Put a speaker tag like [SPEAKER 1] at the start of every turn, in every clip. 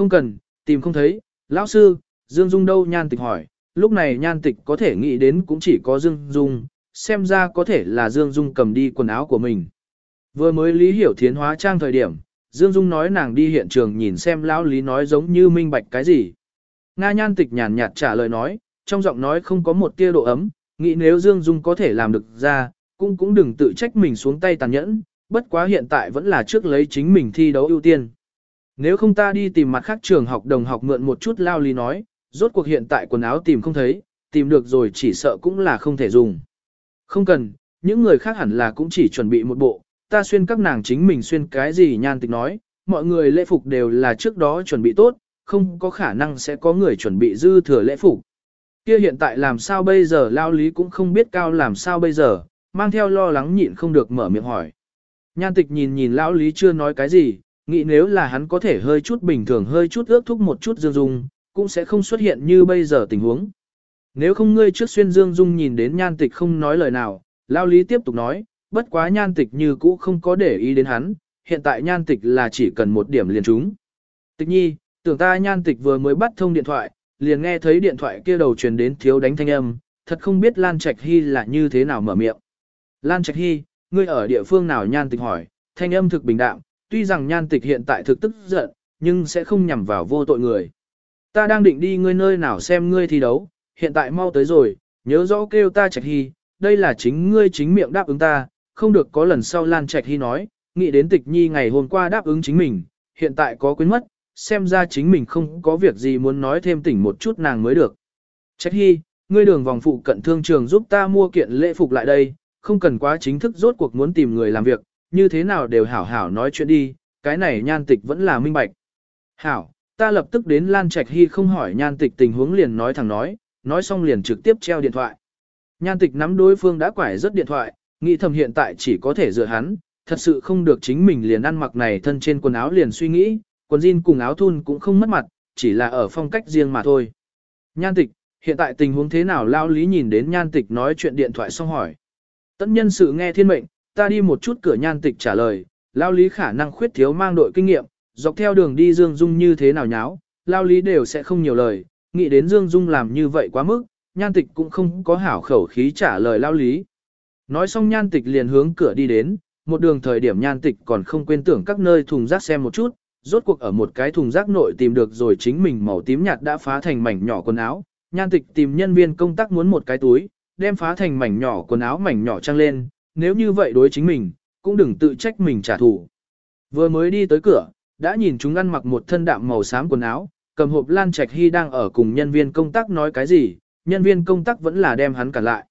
[SPEAKER 1] Không cần, tìm không thấy, lão sư, Dương Dung đâu nhan tịch hỏi, lúc này nhan tịch có thể nghĩ đến cũng chỉ có Dương Dung, xem ra có thể là Dương Dung cầm đi quần áo của mình. Vừa mới Lý Hiểu Thiến hóa trang thời điểm, Dương Dung nói nàng đi hiện trường nhìn xem lão Lý nói giống như minh bạch cái gì. Nga nhan tịch nhàn nhạt trả lời nói, trong giọng nói không có một tia độ ấm, nghĩ nếu Dương Dung có thể làm được ra, cũng cũng đừng tự trách mình xuống tay tàn nhẫn, bất quá hiện tại vẫn là trước lấy chính mình thi đấu ưu tiên. Nếu không ta đi tìm mặt khác trường học đồng học mượn một chút lao lý nói, rốt cuộc hiện tại quần áo tìm không thấy, tìm được rồi chỉ sợ cũng là không thể dùng. Không cần, những người khác hẳn là cũng chỉ chuẩn bị một bộ, ta xuyên các nàng chính mình xuyên cái gì nhan tịch nói, mọi người lễ phục đều là trước đó chuẩn bị tốt, không có khả năng sẽ có người chuẩn bị dư thừa lễ phục. Kia hiện tại làm sao bây giờ lao lý cũng không biết cao làm sao bây giờ, mang theo lo lắng nhịn không được mở miệng hỏi. Nhan tịch nhìn nhìn lão lý chưa nói cái gì, nghĩ nếu là hắn có thể hơi chút bình thường hơi chút ước thúc một chút dương dung, cũng sẽ không xuất hiện như bây giờ tình huống. Nếu không ngươi trước xuyên dương dung nhìn đến nhan tịch không nói lời nào, lao lý tiếp tục nói, bất quá nhan tịch như cũ không có để ý đến hắn, hiện tại nhan tịch là chỉ cần một điểm liền trúng. Tịch nhi, tưởng ta nhan tịch vừa mới bắt thông điện thoại, liền nghe thấy điện thoại kia đầu truyền đến thiếu đánh thanh âm, thật không biết Lan Trạch Hy là như thế nào mở miệng. Lan Trạch Hy, ngươi ở địa phương nào nhan tịch hỏi, thanh âm thực bình đạm, tuy rằng nhan tịch hiện tại thực tức giận, nhưng sẽ không nhằm vào vô tội người. Ta đang định đi ngươi nơi nào xem ngươi thi đấu, hiện tại mau tới rồi, nhớ rõ kêu ta Trạch Hy, đây là chính ngươi chính miệng đáp ứng ta, không được có lần sau Lan Trạch Hy nói, nghĩ đến tịch nhi ngày hôm qua đáp ứng chính mình, hiện tại có quên mất, xem ra chính mình không có việc gì muốn nói thêm tỉnh một chút nàng mới được. Trạch Hy, ngươi đường vòng phụ cận thương trường giúp ta mua kiện lễ phục lại đây, không cần quá chính thức rốt cuộc muốn tìm người làm việc, như thế nào đều hảo hảo nói chuyện đi, cái này nhan tịch vẫn là minh bạch. Hảo, ta lập tức đến Lan Trạch Hy không hỏi nhan tịch tình huống liền nói thẳng nói, nói xong liền trực tiếp treo điện thoại. Nhan tịch nắm đối phương đã quải rất điện thoại, nghĩ thầm hiện tại chỉ có thể dựa hắn, thật sự không được chính mình liền ăn mặc này thân trên quần áo liền suy nghĩ, quần jean cùng áo thun cũng không mất mặt, chỉ là ở phong cách riêng mà thôi. Nhan tịch, hiện tại tình huống thế nào lao lý nhìn đến nhan tịch nói chuyện điện thoại xong hỏi. Tấn nhân sự nghe thiên mệnh, ta đi một chút cửa nhan tịch trả lời, lao lý khả năng khuyết thiếu mang đội kinh nghiệm, dọc theo đường đi Dương Dung như thế nào nháo, lao lý đều sẽ không nhiều lời, nghĩ đến Dương Dung làm như vậy quá mức, nhan tịch cũng không có hảo khẩu khí trả lời lao lý. Nói xong nhan tịch liền hướng cửa đi đến, một đường thời điểm nhan tịch còn không quên tưởng các nơi thùng rác xem một chút, rốt cuộc ở một cái thùng rác nội tìm được rồi chính mình màu tím nhạt đã phá thành mảnh nhỏ quần áo, nhan tịch tìm nhân viên công tác muốn một cái túi, đem phá thành mảnh nhỏ quần áo mảnh nhỏ trăng lên, nếu như vậy đối chính mình, cũng đừng tự trách mình trả thù. Vừa mới đi tới cửa, đã nhìn chúng ăn mặc một thân đạm màu xám quần áo, cầm hộp Lan Trạch Hy đang ở cùng nhân viên công tác nói cái gì, nhân viên công tác vẫn là đem hắn cản lại.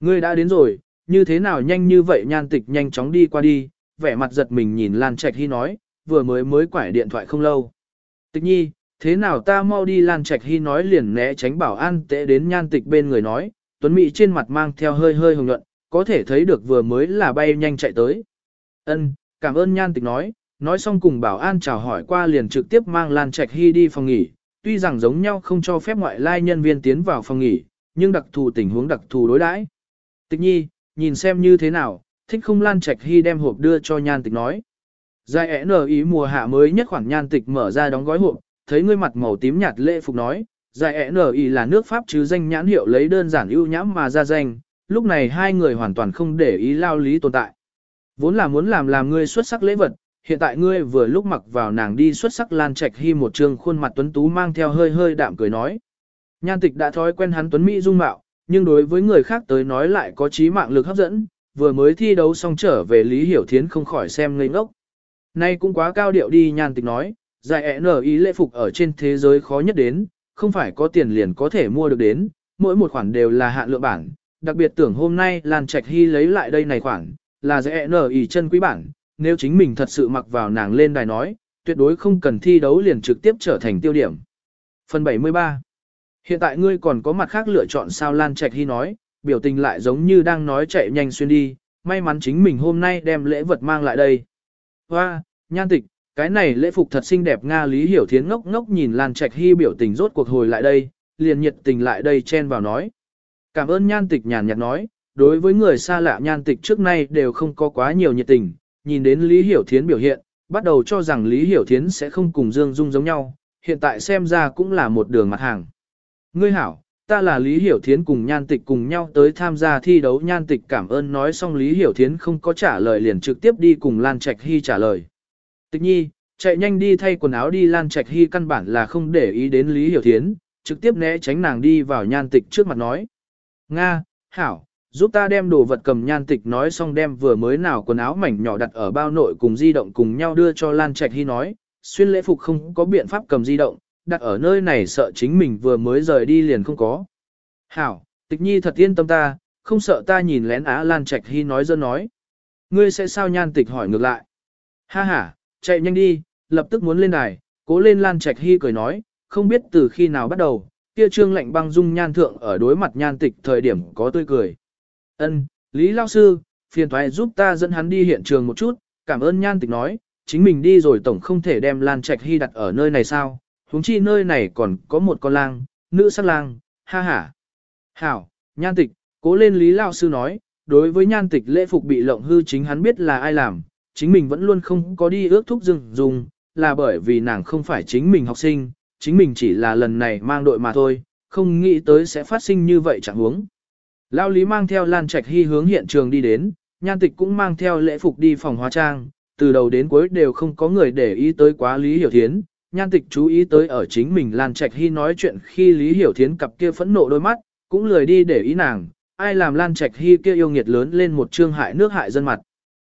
[SPEAKER 1] Ngươi đã đến rồi, như thế nào nhanh như vậy nhan tịch nhanh chóng đi qua đi, vẻ mặt giật mình nhìn Lan Trạch Hy nói, vừa mới mới quải điện thoại không lâu. Tịch nhi, thế nào ta mau đi Lan Trạch Hy nói liền né tránh bảo an tệ đến nhan tịch bên người nói, Tuấn Mỹ trên mặt mang theo hơi hơi hồng nhuận, có thể thấy được vừa mới là bay nhanh chạy tới. Ân, cảm ơn nhan tịch nói, nói xong cùng bảo an chào hỏi qua liền trực tiếp mang Lan Trạch Hy đi phòng nghỉ, tuy rằng giống nhau không cho phép ngoại lai nhân viên tiến vào phòng nghỉ, nhưng đặc thù tình huống đặc thù đối đãi. Tịch nhi, nhìn xem như thế nào, thích không Lan Trạch Hy đem hộp đưa cho nhan tịch nói. Giai ẻ nở ý mùa hạ mới nhất khoảng nhan tịch mở ra đóng gói hộp, thấy ngươi mặt màu tím nhạt lễ phục nói, giải ẻ nở ý là nước Pháp chứ danh nhãn hiệu lấy đơn giản ưu nhãm mà ra danh, lúc này hai người hoàn toàn không để ý lao lý tồn tại. Vốn là muốn làm làm ngươi xuất sắc lễ vật, hiện tại ngươi vừa lúc mặc vào nàng đi xuất sắc lan trạch hy một trường khuôn mặt tuấn tú mang theo hơi hơi đạm cười nói. Nhan tịch đã thói quen hắn tuấn mỹ dung mạo, nhưng đối với người khác tới nói lại có trí mạng lực hấp dẫn, vừa mới thi đấu xong trở về Lý Hiểu Thiến không khỏi xem ngây ngốc. Nay cũng quá cao điệu đi nhan tịch nói, dài ẹ nở ý lễ phục ở trên thế giới khó nhất đến, không phải có tiền liền có thể mua được đến, mỗi một khoản đều là hạn lượng bản, đặc biệt tưởng hôm nay Lan Trạch Hy lấy lại đây này khoản, là dễ nở ý chân quý bản, nếu chính mình thật sự mặc vào nàng lên đài nói, tuyệt đối không cần thi đấu liền trực tiếp trở thành tiêu điểm. Phần 73 Hiện tại ngươi còn có mặt khác lựa chọn sao Lan Trạch Hy nói, biểu tình lại giống như đang nói chạy nhanh xuyên đi, may mắn chính mình hôm nay đem lễ vật mang lại đây. Hoa, nhan tịch, cái này lễ phục thật xinh đẹp Nga Lý Hiểu Thiến ngốc ngốc nhìn Lan Trạch Hy biểu tình rốt cuộc hồi lại đây, liền nhiệt tình lại đây chen vào nói. Cảm ơn nhan tịch nhàn nhạt nói, đối với người xa lạ nhan tịch trước nay đều không có quá nhiều nhiệt tình, nhìn đến Lý Hiểu Thiến biểu hiện, bắt đầu cho rằng Lý Hiểu Thiến sẽ không cùng Dương Dung giống nhau, hiện tại xem ra cũng là một đường mặt hàng. Ngươi hảo, ta là Lý Hiểu Thiến cùng Nhan Tịch cùng nhau tới tham gia thi đấu Nhan Tịch cảm ơn nói xong Lý Hiểu Thiến không có trả lời liền trực tiếp đi cùng Lan Trạch Hy trả lời. Tịch nhi, chạy nhanh đi thay quần áo đi Lan Trạch Hy căn bản là không để ý đến Lý Hiểu Thiến, trực tiếp né tránh nàng đi vào Nhan Tịch trước mặt nói. Nga, hảo, giúp ta đem đồ vật cầm Nhan Tịch nói xong đem vừa mới nào quần áo mảnh nhỏ đặt ở bao nội cùng di động cùng nhau đưa cho Lan Trạch Hy nói, xuyên lễ phục không có biện pháp cầm di động, đặt ở nơi này sợ chính mình vừa mới rời đi liền không có. Hảo, tịch nhi thật yên tâm ta, không sợ ta nhìn lén á Lan Trạch Hy nói dân nói. Ngươi sẽ sao nhan tịch hỏi ngược lại. Ha ha, chạy nhanh đi, lập tức muốn lên đài, cố lên Lan Trạch Hy cười nói, không biết từ khi nào bắt đầu, kia trương lạnh băng dung nhan thượng ở đối mặt nhan tịch thời điểm có tươi cười. Ân, Lý Lao Sư, phiền thoại giúp ta dẫn hắn đi hiện trường một chút, cảm ơn nhan tịch nói, chính mình đi rồi tổng không thể đem Lan Trạch Hy đặt ở nơi này sao, huống chi nơi này còn có một con lang, nữ sắc lang, ha ha. Hảo, nhan tịch, cố lên Lý Lao Sư nói, đối với nhan tịch lễ phục bị lộng hư chính hắn biết là ai làm, chính mình vẫn luôn không có đi ước thúc dừng dùng, là bởi vì nàng không phải chính mình học sinh, chính mình chỉ là lần này mang đội mà thôi, không nghĩ tới sẽ phát sinh như vậy chẳng huống. Lao Lý mang theo Lan Trạch Hy hướng hiện trường đi đến, nhan tịch cũng mang theo lễ phục đi phòng hóa trang, từ đầu đến cuối đều không có người để ý tới quá Lý Hiểu Thiến, nhan tịch chú ý tới ở chính mình Lan Trạch Hy nói chuyện khi Lý Hiểu Thiến cặp kia phẫn nộ đôi mắt, cũng lười đi để ý nàng, ai làm Lan Trạch Hy kia yêu nghiệt lớn lên một trương hại nước hại dân mặt.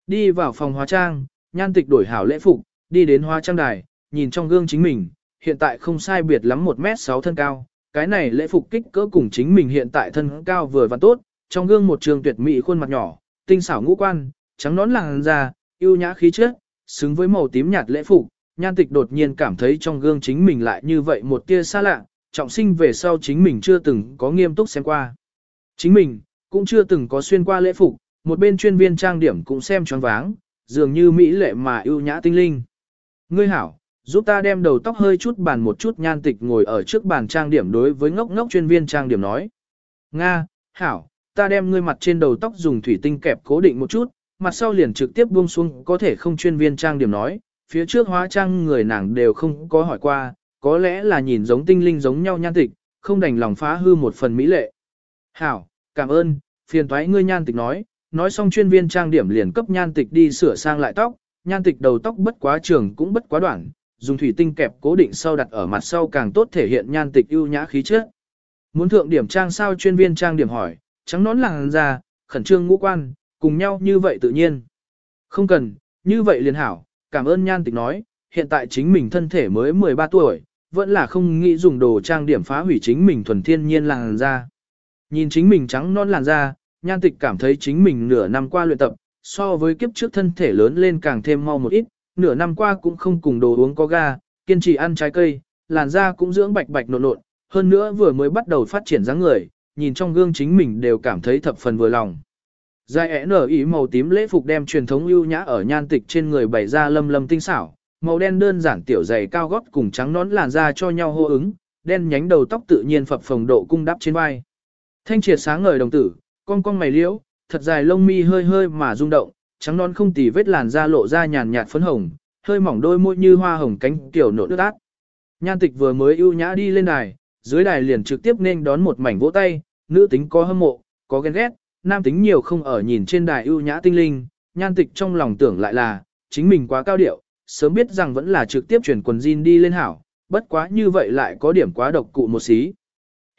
[SPEAKER 1] Đi vào phòng hóa trang, nhan tịch đổi hảo lễ phục, đi đến hóa trang đài, nhìn trong gương chính mình, hiện tại không sai biệt lắm 1m6 thân cao, cái này lễ phục kích cỡ cùng chính mình hiện tại thân cao vừa và tốt, trong gương một trường tuyệt mỹ khuôn mặt nhỏ, tinh xảo ngũ quan, trắng nón làn da, yêu nhã khí chất, xứng với màu tím nhạt lễ phục, nhan tịch đột nhiên cảm thấy trong gương chính mình lại như vậy một tia xa lạ, trọng sinh về sau chính mình chưa từng có nghiêm túc xem qua. Chính mình, cũng chưa từng có xuyên qua lễ phục, một bên chuyên viên trang điểm cũng xem choáng váng, dường như mỹ lệ mà ưu nhã tinh linh. Ngươi hảo, giúp ta đem đầu tóc hơi chút bàn một chút nhan tịch ngồi ở trước bàn trang điểm đối với ngốc ngốc chuyên viên trang điểm nói. Nga, hảo, ta đem ngươi mặt trên đầu tóc dùng thủy tinh kẹp cố định một chút, mặt sau liền trực tiếp buông xuống có thể không chuyên viên trang điểm nói, phía trước hóa trang người nàng đều không có hỏi qua, có lẽ là nhìn giống tinh linh giống nhau nhan tịch, không đành lòng phá hư một phần mỹ lệ. Hảo, cảm ơn, phiền thoái ngươi nhan tịch nói, nói xong chuyên viên trang điểm liền cấp nhan tịch đi sửa sang lại tóc, nhan tịch đầu tóc bất quá trường cũng bất quá đoạn, dùng thủy tinh kẹp cố định sau đặt ở mặt sau càng tốt thể hiện nhan tịch ưu nhã khí chất. Muốn thượng điểm trang sao chuyên viên trang điểm hỏi, trắng nón làng ra, khẩn trương ngũ quan, cùng nhau như vậy tự nhiên. Không cần, như vậy liền hảo, cảm ơn nhan tịch nói, hiện tại chính mình thân thể mới 13 tuổi, vẫn là không nghĩ dùng đồ trang điểm phá hủy chính mình thuần thiên nhiên làn da. Nhìn chính mình trắng non làn da, nhan tịch cảm thấy chính mình nửa năm qua luyện tập, so với kiếp trước thân thể lớn lên càng thêm mau một ít, nửa năm qua cũng không cùng đồ uống có ga, kiên trì ăn trái cây, làn da cũng dưỡng bạch bạch nộn nộn, hơn nữa vừa mới bắt đầu phát triển dáng người, nhìn trong gương chính mình đều cảm thấy thập phần vừa lòng. Dài ẻ nở ý màu tím lễ phục đem truyền thống ưu nhã ở nhan tịch trên người bày ra lâm lâm tinh xảo, màu đen đơn giản tiểu dày cao gót cùng trắng nón làn da cho nhau hô ứng, đen nhánh đầu tóc tự nhiên phập phồng độ cung đắp trên vai. Thanh triệt sáng ngời đồng tử, con con mày liễu, thật dài lông mi hơi hơi mà rung động, trắng non không tì vết làn da lộ ra nhàn nhạt phấn hồng, hơi mỏng đôi môi như hoa hồng cánh kiểu nộ nước át. Nhan tịch vừa mới ưu nhã đi lên đài, dưới đài liền trực tiếp nên đón một mảnh vỗ tay, nữ tính có hâm mộ, có ghen ghét, nam tính nhiều không ở nhìn trên đài ưu nhã tinh linh, nhan tịch trong lòng tưởng lại là, chính mình quá cao điệu, sớm biết rằng vẫn là trực tiếp chuyển quần jean đi lên hảo, bất quá như vậy lại có điểm quá độc cụ một xí.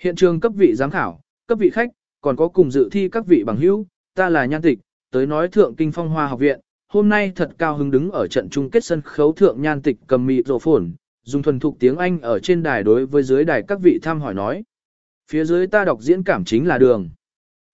[SPEAKER 1] Hiện trường cấp vị giám khảo, cấp vị khách, còn có cùng dự thi các vị bằng hữu, ta là nhan tịch, tới nói thượng kinh phong hoa học viện, hôm nay thật cao hứng đứng ở trận chung kết sân khấu thượng nhan tịch cầm mịt rổ phồn, dùng thuần thục tiếng Anh ở trên đài đối với dưới đài các vị tham hỏi nói. Phía dưới ta đọc diễn cảm chính là đường.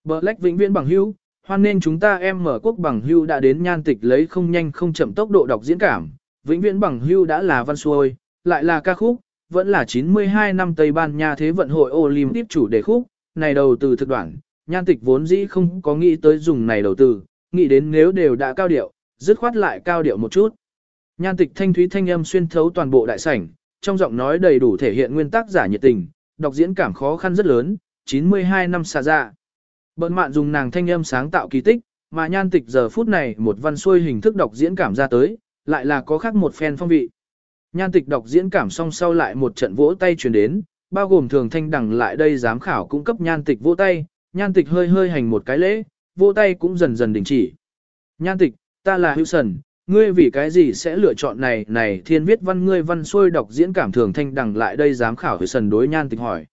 [SPEAKER 1] Black vĩnh viễn bằng hữu, hoan nên chúng ta em mở quốc bằng hưu đã đến nhan tịch lấy không nhanh không chậm tốc độ đọc diễn cảm, vĩnh viễn bằng hưu đã là văn xuôi, lại là ca khúc, vẫn là 92 năm Tây Ban Nha Thế vận hội Olympic chủ đề khúc, này đầu từ thực đoạn, nhan tịch vốn dĩ không có nghĩ tới dùng này đầu từ, nghĩ đến nếu đều đã cao điệu, dứt khoát lại cao điệu một chút. Nhan tịch thanh thúy thanh âm xuyên thấu toàn bộ đại sảnh, trong giọng nói đầy đủ thể hiện nguyên tắc giả nhiệt tình, đọc diễn cảm khó khăn rất lớn, 92 năm xa ra. Bận mạn dùng nàng thanh âm sáng tạo kỳ tích, mà nhan tịch giờ phút này một văn xuôi hình thức đọc diễn cảm ra tới, lại là có khác một phen phong vị. Nhan tịch đọc diễn cảm xong sau lại một trận vỗ tay truyền đến, bao gồm thường thanh đẳng lại đây giám khảo cung cấp nhan tịch vỗ tay, nhan tịch hơi hơi hành một cái lễ, Vô tay cũng dần dần đình chỉ. Nhan tịch, ta là hữu sần, ngươi vì cái gì sẽ lựa chọn này này thiên viết văn ngươi văn xuôi đọc diễn cảm thường thanh đẳng lại đây giám khảo hữu sần đối nhan tịch hỏi.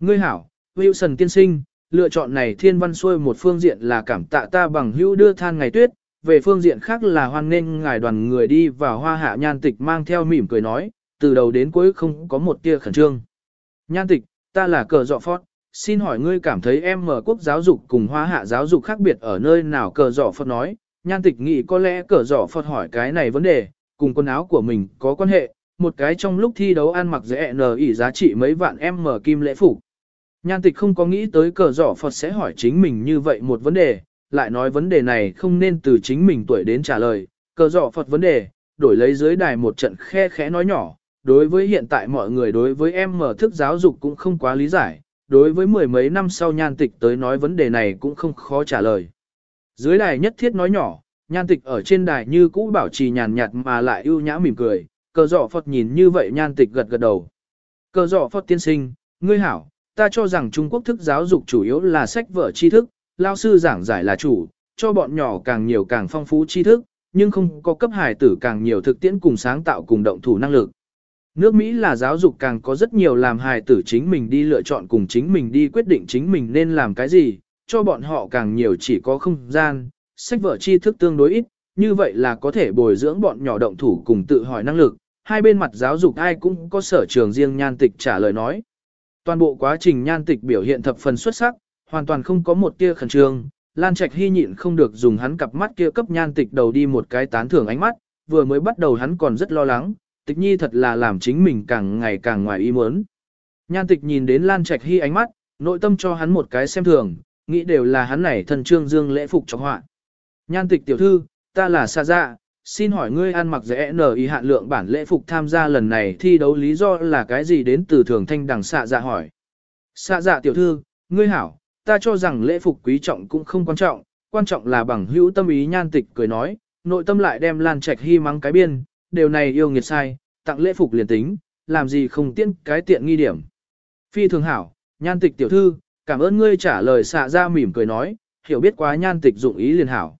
[SPEAKER 1] Ngươi hảo, hữu sần tiên sinh, lựa chọn này thiên văn xuôi một phương diện là cảm tạ ta bằng hữu đưa than ngày tuyết, về phương diện khác là hoan nghênh ngài đoàn người đi vào hoa hạ nhan tịch mang theo mỉm cười nói, từ đầu đến cuối không có một tia khẩn trương. Nhan tịch, ta là cờ dọ phót, xin hỏi ngươi cảm thấy em mở quốc giáo dục cùng hoa hạ giáo dục khác biệt ở nơi nào? Cờ dọ phật nói, nhan tịch nghĩ có lẽ cờ dọ phật hỏi cái này vấn đề, cùng quần áo của mình có quan hệ, một cái trong lúc thi đấu ăn mặc dễ nở ỉ giá trị mấy vạn em mở kim lễ phục. Nhan tịch không có nghĩ tới cờ dọ Phật sẽ hỏi chính mình như vậy một vấn đề, lại nói vấn đề này không nên từ chính mình tuổi đến trả lời, cờ dọ Phật vấn đề, đổi lấy dưới đài một trận khe khẽ nói nhỏ, đối với hiện tại mọi người đối với em mở thức giáo dục cũng không quá lý giải, đối với mười mấy năm sau nhan tịch tới nói vấn đề này cũng không khó trả lời. Dưới đài nhất thiết nói nhỏ, nhan tịch ở trên đài như cũ bảo trì nhàn nhạt mà lại ưu nhã mỉm cười, cờ dọ Phật nhìn như vậy nhan tịch gật gật đầu. Cờ dọ Phật tiên sinh, ngươi hảo, ta cho rằng Trung Quốc thức giáo dục chủ yếu là sách vở tri thức, lao sư giảng giải là chủ, cho bọn nhỏ càng nhiều càng phong phú tri thức, nhưng không có cấp hài tử càng nhiều thực tiễn cùng sáng tạo cùng động thủ năng lực. Nước Mỹ là giáo dục càng có rất nhiều làm hài tử chính mình đi lựa chọn cùng chính mình đi quyết định chính mình nên làm cái gì, cho bọn họ càng nhiều chỉ có không gian, sách vở tri thức tương đối ít, như vậy là có thể bồi dưỡng bọn nhỏ động thủ cùng tự hỏi năng lực. Hai bên mặt giáo dục ai cũng có sở trường riêng nhan tịch trả lời nói. Toàn bộ quá trình nhan tịch biểu hiện thập phần xuất sắc, hoàn toàn không có một tia khẩn trương. Lan Trạch hy nhịn không được dùng hắn cặp mắt kia cấp nhan tịch đầu đi một cái tán thưởng ánh mắt, vừa mới bắt đầu hắn còn rất lo lắng, tịch nhi thật là làm chính mình càng ngày càng ngoài ý muốn. Nhan tịch nhìn đến Lan Trạch hy ánh mắt, nội tâm cho hắn một cái xem thường, nghĩ đều là hắn này thần trương dương lễ phục trọng họa. Nhan tịch tiểu thư, ta là Sa Dạ, xin hỏi ngươi ăn mặc dễ nở ý hạn lượng bản lễ phục tham gia lần này thi đấu lý do là cái gì đến từ thường thanh đằng xạ dạ hỏi. Xạ dạ tiểu thư, ngươi hảo, ta cho rằng lễ phục quý trọng cũng không quan trọng, quan trọng là bằng hữu tâm ý nhan tịch cười nói, nội tâm lại đem lan trạch hy mắng cái biên, điều này yêu nghiệt sai, tặng lễ phục liền tính, làm gì không tiện cái tiện nghi điểm. Phi thường hảo, nhan tịch tiểu thư, cảm ơn ngươi trả lời xạ ra mỉm cười nói, hiểu biết quá nhan tịch dụng ý liền hảo.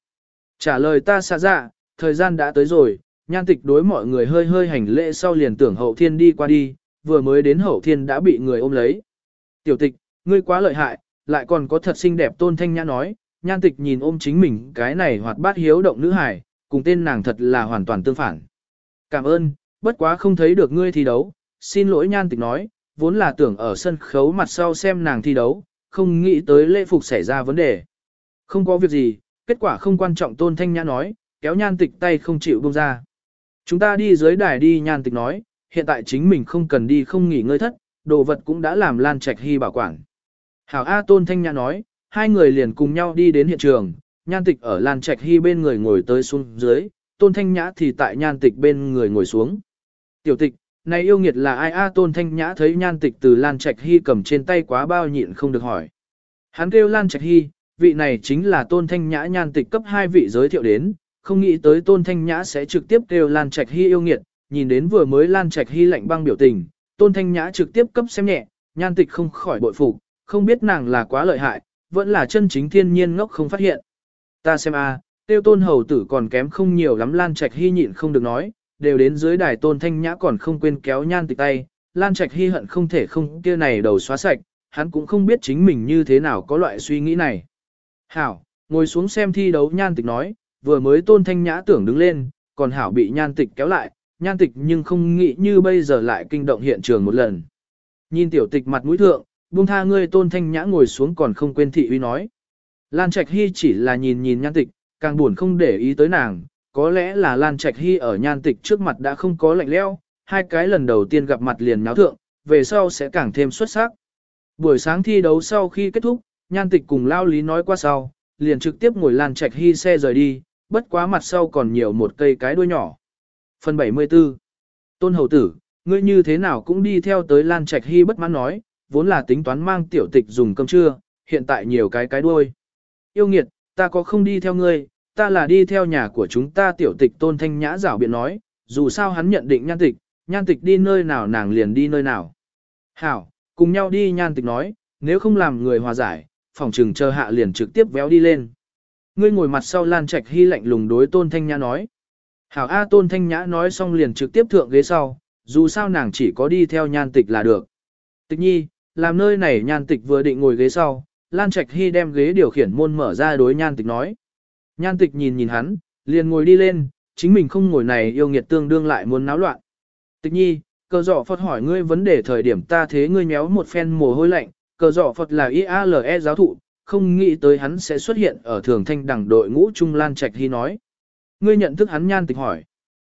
[SPEAKER 1] Trả lời ta xạ ra, thời gian đã tới rồi, nhan tịch đối mọi người hơi hơi hành lễ sau liền tưởng hậu thiên đi qua đi, vừa mới đến hậu thiên đã bị người ôm lấy. Tiểu tịch, ngươi quá lợi hại, lại còn có thật xinh đẹp tôn thanh nhã nói, nhan tịch nhìn ôm chính mình cái này hoạt bát hiếu động nữ hải, cùng tên nàng thật là hoàn toàn tương phản. Cảm ơn, bất quá không thấy được ngươi thi đấu, xin lỗi nhan tịch nói, vốn là tưởng ở sân khấu mặt sau xem nàng thi đấu, không nghĩ tới lễ phục xảy ra vấn đề. Không có việc gì, kết quả không quan trọng tôn thanh nhã nói, kéo nhan tịch tay không chịu buông ra. Chúng ta đi dưới đài đi nhan tịch nói, hiện tại chính mình không cần đi không nghỉ ngơi thất, đồ vật cũng đã làm Lan Trạch Hy bảo quản. Hảo A Tôn Thanh Nhã nói, hai người liền cùng nhau đi đến hiện trường, nhan tịch ở Lan Trạch Hy bên người ngồi tới xuống dưới, Tôn Thanh Nhã thì tại nhan tịch bên người ngồi xuống. Tiểu tịch, này yêu nghiệt là ai A Tôn Thanh Nhã thấy nhan tịch từ Lan Trạch Hy cầm trên tay quá bao nhịn không được hỏi. Hắn kêu Lan Trạch Hy, vị này chính là Tôn Thanh Nhã nhan tịch cấp hai vị giới thiệu đến, không nghĩ tới Tôn Thanh Nhã sẽ trực tiếp kêu Lan Trạch Hy yêu nghiệt, nhìn đến vừa mới Lan Trạch Hy lạnh băng biểu tình, Tôn Thanh Nhã trực tiếp cấp xem nhẹ, nhan tịch không khỏi bội phục, không biết nàng là quá lợi hại, vẫn là chân chính thiên nhiên ngốc không phát hiện. Ta xem a, tiêu Tôn hầu tử còn kém không nhiều lắm Lan Trạch Hy nhịn không được nói, đều đến dưới đài Tôn Thanh Nhã còn không quên kéo nhan tịch tay, Lan Trạch Hy hận không thể không kia này đầu xóa sạch, hắn cũng không biết chính mình như thế nào có loại suy nghĩ này. Hảo, ngồi xuống xem thi đấu nhan tịch nói, vừa mới tôn thanh nhã tưởng đứng lên, còn hảo bị nhan tịch kéo lại, nhan tịch nhưng không nghĩ như bây giờ lại kinh động hiện trường một lần. Nhìn tiểu tịch mặt mũi thượng, buông tha ngươi tôn thanh nhã ngồi xuống còn không quên thị uy nói. Lan Trạch Hy chỉ là nhìn nhìn nhan tịch, càng buồn không để ý tới nàng, có lẽ là Lan Trạch Hy ở nhan tịch trước mặt đã không có lạnh leo, hai cái lần đầu tiên gặp mặt liền náo thượng, về sau sẽ càng thêm xuất sắc. Buổi sáng thi đấu sau khi kết thúc, nhan tịch cùng lao lý nói qua sau, liền trực tiếp ngồi Lan Trạch Hy xe rời đi, bất quá mặt sau còn nhiều một cây cái đuôi nhỏ. Phần 74 Tôn Hầu Tử, ngươi như thế nào cũng đi theo tới Lan Trạch Hy bất mãn nói, vốn là tính toán mang tiểu tịch dùng cơm trưa, hiện tại nhiều cái cái đuôi. Yêu nghiệt, ta có không đi theo ngươi, ta là đi theo nhà của chúng ta tiểu tịch Tôn Thanh Nhã rảo biện nói, dù sao hắn nhận định nhan tịch, nhan tịch đi nơi nào nàng liền đi nơi nào. Hảo, cùng nhau đi nhan tịch nói, nếu không làm người hòa giải, phòng trừng chờ hạ liền trực tiếp véo đi lên. Ngươi ngồi mặt sau Lan Trạch Hy lạnh lùng đối Tôn Thanh Nhã nói. Hảo A Tôn Thanh Nhã nói xong liền trực tiếp thượng ghế sau, dù sao nàng chỉ có đi theo nhan tịch là được. Tịch nhi, làm nơi này nhan tịch vừa định ngồi ghế sau, Lan Trạch Hy đem ghế điều khiển môn mở ra đối nhan tịch nói. Nhan tịch nhìn nhìn hắn, liền ngồi đi lên, chính mình không ngồi này yêu nghiệt tương đương lại muốn náo loạn. Tịch nhi, cờ dọ Phật hỏi ngươi vấn đề thời điểm ta thế ngươi nhéo một phen mồ hôi lạnh, cờ dọ Phật là IALE giáo thụ, không nghĩ tới hắn sẽ xuất hiện ở thường thanh đẳng đội ngũ Trung Lan Trạch Hy nói. Ngươi nhận thức hắn nhan tịch hỏi.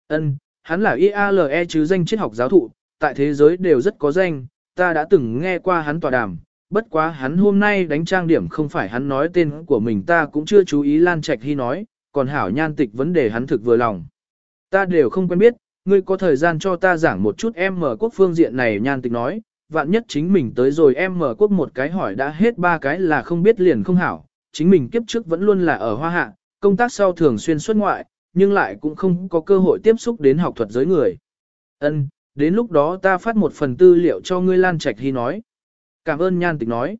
[SPEAKER 1] ân hắn là IALE chứ danh triết học giáo thụ, tại thế giới đều rất có danh, ta đã từng nghe qua hắn tòa đàm, bất quá hắn hôm nay đánh trang điểm không phải hắn nói tên của mình ta cũng chưa chú ý Lan Trạch Hy nói, còn hảo nhan tịch vấn đề hắn thực vừa lòng. Ta đều không quen biết, ngươi có thời gian cho ta giảng một chút em mở quốc phương diện này nhan tịch nói, vạn nhất chính mình tới rồi em mở quốc một cái hỏi đã hết ba cái là không biết liền không hảo, chính mình kiếp trước vẫn luôn là ở hoa hạ, công tác sau thường xuyên xuất ngoại, nhưng lại cũng không có cơ hội tiếp xúc đến học thuật giới người. Ân, đến lúc đó ta phát một phần tư liệu cho ngươi Lan Trạch Hy nói. Cảm ơn nhan tịch nói.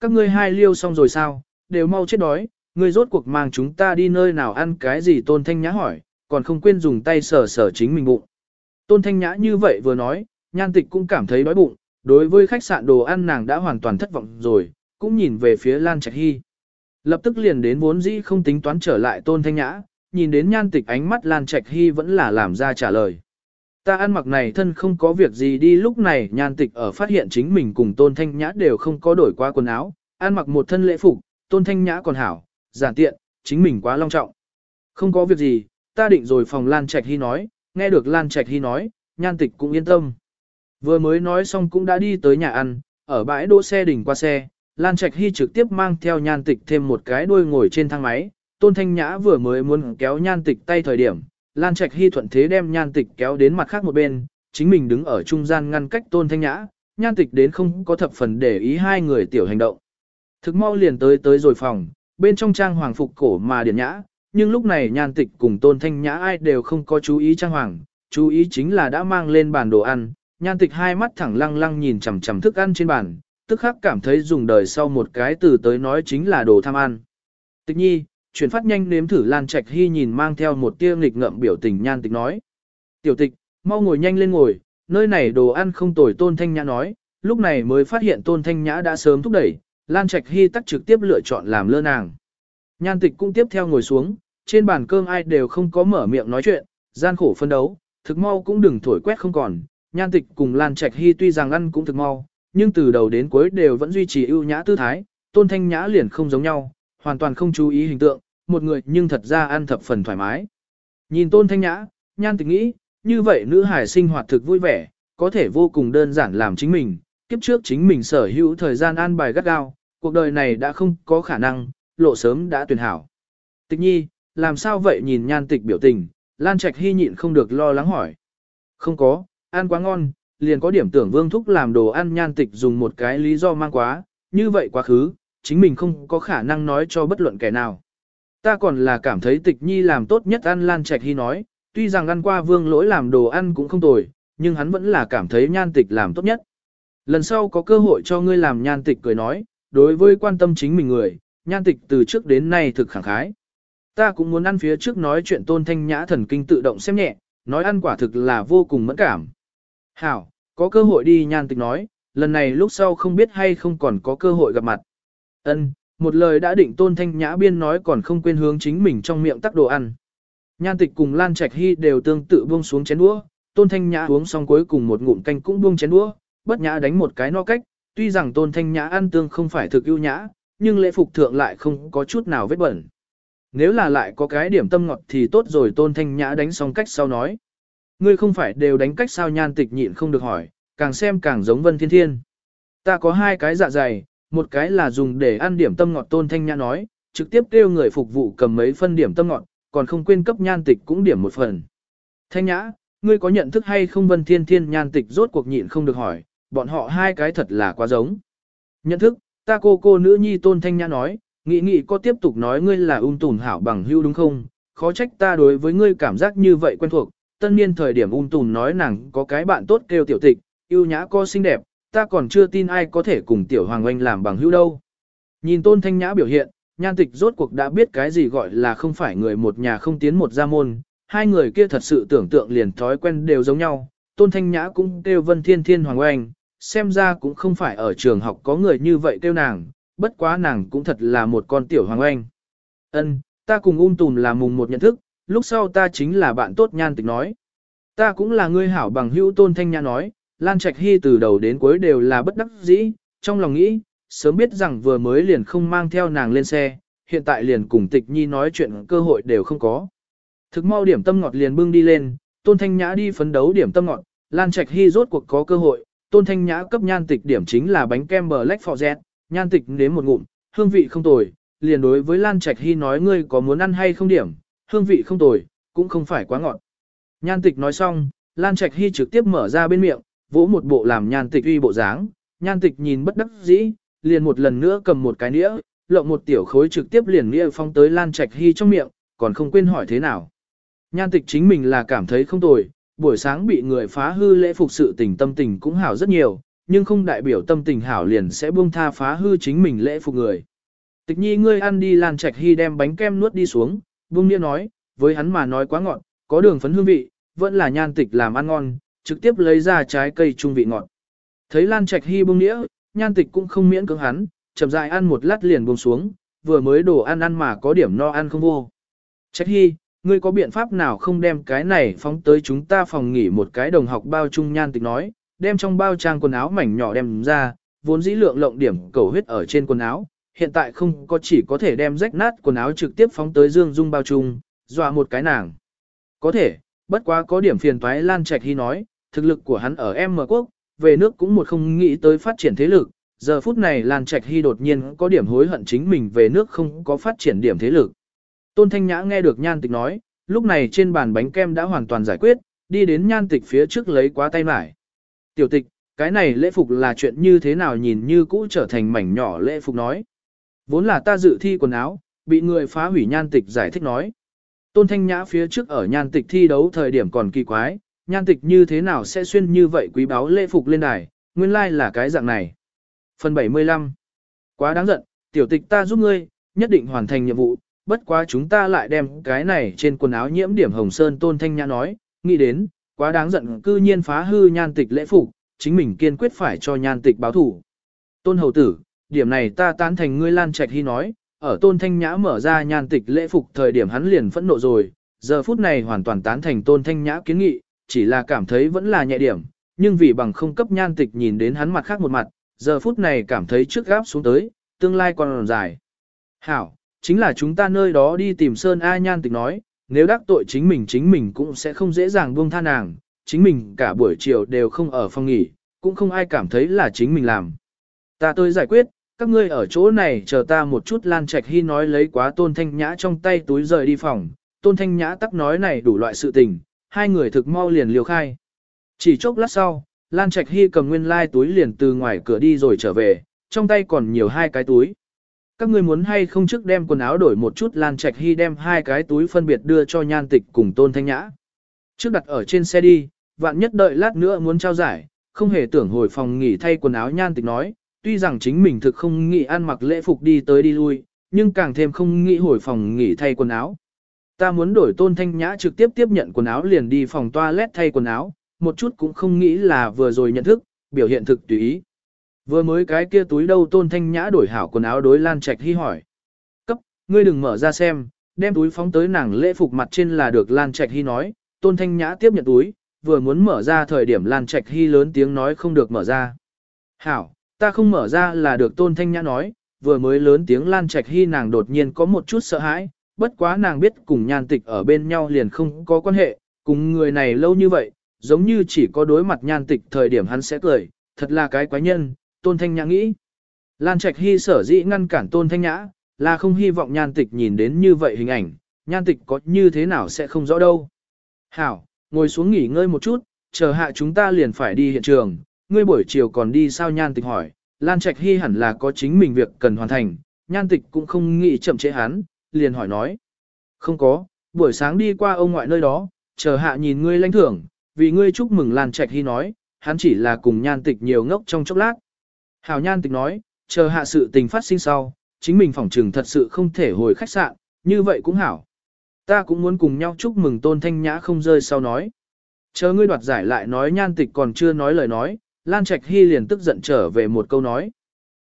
[SPEAKER 1] Các ngươi hai liêu xong rồi sao, đều mau chết đói, ngươi rốt cuộc mang chúng ta đi nơi nào ăn cái gì tôn thanh nhã hỏi, còn không quên dùng tay sờ sờ chính mình bụng. Tôn thanh nhã như vậy vừa nói, nhan tịch cũng cảm thấy đói bụng, đối với khách sạn đồ ăn nàng đã hoàn toàn thất vọng rồi, cũng nhìn về phía Lan Trạch Hy. Lập tức liền đến vốn dĩ không tính toán trở lại tôn thanh nhã, nhìn đến nhan tịch ánh mắt Lan Trạch Hy vẫn là làm ra trả lời. Ta ăn mặc này thân không có việc gì đi lúc này nhan tịch ở phát hiện chính mình cùng tôn thanh nhã đều không có đổi qua quần áo, ăn mặc một thân lễ phục, tôn thanh nhã còn hảo, giản tiện, chính mình quá long trọng. Không có việc gì, ta định rồi phòng Lan Trạch Hy nói, nghe được Lan Trạch Hy nói, nhan tịch cũng yên tâm. Vừa mới nói xong cũng đã đi tới nhà ăn, ở bãi đỗ xe đỉnh qua xe, Lan Trạch Hy trực tiếp mang theo nhan tịch thêm một cái đuôi ngồi trên thang máy, Tôn Thanh Nhã vừa mới muốn kéo nhan tịch tay thời điểm, Lan Trạch Hy thuận thế đem nhan tịch kéo đến mặt khác một bên, chính mình đứng ở trung gian ngăn cách Tôn Thanh Nhã, nhan tịch đến không có thập phần để ý hai người tiểu hành động. Thực mau liền tới tới rồi phòng, bên trong trang hoàng phục cổ mà điển nhã, nhưng lúc này nhan tịch cùng Tôn Thanh Nhã ai đều không có chú ý trang hoàng, chú ý chính là đã mang lên bàn đồ ăn, nhan tịch hai mắt thẳng lăng lăng nhìn chằm chằm thức ăn trên bàn, tức khắc cảm thấy dùng đời sau một cái từ tới nói chính là đồ tham ăn. Tịch nhi, chuyển phát nhanh nếm thử Lan Trạch Hy nhìn mang theo một tia nghịch ngợm biểu tình nhan tịch nói. Tiểu tịch, mau ngồi nhanh lên ngồi, nơi này đồ ăn không tồi Tôn Thanh Nhã nói, lúc này mới phát hiện Tôn Thanh Nhã đã sớm thúc đẩy, Lan Trạch Hy tắt trực tiếp lựa chọn làm lơ nàng. Nhan tịch cũng tiếp theo ngồi xuống, trên bàn cơm ai đều không có mở miệng nói chuyện, gian khổ phân đấu, thực mau cũng đừng thổi quét không còn. Nhan tịch cùng Lan Trạch Hy tuy rằng ăn cũng thực mau, nhưng từ đầu đến cuối đều vẫn duy trì ưu nhã tư thái, Tôn Thanh Nhã liền không giống nhau, hoàn toàn không chú ý hình tượng, một người nhưng thật ra ăn thập phần thoải mái. Nhìn tôn thanh nhã, nhan tịch nghĩ, như vậy nữ hải sinh hoạt thực vui vẻ, có thể vô cùng đơn giản làm chính mình, kiếp trước chính mình sở hữu thời gian an bài gắt gao, cuộc đời này đã không có khả năng, lộ sớm đã tuyển hảo. Tịch nhi, làm sao vậy nhìn nhan tịch biểu tình, Lan Trạch hy nhịn không được lo lắng hỏi. Không có, ăn quá ngon, liền có điểm tưởng vương thúc làm đồ ăn nhan tịch dùng một cái lý do mang quá, như vậy quá khứ, chính mình không có khả năng nói cho bất luận kẻ nào. Ta còn là cảm thấy tịch nhi làm tốt nhất ăn Lan Trạch Hy nói, tuy rằng ăn qua vương lỗi làm đồ ăn cũng không tồi, nhưng hắn vẫn là cảm thấy nhan tịch làm tốt nhất. Lần sau có cơ hội cho ngươi làm nhan tịch cười nói, đối với quan tâm chính mình người, nhan tịch từ trước đến nay thực khẳng khái. Ta cũng muốn ăn phía trước nói chuyện tôn thanh nhã thần kinh tự động xem nhẹ, nói ăn quả thực là vô cùng mẫn cảm. Hảo, có cơ hội đi nhan tịch nói, lần này lúc sau không biết hay không còn có cơ hội gặp mặt. Ân, một lời đã định tôn thanh nhã biên nói còn không quên hướng chính mình trong miệng tắc đồ ăn. Nhan tịch cùng Lan Trạch Hy đều tương tự buông xuống chén đũa, tôn thanh nhã uống xong cuối cùng một ngụm canh cũng buông chén đũa, bất nhã đánh một cái no cách, tuy rằng tôn thanh nhã ăn tương không phải thực ưu nhã, nhưng lễ phục thượng lại không có chút nào vết bẩn. Nếu là lại có cái điểm tâm ngọt thì tốt rồi tôn thanh nhã đánh xong cách sau nói. Ngươi không phải đều đánh cách sao nhan tịch nhịn không được hỏi, càng xem càng giống vân thiên thiên. Ta có hai cái dạ dày, một cái là dùng để ăn điểm tâm ngọt tôn thanh nhã nói, trực tiếp kêu người phục vụ cầm mấy phân điểm tâm ngọt, còn không quên cấp nhan tịch cũng điểm một phần. Thanh nhã, ngươi có nhận thức hay không vân thiên thiên nhan tịch rốt cuộc nhịn không được hỏi, bọn họ hai cái thật là quá giống. Nhận thức, ta cô cô nữ nhi tôn thanh nhã nói, nghị nghị có tiếp tục nói ngươi là ung tùn hảo bằng hưu đúng không, khó trách ta đối với ngươi cảm giác như vậy quen thuộc, tân niên thời điểm ung tùn nói nàng có cái bạn tốt kêu tiểu tịch, yêu nhã co xinh đẹp, ta còn chưa tin ai có thể cùng tiểu hoàng oanh làm bằng hữu đâu. Nhìn tôn thanh nhã biểu hiện, nhan tịch rốt cuộc đã biết cái gì gọi là không phải người một nhà không tiến một gia môn, hai người kia thật sự tưởng tượng liền thói quen đều giống nhau, tôn thanh nhã cũng kêu vân thiên thiên hoàng oanh, xem ra cũng không phải ở trường học có người như vậy kêu nàng, bất quá nàng cũng thật là một con tiểu hoàng oanh. Ân, ta cùng ung tùm là mùng một nhận thức, lúc sau ta chính là bạn tốt nhan tịch nói. Ta cũng là ngươi hảo bằng hữu tôn thanh nhã nói, Lan Trạch Hy từ đầu đến cuối đều là bất đắc dĩ, trong lòng nghĩ, sớm biết rằng vừa mới liền không mang theo nàng lên xe, hiện tại liền cùng tịch nhi nói chuyện cơ hội đều không có. Thực mau điểm tâm ngọt liền bưng đi lên, tôn thanh nhã đi phấn đấu điểm tâm ngọt, Lan Trạch Hy rốt cuộc có cơ hội, tôn thanh nhã cấp nhan tịch điểm chính là bánh kem Black Forest, nhan tịch nếm một ngụm, hương vị không tồi, liền đối với Lan Trạch Hy nói ngươi có muốn ăn hay không điểm, hương vị không tồi, cũng không phải quá ngọt. Nhan tịch nói xong, Lan Trạch Hy trực tiếp mở ra bên miệng, vỗ một bộ làm nhan tịch uy bộ dáng, nhan tịch nhìn bất đắc dĩ, liền một lần nữa cầm một cái nĩa, lộng một tiểu khối trực tiếp liền nĩa phong tới Lan Trạch Hy trong miệng, còn không quên hỏi thế nào. Nhan tịch chính mình là cảm thấy không tồi, buổi sáng bị người phá hư lễ phục sự tình tâm tình cũng hảo rất nhiều, nhưng không đại biểu tâm tình hảo liền sẽ buông tha phá hư chính mình lễ phục người. Tịch nhi ngươi ăn đi Lan Trạch Hy đem bánh kem nuốt đi xuống, buông nĩa nói, với hắn mà nói quá ngọt, có đường phấn hương vị, vẫn là nhan tịch làm ăn ngon, trực tiếp lấy ra trái cây trung vị ngọt. Thấy Lan Trạch Hy bưng nĩa, nhan tịch cũng không miễn cưỡng hắn, chậm rãi ăn một lát liền buông xuống, vừa mới đồ ăn ăn mà có điểm no ăn không vô. Trạch Hy, ngươi có biện pháp nào không đem cái này phóng tới chúng ta phòng nghỉ một cái đồng học bao trung nhan tịch nói, đem trong bao trang quần áo mảnh nhỏ đem ra, vốn dĩ lượng lộng điểm cầu huyết ở trên quần áo, hiện tại không có chỉ có thể đem rách nát quần áo trực tiếp phóng tới dương dung bao trung, dọa một cái nàng. Có thể, bất quá có điểm phiền toái Lan Trạch Hy nói, thực lực của hắn ở M quốc, về nước cũng một không nghĩ tới phát triển thế lực, giờ phút này Lan Trạch Hy đột nhiên có điểm hối hận chính mình về nước không có phát triển điểm thế lực. Tôn Thanh Nhã nghe được nhan tịch nói, lúc này trên bàn bánh kem đã hoàn toàn giải quyết, đi đến nhan tịch phía trước lấy quá tay mải. Tiểu tịch, cái này lễ phục là chuyện như thế nào nhìn như cũ trở thành mảnh nhỏ lễ phục nói. Vốn là ta dự thi quần áo, bị người phá hủy nhan tịch giải thích nói. Tôn Thanh Nhã phía trước ở nhan tịch thi đấu thời điểm còn kỳ quái, nhan tịch như thế nào sẽ xuyên như vậy quý báo lễ phục lên đài, nguyên lai like là cái dạng này. Phần 75 Quá đáng giận, tiểu tịch ta giúp ngươi, nhất định hoàn thành nhiệm vụ, bất quá chúng ta lại đem cái này trên quần áo nhiễm điểm hồng sơn tôn thanh nhã nói, nghĩ đến, quá đáng giận cư nhiên phá hư nhan tịch lễ phục, chính mình kiên quyết phải cho nhan tịch báo thủ. Tôn hầu tử, điểm này ta tán thành ngươi lan trạch hy nói, ở tôn thanh nhã mở ra nhan tịch lễ phục thời điểm hắn liền phẫn nộ rồi, giờ phút này hoàn toàn tán thành tôn thanh nhã kiến nghị, chỉ là cảm thấy vẫn là nhẹ điểm, nhưng vì bằng không cấp nhan tịch nhìn đến hắn mặt khác một mặt, giờ phút này cảm thấy trước gáp xuống tới, tương lai còn dài. Hảo, chính là chúng ta nơi đó đi tìm Sơn A nhan tịch nói, nếu đắc tội chính mình chính mình cũng sẽ không dễ dàng buông tha nàng, chính mình cả buổi chiều đều không ở phòng nghỉ, cũng không ai cảm thấy là chính mình làm. Ta tôi giải quyết, các ngươi ở chỗ này chờ ta một chút Lan Trạch Hy nói lấy quá Tôn Thanh Nhã trong tay túi rời đi phòng, Tôn Thanh Nhã tắc nói này đủ loại sự tình, hai người thực mau liền liều khai. Chỉ chốc lát sau, Lan Trạch Hy cầm nguyên lai túi liền từ ngoài cửa đi rồi trở về, trong tay còn nhiều hai cái túi. Các ngươi muốn hay không trước đem quần áo đổi một chút Lan Trạch Hy đem hai cái túi phân biệt đưa cho nhan tịch cùng Tôn Thanh Nhã. Trước đặt ở trên xe đi, vạn nhất đợi lát nữa muốn trao giải, không hề tưởng hồi phòng nghỉ thay quần áo nhan tịch nói, tuy rằng chính mình thực không nghĩ ăn mặc lễ phục đi tới đi lui, nhưng càng thêm không nghĩ hồi phòng nghỉ thay quần áo. Ta muốn đổi tôn thanh nhã trực tiếp tiếp nhận quần áo liền đi phòng toilet thay quần áo, một chút cũng không nghĩ là vừa rồi nhận thức, biểu hiện thực tùy ý. Vừa mới cái kia túi đâu tôn thanh nhã đổi hảo quần áo đối Lan Trạch Hy hỏi. Cấp, ngươi đừng mở ra xem, đem túi phóng tới nàng lễ phục mặt trên là được Lan Trạch Hy nói, tôn thanh nhã tiếp nhận túi, vừa muốn mở ra thời điểm Lan Trạch Hy lớn tiếng nói không được mở ra. Hảo, ta không mở ra là được tôn thanh nhã nói, vừa mới lớn tiếng Lan Trạch Hy nàng đột nhiên có một chút sợ hãi, bất quá nàng biết cùng nhan tịch ở bên nhau liền không có quan hệ, cùng người này lâu như vậy, giống như chỉ có đối mặt nhan tịch thời điểm hắn sẽ cười, thật là cái quái nhân, tôn thanh nhã nghĩ. Lan Trạch Hy sở dĩ ngăn cản tôn thanh nhã, là không hy vọng nhan tịch nhìn đến như vậy hình ảnh, nhan tịch có như thế nào sẽ không rõ đâu. Hảo, ngồi xuống nghỉ ngơi một chút, chờ hạ chúng ta liền phải đi hiện trường, ngươi buổi chiều còn đi sao nhan tịch hỏi, Lan Trạch Hy hẳn là có chính mình việc cần hoàn thành, nhan tịch cũng không nghĩ chậm trễ hắn, liền hỏi nói. Không có, buổi sáng đi qua ông ngoại nơi đó, chờ hạ nhìn ngươi lãnh thưởng, vì ngươi chúc mừng Lan Trạch Hy nói, hắn chỉ là cùng nhan tịch nhiều ngốc trong chốc lát. Hảo nhan tịch nói, chờ hạ sự tình phát sinh sau, chính mình phỏng trừng thật sự không thể hồi khách sạn, như vậy cũng hảo. Ta cũng muốn cùng nhau chúc mừng tôn thanh nhã không rơi sau nói. Chờ ngươi đoạt giải lại nói nhan tịch còn chưa nói lời nói, Lan Trạch Hy liền tức giận trở về một câu nói.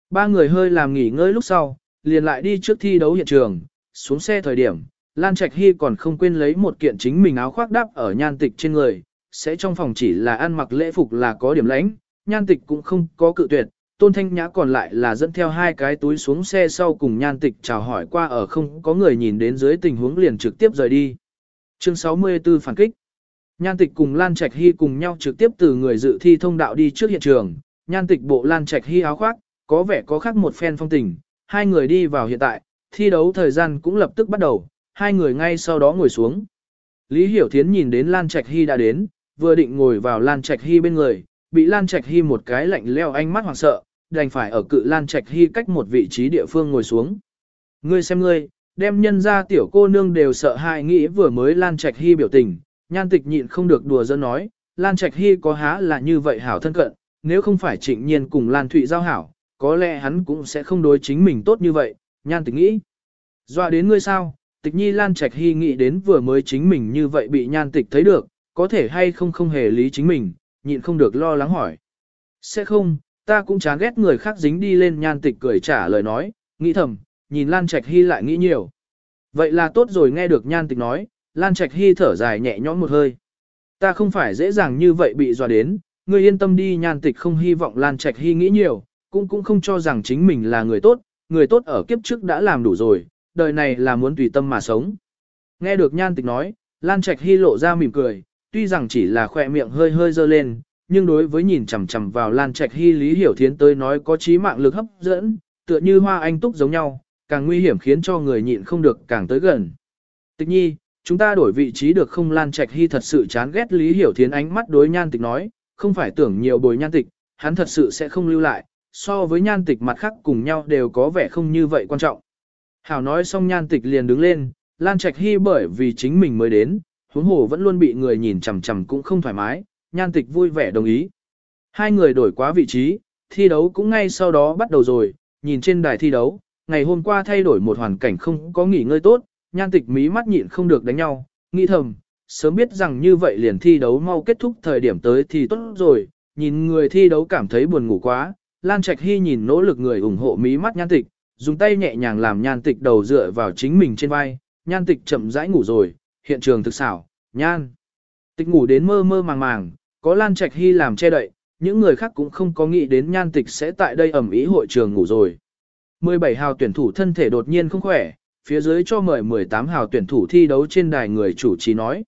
[SPEAKER 1] Ba người hơi làm nghỉ ngơi lúc sau, liền lại đi trước thi đấu hiện trường, xuống xe thời điểm, Lan Trạch Hy còn không quên lấy một kiện chính mình áo khoác đắp ở nhan tịch trên người, sẽ trong phòng chỉ là ăn mặc lễ phục là có điểm lãnh, nhan tịch cũng không có cự tuyệt, tôn thanh nhã còn lại là dẫn theo hai cái túi xuống xe sau cùng nhan tịch chào hỏi qua ở không có người nhìn đến dưới tình huống liền trực tiếp rời đi. Chương 64 phản kích Nhan tịch cùng Lan Trạch Hy cùng nhau trực tiếp từ người dự thi thông đạo đi trước hiện trường, nhan tịch bộ Lan Trạch Hy áo khoác, có vẻ có khác một phen phong tình, hai người đi vào hiện tại, thi đấu thời gian cũng lập tức bắt đầu, hai người ngay sau đó ngồi xuống. Lý Hiểu Thiến nhìn đến Lan Trạch Hy đã đến, vừa định ngồi vào Lan Trạch Hy bên người, bị Lan Trạch Hy một cái lạnh leo ánh mắt hoảng sợ, đành phải ở cự Lan Trạch Hy cách một vị trí địa phương ngồi xuống. Ngươi xem ngươi, đem nhân ra tiểu cô nương đều sợ hãi nghĩ vừa mới Lan Trạch Hy biểu tình, nhan tịch nhịn không được đùa giỡn nói, Lan Trạch Hy có há là như vậy hảo thân cận, nếu không phải trịnh nhiên cùng Lan Thụy giao hảo, có lẽ hắn cũng sẽ không đối chính mình tốt như vậy, nhan tịch nghĩ. Dọa đến ngươi sao, tịch nhi Lan Trạch Hy nghĩ đến vừa mới chính mình như vậy bị nhan tịch thấy được, có thể hay không không hề lý chính mình, nhịn không được lo lắng hỏi. Sẽ không, ta cũng chán ghét người khác dính đi lên nhan tịch cười trả lời nói, nghĩ thầm, nhìn Lan Trạch Hy lại nghĩ nhiều. Vậy là tốt rồi nghe được nhan tịch nói, Lan Trạch Hy thở dài nhẹ nhõm một hơi. Ta không phải dễ dàng như vậy bị dọa đến, ngươi yên tâm đi nhan tịch không hy vọng Lan Trạch Hy nghĩ nhiều, cũng cũng không cho rằng chính mình là người tốt, người tốt ở kiếp trước đã làm đủ rồi, đời này là muốn tùy tâm mà sống. Nghe được nhan tịch nói, Lan Trạch Hy lộ ra mỉm cười, tuy rằng chỉ là khỏe miệng hơi hơi dơ lên, nhưng đối với nhìn chằm chằm vào Lan Trạch Hy Lý Hiểu Thiến tới nói có trí mạng lực hấp dẫn, tựa như hoa anh túc giống nhau, càng nguy hiểm khiến cho người nhịn không được càng tới gần. Tịch nhi, chúng ta đổi vị trí được không Lan Trạch Hy thật sự chán ghét Lý Hiểu Thiến ánh mắt đối nhan tịch nói, không phải tưởng nhiều bồi nhan tịch, hắn thật sự sẽ không lưu lại, so với nhan tịch mặt khác cùng nhau đều có vẻ không như vậy quan trọng. Hảo nói xong nhan tịch liền đứng lên, Lan Trạch Hy bởi vì chính mình mới đến, huống hồ vẫn luôn bị người nhìn chằm chằm cũng không thoải mái, nhan tịch vui vẻ đồng ý. Hai người đổi quá vị trí, thi đấu cũng ngay sau đó bắt đầu rồi, nhìn trên đài thi đấu, ngày hôm qua thay đổi một hoàn cảnh không có nghỉ ngơi tốt, nhan tịch mí mắt nhịn không được đánh nhau, nghĩ thầm, sớm biết rằng như vậy liền thi đấu mau kết thúc thời điểm tới thì tốt rồi, nhìn người thi đấu cảm thấy buồn ngủ quá, Lan Trạch Hy nhìn nỗ lực người ủng hộ mí mắt nhan tịch, dùng tay nhẹ nhàng làm nhan tịch đầu dựa vào chính mình trên vai, nhan tịch chậm rãi ngủ rồi, hiện trường thực xảo, nhan. Tịch ngủ đến mơ mơ màng màng, có Lan Trạch Hy làm che đậy, những người khác cũng không có nghĩ đến nhan tịch sẽ tại đây ẩm ý hội trường ngủ rồi. 17 hào tuyển thủ thân thể đột nhiên không khỏe, phía dưới cho mời 18 hào tuyển thủ thi đấu trên đài người chủ trì nói.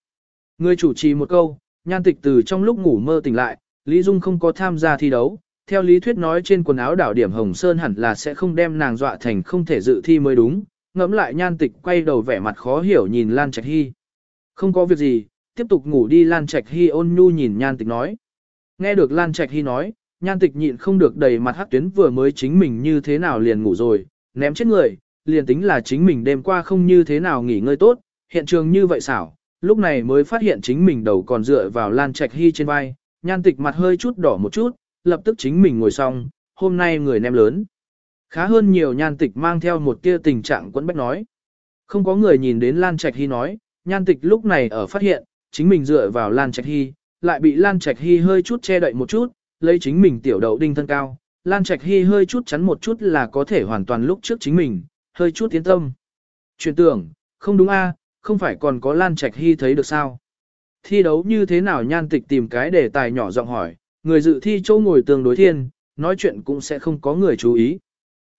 [SPEAKER 1] Người chủ trì một câu, nhan tịch từ trong lúc ngủ mơ tỉnh lại, Lý Dung không có tham gia thi đấu. Theo lý thuyết nói trên quần áo đảo điểm Hồng Sơn hẳn là sẽ không đem nàng dọa thành không thể dự thi mới đúng. Ngẫm lại nhan tịch quay đầu vẻ mặt khó hiểu nhìn Lan Trạch Hy. Không có việc gì, tiếp tục ngủ đi Lan Trạch Hy ôn nhu nhìn nhan tịch nói. Nghe được Lan Trạch Hy nói, nhan tịch nhịn không được đầy mặt hắc tuyến vừa mới chính mình như thế nào liền ngủ rồi, ném chết người, liền tính là chính mình đêm qua không như thế nào nghỉ ngơi tốt, hiện trường như vậy xảo, lúc này mới phát hiện chính mình đầu còn dựa vào Lan Trạch Hy trên vai, nhan tịch mặt hơi chút đỏ một chút, lập tức chính mình ngồi xong, hôm nay người nem lớn. Khá hơn nhiều nhan tịch mang theo một kia tình trạng quẫn bách nói. Không có người nhìn đến Lan Trạch Hy nói, nhan tịch lúc này ở phát hiện, chính mình dựa vào Lan Trạch Hy, lại bị Lan Trạch Hy hơi chút che đậy một chút, lấy chính mình tiểu đậu đinh thân cao. Lan Trạch Hy hơi chút chắn một chút là có thể hoàn toàn lúc trước chính mình, hơi chút tiến tâm. Truyền tưởng, không đúng a, không phải còn có Lan Trạch Hy thấy được sao? Thi đấu như thế nào nhan tịch tìm cái đề tài nhỏ giọng hỏi, người dự thi chỗ ngồi tương đối thiên, nói chuyện cũng sẽ không có người chú ý.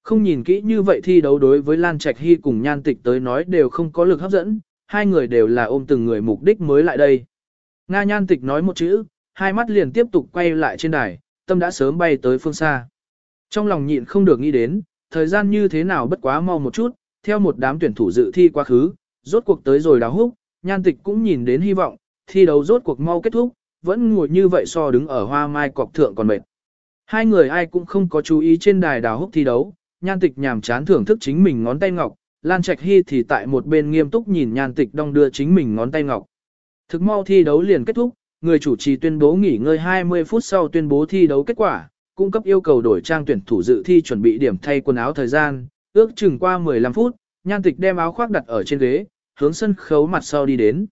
[SPEAKER 1] Không nhìn kỹ như vậy thi đấu đối với Lan Trạch Hy cùng nhan tịch tới nói đều không có lực hấp dẫn, hai người đều là ôm từng người mục đích mới lại đây. Nga nhan tịch nói một chữ, hai mắt liền tiếp tục quay lại trên đài, tâm đã sớm bay tới phương xa. Trong lòng nhịn không được nghĩ đến, thời gian như thế nào bất quá mau một chút, theo một đám tuyển thủ dự thi quá khứ, rốt cuộc tới rồi đào húc, nhan tịch cũng nhìn đến hy vọng, thi đấu rốt cuộc mau kết thúc, vẫn ngồi như vậy so đứng ở hoa mai cọc thượng còn mệt. Hai người ai cũng không có chú ý trên đài đào húc thi đấu, nhan tịch nhàm chán thưởng thức chính mình ngón tay ngọc, Lan Trạch Hy thì tại một bên nghiêm túc nhìn nhan tịch đong đưa chính mình ngón tay ngọc. Thực mau thi đấu liền kết thúc, người chủ trì tuyên bố nghỉ ngơi 20 phút sau tuyên bố thi đấu kết quả, cung cấp yêu cầu đổi trang tuyển thủ dự thi chuẩn bị điểm thay quần áo thời gian, ước chừng qua 15 phút, nhan tịch đem áo khoác đặt ở trên ghế, hướng sân khấu mặt sau đi đến.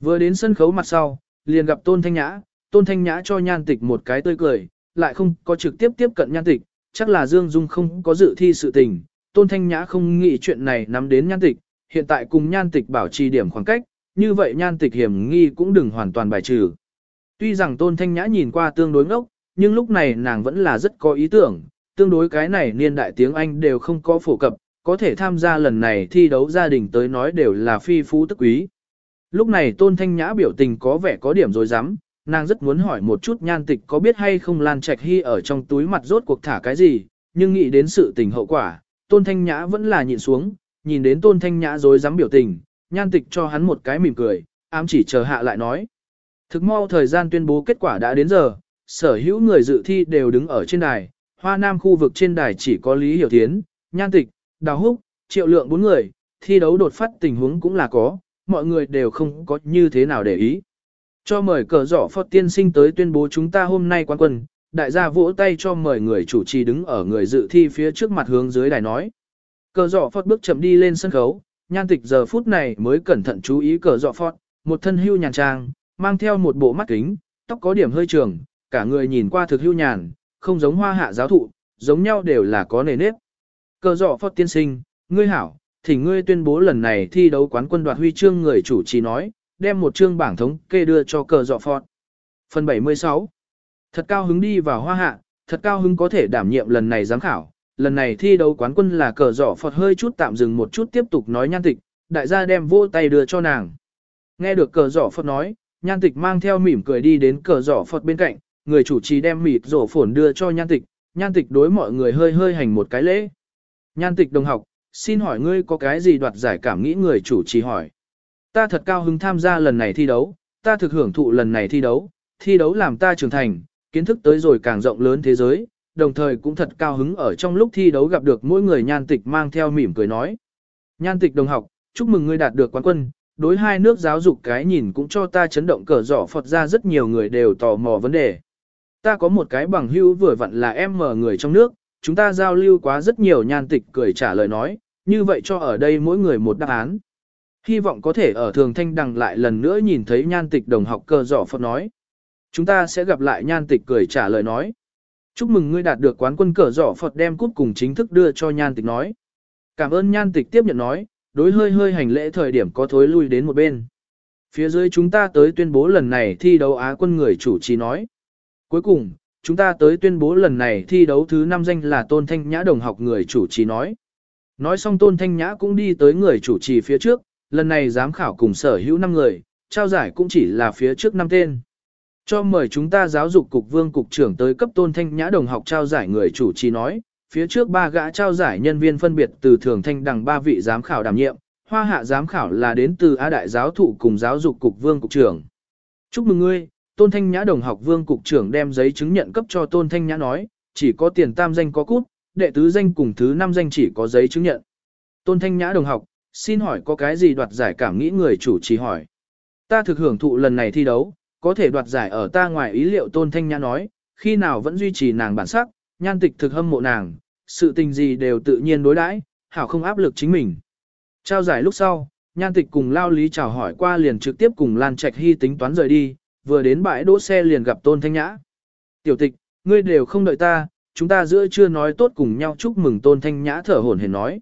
[SPEAKER 1] Vừa đến sân khấu mặt sau, liền gặp Tôn Thanh Nhã, Tôn Thanh Nhã cho nhan tịch một cái tươi cười, lại không có trực tiếp tiếp cận nhan tịch, chắc là Dương Dung không có dự thi sự tình, Tôn Thanh Nhã không nghĩ chuyện này nắm đến nhan tịch, hiện tại cùng nhan tịch bảo trì điểm khoảng cách, như vậy nhan tịch hiểm nghi cũng đừng hoàn toàn bài trừ. Tuy rằng Tôn Thanh Nhã nhìn qua tương đối ngốc, nhưng lúc này nàng vẫn là rất có ý tưởng, tương đối cái này niên đại tiếng Anh đều không có phổ cập, có thể tham gia lần này thi đấu gia đình tới nói đều là phi phú tức quý. Lúc này Tôn Thanh Nhã biểu tình có vẻ có điểm rồi dám, nàng rất muốn hỏi một chút nhan tịch có biết hay không Lan Trạch Hy ở trong túi mặt rốt cuộc thả cái gì, nhưng nghĩ đến sự tình hậu quả, Tôn Thanh Nhã vẫn là nhịn xuống, nhìn đến Tôn Thanh Nhã rồi dám biểu tình, nhan tịch cho hắn một cái mỉm cười, ám chỉ chờ hạ lại nói. Thực mau thời gian tuyên bố kết quả đã đến giờ, sở hữu người dự thi đều đứng ở trên đài, hoa nam khu vực trên đài chỉ có Lý Hiểu Thiến, nhan tịch, đào húc, triệu lượng bốn người, thi đấu đột phát tình huống cũng là có, mọi người đều không có như thế nào để ý. Cho mời cờ giỏ Phật tiên sinh tới tuyên bố chúng ta hôm nay quan quân, đại gia vỗ tay cho mời người chủ trì đứng ở người dự thi phía trước mặt hướng dưới đài nói. Cờ giỏ Phật bước chậm đi lên sân khấu, nhan tịch giờ phút này mới cẩn thận chú ý cờ giỏ Phật, một thân hưu nhàn trang, mang theo một bộ mắt kính, tóc có điểm hơi trường, cả người nhìn qua thực hưu nhàn, không giống hoa hạ giáo thụ, giống nhau đều là có nề nếp. Cờ giỏ Phật tiên sinh, ngươi hảo, thì ngươi tuyên bố lần này thi đấu quán quân đoạt huy chương người chủ trì nói, đem một chương bảng thống kê đưa cho cờ dọ phọt. Phần 76 Thật cao hứng đi vào hoa hạ, thật cao hứng có thể đảm nhiệm lần này giám khảo. Lần này thi đấu quán quân là cờ dọ phọt hơi chút tạm dừng một chút tiếp tục nói nhan tịch, đại gia đem vô tay đưa cho nàng. Nghe được cờ dọ phọt nói, nhan tịch mang theo mỉm cười đi đến cờ dọ phọt bên cạnh, người chủ trì đem mịt rổ phổn đưa cho nhan tịch, nhan tịch đối mọi người hơi hơi hành một cái lễ. Nhan tịch đồng học, xin hỏi ngươi có cái gì đoạt giải cảm nghĩ người chủ trì hỏi. Ta thật cao hứng tham gia lần này thi đấu, ta thực hưởng thụ lần này thi đấu, thi đấu làm ta trưởng thành, kiến thức tới rồi càng rộng lớn thế giới, đồng thời cũng thật cao hứng ở trong lúc thi đấu gặp được mỗi người nhan tịch mang theo mỉm cười nói. Nhan tịch đồng học, chúc mừng ngươi đạt được quán quân, đối hai nước giáo dục cái nhìn cũng cho ta chấn động cờ giỏ Phật ra rất nhiều người đều tò mò vấn đề. Ta có một cái bằng hữu vừa vặn là em mở người trong nước, chúng ta giao lưu quá rất nhiều nhan tịch cười trả lời nói, như vậy cho ở đây mỗi người một đáp án. Hy vọng có thể ở thường thanh đằng lại lần nữa nhìn thấy nhan tịch đồng học cơ giỏ Phật nói. Chúng ta sẽ gặp lại nhan tịch cười trả lời nói. Chúc mừng ngươi đạt được quán quân cờ giỏ Phật đem cút cùng chính thức đưa cho nhan tịch nói. Cảm ơn nhan tịch tiếp nhận nói, đối hơi hơi hành lễ thời điểm có thối lui đến một bên. Phía dưới chúng ta tới tuyên bố lần này thi đấu Á quân người chủ trì nói. Cuối cùng, chúng ta tới tuyên bố lần này thi đấu thứ 5 danh là Tôn Thanh Nhã đồng học người chủ trì nói. Nói xong Tôn Thanh Nhã cũng đi tới người chủ trì phía trước, lần này giám khảo cùng sở hữu 5 người, trao giải cũng chỉ là phía trước 5 tên. Cho mời chúng ta giáo dục cục vương cục trưởng tới cấp Tôn Thanh Nhã đồng học trao giải người chủ trì nói, phía trước ba gã trao giải nhân viên phân biệt từ thường thanh đằng ba vị giám khảo đảm nhiệm, hoa hạ giám khảo là đến từ Á Đại giáo thụ cùng giáo dục cục vương cục trưởng. Chúc mừng ngươi, Tôn Thanh Nhã đồng học vương cục trưởng đem giấy chứng nhận cấp cho Tôn Thanh Nhã nói, chỉ có tiền tam danh có cút, đệ tứ danh cùng thứ năm danh chỉ có giấy chứng nhận. Tôn Thanh Nhã đồng học, xin hỏi có cái gì đoạt giải cảm nghĩ người chủ trì hỏi. Ta thực hưởng thụ lần này thi đấu, có thể đoạt giải ở ta ngoài ý liệu Tôn Thanh Nhã nói, khi nào vẫn duy trì nàng bản sắc, nhan tịch thực hâm mộ nàng, sự tình gì đều tự nhiên đối đãi, hảo không áp lực chính mình. Trao giải lúc sau, nhan tịch cùng lao lý chào hỏi qua liền trực tiếp cùng Lan Trạch Hy tính toán rời đi, vừa đến bãi đỗ xe liền gặp Tôn Thanh Nhã. Tiểu tịch, ngươi đều không đợi ta, chúng ta giữa chưa nói tốt cùng nhau chúc mừng Tôn Thanh Nhã thở hổn hển nói.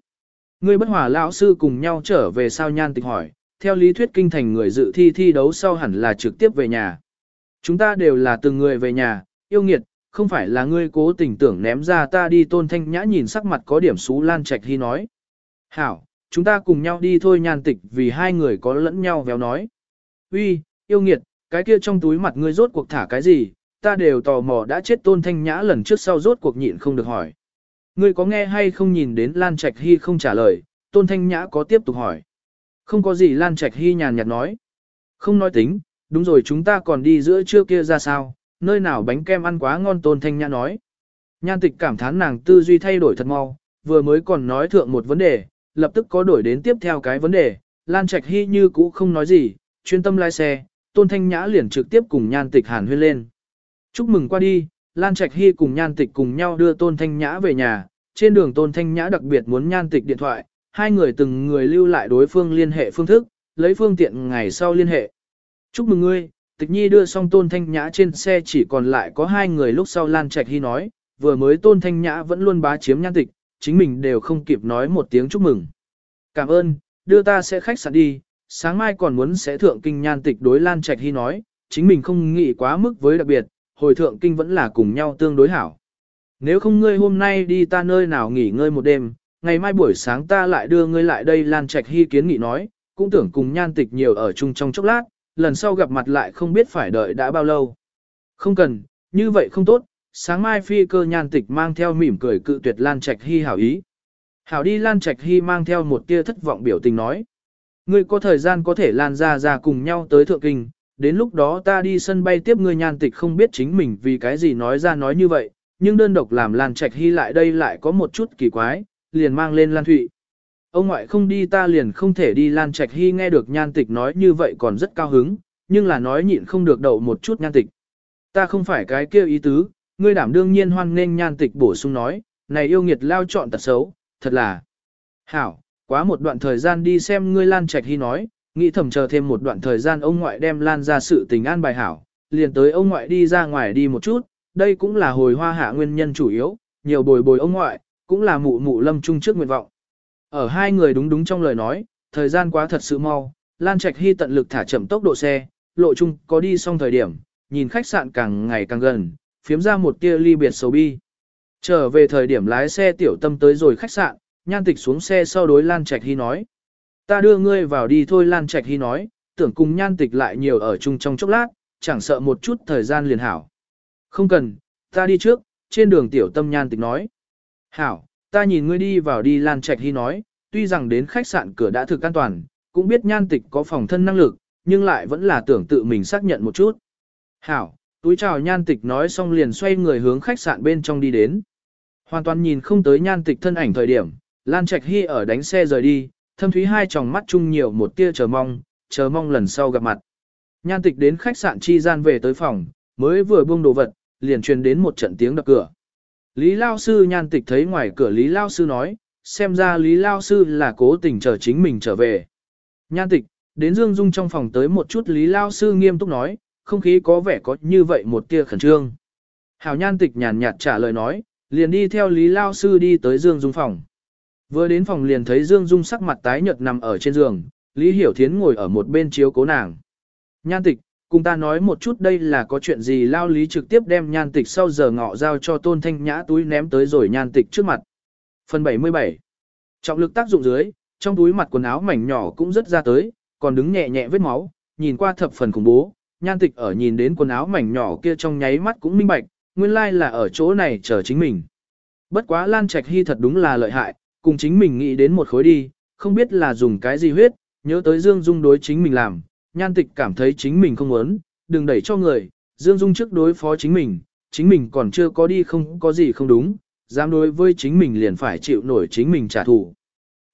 [SPEAKER 1] Ngươi bất hòa lão sư cùng nhau trở về sao nhan tịch hỏi, theo lý thuyết kinh thành người dự thi thi đấu sau hẳn là trực tiếp về nhà. Chúng ta đều là từng người về nhà, yêu nghiệt, không phải là ngươi cố tình tưởng ném ra ta đi tôn thanh nhã nhìn sắc mặt có điểm xú lan trạch hy nói. Hảo, chúng ta cùng nhau đi thôi nhan tịch vì hai người có lẫn nhau véo nói. Uy, yêu nghiệt, cái kia trong túi mặt ngươi rốt cuộc thả cái gì, ta đều tò mò đã chết tôn thanh nhã lần trước sau rốt cuộc nhịn không được hỏi. Ngươi có nghe hay không nhìn đến Lan Trạch Hy không trả lời, Tôn Thanh Nhã có tiếp tục hỏi. Không có gì Lan Trạch Hy nhàn nhạt nói. Không nói tính, đúng rồi chúng ta còn đi giữa trưa kia ra sao, nơi nào bánh kem ăn quá ngon Tôn Thanh Nhã nói. Nhan tịch cảm thán nàng tư duy thay đổi thật mau, vừa mới còn nói thượng một vấn đề, lập tức có đổi đến tiếp theo cái vấn đề, Lan Trạch Hy như cũ không nói gì, chuyên tâm lái xe, Tôn Thanh Nhã liền trực tiếp cùng nhan tịch hàn huyên lên. Chúc mừng qua đi, Lan Trạch Hy cùng nhan tịch cùng nhau đưa Tôn Thanh Nhã về nhà, trên đường Tôn Thanh Nhã đặc biệt muốn nhan tịch điện thoại, hai người từng người lưu lại đối phương liên hệ phương thức, lấy phương tiện ngày sau liên hệ. Chúc mừng ngươi, tịch nhi đưa xong Tôn Thanh Nhã trên xe chỉ còn lại có hai người lúc sau Lan Trạch Hy nói, vừa mới Tôn Thanh Nhã vẫn luôn bá chiếm nhan tịch, chính mình đều không kịp nói một tiếng chúc mừng. Cảm ơn, đưa ta sẽ khách sạn đi, sáng mai còn muốn sẽ thượng kinh nhan tịch đối Lan Trạch Hy nói, chính mình không nghĩ quá mức với đặc biệt, hồi thượng kinh vẫn là cùng nhau tương đối hảo. Nếu không ngươi hôm nay đi ta nơi nào nghỉ ngơi một đêm, ngày mai buổi sáng ta lại đưa ngươi lại đây Lan Trạch Hy kiến nghị nói, cũng tưởng cùng nhan tịch nhiều ở chung trong chốc lát, lần sau gặp mặt lại không biết phải đợi đã bao lâu. Không cần, như vậy không tốt, sáng mai phi cơ nhan tịch mang theo mỉm cười cự tuyệt Lan Trạch Hy hảo ý. Hảo đi Lan Trạch Hy mang theo một tia thất vọng biểu tình nói. Ngươi có thời gian có thể lan ra ra cùng nhau tới Thượng Kinh, đến lúc đó ta đi sân bay tiếp ngươi nhan tịch không biết chính mình vì cái gì nói ra nói như vậy, nhưng đơn độc làm Lan Trạch Hy lại đây lại có một chút kỳ quái, liền mang lên Lan Thụy. Ông ngoại không đi ta liền không thể đi Lan Trạch Hy nghe được nhan tịch nói như vậy còn rất cao hứng, nhưng là nói nhịn không được đậu một chút nhan tịch. Ta không phải cái kêu ý tứ, ngươi đảm đương nhiên hoan nghênh nhan tịch bổ sung nói, này yêu nghiệt lao chọn tật xấu, thật là. Hảo, quá một đoạn thời gian đi xem ngươi Lan Trạch Hy nói, nghĩ thầm chờ thêm một đoạn thời gian ông ngoại đem Lan ra sự tình an bài hảo, liền tới ông ngoại đi ra ngoài đi một chút, đây cũng là hồi hoa hạ nguyên nhân chủ yếu, nhiều bồi bồi ông ngoại, cũng là mụ mụ lâm trung trước nguyện vọng. Ở hai người đúng đúng trong lời nói, thời gian quá thật sự mau, Lan Trạch Hy tận lực thả chậm tốc độ xe, lộ chung có đi xong thời điểm, nhìn khách sạn càng ngày càng gần, phiếm ra một tia ly biệt sầu bi. Trở về thời điểm lái xe tiểu tâm tới rồi khách sạn, nhan tịch xuống xe sau đối Lan Trạch Hy nói. Ta đưa ngươi vào đi thôi Lan Trạch Hy nói, tưởng cùng nhan tịch lại nhiều ở chung trong chốc lát, chẳng sợ một chút thời gian liền hảo. Không cần, ta đi trước, trên đường tiểu tâm nhan tịch nói. Hảo, ta nhìn ngươi đi vào đi Lan Trạch Hy nói, tuy rằng đến khách sạn cửa đã thực an toàn, cũng biết nhan tịch có phòng thân năng lực, nhưng lại vẫn là tưởng tự mình xác nhận một chút. Hảo, túi chào nhan tịch nói xong liền xoay người hướng khách sạn bên trong đi đến. Hoàn toàn nhìn không tới nhan tịch thân ảnh thời điểm, Lan Trạch Hy ở đánh xe rời đi, thâm thúy hai tròng mắt chung nhiều một tia chờ mong, chờ mong lần sau gặp mặt. Nhan tịch đến khách sạn chi gian về tới phòng, mới vừa buông đồ vật, liền truyền đến một trận tiếng đập cửa. Lý Lao Sư nhan tịch thấy ngoài cửa Lý Lao Sư nói, xem ra Lý Lao Sư là cố tình chờ chính mình trở về. Nhan tịch, đến Dương Dung trong phòng tới một chút Lý Lao Sư nghiêm túc nói, không khí có vẻ có như vậy một tia khẩn trương. Hảo nhan tịch nhàn nhạt trả lời nói, liền đi theo Lý Lao Sư đi tới Dương Dung phòng. Vừa đến phòng liền thấy Dương Dung sắc mặt tái nhợt nằm ở trên giường, Lý Hiểu Thiến ngồi ở một bên chiếu cố nàng. Nhan tịch, cùng ta nói một chút đây là có chuyện gì Lao Lý trực tiếp đem nhan tịch sau giờ ngọ giao cho Tôn Thanh Nhã túi ném tới rồi nhan tịch trước mặt. Phần 77 Trọng lực tác dụng dưới, trong túi mặt quần áo mảnh nhỏ cũng rất ra tới, còn đứng nhẹ nhẹ vết máu, nhìn qua thập phần khủng bố. Nhan tịch ở nhìn đến quần áo mảnh nhỏ kia trong nháy mắt cũng minh bạch, nguyên lai là ở chỗ này chờ chính mình. Bất quá Lan Trạch Hy thật đúng là lợi hại, cùng chính mình nghĩ đến một khối đi, không biết là dùng cái gì huyết, nhớ tới Dương Dung đối chính mình làm, nhan tịch cảm thấy chính mình không muốn, đừng đẩy cho người, Dương Dung trước đối phó chính mình, chính mình còn chưa có đi không có gì không đúng, dám đối với chính mình liền phải chịu nổi chính mình trả thù.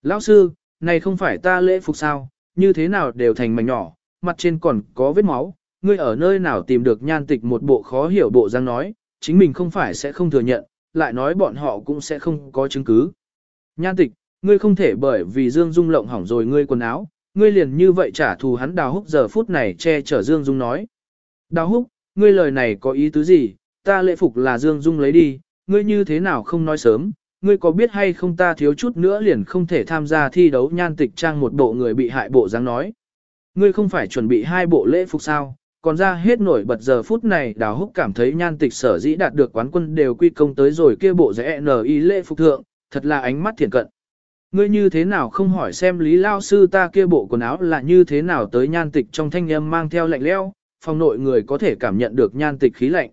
[SPEAKER 1] Lão sư, này không phải ta lễ phục sao, như thế nào đều thành mảnh nhỏ, mặt trên còn có vết máu, ngươi ở nơi nào tìm được nhan tịch một bộ khó hiểu bộ răng nói, chính mình không phải sẽ không thừa nhận, lại nói bọn họ cũng sẽ không có chứng cứ. Nhan tịch, ngươi không thể bởi vì Dương Dung lộng hỏng rồi ngươi quần áo, ngươi liền như vậy trả thù hắn đào húc giờ phút này che chở Dương Dung nói. Đào húc, ngươi lời này có ý tứ gì, ta lễ phục là Dương Dung lấy đi, ngươi như thế nào không nói sớm, ngươi có biết hay không ta thiếu chút nữa liền không thể tham gia thi đấu nhan tịch trang một bộ người bị hại bộ dáng nói. Ngươi không phải chuẩn bị hai bộ lễ phục sao, còn ra hết nổi bật giờ phút này đào húc cảm thấy nhan tịch sở dĩ đạt được quán quân đều quy công tới rồi kia bộ rẽ n y lễ phục thượng, thật là ánh mắt thiện cận. Ngươi như thế nào không hỏi xem lý lao sư ta kia bộ quần áo là như thế nào tới nhan tịch trong thanh âm mang theo lạnh leo, phòng nội người có thể cảm nhận được nhan tịch khí lạnh.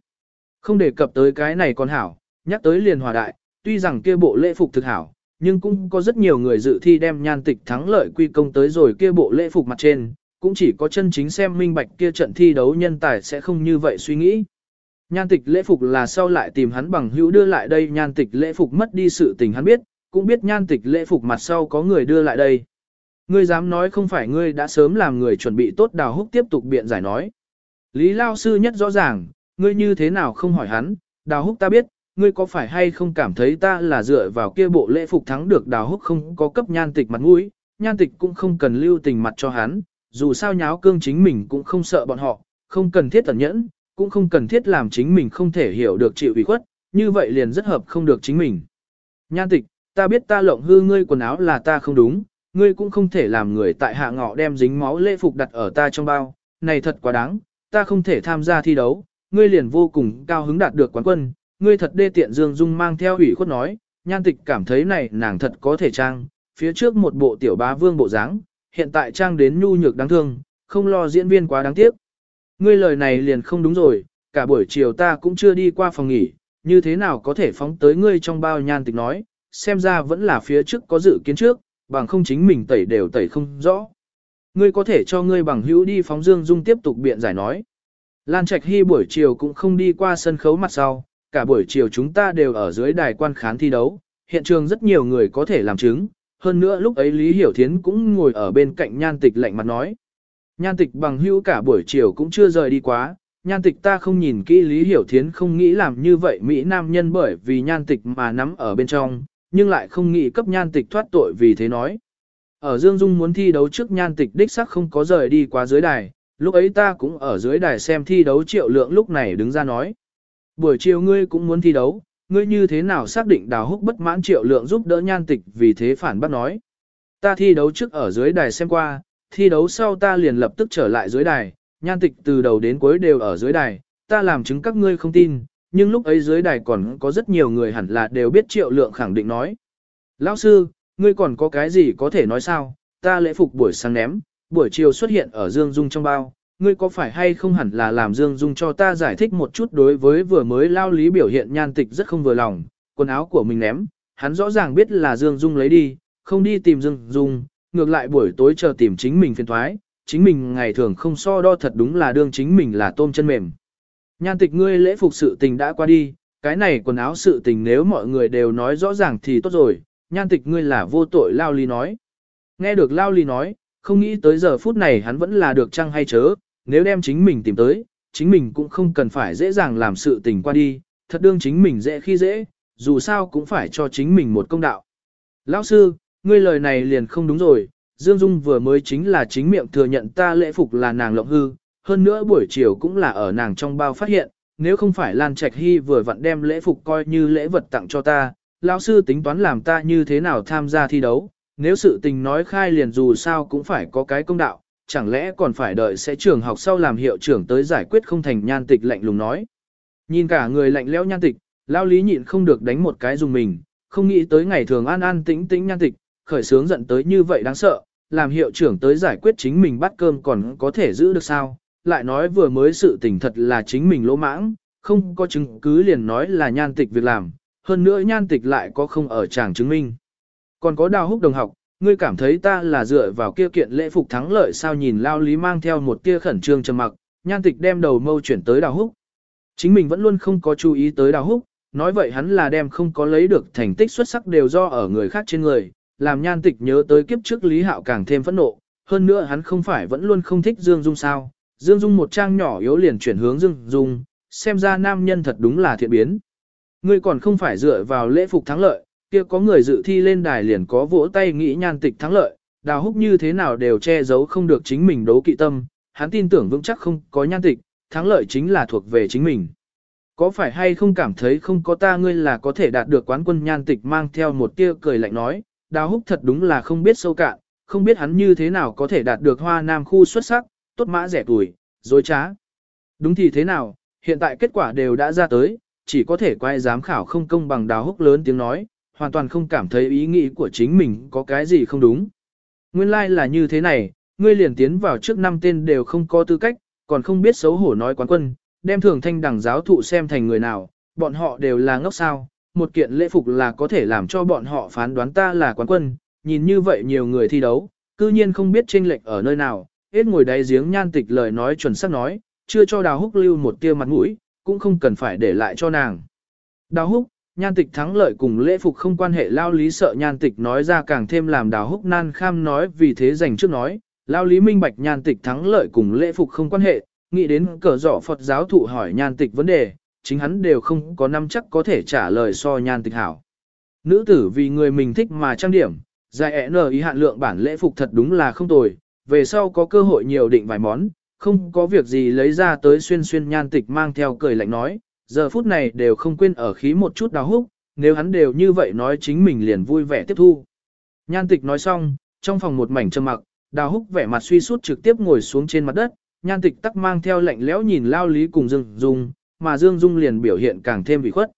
[SPEAKER 1] Không đề cập tới cái này còn hảo, nhắc tới liền hòa đại, tuy rằng kia bộ lễ phục thực hảo, nhưng cũng có rất nhiều người dự thi đem nhan tịch thắng lợi quy công tới rồi kia bộ lễ phục mặt trên, cũng chỉ có chân chính xem minh bạch kia trận thi đấu nhân tài sẽ không như vậy suy nghĩ. Nhan tịch lễ phục là sau lại tìm hắn bằng hữu đưa lại đây nhan tịch lễ phục mất đi sự tình hắn biết, cũng biết nhan tịch lễ phục mặt sau có người đưa lại đây. Ngươi dám nói không phải ngươi đã sớm làm người chuẩn bị tốt đào húc tiếp tục biện giải nói. Lý Lao Sư nhất rõ ràng, ngươi như thế nào không hỏi hắn, đào húc ta biết, ngươi có phải hay không cảm thấy ta là dựa vào kia bộ lễ phục thắng được đào húc không có cấp nhan tịch mặt mũi, nhan tịch cũng không cần lưu tình mặt cho hắn, dù sao nháo cương chính mình cũng không sợ bọn họ, không cần thiết tẩn nhẫn, cũng không cần thiết làm chính mình không thể hiểu được chịu ủy khuất, như vậy liền rất hợp không được chính mình. Nhan tịch, ta biết ta lộng hư ngươi quần áo là ta không đúng, ngươi cũng không thể làm người tại hạ ngọ đem dính máu lễ phục đặt ở ta trong bao, này thật quá đáng, ta không thể tham gia thi đấu, ngươi liền vô cùng cao hứng đạt được quán quân, ngươi thật đê tiện Dương Dung mang theo ủy khuất nói, nhan tịch cảm thấy này nàng thật có thể trang, phía trước một bộ tiểu bá vương bộ dáng, hiện tại trang đến nhu nhược đáng thương, không lo diễn viên quá đáng tiếc. Ngươi lời này liền không đúng rồi, cả buổi chiều ta cũng chưa đi qua phòng nghỉ, như thế nào có thể phóng tới ngươi trong bao nhan tịch nói, xem ra vẫn là phía trước có dự kiến trước, bằng không chính mình tẩy đều tẩy không rõ. Ngươi có thể cho ngươi bằng hữu đi phóng Dương Dung tiếp tục biện giải nói. Lan Trạch Hy buổi chiều cũng không đi qua sân khấu mặt sau, cả buổi chiều chúng ta đều ở dưới đài quan khán thi đấu, hiện trường rất nhiều người có thể làm chứng, hơn nữa lúc ấy Lý Hiểu Thiến cũng ngồi ở bên cạnh nhan tịch lạnh mặt nói. Nhan tịch bằng hữu cả buổi chiều cũng chưa rời đi quá, nhan tịch ta không nhìn kỹ Lý Hiểu Thiến không nghĩ làm như vậy Mỹ Nam nhân bởi vì nhan tịch mà nắm ở bên trong, nhưng lại không nghĩ cấp nhan tịch thoát tội vì thế nói. Ở Dương Dung muốn thi đấu trước nhan tịch đích sắc không có rời đi quá dưới đài, lúc ấy ta cũng ở dưới đài xem thi đấu triệu lượng lúc này đứng ra nói. Buổi chiều ngươi cũng muốn thi đấu, ngươi như thế nào xác định đào húc bất mãn triệu lượng giúp đỡ nhan tịch vì thế phản bác nói. Ta thi đấu trước ở dưới đài xem qua, thi đấu sau ta liền lập tức trở lại dưới đài, nhan tịch từ đầu đến cuối đều ở dưới đài, ta làm chứng các ngươi không tin, nhưng lúc ấy dưới đài còn có rất nhiều người hẳn là đều biết triệu lượng khẳng định nói. Lão sư, ngươi còn có cái gì có thể nói sao, ta lễ phục buổi sáng ném, buổi chiều xuất hiện ở Dương Dung trong bao, ngươi có phải hay không hẳn là làm Dương Dung cho ta giải thích một chút đối với vừa mới lao lý biểu hiện nhan tịch rất không vừa lòng, quần áo của mình ném, hắn rõ ràng biết là Dương Dung lấy đi, không đi tìm Dương Dung, ngược lại buổi tối chờ tìm chính mình phiền thoái, chính mình ngày thường không so đo thật đúng là đương chính mình là tôm chân mềm. Nhan tịch ngươi lễ phục sự tình đã qua đi, cái này quần áo sự tình nếu mọi người đều nói rõ ràng thì tốt rồi, nhan tịch ngươi là vô tội lao ly nói. Nghe được lao ly nói, không nghĩ tới giờ phút này hắn vẫn là được chăng hay chớ, nếu đem chính mình tìm tới, chính mình cũng không cần phải dễ dàng làm sự tình qua đi, thật đương chính mình dễ khi dễ, dù sao cũng phải cho chính mình một công đạo. Lão sư, ngươi lời này liền không đúng rồi, Dương Dung vừa mới chính là chính miệng thừa nhận ta lễ phục là nàng lộng hư, hơn nữa buổi chiều cũng là ở nàng trong bao phát hiện, nếu không phải Lan Trạch Hy vừa vặn đem lễ phục coi như lễ vật tặng cho ta, lão sư tính toán làm ta như thế nào tham gia thi đấu, nếu sự tình nói khai liền dù sao cũng phải có cái công đạo, chẳng lẽ còn phải đợi sẽ trường học sau làm hiệu trưởng tới giải quyết không thành nhan tịch lạnh lùng nói. Nhìn cả người lạnh lẽo nhan tịch, Lão lý nhịn không được đánh một cái dùng mình, không nghĩ tới ngày thường an an tĩnh tĩnh nhan tịch, khởi sướng giận tới như vậy đáng sợ, làm hiệu trưởng tới giải quyết chính mình bắt cơm còn có thể giữ được sao, lại nói vừa mới sự tình thật là chính mình lỗ mãng, không có chứng cứ liền nói là nhan tịch việc làm, hơn nữa nhan tịch lại có không ở chàng chứng minh. Còn có đào húc đồng học, ngươi cảm thấy ta là dựa vào kia kiện lễ phục thắng lợi sao nhìn lao lý mang theo một tia khẩn trương trầm mặc, nhan tịch đem đầu mâu chuyển tới đào húc. Chính mình vẫn luôn không có chú ý tới đào húc, nói vậy hắn là đem không có lấy được thành tích xuất sắc đều do ở người khác trên người, làm nhan tịch nhớ tới kiếp trước Lý Hạo càng thêm phẫn nộ, hơn nữa hắn không phải vẫn luôn không thích Dương Dung sao, Dương Dung một trang nhỏ yếu liền chuyển hướng Dương Dung, xem ra nam nhân thật đúng là thiện biến. Ngươi còn không phải dựa vào lễ phục thắng lợi, kia có người dự thi lên đài liền có vỗ tay nghĩ nhan tịch thắng lợi, đào húc như thế nào đều che giấu không được chính mình đấu kỵ tâm, hắn tin tưởng vững chắc không có nhan tịch, thắng lợi chính là thuộc về chính mình. Có phải hay không cảm thấy không có ta ngươi là có thể đạt được quán quân nhan tịch mang theo một tia cười lạnh nói, đào húc thật đúng là không biết sâu cạn, không biết hắn như thế nào có thể đạt được hoa nam khu xuất sắc, tốt mã rẻ tuổi, dối trá. Đúng thì thế nào, hiện tại kết quả đều đã ra tới, chỉ có thể quay giám khảo không công bằng đào húc lớn tiếng nói, hoàn toàn không cảm thấy ý nghĩ của chính mình có cái gì không đúng. Nguyên lai like là như thế này, ngươi liền tiến vào trước năm tên đều không có tư cách, còn không biết xấu hổ nói quán quân, đem thường thanh đẳng giáo thụ xem thành người nào, bọn họ đều là ngốc sao, một kiện lễ phục là có thể làm cho bọn họ phán đoán ta là quán quân, nhìn như vậy nhiều người thi đấu, cư nhiên không biết chênh lệch ở nơi nào, hết ngồi đáy giếng nhan tịch lời nói chuẩn xác nói, chưa cho đào húc lưu một tia mặt mũi, cũng không cần phải để lại cho nàng. Đào húc, nhan tịch thắng lợi cùng lễ phục không quan hệ lao lý sợ nhan tịch nói ra càng thêm làm đào húc nan kham nói vì thế dành trước nói, lao lý minh bạch nhan tịch thắng lợi cùng lễ phục không quan hệ, nghĩ đến cờ giỏ Phật giáo thụ hỏi nhan tịch vấn đề, chính hắn đều không có năm chắc có thể trả lời so nhan tịch hảo. Nữ tử vì người mình thích mà trang điểm, dài ẹ nở ý hạn lượng bản lễ phục thật đúng là không tồi, về sau có cơ hội nhiều định vài món, không có việc gì lấy ra tới xuyên xuyên nhan tịch mang theo cười lạnh nói, giờ phút này đều không quên ở khí một chút đào húc, nếu hắn đều như vậy nói chính mình liền vui vẻ tiếp thu. Nhan tịch nói xong, trong phòng một mảnh trầm mặc, đào húc vẻ mặt suy sút trực tiếp ngồi xuống trên mặt đất, nhan tịch tắc mang theo lạnh lẽo nhìn lao lý cùng dừng dùng, mà Dương Dung liền biểu hiện càng thêm bị khuất.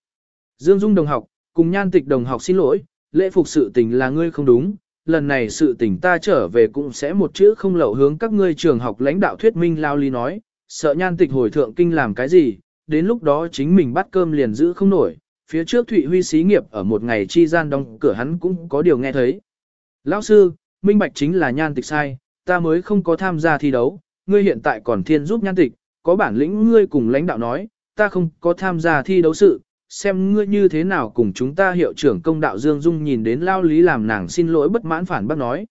[SPEAKER 1] Dương Dung đồng học, cùng nhan tịch đồng học xin lỗi, lễ phục sự tình là ngươi không đúng, lần này sự tình ta trở về cũng sẽ một chữ không lậu hướng các ngươi trường học lãnh đạo thuyết minh lao lý nói, sợ nhan tịch hồi thượng kinh làm cái gì, đến lúc đó chính mình bắt cơm liền giữ không nổi, phía trước Thụy Huy xí nghiệp ở một ngày chi gian đóng cửa hắn cũng có điều nghe thấy. Lão sư, minh bạch chính là nhan tịch sai, ta mới không có tham gia thi đấu, ngươi hiện tại còn thiên giúp nhan tịch, có bản lĩnh ngươi cùng lãnh đạo nói, ta không có tham gia thi đấu sự, xem ngươi như thế nào cùng chúng ta hiệu trưởng công đạo Dương Dung nhìn đến lao lý làm nàng xin lỗi bất mãn phản bác nói.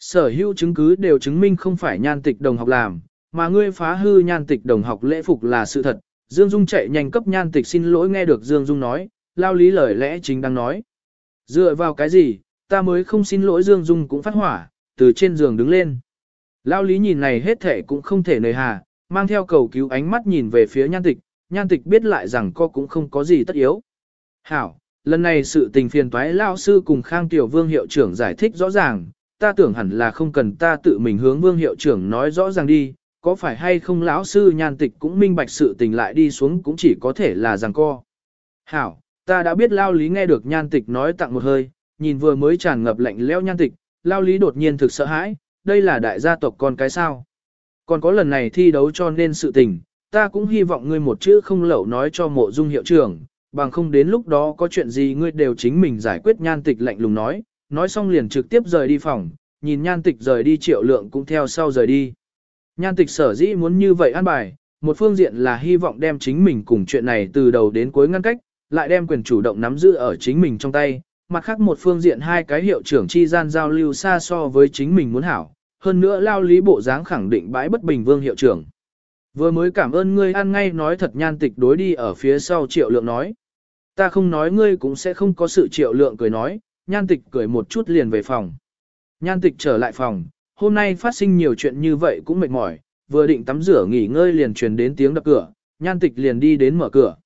[SPEAKER 1] Sở hữu chứng cứ đều chứng minh không phải nhan tịch đồng học làm, mà ngươi phá hư nhan tịch đồng học lễ phục là sự thật. Dương Dung chạy nhanh cấp nhan tịch xin lỗi nghe được Dương Dung nói, lao lý lời lẽ chính đang nói. Dựa vào cái gì, ta mới không xin lỗi Dương Dung cũng phát hỏa, từ trên giường đứng lên. Lao lý nhìn này hết thể cũng không thể nời hà, mang theo cầu cứu ánh mắt nhìn về phía nhan tịch, nhan tịch biết lại rằng co cũng không có gì tất yếu. Hảo, lần này sự tình phiền toái lao sư cùng Khang Tiểu Vương hiệu trưởng giải thích rõ ràng, ta tưởng hẳn là không cần ta tự mình hướng Vương hiệu trưởng nói rõ ràng đi, có phải hay không lão sư nhan tịch cũng minh bạch sự tình lại đi xuống cũng chỉ có thể là rằng co. Hảo, ta đã biết lao lý nghe được nhan tịch nói tặng một hơi, nhìn vừa mới tràn ngập lạnh leo nhan tịch, lao lý đột nhiên thực sợ hãi, đây là đại gia tộc con cái sao. Còn có lần này thi đấu cho nên sự tình, ta cũng hy vọng ngươi một chữ không lẩu nói cho mộ dung hiệu trưởng, bằng không đến lúc đó có chuyện gì ngươi đều chính mình giải quyết nhan tịch lạnh lùng nói, nói xong liền trực tiếp rời đi phòng, nhìn nhan tịch rời đi triệu lượng cũng theo sau rời đi. Nhan tịch sở dĩ muốn như vậy an bài, một phương diện là hy vọng đem chính mình cùng chuyện này từ đầu đến cuối ngăn cách, lại đem quyền chủ động nắm giữ ở chính mình trong tay, mặt khác một phương diện hai cái hiệu trưởng chi gian giao lưu xa so với chính mình muốn hảo, hơn nữa lao lý bộ dáng khẳng định bãi bất bình vương hiệu trưởng. Vừa mới cảm ơn ngươi ăn ngay nói thật nhan tịch đối đi ở phía sau triệu lượng nói. Ta không nói ngươi cũng sẽ không có sự triệu lượng cười nói, nhan tịch cười một chút liền về phòng. Nhan tịch trở lại phòng, hôm nay phát sinh nhiều chuyện như vậy cũng mệt mỏi, vừa định tắm rửa nghỉ ngơi liền truyền đến tiếng đập cửa, nhan tịch liền đi đến mở cửa.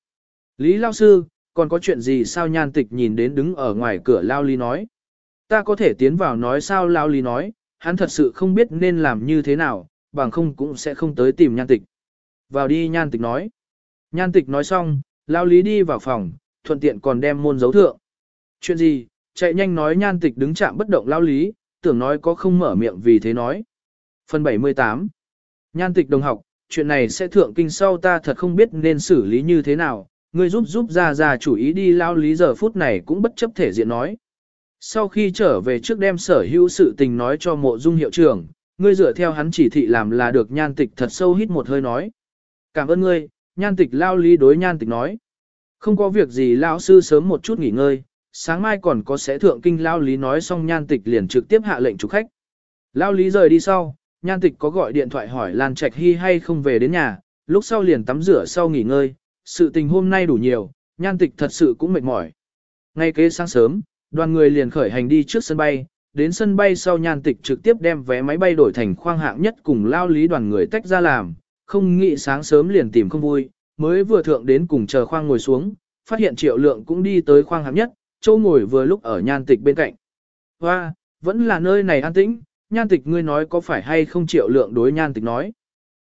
[SPEAKER 1] Lý lao sư, còn có chuyện gì sao nhan tịch nhìn đến đứng ở ngoài cửa lao lý nói. Ta có thể tiến vào nói sao lao lý nói, hắn thật sự không biết nên làm như thế nào, bằng không cũng sẽ không tới tìm nhan tịch. Vào đi nhan tịch nói. Nhan tịch nói xong, lao lý đi vào phòng, thuận tiện còn đem môn dấu thượng. Chuyện gì, chạy nhanh nói nhan tịch đứng chạm bất động lao lý, tưởng nói có không mở miệng vì thế nói. Phần 78 Nhan tịch đồng học, chuyện này sẽ thượng kinh sau ta thật không biết nên xử lý như thế nào, ngươi giúp giúp ra ra chủ ý đi lao lý giờ phút này cũng bất chấp thể diện nói. Sau khi trở về trước đem sở hữu sự tình nói cho mộ dung hiệu trưởng, ngươi dựa theo hắn chỉ thị làm là được nhan tịch thật sâu hít một hơi nói. Cảm ơn ngươi, nhan tịch lao lý đối nhan tịch nói. Không có việc gì lão sư sớm một chút nghỉ ngơi, sáng mai còn có sẽ thượng kinh lao lý nói xong nhan tịch liền trực tiếp hạ lệnh chủ khách. Lao lý rời đi sau, nhan tịch có gọi điện thoại hỏi Lan Trạch Hy hay không về đến nhà, lúc sau liền tắm rửa sau nghỉ ngơi, sự tình hôm nay đủ nhiều, nhan tịch thật sự cũng mệt mỏi. Ngay kế sáng sớm, đoàn người liền khởi hành đi trước sân bay, đến sân bay sau nhan tịch trực tiếp đem vé máy bay đổi thành khoang hạng nhất cùng lao lý đoàn người tách ra làm, không nghĩ sáng sớm liền tìm không vui, mới vừa thượng đến cùng chờ khoang ngồi xuống, phát hiện triệu lượng cũng đi tới khoang hạng nhất, châu ngồi vừa lúc ở nhan tịch bên cạnh. Hoa, vẫn là nơi này an tĩnh, nhan tịch ngươi nói có phải hay không triệu lượng đối nhan tịch nói.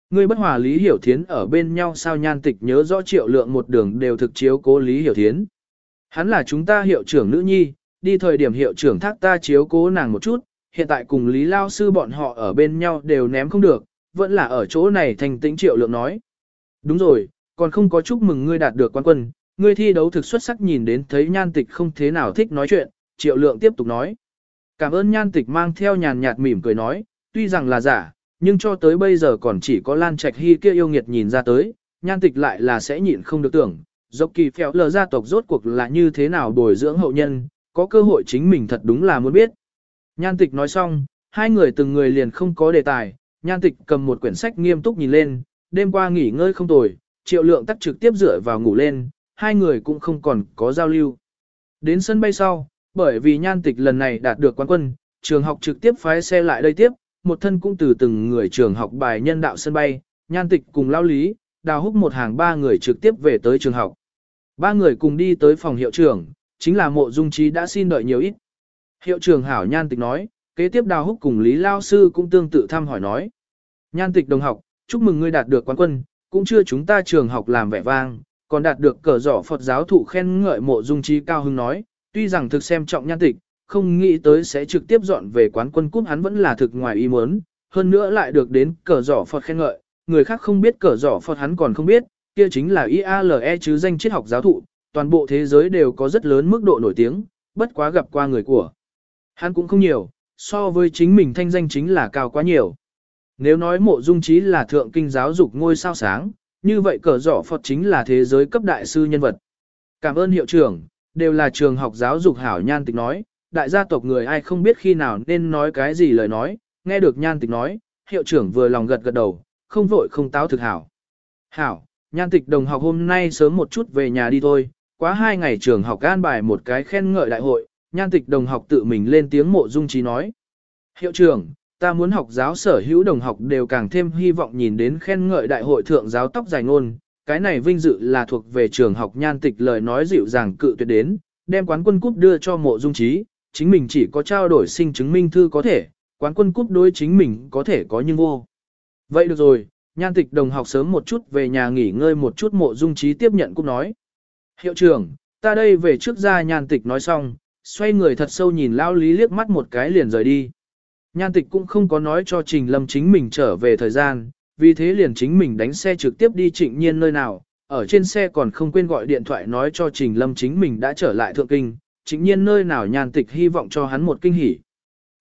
[SPEAKER 1] Ngươi bất hòa Lý Hiểu Thiến ở bên nhau sao nhan tịch nhớ rõ triệu lượng một đường đều thực chiếu cố Lý Hiểu Thiến. Hắn là chúng ta hiệu trưởng nữ nhi, đi thời điểm hiệu trưởng thác ta chiếu cố nàng một chút, hiện tại cùng Lý Lao Sư bọn họ ở bên nhau đều ném không được, vẫn là ở chỗ này thành tĩnh triệu lượng nói. Đúng rồi, còn không có chúc mừng ngươi đạt được quan quân, ngươi thi đấu thực xuất sắc nhìn đến thấy nhan tịch không thế nào thích nói chuyện, triệu lượng tiếp tục nói. Cảm ơn nhan tịch mang theo nhàn nhạt mỉm cười nói, tuy rằng là giả, nhưng cho tới bây giờ còn chỉ có Lan Trạch Hy kia yêu nghiệt nhìn ra tới, nhan tịch lại là sẽ nhịn không được tưởng, Dọc kỳ phèo lờ gia tộc rốt cuộc là như thế nào bồi dưỡng hậu nhân, có cơ hội chính mình thật đúng là muốn biết. Nhan tịch nói xong, hai người từng người liền không có đề tài, nhan tịch cầm một quyển sách nghiêm túc nhìn lên, đêm qua nghỉ ngơi không tồi, triệu lượng tắt trực tiếp dựa vào ngủ lên, hai người cũng không còn có giao lưu. Đến sân bay sau, bởi vì nhan tịch lần này đạt được quán quân, trường học trực tiếp phái xe lại đây tiếp, một thân cũng từ từng người trường học bài nhân đạo sân bay, nhan tịch cùng lao lý, đào húc một hàng ba người trực tiếp về tới trường học. Ba người cùng đi tới phòng hiệu trưởng, chính là mộ dung trí đã xin đợi nhiều ít. Hiệu trưởng hảo nhan tịch nói, kế tiếp đào húc cùng Lý Lao Sư cũng tương tự thăm hỏi nói. Nhan tịch đồng học, chúc mừng ngươi đạt được quán quân, cũng chưa chúng ta trường học làm vẻ vang, còn đạt được cờ giỏ Phật giáo thụ khen ngợi mộ dung trí cao hưng nói, tuy rằng thực xem trọng nhan tịch, không nghĩ tới sẽ trực tiếp dọn về quán quân cúp hắn vẫn là thực ngoài ý muốn, hơn nữa lại được đến cờ giỏ Phật khen ngợi, người khác không biết cờ giỏ Phật hắn còn không biết, kia chính là IALE chứ danh triết học giáo thụ, toàn bộ thế giới đều có rất lớn mức độ nổi tiếng, bất quá gặp qua người của. Hắn cũng không nhiều, so với chính mình thanh danh chính là cao quá nhiều. Nếu nói mộ dung trí là thượng kinh giáo dục ngôi sao sáng, như vậy cờ giỏ Phật chính là thế giới cấp đại sư nhân vật. Cảm ơn hiệu trưởng, đều là trường học giáo dục hảo nhan tịch nói, đại gia tộc người ai không biết khi nào nên nói cái gì lời nói, nghe được nhan tịch nói, hiệu trưởng vừa lòng gật gật đầu, không vội không táo thực hảo. Hảo, nhan tịch đồng học hôm nay sớm một chút về nhà đi thôi, quá hai ngày trường học an bài một cái khen ngợi đại hội, nhan tịch đồng học tự mình lên tiếng mộ dung trí nói. Hiệu trưởng, ta muốn học giáo sở hữu đồng học đều càng thêm hy vọng nhìn đến khen ngợi đại hội thượng giáo tóc dài ngôn, cái này vinh dự là thuộc về trường học nhan tịch lời nói dịu dàng cự tuyệt đến, đem quán quân cúp đưa cho mộ dung trí, chính mình chỉ có trao đổi sinh chứng minh thư có thể, quán quân cúp đối chính mình có thể có nhưng vô. Vậy được rồi, nhan tịch đồng học sớm một chút về nhà nghỉ ngơi một chút mộ dung trí tiếp nhận cúp nói. Hiệu trưởng, ta đây về trước ra nhan tịch nói xong, xoay người thật sâu nhìn lao lý liếc mắt một cái liền rời đi. Nhan tịch cũng không có nói cho Trình Lâm chính mình trở về thời gian, vì thế liền chính mình đánh xe trực tiếp đi trịnh nhiên nơi nào, ở trên xe còn không quên gọi điện thoại nói cho Trình Lâm chính mình đã trở lại thượng kinh, trịnh nhiên nơi nào nhan tịch hy vọng cho hắn một kinh hỉ.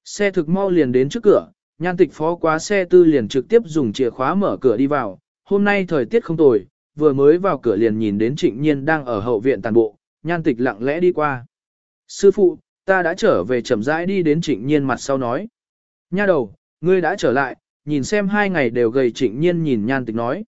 [SPEAKER 1] Xe thực mau liền đến trước cửa, nhan tịch phó quá xe tư liền trực tiếp dùng chìa khóa mở cửa đi vào, hôm nay thời tiết không tồi, vừa mới vào cửa liền nhìn đến trịnh nhiên đang ở hậu viện tàn bộ, nhan tịch lặng lẽ đi qua. Sư phụ, ta đã trở về chậm rãi đi đến trịnh nhiên mặt sau nói. Nha đầu, ngươi đã trở lại, nhìn xem hai ngày đều gầy trịnh nhiên nhìn nhan tịch nói.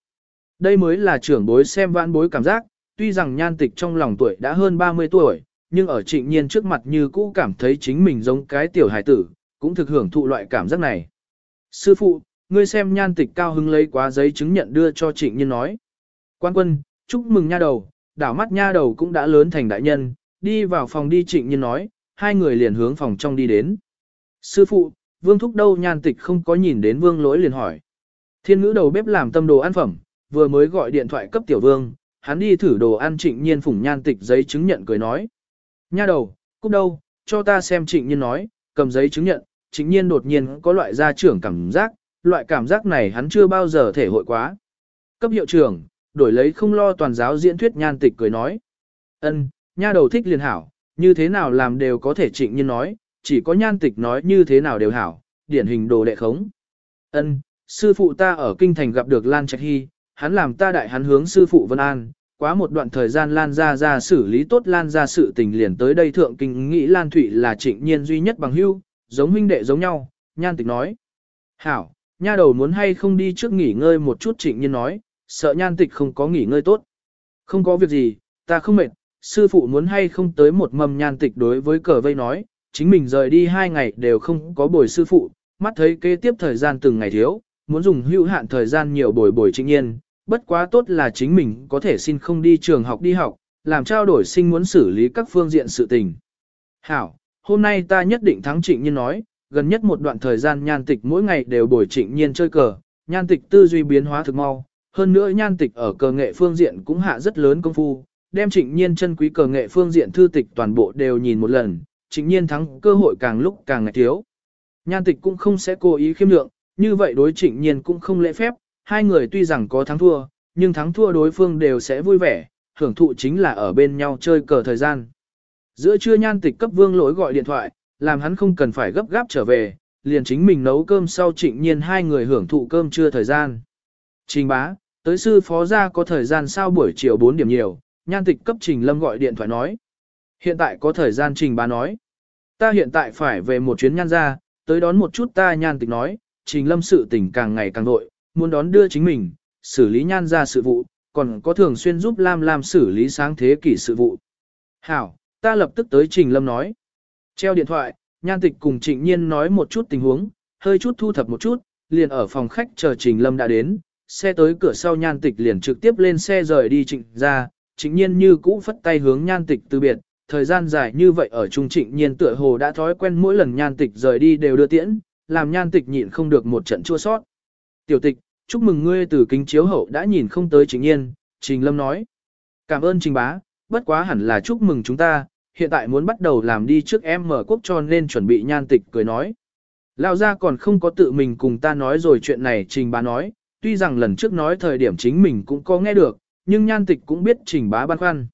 [SPEAKER 1] Đây mới là trưởng bối xem vãn bối cảm giác, tuy rằng nhan tịch trong lòng tuổi đã hơn 30 tuổi, nhưng ở trịnh nhiên trước mặt như cũ cảm thấy chính mình giống cái tiểu hải tử, cũng thực hưởng thụ loại cảm giác này. Sư phụ, ngươi xem nhan tịch cao hứng lấy quá giấy chứng nhận đưa cho trịnh nhiên nói. Quan quân, chúc mừng nha đầu, đảo mắt nha đầu cũng đã lớn thành đại nhân, đi vào phòng đi trịnh nhiên nói, hai người liền hướng phòng trong đi đến. Sư phụ, vương thúc đâu nhan tịch không có nhìn đến vương lỗi liền hỏi. Thiên ngữ đầu bếp làm tâm đồ ăn phẩm, vừa mới gọi điện thoại cấp tiểu vương, hắn đi thử đồ ăn trịnh nhiên phủng nhan tịch giấy chứng nhận cười nói. Nha đầu, cúc đâu, cho ta xem trịnh nhiên nói, cầm giấy chứng nhận, trịnh nhiên đột nhiên có loại gia trưởng cảm giác, loại cảm giác này hắn chưa bao giờ thể hội quá. Cấp hiệu trưởng, đổi lấy không lo toàn giáo diễn thuyết nhan tịch cười nói. ân nha đầu thích liền hảo, như thế nào làm đều có thể trịnh nhiên nói, chỉ có nhan tịch nói như thế nào đều hảo, điển hình đồ đệ khống. Ân, sư phụ ta ở kinh thành gặp được Lan Trạch Hy, hắn làm ta đại hắn hướng sư phụ Vân An, quá một đoạn thời gian Lan ra ra xử lý tốt Lan ra sự tình liền tới đây thượng kinh nghĩ Lan Thụy là trịnh nhiên duy nhất bằng hưu, giống huynh đệ giống nhau, nhan tịch nói. Hảo, nha đầu muốn hay không đi trước nghỉ ngơi một chút trịnh nhiên nói, sợ nhan tịch không có nghỉ ngơi tốt. Không có việc gì, ta không mệt, sư phụ muốn hay không tới một mầm nhan tịch đối với cờ vây nói, chính mình rời đi hai ngày đều không có bồi sư phụ, mắt thấy kế tiếp thời gian từng ngày thiếu, muốn dùng hữu hạn thời gian nhiều bồi bồi trịnh nhiên, bất quá tốt là chính mình có thể xin không đi trường học đi học, làm trao đổi sinh muốn xử lý các phương diện sự tình. Hảo, hôm nay ta nhất định thắng trịnh nhiên nói, gần nhất một đoạn thời gian nhan tịch mỗi ngày đều bồi trịnh nhiên chơi cờ, nhan tịch tư duy biến hóa thực mau, hơn nữa nhan tịch ở cờ nghệ phương diện cũng hạ rất lớn công phu, đem trịnh nhiên chân quý cờ nghệ phương diện thư tịch toàn bộ đều nhìn một lần, trịnh nhiên thắng cơ hội càng lúc càng ngày thiếu. Nhan tịch cũng không sẽ cố ý khiêm lượng, như vậy đối trịnh nhiên cũng không lễ phép, hai người tuy rằng có thắng thua, nhưng thắng thua đối phương đều sẽ vui vẻ, hưởng thụ chính là ở bên nhau chơi cờ thời gian. Giữa trưa nhan tịch cấp vương lỗi gọi điện thoại, làm hắn không cần phải gấp gáp trở về, liền chính mình nấu cơm sau trịnh nhiên hai người hưởng thụ cơm trưa thời gian. Trình bá, tới sư phó ra có thời gian sao buổi chiều 4 điểm nhiều, nhan tịch cấp trình lâm gọi điện thoại nói. Hiện tại có thời gian trình bá nói. Ta hiện tại phải về một chuyến nhan ra, tới đón một chút ta nhan tịch nói, trình lâm sự tình càng ngày càng nội, muốn đón đưa chính mình, xử lý nhan ra sự vụ, còn có thường xuyên giúp Lam Lam xử lý sáng thế kỷ sự vụ. Hảo, ta lập tức tới trình lâm nói. Treo điện thoại, nhan tịch cùng trịnh nhiên nói một chút tình huống, hơi chút thu thập một chút, liền ở phòng khách chờ trình lâm đã đến, xe tới cửa sau nhan tịch liền trực tiếp lên xe rời đi trịnh ra, trịnh nhiên như cũ phất tay hướng nhan tịch từ biệt, thời gian dài như vậy ở trung trịnh nhiên tựa hồ đã thói quen mỗi lần nhan tịch rời đi đều đưa tiễn, làm nhan tịch nhịn không được một trận chua sót. Tiểu tịch, chúc mừng ngươi từ kính chiếu hậu đã nhìn không tới trịnh nhiên, trình lâm nói. Cảm ơn trình bá, bất quá hẳn là chúc mừng chúng ta, hiện tại muốn bắt đầu làm đi trước em mở quốc cho nên chuẩn bị nhan tịch cười nói. Lão gia còn không có tự mình cùng ta nói rồi chuyện này trình bá nói, tuy rằng lần trước nói thời điểm chính mình cũng có nghe được, nhưng nhan tịch cũng biết trình bá băn khoăn.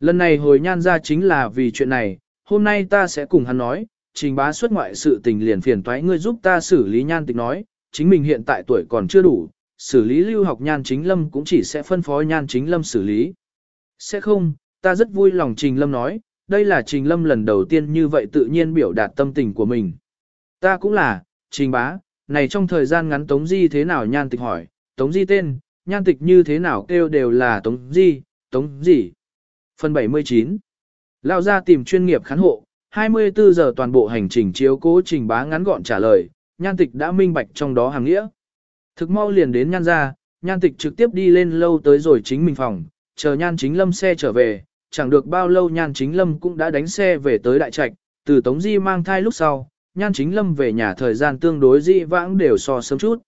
[SPEAKER 1] Lần này hồi nhan ra chính là vì chuyện này, hôm nay ta sẽ cùng hắn nói, trình bá xuất ngoại sự tình liền phiền toái ngươi giúp ta xử lý nhan tịch nói, chính mình hiện tại tuổi còn chưa đủ, xử lý lưu học nhan chính lâm cũng chỉ sẽ phân phó nhan chính lâm xử lý. Sẽ không, ta rất vui lòng trình lâm nói, đây là trình lâm lần đầu tiên như vậy tự nhiên biểu đạt tâm tình của mình. Ta cũng là, trình bá, này trong thời gian ngắn Tống Di thế nào nhan tịch hỏi, Tống Di tên, nhan tịch như thế nào kêu đều là Tống Di, Tống gì. Phần 79 Lao ra tìm chuyên nghiệp khán hộ, 24 giờ toàn bộ hành trình chiếu cố trình bá ngắn gọn trả lời, nhan tịch đã minh bạch trong đó hàng nghĩa. Thực mau liền đến nhan ra, nhan tịch trực tiếp đi lên lâu tới rồi chính mình phòng, chờ nhan chính lâm xe trở về, chẳng được bao lâu nhan chính lâm cũng đã đánh xe về tới đại trạch, từ Tống Di mang thai lúc sau, nhan chính lâm về nhà thời gian tương đối dị vãng đều so sớm chút.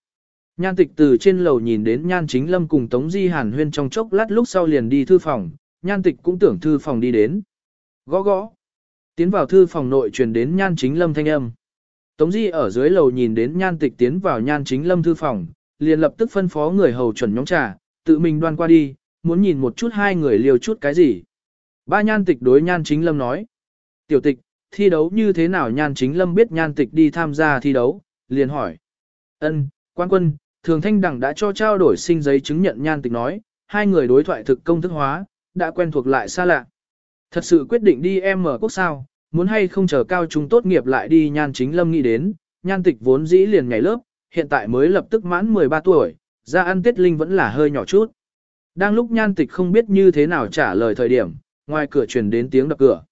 [SPEAKER 1] Nhan tịch từ trên lầu nhìn đến nhan chính lâm cùng Tống Di hàn huyên trong chốc lát lúc sau liền đi thư phòng, nhan tịch cũng tưởng thư phòng đi đến. Gõ gõ. Tiến vào thư phòng nội truyền đến nhan chính lâm thanh âm. Tống Di ở dưới lầu nhìn đến nhan tịch tiến vào nhan chính lâm thư phòng, liền lập tức phân phó người hầu chuẩn nhóm trà, tự mình đoan qua đi, muốn nhìn một chút hai người liều chút cái gì. Ba nhan tịch đối nhan chính lâm nói. Tiểu tịch, thi đấu như thế nào nhan chính lâm biết nhan tịch đi tham gia thi đấu, liền hỏi. ân quan quân, thường thanh đẳng đã cho trao đổi sinh giấy chứng nhận nhan tịch nói, hai người đối thoại thực công thức hóa, đã quen thuộc lại xa lạ. Thật sự quyết định đi em mở quốc sao, muốn hay không chờ cao trung tốt nghiệp lại đi nhan chính lâm nghĩ đến, nhan tịch vốn dĩ liền ngày lớp, hiện tại mới lập tức mãn 13 tuổi, ra ăn tết linh vẫn là hơi nhỏ chút. Đang lúc nhan tịch không biết như thế nào trả lời thời điểm, ngoài cửa truyền đến tiếng đập cửa.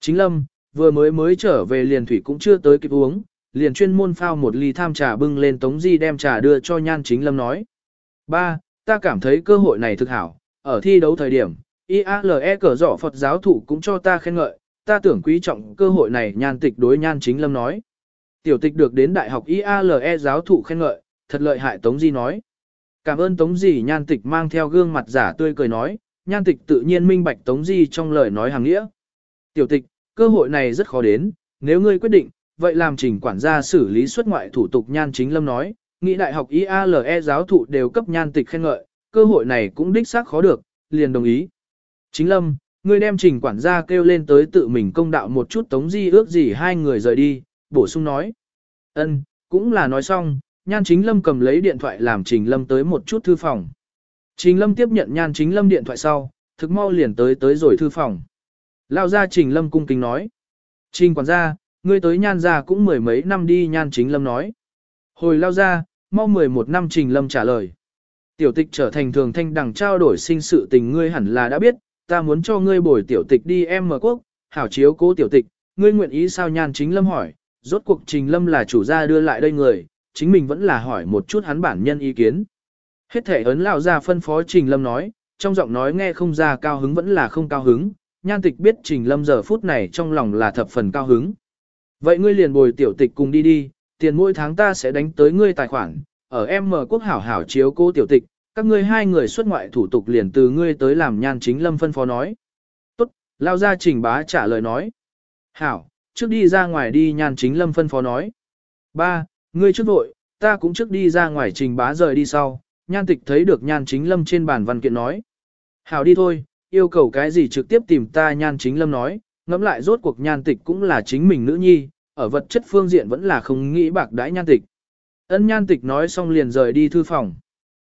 [SPEAKER 1] Chính lâm, vừa mới mới trở về liền thủy cũng chưa tới kịp uống, liền chuyên môn phao một ly tham trà bưng lên tống di đem trà đưa cho nhan chính lâm nói. Ba, ta cảm thấy cơ hội này thực hảo, ở thi đấu thời điểm, IALE cờ giỏ Phật giáo thụ cũng cho ta khen ngợi, ta tưởng quý trọng cơ hội này nhan tịch đối nhan chính lâm nói. Tiểu tịch được đến đại học IALE giáo thụ khen ngợi, thật lợi hại Tống Di nói. Cảm ơn Tống Di nhan tịch mang theo gương mặt giả tươi cười nói, nhan tịch tự nhiên minh bạch Tống Di trong lời nói hàng nghĩa. Tiểu tịch, cơ hội này rất khó đến, nếu ngươi quyết định, vậy làm trình quản gia xử lý xuất ngoại thủ tục nhan chính lâm nói, nghĩ đại học IALE giáo thụ đều cấp nhan tịch khen ngợi, cơ hội này cũng đích xác khó được, liền đồng ý. Chính lâm, ngươi đem trình quản gia kêu lên tới tự mình công đạo một chút tống di ước gì hai người rời đi, bổ sung nói. ân cũng là nói xong, nhan chính lâm cầm lấy điện thoại làm trình lâm tới một chút thư phòng. Trình lâm tiếp nhận nhan chính lâm điện thoại sau, thực mau liền tới tới rồi thư phòng. Lao ra trình lâm cung kính nói. Trình quản gia, ngươi tới nhan gia cũng mười mấy năm đi nhan chính lâm nói. Hồi lao ra, mau mười một năm trình lâm trả lời. Tiểu tịch trở thành thường thanh đẳng trao đổi sinh sự tình ngươi hẳn là đã biết, ta muốn cho ngươi bồi tiểu tịch đi em mở quốc, hảo chiếu cố tiểu tịch, ngươi nguyện ý sao nhan chính lâm hỏi, rốt cuộc trình lâm là chủ gia đưa lại đây người, chính mình vẫn là hỏi một chút hắn bản nhân ý kiến. Hết thể ấn lão ra phân phó trình lâm nói, trong giọng nói nghe không ra cao hứng vẫn là không cao hứng, nhan tịch biết trình lâm giờ phút này trong lòng là thập phần cao hứng. Vậy ngươi liền bồi tiểu tịch cùng đi đi, tiền mỗi tháng ta sẽ đánh tới ngươi tài khoản, ở em mở quốc hảo hảo chiếu cố tiểu tịch, các ngươi hai người xuất ngoại thủ tục liền từ ngươi tới làm nhan chính lâm phân phó nói. Tốt, lao ra trình bá trả lời nói. Hảo, trước đi ra ngoài đi nhan chính lâm phân phó nói. Ba, ngươi trước vội, ta cũng trước đi ra ngoài trình bá rời đi sau, nhan tịch thấy được nhan chính lâm trên bàn văn kiện nói. Hảo đi thôi, yêu cầu cái gì trực tiếp tìm ta nhan chính lâm nói, ngẫm lại rốt cuộc nhan tịch cũng là chính mình nữ nhi, ở vật chất phương diện vẫn là không nghĩ bạc đãi nhan tịch. Ân nhan tịch nói xong liền rời đi thư phòng.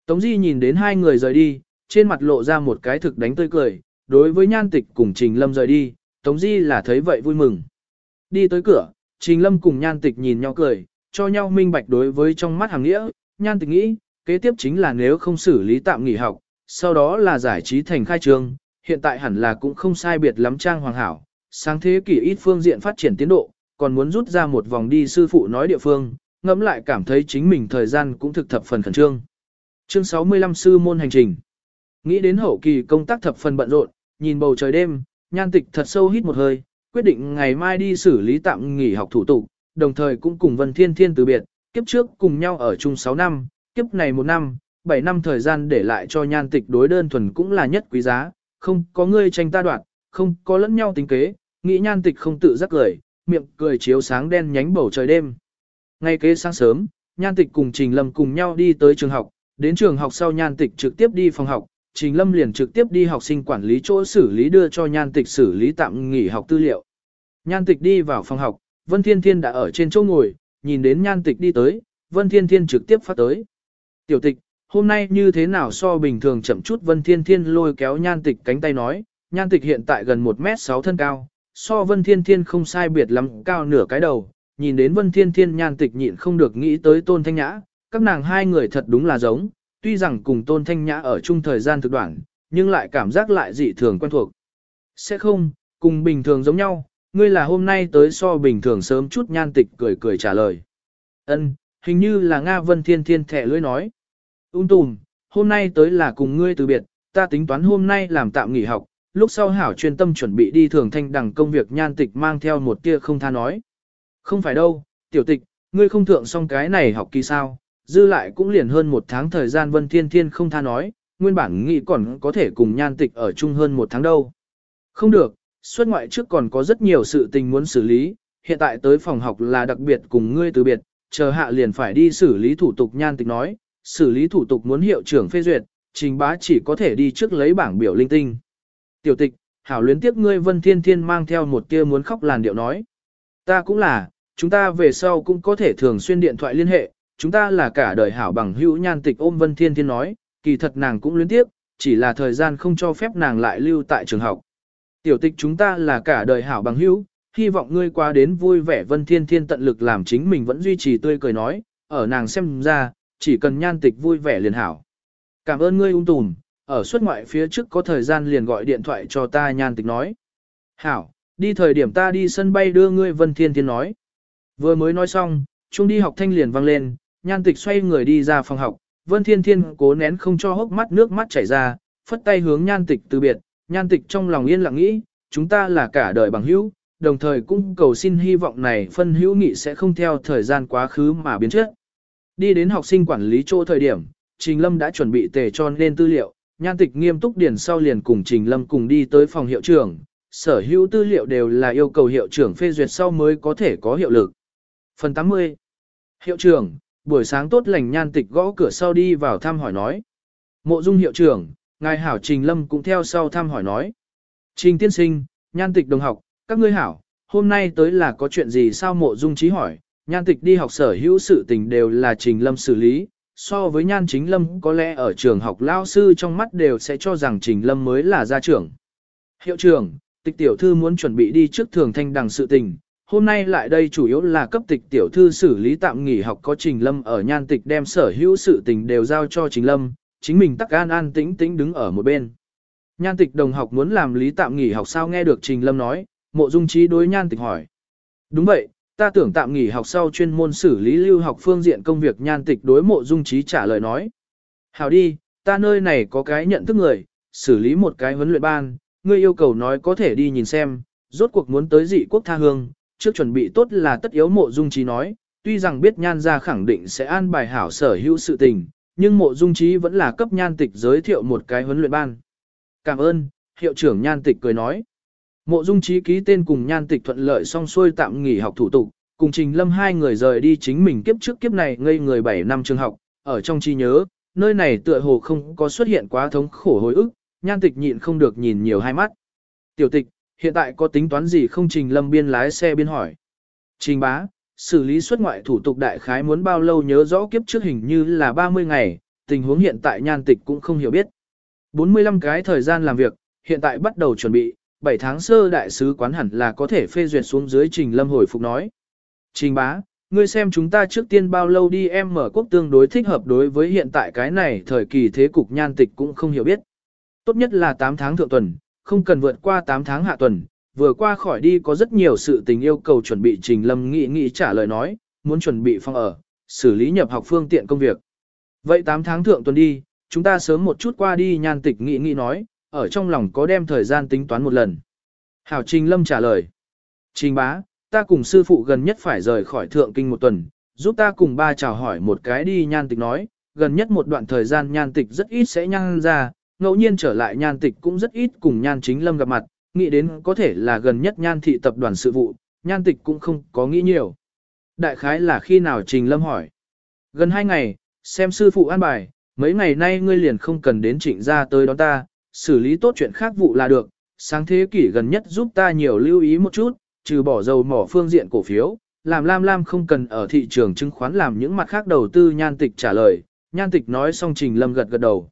[SPEAKER 1] Tống Di nhìn đến hai người rời đi, trên mặt lộ ra một cái thực đánh tươi cười, đối với nhan tịch cùng Trình Lâm rời đi, Tống Di là thấy vậy vui mừng. Đi tới cửa, Trình Lâm cùng nhan tịch nhìn nhau cười, cho nhau minh bạch đối với trong mắt hàng nghĩa, nhan tịch nghĩ, kế tiếp chính là nếu không xử lý tạm nghỉ học, sau đó là giải trí thành khai trường, hiện tại hẳn là cũng không sai biệt lắm trang hoàng hảo, sáng thế kỷ ít phương diện phát triển tiến độ, còn muốn rút ra một vòng đi sư phụ nói địa phương, ngẫm lại cảm thấy chính mình thời gian cũng thực thập phần khẩn trương. Chương 65 sư môn hành trình. Nghĩ đến hậu kỳ công tác thập phần bận rộn, nhìn bầu trời đêm, nhan tịch thật sâu hít một hơi, quyết định ngày mai đi xử lý tạm nghỉ học thủ tục, đồng thời cũng cùng Vân Thiên Thiên từ biệt, kiếp trước cùng nhau ở chung 6 năm, kiếp này 1 năm, 7 năm thời gian để lại cho nhan tịch đối đơn thuần cũng là nhất quý giá, không có ngươi tranh ta đoạt, không có lẫn nhau tính kế, nghĩ nhan tịch không tự giác cười, miệng cười chiếu sáng đen nhánh bầu trời đêm. Ngay kế sáng sớm, nhan tịch cùng Trình Lâm cùng nhau đi tới trường học, đến trường học sau nhan tịch trực tiếp đi phòng học, Trình Lâm liền trực tiếp đi học sinh quản lý chỗ xử lý đưa cho nhan tịch xử lý tạm nghỉ học tư liệu. Nhan tịch đi vào phòng học, Vân Thiên Thiên đã ở trên chỗ ngồi, nhìn đến nhan tịch đi tới, Vân Thiên Thiên trực tiếp phát tới. Tiểu tịch, hôm nay như thế nào so bình thường chậm chút Vân Thiên Thiên lôi kéo nhan tịch cánh tay nói, nhan tịch hiện tại gần 1m6 thân cao, so Vân Thiên Thiên không sai biệt lắm cao nửa cái đầu, nhìn đến Vân Thiên Thiên nhan tịch nhịn không được nghĩ tới Tôn Thanh Nhã, các nàng hai người thật đúng là giống, tuy rằng cùng Tôn Thanh Nhã ở chung thời gian thực đoạn, nhưng lại cảm giác lại dị thường quen thuộc. Sẽ không, cùng bình thường giống nhau, ngươi là hôm nay tới so bình thường sớm chút nhan tịch cười cười trả lời. Ân, hình như là Nga Vân Thiên Thiên thẻ lưỡi nói. Ung tùm, hôm nay tới là cùng ngươi từ biệt, ta tính toán hôm nay làm tạm nghỉ học, lúc sau hảo chuyên tâm chuẩn bị đi thường thanh đằng công việc nhan tịch mang theo một tia không tha nói. Không phải đâu, tiểu tịch, ngươi không thượng xong cái này học kỳ sao, dư lại cũng liền hơn một tháng thời gian vân thiên thiên không tha nói, nguyên bản nghĩ còn có thể cùng nhan tịch ở chung hơn một tháng đâu. Không được, xuất ngoại trước còn có rất nhiều sự tình muốn xử lý, hiện tại tới phòng học là đặc biệt cùng ngươi từ biệt, chờ hạ liền phải đi xử lý thủ tục nhan tịch nói, xử lý thủ tục muốn hiệu trưởng phê duyệt, trình bá chỉ có thể đi trước lấy bảng biểu linh tinh. Tiểu tịch, hảo luyến tiếp ngươi Vân Thiên Thiên mang theo một tia muốn khóc làn điệu nói. Ta cũng là, chúng ta về sau cũng có thể thường xuyên điện thoại liên hệ, chúng ta là cả đời hảo bằng hữu nhan tịch ôm Vân Thiên Thiên nói, kỳ thật nàng cũng luyến tiếp, chỉ là thời gian không cho phép nàng lại lưu tại trường học. Tiểu tịch chúng ta là cả đời hảo bằng hữu, hy vọng ngươi qua đến vui vẻ Vân Thiên Thiên tận lực làm chính mình vẫn duy trì tươi cười nói, ở nàng xem ra, chỉ cần nhan tịch vui vẻ liền hảo. Cảm ơn ngươi ung tùm, ở xuất ngoại phía trước có thời gian liền gọi điện thoại cho ta nhan tịch nói. Hảo, đi thời điểm ta đi sân bay đưa ngươi Vân Thiên Thiên nói. Vừa mới nói xong, chung đi học thanh liền vang lên, nhan tịch xoay người đi ra phòng học, Vân Thiên Thiên cố nén không cho hốc mắt nước mắt chảy ra, phất tay hướng nhan tịch từ biệt, nhan tịch trong lòng yên lặng nghĩ, chúng ta là cả đời bằng hữu, đồng thời cũng cầu xin hy vọng này phân hữu nghị sẽ không theo thời gian quá khứ mà biến chất. Đi đến học sinh quản lý chỗ thời điểm, Trình Lâm đã chuẩn bị tề cho nên tư liệu, nhan tịch nghiêm túc điền sau liền cùng Trình Lâm cùng đi tới phòng hiệu trưởng, sở hữu tư liệu đều là yêu cầu hiệu trưởng phê duyệt sau mới có thể có hiệu lực. Phần 80 Hiệu trưởng, buổi sáng tốt lành nhan tịch gõ cửa sau đi vào thăm hỏi nói. Mộ dung hiệu trưởng, ngài hảo Trình Lâm cũng theo sau thăm hỏi nói. Trình tiên sinh, nhan tịch đồng học, các ngươi hảo, hôm nay tới là có chuyện gì sao mộ dung trí hỏi, nhan tịch đi học sở hữu sự tình đều là Trình Lâm xử lý, so với nhan chính lâm có lẽ ở trường học lao sư trong mắt đều sẽ cho rằng trình lâm mới là gia trưởng. Hiệu trưởng, tịch tiểu thư muốn chuẩn bị đi trước thường thanh đằng sự tình, hôm nay lại đây chủ yếu là cấp tịch tiểu thư xử lý tạm nghỉ học có trình lâm ở nhan tịch đem sở hữu sự tình đều giao cho trình lâm, chính mình tắc an an tĩnh tĩnh đứng ở một bên. Nhan tịch đồng học muốn làm lý tạm nghỉ học sao nghe được trình lâm nói, mộ dung trí đối nhan tịch hỏi. Đúng vậy, Ta tưởng tạm nghỉ học sau chuyên môn xử lý lưu học phương diện công việc nhan tịch đối mộ dung trí trả lời nói. Hảo đi, ta nơi này có cái nhận thức người, xử lý một cái huấn luyện ban, ngươi yêu cầu nói có thể đi nhìn xem, rốt cuộc muốn tới dị quốc tha hương, trước chuẩn bị tốt là tất yếu mộ dung trí nói, tuy rằng biết nhan ra khẳng định sẽ an bài hảo sở hữu sự tình, nhưng mộ dung trí vẫn là cấp nhan tịch giới thiệu một cái huấn luyện ban. Cảm ơn, hiệu trưởng nhan tịch cười nói. Mộ Dung Chí ký tên cùng Nhan Tịch thuận lợi xong xuôi tạm nghỉ học thủ tục, cùng Trình Lâm hai người rời đi chính mình kiếp trước kiếp này ngây người 7 năm trường học, ở trong trí nhớ, nơi này tựa hồ không có xuất hiện quá thống khổ hồi ức, Nhan Tịch nhịn không được nhìn nhiều hai mắt. Tiểu Tịch, hiện tại có tính toán gì không Trình Lâm biên lái xe biên hỏi. Trình bá, xử lý xuất ngoại thủ tục đại khái muốn bao lâu nhớ rõ kiếp trước hình như là 30 ngày, tình huống hiện tại Nhan Tịch cũng không hiểu biết. 45 cái thời gian làm việc, hiện tại bắt đầu chuẩn bị, 7 tháng sơ đại sứ quán hẳn là có thể phê duyệt xuống dưới trình lâm hồi phục nói. Trình bá, ngươi xem chúng ta trước tiên bao lâu đi em mở quốc tương đối thích hợp đối với hiện tại cái này thời kỳ thế cục nhan tịch cũng không hiểu biết. Tốt nhất là 8 tháng thượng tuần, không cần vượt qua 8 tháng hạ tuần, vừa qua khỏi đi có rất nhiều sự tình yêu cầu chuẩn bị trình lâm nghị nghị trả lời nói, muốn chuẩn bị phòng ở, xử lý nhập học phương tiện công việc. Vậy 8 tháng thượng tuần đi, chúng ta sớm một chút qua đi nhan tịch nghị nghị nói, ở trong lòng có đem thời gian tính toán một lần. Hảo Trình Lâm trả lời. Trình bá, ta cùng sư phụ gần nhất phải rời khỏi thượng kinh một tuần, giúp ta cùng ba chào hỏi một cái đi nhan tịch nói, gần nhất một đoạn thời gian nhan tịch rất ít sẽ nhăn ra, ngẫu nhiên trở lại nhan tịch cũng rất ít cùng nhan chính lâm gặp mặt, nghĩ đến có thể là gần nhất nhan thị tập đoàn sự vụ, nhan tịch cũng không có nghĩ nhiều. Đại khái là khi nào Trình Lâm hỏi. Gần hai ngày, xem sư phụ an bài, mấy ngày nay ngươi liền không cần đến trịnh ra tới đón ta, xử lý tốt chuyện khác vụ là được, sáng thế kỷ gần nhất giúp ta nhiều lưu ý một chút, trừ bỏ dầu mỏ phương diện cổ phiếu, làm Lam Lam không cần ở thị trường chứng khoán làm những mặt khác đầu tư nhan tịch trả lời, nhan tịch nói xong Trình Lâm gật gật đầu.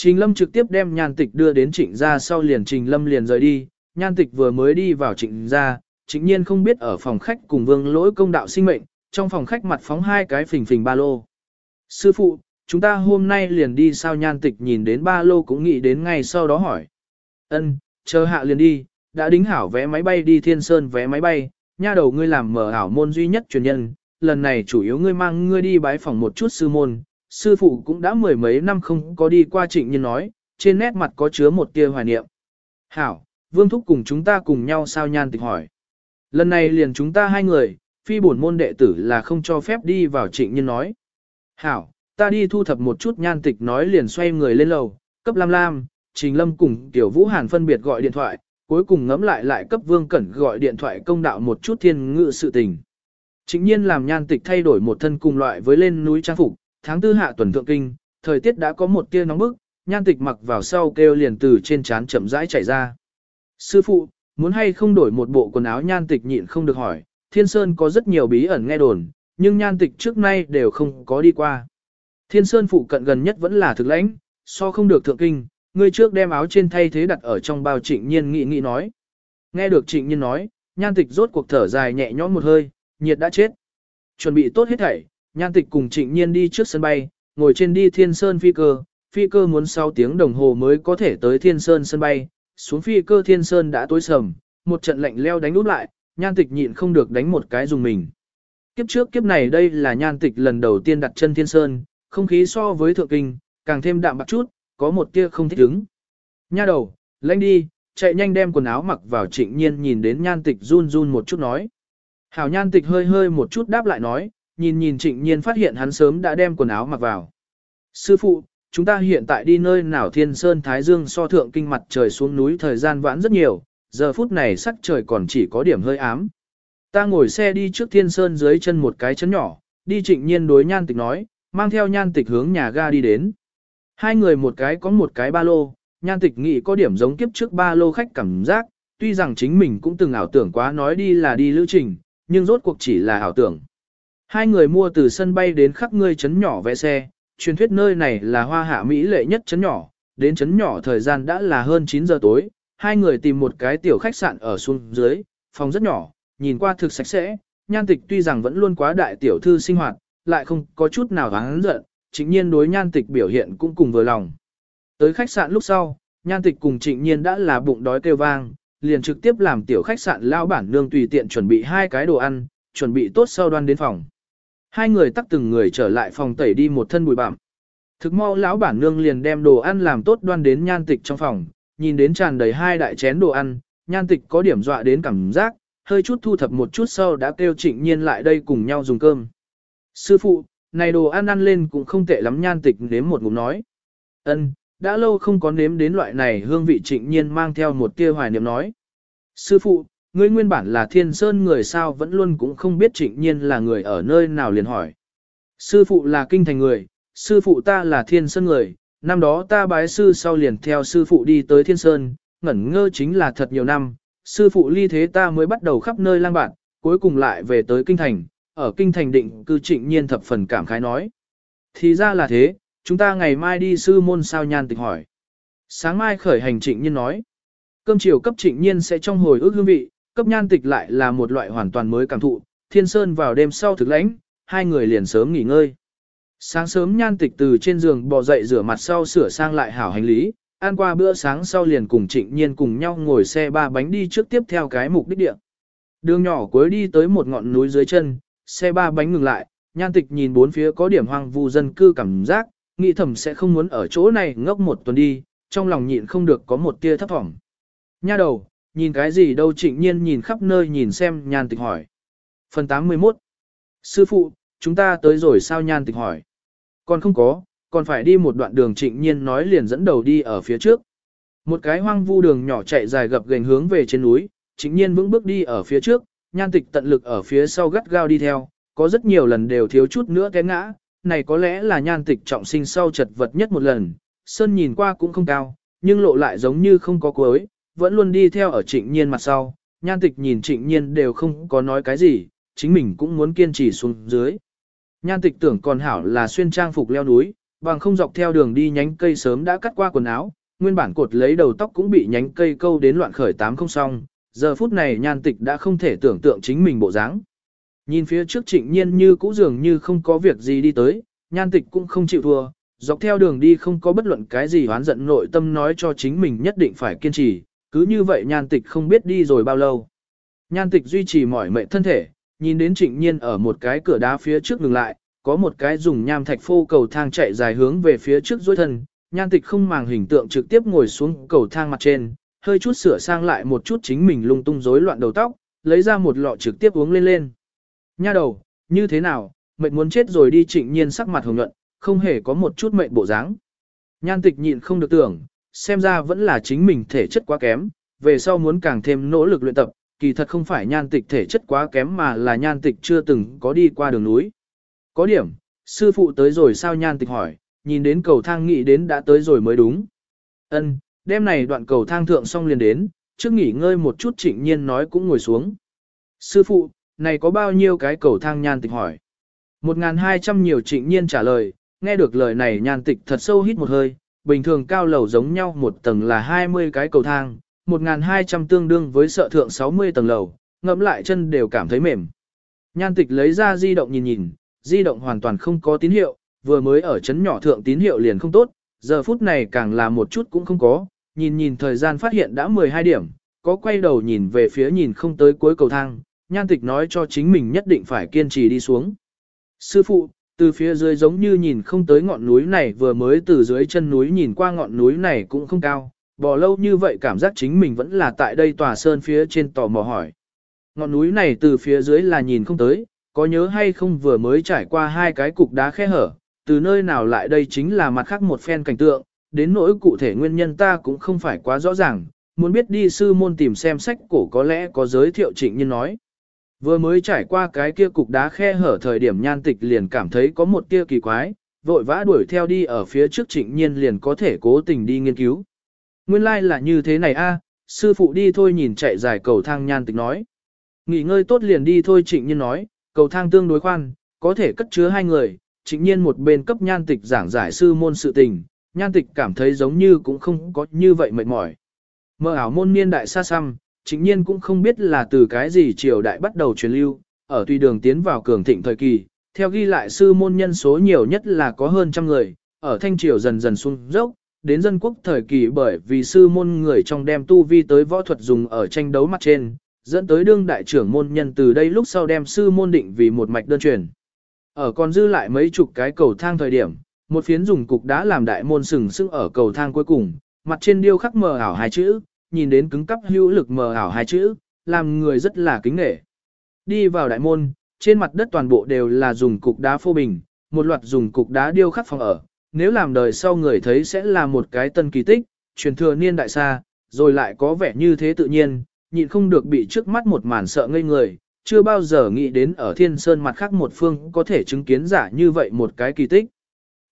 [SPEAKER 1] Trình Lâm trực tiếp đem nhan tịch đưa đến trịnh Gia, sau liền Trình Lâm liền rời đi, nhan tịch vừa mới đi vào trịnh Gia, trịnh nhiên không biết ở phòng khách cùng vương lỗi công đạo sinh mệnh, trong phòng khách mặt phóng hai cái phình phình ba lô. Sư phụ, chúng ta hôm nay liền đi sao nhan tịch nhìn đến ba lô cũng nghĩ đến ngay sau đó hỏi. ân chờ hạ liền đi, đã đính hảo vé máy bay đi thiên sơn vé máy bay, nha đầu ngươi làm mở ảo môn duy nhất truyền nhân, lần này chủ yếu ngươi mang ngươi đi bái phòng một chút sư môn, sư phụ cũng đã mười mấy năm không có đi qua trịnh nhân nói, trên nét mặt có chứa một tia hoài niệm. Hảo, vương thúc cùng chúng ta cùng nhau sao nhan tịch hỏi. Lần này liền chúng ta hai người, phi bổn môn đệ tử là không cho phép đi vào trịnh nhân nói. Hảo, ta đi thu thập một chút nhan tịch nói liền xoay người lên lầu, cấp lam lam, trình lâm cùng tiểu vũ hàn phân biệt gọi điện thoại, cuối cùng ngẫm lại lại cấp vương cẩn gọi điện thoại công đạo một chút thiên ngự sự tình. Chính nhiên làm nhan tịch thay đổi một thân cùng loại với lên núi trang phục, tháng tư hạ tuần thượng kinh, thời tiết đã có một tia nóng bức, nhan tịch mặc vào sau kêu liền từ trên trán chậm rãi chảy ra. Sư phụ, muốn hay không đổi một bộ quần áo nhan tịch nhịn không được hỏi, thiên sơn có rất nhiều bí ẩn nghe đồn, nhưng nhan tịch trước nay đều không có đi qua. Thiên sơn phụ cận gần nhất vẫn là thực lãnh, so không được thượng kinh, người trước đem áo trên thay thế đặt ở trong bao trịnh nhiên nghị nghị nói. Nghe được trịnh nhiên nói, nhan tịch rốt cuộc thở dài nhẹ nhõm một hơi, nhiệt đã chết. Chuẩn bị tốt hết thảy, nhan tịch cùng trịnh nhiên đi trước sân bay, ngồi trên đi thiên sơn phi cơ, phi cơ muốn 6 tiếng đồng hồ mới có thể tới thiên sơn sân bay, xuống phi cơ thiên sơn đã tối sầm, một trận lạnh leo đánh úp lại, nhan tịch nhịn không được đánh một cái dùng mình. Kiếp trước kiếp này đây là nhan tịch lần đầu tiên đặt chân thiên sơn, không khí so với thượng kinh, càng thêm đạm bạc chút, có một tia không thích ứng. Nha đầu, lãnh đi, chạy nhanh đem quần áo mặc vào trịnh nhiên nhìn đến nhan tịch run run một chút nói. Hảo nhan tịch hơi hơi một chút đáp lại nói, nhìn nhìn trịnh nhiên phát hiện hắn sớm đã đem quần áo mặc vào. Sư phụ, chúng ta hiện tại đi nơi nào thiên sơn thái dương so thượng kinh mặt trời xuống núi thời gian vãn rất nhiều, giờ phút này sắc trời còn chỉ có điểm hơi ám. Ta ngồi xe đi trước thiên sơn dưới chân một cái chấn nhỏ, đi trịnh nhiên đối nhan tịch nói, mang theo nhan tịch hướng nhà ga đi đến. Hai người một cái có một cái ba lô, nhan tịch nghĩ có điểm giống kiếp trước ba lô khách cảm giác, tuy rằng chính mình cũng từng ảo tưởng quá nói đi là đi lữ trình, nhưng rốt cuộc chỉ là ảo tưởng. Hai người mua từ sân bay đến khắp ngươi chấn nhỏ vẽ xe, truyền thuyết nơi này là hoa hạ Mỹ lệ nhất chấn nhỏ, đến chấn nhỏ thời gian đã là hơn 9 giờ tối, hai người tìm một cái tiểu khách sạn ở xuống dưới, phòng rất nhỏ, nhìn qua thực sạch sẽ, nhan tịch tuy rằng vẫn luôn quá đại tiểu thư sinh hoạt, lại không có chút nào gắng giận, trịnh nhiên đối nhan tịch biểu hiện cũng cùng vừa lòng. Tới khách sạn lúc sau, nhan tịch cùng trịnh nhiên đã là bụng đói kêu vang, liền trực tiếp làm tiểu khách sạn lao bản nương tùy tiện chuẩn bị hai cái đồ ăn, chuẩn bị tốt sau đoan đến phòng. Hai người tắt từng người trở lại phòng tẩy đi một thân bụi bặm. Thực mau lão bản nương liền đem đồ ăn làm tốt đoan đến nhan tịch trong phòng, nhìn đến tràn đầy hai đại chén đồ ăn, nhan tịch có điểm dọa đến cảm giác, hơi chút thu thập một chút sau đã kêu trịnh nhiên lại đây cùng nhau dùng cơm. Sư phụ, này đồ ăn ăn lên cũng không tệ lắm nhan tịch nếm một ngụm nói. Ân, đã lâu không có nếm đến loại này hương vị trịnh nhiên mang theo một tia hoài niệm nói. Sư phụ, ngươi nguyên bản là thiên sơn người sao vẫn luôn cũng không biết trịnh nhiên là người ở nơi nào liền hỏi. Sư phụ là kinh thành người, sư phụ ta là thiên sơn người, năm đó ta bái sư sau liền theo sư phụ đi tới thiên sơn, ngẩn ngơ chính là thật nhiều năm, sư phụ ly thế ta mới bắt đầu khắp nơi lang bạn, cuối cùng lại về tới kinh thành, ở kinh thành định cư trịnh nhiên thập phần cảm khái nói. Thì ra là thế, chúng ta ngày mai đi sư môn sao nhan tịch hỏi. Sáng mai khởi hành trịnh nhiên nói, Cơm chiều cấp trịnh nhiên sẽ trong hồi ước hương vị, cấp nhan tịch lại là một loại hoàn toàn mới cảm thụ, thiên sơn vào đêm sau thực lãnh, hai người liền sớm nghỉ ngơi. Sáng sớm nhan tịch từ trên giường bò dậy rửa mặt sau sửa sang lại hảo hành lý, ăn qua bữa sáng sau liền cùng trịnh nhiên cùng nhau ngồi xe ba bánh đi trước tiếp theo cái mục đích địa. Đường nhỏ cuối đi tới một ngọn núi dưới chân, xe ba bánh ngừng lại, nhan tịch nhìn bốn phía có điểm hoang vu dân cư cảm giác, nghĩ thầm sẽ không muốn ở chỗ này ngốc một tuần đi, trong lòng nhịn không được có một tia thấp thỏm. Nha đầu, nhìn cái gì đâu trịnh nhiên nhìn khắp nơi nhìn xem nhan tịch hỏi. Phần 81 Sư phụ, chúng ta tới rồi sao nhan tịch hỏi. Còn không có, còn phải đi một đoạn đường trịnh nhiên nói liền dẫn đầu đi ở phía trước. Một cái hoang vu đường nhỏ chạy dài gập gành hướng về trên núi, trịnh nhiên vững bước đi ở phía trước, nhan tịch tận lực ở phía sau gắt gao đi theo, có rất nhiều lần đều thiếu chút nữa té ngã, này có lẽ là nhan tịch trọng sinh sau chật vật nhất một lần, sơn nhìn qua cũng không cao, nhưng lộ lại giống như không có cuối, vẫn luôn đi theo ở trịnh nhiên mặt sau, nhan tịch nhìn trịnh nhiên đều không có nói cái gì, chính mình cũng muốn kiên trì xuống dưới. Nhan tịch tưởng còn hảo là xuyên trang phục leo núi, bằng không dọc theo đường đi nhánh cây sớm đã cắt qua quần áo, nguyên bản cột lấy đầu tóc cũng bị nhánh cây câu đến loạn khởi tám không xong, giờ phút này nhan tịch đã không thể tưởng tượng chính mình bộ dáng. Nhìn phía trước trịnh nhiên như cũ dường như không có việc gì đi tới, nhan tịch cũng không chịu thua, dọc theo đường đi không có bất luận cái gì hoán giận nội tâm nói cho chính mình nhất định phải kiên trì, cứ như vậy nhan tịch không biết đi rồi bao lâu. Nhan tịch duy trì mỏi mệt thân thể, nhìn đến trịnh nhiên ở một cái cửa đá phía trước ngừng lại, có một cái dùng nham thạch phô cầu thang chạy dài hướng về phía trước dối thân, nhan tịch không màng hình tượng trực tiếp ngồi xuống cầu thang mặt trên, hơi chút sửa sang lại một chút chính mình lung tung rối loạn đầu tóc, lấy ra một lọ trực tiếp uống lên lên. Nha đầu, như thế nào, mệnh muốn chết rồi đi trịnh nhiên sắc mặt hồng nhuận, không hề có một chút mệnh bộ dáng. Nhan tịch nhịn không được tưởng, xem ra vẫn là chính mình thể chất quá kém, về sau muốn càng thêm nỗ lực luyện tập, kỳ thật không phải nhan tịch thể chất quá kém mà là nhan tịch chưa từng có đi qua đường núi. Có điểm, sư phụ tới rồi sao nhan tịch hỏi, nhìn đến cầu thang nghĩ đến đã tới rồi mới đúng. Ân, đêm này đoạn cầu thang thượng xong liền đến, trước nghỉ ngơi một chút trịnh nhiên nói cũng ngồi xuống. Sư phụ, này có bao nhiêu cái cầu thang nhan tịch hỏi. 1.200 nhiều trịnh nhiên trả lời, nghe được lời này nhan tịch thật sâu hít một hơi, bình thường cao lầu giống nhau một tầng là 20 cái cầu thang, 1.200 tương đương với sợ thượng 60 tầng lầu, ngẫm lại chân đều cảm thấy mềm. Nhan tịch lấy ra di động nhìn nhìn, di động hoàn toàn không có tín hiệu, vừa mới ở chấn nhỏ thượng tín hiệu liền không tốt, giờ phút này càng là một chút cũng không có, nhìn nhìn thời gian phát hiện đã 12 điểm, có quay đầu nhìn về phía nhìn không tới cuối cầu thang, nhan tịch nói cho chính mình nhất định phải kiên trì đi xuống. Sư phụ, từ phía dưới giống như nhìn không tới ngọn núi này vừa mới từ dưới chân núi nhìn qua ngọn núi này cũng không cao, bò lâu như vậy cảm giác chính mình vẫn là tại đây tòa sơn phía trên tò mò hỏi. Ngọn núi này từ phía dưới là nhìn không tới, có nhớ hay không vừa mới trải qua hai cái cục đá khe hở, từ nơi nào lại đây chính là mặt khác một phen cảnh tượng, đến nỗi cụ thể nguyên nhân ta cũng không phải quá rõ ràng, muốn biết đi sư môn tìm xem sách cổ có lẽ có giới thiệu trịnh nhân nói. Vừa mới trải qua cái kia cục đá khe hở thời điểm nhan tịch liền cảm thấy có một tia kỳ quái, vội vã đuổi theo đi ở phía trước trịnh nhiên liền có thể cố tình đi nghiên cứu. Nguyên lai like là như thế này a, sư phụ đi thôi nhìn chạy dài cầu thang nhan tịch nói. Nghỉ ngơi tốt liền đi thôi trịnh nhiên nói, cầu thang tương đối khoan, có thể cất chứa hai người, trịnh nhiên một bên cấp nhan tịch giảng giải sư môn sự tình, nhan tịch cảm thấy giống như cũng không có như vậy mệt mỏi. Mơ ảo môn niên đại xa xăm, trịnh nhiên cũng không biết là từ cái gì triều đại bắt đầu truyền lưu, ở tùy đường tiến vào cường thịnh thời kỳ, theo ghi lại sư môn nhân số nhiều nhất là có hơn trăm người, ở thanh triều dần dần xuống dốc, đến dân quốc thời kỳ bởi vì sư môn người trong đem tu vi tới võ thuật dùng ở tranh đấu mặt trên, dẫn tới đương đại trưởng môn nhân từ đây lúc sau đem sư môn định vì một mạch đơn truyền. Ở còn dư lại mấy chục cái cầu thang thời điểm, một phiến dùng cục đá làm đại môn sừng sững ở cầu thang cuối cùng, mặt trên điêu khắc mờ ảo hai chữ, nhìn đến cứng cắp hữu lực mờ ảo hai chữ, làm người rất là kính nể. Đi vào đại môn, trên mặt đất toàn bộ đều là dùng cục đá phô bình, một loạt dùng cục đá điêu khắc phòng ở, nếu làm đời sau người thấy sẽ là một cái tân kỳ tích, truyền thừa niên đại xa, rồi lại có vẻ như thế tự nhiên, nhịn không được bị trước mắt một màn sợ ngây người, chưa bao giờ nghĩ đến ở thiên sơn mặt khác một phương có thể chứng kiến giả như vậy một cái kỳ tích.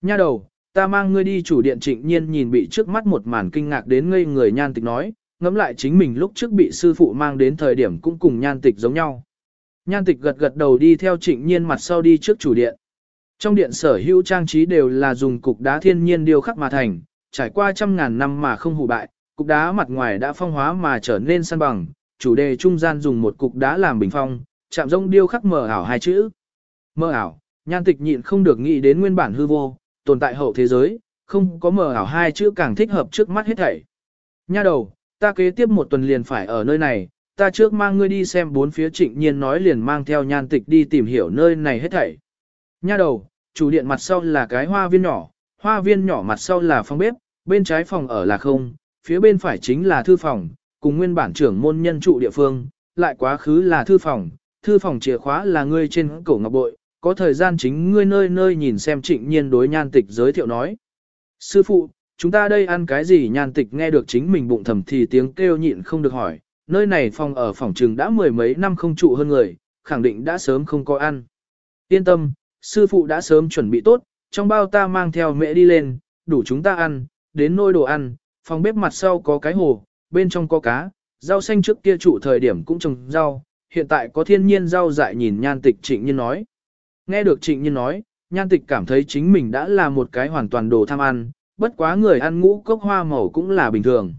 [SPEAKER 1] Nha đầu, ta mang ngươi đi chủ điện trịnh nhiên nhìn bị trước mắt một màn kinh ngạc đến ngây người nhan tịch nói, ngẫm lại chính mình lúc trước bị sư phụ mang đến thời điểm cũng cùng nhan tịch giống nhau. Nhan tịch gật gật đầu đi theo trịnh nhiên mặt sau đi trước chủ điện. Trong điện sở hữu trang trí đều là dùng cục đá thiên nhiên điêu khắc mà thành, trải qua trăm ngàn năm mà không hủ bại, cục đá mặt ngoài đã phong hóa mà trở nên săn bằng, chủ đề trung gian dùng một cục đá làm bình phong, chạm rông điêu khắc mờ ảo hai chữ. Mờ ảo, nhan tịch nhịn không được nghĩ đến nguyên bản hư vô, tồn tại hậu thế giới, không có mờ ảo hai chữ càng thích hợp trước mắt hết thảy. Nha đầu, ta kế tiếp một tuần liền phải ở nơi này, ta trước mang ngươi đi xem bốn phía trịnh nhiên nói liền mang theo nhan tịch đi tìm hiểu nơi này hết thảy. Nha đầu, chủ điện mặt sau là cái hoa viên nhỏ, hoa viên nhỏ mặt sau là phòng bếp, bên trái phòng ở là không, phía bên phải chính là thư phòng, cùng nguyên bản trưởng môn nhân trụ địa phương, lại quá khứ là thư phòng, thư phòng chìa khóa là ngươi trên cổ ngọc bội, có thời gian chính ngươi nơi nơi nhìn xem trịnh nhiên đối nhan tịch giới thiệu nói. Sư phụ, chúng ta đây ăn cái gì nhan tịch nghe được chính mình bụng thầm thì tiếng kêu nhịn không được hỏi, nơi này phòng ở phòng trừng đã mười mấy năm không trụ hơn người, khẳng định đã sớm không có ăn. Yên tâm, sư phụ đã sớm chuẩn bị tốt, trong bao ta mang theo mẹ đi lên, đủ chúng ta ăn, đến nôi đồ ăn, phòng bếp mặt sau có cái hồ, bên trong có cá, rau xanh trước kia trụ thời điểm cũng trồng rau, hiện tại có thiên nhiên rau dại nhìn nhan tịch trịnh nhiên nói. Nghe được trịnh nhiên nói, nhan tịch cảm thấy chính mình đã là một cái hoàn toàn đồ tham ăn, bất quá người ăn ngũ cốc hoa màu cũng là bình thường.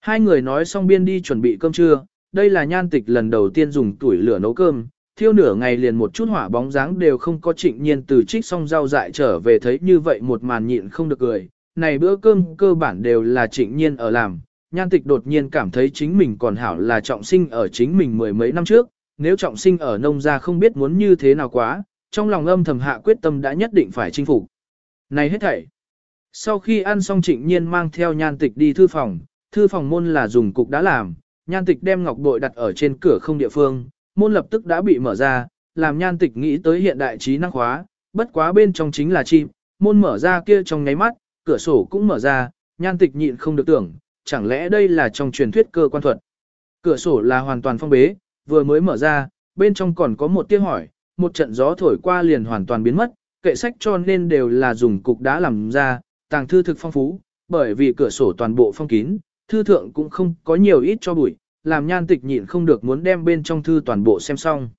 [SPEAKER 1] Hai người nói xong biên đi chuẩn bị cơm trưa, đây là nhan tịch lần đầu tiên dùng tuổi lửa nấu cơm, thiêu nửa ngày liền một chút hỏa bóng dáng đều không có trịnh nhiên từ trích xong rau dại trở về thấy như vậy một màn nhịn không được cười. Này bữa cơm cơ bản đều là trịnh nhiên ở làm, nhan tịch đột nhiên cảm thấy chính mình còn hảo là trọng sinh ở chính mình mười mấy năm trước, nếu trọng sinh ở nông gia không biết muốn như thế nào quá, trong lòng âm thầm hạ quyết tâm đã nhất định phải chinh phục. Này hết thảy. Sau khi ăn xong trịnh nhiên mang theo nhan tịch đi thư phòng, thư phòng môn là dùng cục đã làm, nhan tịch đem ngọc bội đặt ở trên cửa không địa phương, môn lập tức đã bị mở ra, làm nhan tịch nghĩ tới hiện đại trí năng khóa, bất quá bên trong chính là chim, môn mở ra kia trong nháy mắt, cửa sổ cũng mở ra, nhan tịch nhịn không được tưởng, chẳng lẽ đây là trong truyền thuyết cơ quan thuật. Cửa sổ là hoàn toàn phong bế, vừa mới mở ra, bên trong còn có một tiếng hỏi, một trận gió thổi qua liền hoàn toàn biến mất, kệ sách cho nên đều là dùng cục đá làm ra, tàng thư thực phong phú, bởi vì cửa sổ toàn bộ phong kín, thư thượng cũng không có nhiều ít cho bụi, làm nhan tịch nhịn không được muốn đem bên trong thư toàn bộ xem xong.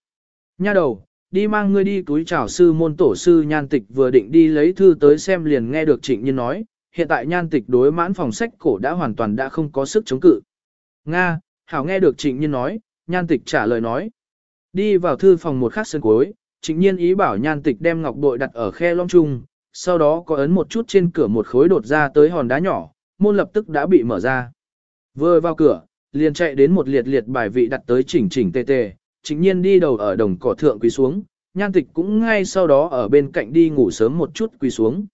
[SPEAKER 1] Nha đầu, đi mang ngươi đi túi chào sư môn tổ sư nhan tịch vừa định đi lấy thư tới xem liền nghe được trịnh nhiên nói, hiện tại nhan tịch đối mãn phòng sách cổ đã hoàn toàn đã không có sức chống cự. Nga, hảo nghe được trịnh nhiên nói, nhan tịch trả lời nói. Đi vào thư phòng một khắc sân cuối, trịnh nhiên ý bảo nhan tịch đem ngọc bội đặt ở khe long trung, sau đó có ấn một chút trên cửa một khối đột ra tới hòn đá nhỏ, môn lập tức đã bị mở ra. Vừa vào cửa, liền chạy đến một liệt liệt bài vị đặt tới chỉnh chỉnh tề tề chính nhiên đi đầu ở đồng cỏ thượng quỳ xuống, nhan tịch cũng ngay sau đó ở bên cạnh đi ngủ sớm một chút quỳ xuống.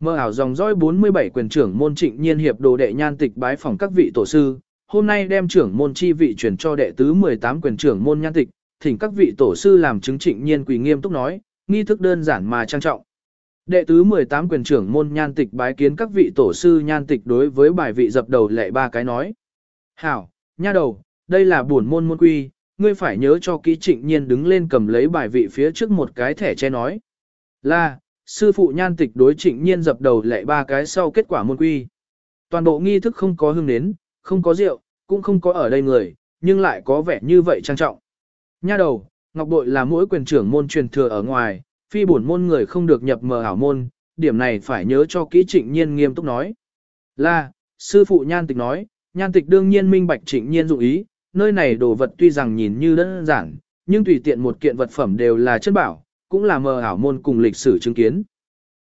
[SPEAKER 1] Mơ ảo dòng dõi 47 quyền trưởng môn trịnh nhiên hiệp đồ đệ nhan tịch bái phòng các vị tổ sư, hôm nay đem trưởng môn chi vị chuyển cho đệ tứ 18 quyền trưởng môn nhan tịch, thỉnh các vị tổ sư làm chứng trịnh nhiên quỳ nghiêm túc nói, nghi thức đơn giản mà trang trọng. Đệ tứ 18 quyền trưởng môn nhan tịch bái kiến các vị tổ sư nhan tịch đối với bài vị dập đầu lệ ba cái nói. Hảo, nha đầu, đây là buồn môn môn quy, ngươi phải nhớ cho kỹ trịnh nhiên đứng lên cầm lấy bài vị phía trước một cái thẻ che nói. Là, sư phụ nhan tịch đối trịnh nhiên dập đầu lệ ba cái sau kết quả môn quy. Toàn bộ nghi thức không có hương nến, không có rượu, cũng không có ở đây người, nhưng lại có vẻ như vậy trang trọng. Nha đầu, ngọc bội là mỗi quyền trưởng môn truyền thừa ở ngoài, phi bổn môn người không được nhập mờ ảo môn, điểm này phải nhớ cho kỹ trịnh nhiên nghiêm túc nói. Là, sư phụ nhan tịch nói, nhan tịch đương nhiên minh bạch trịnh nhiên dụng ý, nơi này đồ vật tuy rằng nhìn như đơn giản, nhưng tùy tiện một kiện vật phẩm đều là chất bảo, cũng là mờ ảo môn cùng lịch sử chứng kiến.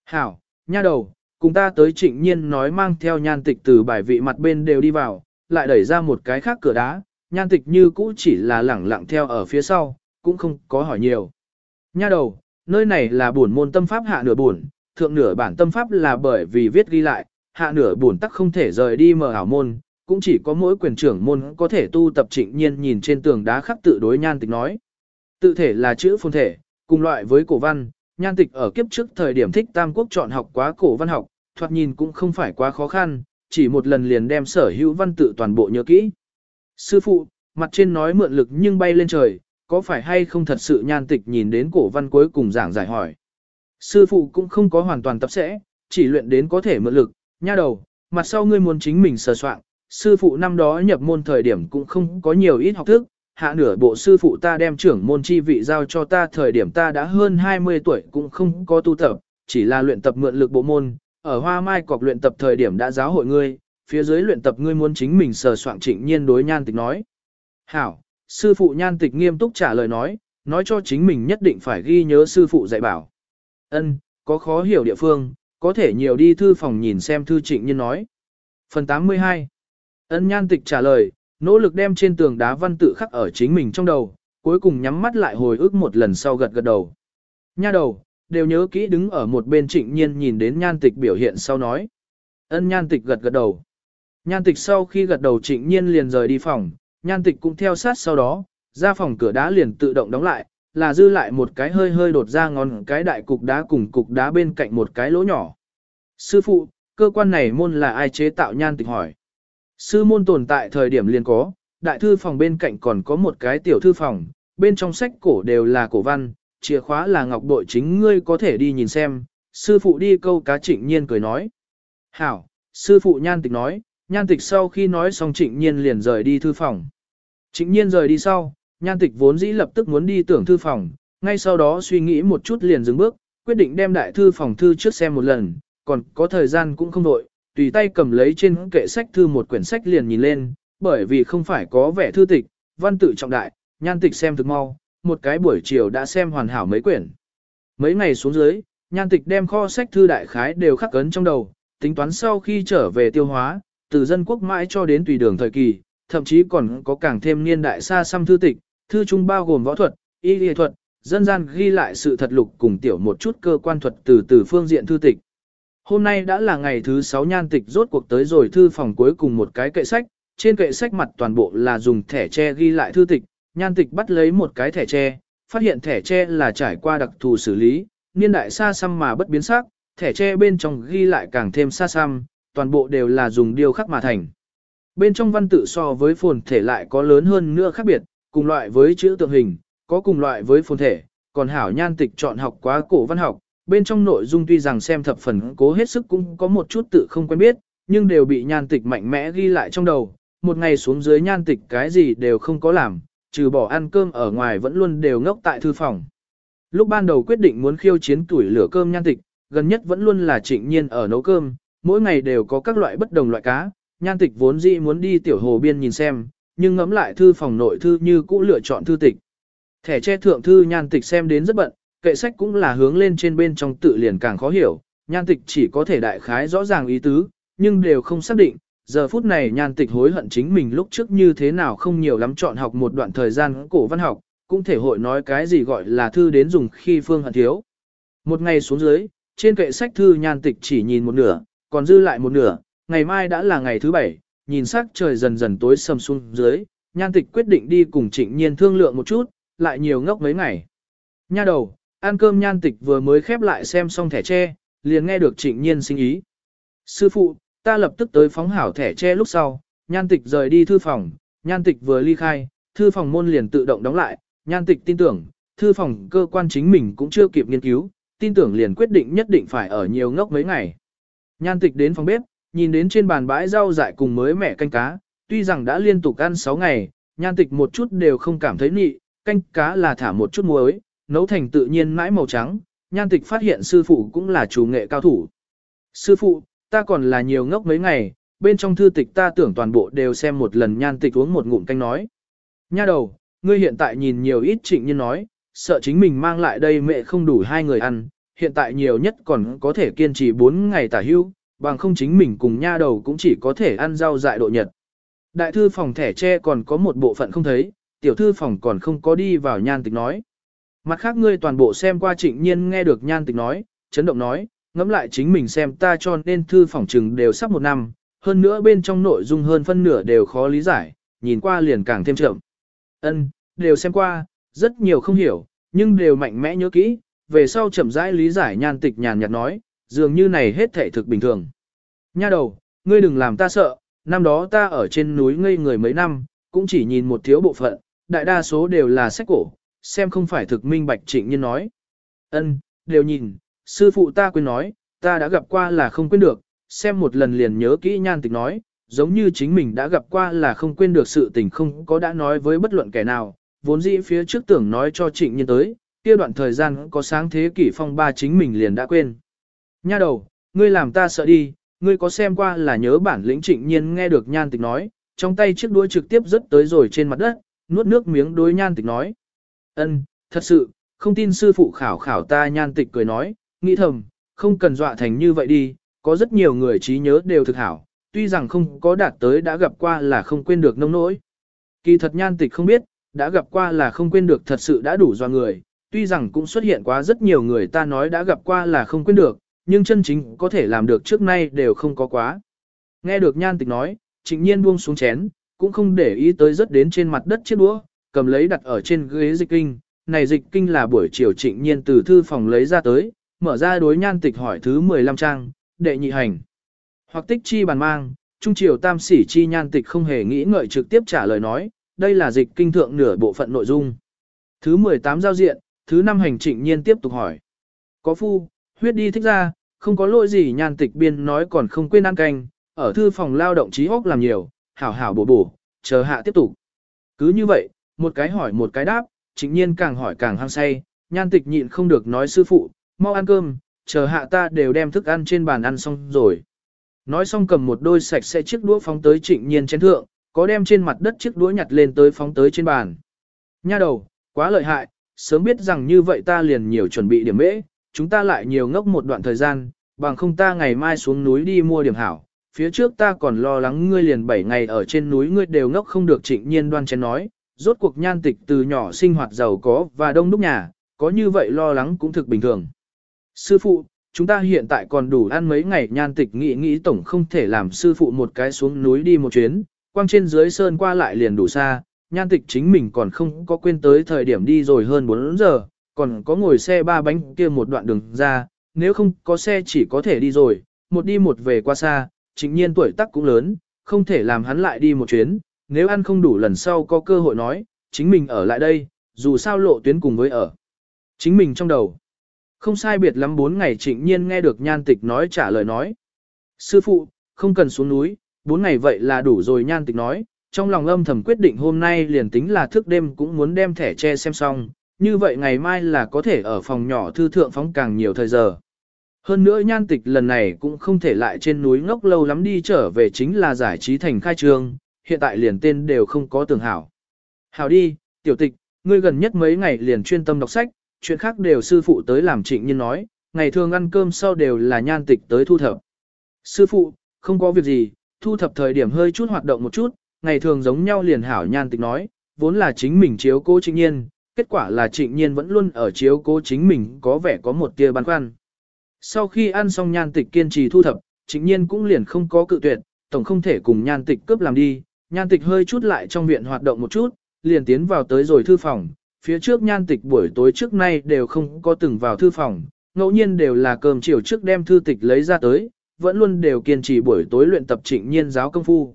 [SPEAKER 1] Hảo, nha đầu, cùng ta tới trịnh nhiên nói mang theo nhan tịch từ bài vị mặt bên đều đi vào, lại đẩy ra một cái khác cửa đá, nhan tịch như cũ chỉ là lẳng lặng theo ở phía sau, cũng không có hỏi nhiều. Nha đầu, nơi này là bổn môn tâm pháp hạ nửa bổn, thượng nửa bản tâm pháp là bởi vì viết ghi lại, hạ nửa bổn tắc không thể rời đi mở ảo môn, cũng chỉ có mỗi quyền trưởng môn có thể tu tập trịnh nhiên nhìn trên tường đá khắc tự đối nhan tịch nói. Tự thể là chữ phôn thể, cùng loại với cổ văn, nhan tịch ở kiếp trước thời điểm thích tam quốc chọn học quá cổ văn học, thoạt nhìn cũng không phải quá khó khăn, chỉ một lần liền đem sở hữu văn tự toàn bộ nhớ kỹ. Sư phụ, mặt trên nói mượn lực nhưng bay lên trời, có phải hay không thật sự nhan tịch nhìn đến cổ văn cuối cùng giảng giải hỏi. Sư phụ cũng không có hoàn toàn tập sẽ, chỉ luyện đến có thể mượn lực, nha đầu, mặt sau ngươi muốn chính mình sờ soạn, sư phụ năm đó nhập môn thời điểm cũng không có nhiều ít học thức, hạ nửa bộ sư phụ ta đem trưởng môn chi vị giao cho ta thời điểm ta đã hơn 20 tuổi cũng không có tu tập, chỉ là luyện tập mượn lực bộ môn, ở hoa mai cọc luyện tập thời điểm đã giáo hội ngươi, phía dưới luyện tập ngươi muốn chính mình sờ soạn trịnh nhiên đối nhan tịch nói. Hảo, sư phụ nhan tịch nghiêm túc trả lời nói, nói cho chính mình nhất định phải ghi nhớ sư phụ dạy bảo. Ân, có khó hiểu địa phương, có thể nhiều đi thư phòng nhìn xem thư trịnh nhiên nói. Phần 82 Ân nhan tịch trả lời, nỗ lực đem trên tường đá văn tự khắc ở chính mình trong đầu, cuối cùng nhắm mắt lại hồi ức một lần sau gật gật đầu. Nha đầu, đều nhớ kỹ đứng ở một bên trịnh nhiên nhìn đến nhan tịch biểu hiện sau nói. Ân nhan tịch gật gật đầu. Nhan tịch sau khi gật đầu trịnh nhiên liền rời đi phòng, nhan tịch cũng theo sát sau đó, ra phòng cửa đá liền tự động đóng lại, là dư lại một cái hơi hơi đột ra ngón cái đại cục đá cùng cục đá bên cạnh một cái lỗ nhỏ. Sư phụ, cơ quan này môn là ai chế tạo nhan tịch hỏi. Sư môn tồn tại thời điểm liền có, đại thư phòng bên cạnh còn có một cái tiểu thư phòng, bên trong sách cổ đều là cổ văn, chìa khóa là ngọc bội chính ngươi có thể đi nhìn xem. Sư phụ đi câu cá trịnh nhiên cười nói. Hảo, sư phụ nhan tịch nói, nhan tịch sau khi nói xong trịnh nhiên liền rời đi thư phòng. Trịnh nhiên rời đi sau, nhan tịch vốn dĩ lập tức muốn đi tưởng thư phòng, ngay sau đó suy nghĩ một chút liền dừng bước, quyết định đem đại thư phòng thư trước xem một lần, còn có thời gian cũng không đội, tùy tay cầm lấy trên kệ sách thư một quyển sách liền nhìn lên, bởi vì không phải có vẻ thư tịch, văn tự trọng đại, nhan tịch xem thực mau, một cái buổi chiều đã xem hoàn hảo mấy quyển. Mấy ngày xuống dưới, nhan tịch đem kho sách thư đại khái đều khắc ấn trong đầu, tính toán sau khi trở về tiêu hóa, từ dân quốc mãi cho đến tùy đường thời kỳ, thậm chí còn có càng thêm niên đại xa xăm thư tịch, thư trung bao gồm võ thuật, y y thuật, dân gian ghi lại sự thật lục cùng tiểu một chút cơ quan thuật từ từ phương diện thư tịch. Hôm nay đã là ngày thứ 6 nhan tịch rốt cuộc tới rồi thư phòng cuối cùng một cái kệ sách, trên kệ sách mặt toàn bộ là dùng thẻ tre ghi lại thư tịch, nhan tịch bắt lấy một cái thẻ tre, phát hiện thẻ tre là trải qua đặc thù xử lý, niên đại xa xăm mà bất biến sắc, thẻ tre bên trong ghi lại càng thêm xa xăm, toàn bộ đều là dùng điêu khắc mà thành. Bên trong văn tự so với phồn thể lại có lớn hơn nữa khác biệt, cùng loại với chữ tượng hình, có cùng loại với phồn thể, còn hảo nhan tịch chọn học quá cổ văn học, bên trong nội dung tuy rằng xem thập phần cố hết sức cũng có một chút tự không quen biết, nhưng đều bị nhan tịch mạnh mẽ ghi lại trong đầu. Một ngày xuống dưới nhan tịch cái gì đều không có làm, trừ bỏ ăn cơm ở ngoài vẫn luôn đều ngốc tại thư phòng. Lúc ban đầu quyết định muốn khiêu chiến tuổi lửa cơm nhan tịch, gần nhất vẫn luôn là trịnh nhiên ở nấu cơm, mỗi ngày đều có các loại bất đồng loại cá, nhan tịch vốn dĩ muốn đi tiểu hồ biên nhìn xem, nhưng ngẫm lại thư phòng nội thư như cũ lựa chọn thư tịch. Thẻ che thượng thư nhan tịch xem đến rất bận, kệ sách cũng là hướng lên trên bên trong tự liền càng khó hiểu, nhan tịch chỉ có thể đại khái rõ ràng ý tứ, nhưng đều không xác định. Giờ phút này nhan tịch hối hận chính mình lúc trước như thế nào không nhiều lắm chọn học một đoạn thời gian cổ văn học, cũng thể hội nói cái gì gọi là thư đến dùng khi phương hận thiếu. Một ngày xuống dưới, trên kệ sách thư nhan tịch chỉ nhìn một nửa, còn dư lại một nửa, ngày mai đã là ngày thứ bảy, nhìn sắc trời dần dần tối sầm xuống dưới, nhan tịch quyết định đi cùng trịnh nhiên thương lượng một chút, lại nhiều ngốc mấy ngày. Nha đầu, ăn cơm nhan tịch vừa mới khép lại xem xong thẻ tre, liền nghe được trịnh nhiên sinh ý. Sư phụ, ta lập tức tới phóng hảo thẻ tre lúc sau, nhan tịch rời đi thư phòng, nhan tịch vừa ly khai, thư phòng môn liền tự động đóng lại, nhan tịch tin tưởng, thư phòng cơ quan chính mình cũng chưa kịp nghiên cứu, tin tưởng liền quyết định nhất định phải ở nhiều ngốc mấy ngày. Nhan tịch đến phòng bếp, nhìn đến trên bàn bãi rau dại cùng mới mẻ canh cá, tuy rằng đã liên tục ăn 6 ngày, nhan tịch một chút đều không cảm thấy nị, canh cá là thả một chút muối, nấu thành tự nhiên mãi màu trắng, nhan tịch phát hiện sư phụ cũng là chủ nghệ cao thủ. Sư phụ, ta còn là nhiều ngốc mấy ngày, bên trong thư tịch ta tưởng toàn bộ đều xem một lần nhan tịch uống một ngụm canh nói. Nha đầu, ngươi hiện tại nhìn nhiều ít trịnh nhiên nói, sợ chính mình mang lại đây mẹ không đủ hai người ăn, hiện tại nhiều nhất còn có thể kiên trì 4 ngày tả hưu, bằng không chính mình cùng nha đầu cũng chỉ có thể ăn rau dại độ nhật. Đại thư phòng thẻ tre còn có một bộ phận không thấy, tiểu thư phòng còn không có đi vào nhan tịch nói. Mặt khác ngươi toàn bộ xem qua trịnh nhiên nghe được nhan tịch nói, chấn động nói, ngẫm lại chính mình xem ta cho nên thư phòng trừng đều sắp một năm, hơn nữa bên trong nội dung hơn phân nửa đều khó lý giải, nhìn qua liền càng thêm chậm. Ân, đều xem qua, rất nhiều không hiểu, nhưng đều mạnh mẽ nhớ kỹ, về sau chậm rãi lý giải nhan tịch nhàn nhạt nói, dường như này hết thể thực bình thường. Nha đầu, ngươi đừng làm ta sợ, năm đó ta ở trên núi ngây người mấy năm, cũng chỉ nhìn một thiếu bộ phận, đại đa số đều là sách cổ, xem không phải thực minh bạch trịnh nhiên nói. Ân, đều nhìn, sư phụ ta quên nói, ta đã gặp qua là không quên được, xem một lần liền nhớ kỹ nhan tịch nói, giống như chính mình đã gặp qua là không quên được sự tình không có đã nói với bất luận kẻ nào, vốn dĩ phía trước tưởng nói cho trịnh nhiên tới, kia đoạn thời gian có sáng thế kỷ phong ba chính mình liền đã quên. Nha đầu, ngươi làm ta sợ đi, ngươi có xem qua là nhớ bản lĩnh trịnh nhiên nghe được nhan tịch nói, trong tay chiếc đuôi trực tiếp rớt tới rồi trên mặt đất, nuốt nước miếng đối nhan tịch nói. ân thật sự, không tin sư phụ khảo khảo ta nhan tịch cười nói, nghĩ thầm, không cần dọa thành như vậy đi, có rất nhiều người trí nhớ đều thực hảo, tuy rằng không có đạt tới đã gặp qua là không quên được nông nỗi. Kỳ thật nhan tịch không biết, đã gặp qua là không quên được thật sự đã đủ do người, tuy rằng cũng xuất hiện quá rất nhiều người ta nói đã gặp qua là không quên được, nhưng chân chính có thể làm được trước nay đều không có quá. Nghe được nhan tịch nói, trịnh nhiên buông xuống chén, cũng không để ý tới rất đến trên mặt đất chiếc đũa, cầm lấy đặt ở trên ghế dịch kinh. Này dịch kinh là buổi chiều trịnh nhiên từ thư phòng lấy ra tới, mở ra đối nhan tịch hỏi thứ 15 trang, đệ nhị hành. Hoặc tích chi bàn mang, trung triều tam sĩ chi nhan tịch không hề nghĩ ngợi trực tiếp trả lời nói, đây là dịch kinh thượng nửa bộ phận nội dung. Thứ 18 giao diện, thứ năm hành trịnh nhiên tiếp tục hỏi. Có phu, huyết đi thích ra, không có lỗi gì nhan tịch biên nói còn không quên ăn canh, ở thư phòng lao động trí óc làm nhiều, hảo hảo bổ bổ, chờ hạ tiếp tục. Cứ như vậy, một cái hỏi một cái đáp, chính nhiên càng hỏi càng hăng say, nhan tịch nhịn không được nói sư phụ, mau ăn cơm, chờ hạ ta đều đem thức ăn trên bàn ăn xong rồi. Nói xong cầm một đôi sạch sẽ chiếc đũa phóng tới trịnh nhiên chén thượng, có đem trên mặt đất chiếc đũa nhặt lên tới phóng tới trên bàn. Nha đầu, quá lợi hại, sớm biết rằng như vậy ta liền nhiều chuẩn bị điểm mễ, chúng ta lại nhiều ngốc một đoạn thời gian, bằng không ta ngày mai xuống núi đi mua điểm hảo. Phía trước ta còn lo lắng ngươi liền 7 ngày ở trên núi ngươi đều ngốc không được trịnh nhiên đoan chén nói, rốt cuộc nhan tịch từ nhỏ sinh hoạt giàu có và đông đúc nhà, có như vậy lo lắng cũng thực bình thường. Sư phụ, chúng ta hiện tại còn đủ ăn mấy ngày nhan tịch nghĩ nghĩ tổng không thể làm sư phụ một cái xuống núi đi một chuyến, quang trên dưới sơn qua lại liền đủ xa, nhan tịch chính mình còn không có quên tới thời điểm đi rồi hơn 4 giờ, còn có ngồi xe ba bánh kia một đoạn đường ra, nếu không có xe chỉ có thể đi rồi, một đi một về qua xa, chính nhiên tuổi tác cũng lớn, không thể làm hắn lại đi một chuyến, nếu ăn không đủ lần sau có cơ hội nói, chính mình ở lại đây, dù sao lộ tuyến cùng với ở. Chính mình trong đầu. Không sai biệt lắm bốn ngày trịnh nhiên nghe được nhan tịch nói trả lời nói. Sư phụ, không cần xuống núi, bốn ngày vậy là đủ rồi nhan tịch nói, trong lòng âm thầm quyết định hôm nay liền tính là thức đêm cũng muốn đem thẻ che xem xong, như vậy ngày mai là có thể ở phòng nhỏ thư thượng phóng càng nhiều thời giờ. Hơn nữa nhan tịch lần này cũng không thể lại trên núi ngốc lâu lắm đi trở về chính là giải trí thành khai trương, hiện tại liền tên đều không có tường hảo. Hảo đi, tiểu tịch, ngươi gần nhất mấy ngày liền chuyên tâm đọc sách, chuyện khác đều sư phụ tới làm trịnh nhân nói, ngày thường ăn cơm sau đều là nhan tịch tới thu thập. Sư phụ, không có việc gì, thu thập thời điểm hơi chút hoạt động một chút, ngày thường giống nhau liền hảo nhan tịch nói, vốn là chính mình chiếu cố trịnh nhiên, kết quả là trịnh nhiên vẫn luôn ở chiếu cố chính mình có vẻ có một tia băn khoăn. Sau khi ăn xong nhan tịch kiên trì thu thập, trịnh nhiên cũng liền không có cự tuyệt, tổng không thể cùng nhan tịch cướp làm đi, nhan tịch hơi chút lại trong viện hoạt động một chút, liền tiến vào tới rồi thư phòng, phía trước nhan tịch buổi tối trước nay đều không có từng vào thư phòng, ngẫu nhiên đều là cơm chiều trước đem thư tịch lấy ra tới, vẫn luôn đều kiên trì buổi tối luyện tập trịnh nhiên giáo công phu.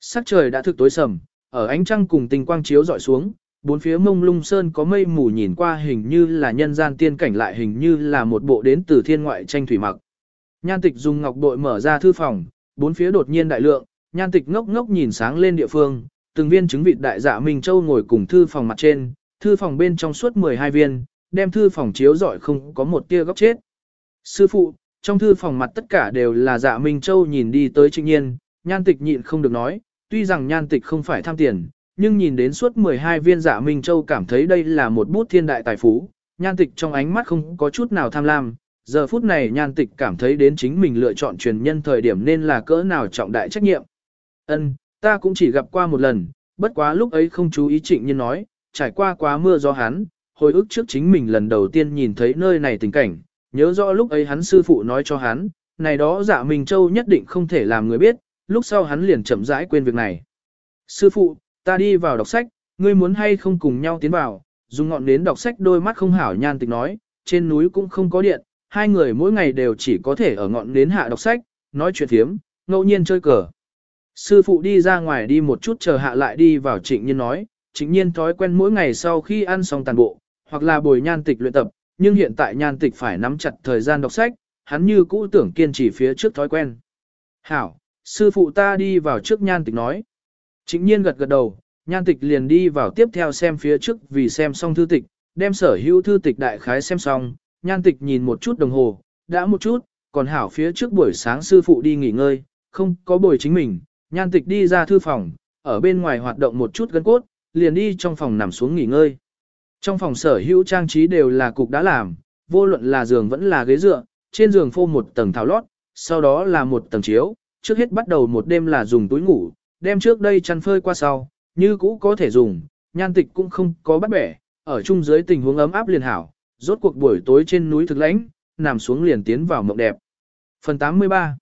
[SPEAKER 1] Sắc trời đã thực tối sầm, ở ánh trăng cùng tình quang chiếu dọi xuống, bốn phía mông lung sơn có mây mù nhìn qua hình như là nhân gian tiên cảnh lại hình như là một bộ đến từ thiên ngoại tranh thủy mặc. Nhan tịch dùng ngọc bội mở ra thư phòng, bốn phía đột nhiên đại lượng, nhan tịch ngốc ngốc nhìn sáng lên địa phương, từng viên trứng vịt đại dạ Minh Châu ngồi cùng thư phòng mặt trên, thư phòng bên trong suốt 12 viên, đem thư phòng chiếu giỏi không có một tia góc chết. Sư phụ, trong thư phòng mặt tất cả đều là dạ Minh Châu nhìn đi tới trịnh nhiên, nhan tịch nhịn không được nói, tuy rằng nhan tịch không phải tham tiền, nhưng nhìn đến suốt 12 viên dạ Minh Châu cảm thấy đây là một bút thiên đại tài phú, nhan tịch trong ánh mắt không có chút nào tham lam, giờ phút này nhan tịch cảm thấy đến chính mình lựa chọn truyền nhân thời điểm nên là cỡ nào trọng đại trách nhiệm. Ân, ta cũng chỉ gặp qua một lần, bất quá lúc ấy không chú ý trịnh nhiên nói, trải qua quá mưa do hắn, hồi ức trước chính mình lần đầu tiên nhìn thấy nơi này tình cảnh, nhớ rõ lúc ấy hắn sư phụ nói cho hắn, này đó dạ Minh Châu nhất định không thể làm người biết, lúc sau hắn liền chậm rãi quên việc này. Sư phụ, ta đi vào đọc sách, ngươi muốn hay không cùng nhau tiến vào, dùng ngọn nến đọc sách đôi mắt không hảo nhan tịch nói, trên núi cũng không có điện, hai người mỗi ngày đều chỉ có thể ở ngọn nến hạ đọc sách, nói chuyện thiếm, ngẫu nhiên chơi cờ. Sư phụ đi ra ngoài đi một chút chờ hạ lại đi vào trịnh nhiên nói, trịnh nhiên thói quen mỗi ngày sau khi ăn xong tàn bộ, hoặc là bồi nhan tịch luyện tập, nhưng hiện tại nhan tịch phải nắm chặt thời gian đọc sách, hắn như cũ tưởng kiên trì phía trước thói quen. Hảo, sư phụ ta đi vào trước nhan tịch nói. Trịnh nhiên gật gật đầu, nhan tịch liền đi vào tiếp theo xem phía trước vì xem xong thư tịch, đem sở hữu thư tịch đại khái xem xong, nhan tịch nhìn một chút đồng hồ, đã một chút, còn hảo phía trước buổi sáng sư phụ đi nghỉ ngơi, không có buổi chính mình, nhan tịch đi ra thư phòng, ở bên ngoài hoạt động một chút gân cốt, liền đi trong phòng nằm xuống nghỉ ngơi. Trong phòng sở hữu trang trí đều là cục đã làm, vô luận là giường vẫn là ghế dựa, trên giường phô một tầng thảo lót, sau đó là một tầng chiếu, trước hết bắt đầu một đêm là dùng túi ngủ, đem trước đây chăn phơi qua sau, như cũ có thể dùng, nhan tịch cũng không có bắt bẻ, ở chung dưới tình huống ấm áp liền hảo, rốt cuộc buổi tối trên núi thực lãnh, nằm xuống liền tiến vào mộng đẹp. Phần 83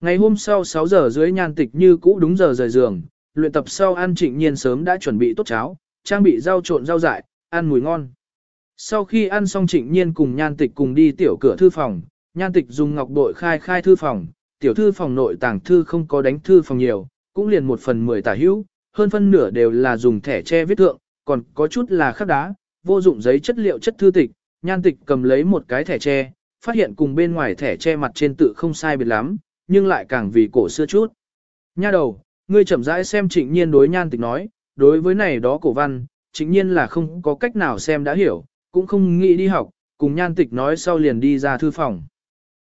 [SPEAKER 1] Ngày hôm sau 6 giờ dưới nhan tịch như cũ đúng giờ rời giường, luyện tập sau ăn trịnh nhiên sớm đã chuẩn bị tốt cháo, trang bị rau trộn rau dại, ăn mùi ngon. Sau khi ăn xong trịnh nhiên cùng nhan tịch cùng đi tiểu cửa thư phòng, nhan tịch dùng ngọc bội khai khai thư phòng, tiểu thư phòng nội tàng thư không có đánh thư phòng nhiều, cũng liền một phần mười tả hữu, hơn phân nửa đều là dùng thẻ che viết thượng, còn có chút là khắc đá, vô dụng giấy chất liệu chất thư tịch, nhan tịch cầm lấy một cái thẻ tre, phát hiện cùng bên ngoài thẻ che mặt trên tự không sai biệt lắm, nhưng lại càng vì cổ xưa chút. Nha đầu, ngươi chậm rãi xem trịnh nhiên đối nhan tịch nói, đối với này đó cổ văn, trịnh nhiên là không có cách nào xem đã hiểu, cũng không nghĩ đi học, cùng nhan tịch nói sau liền đi ra thư phòng.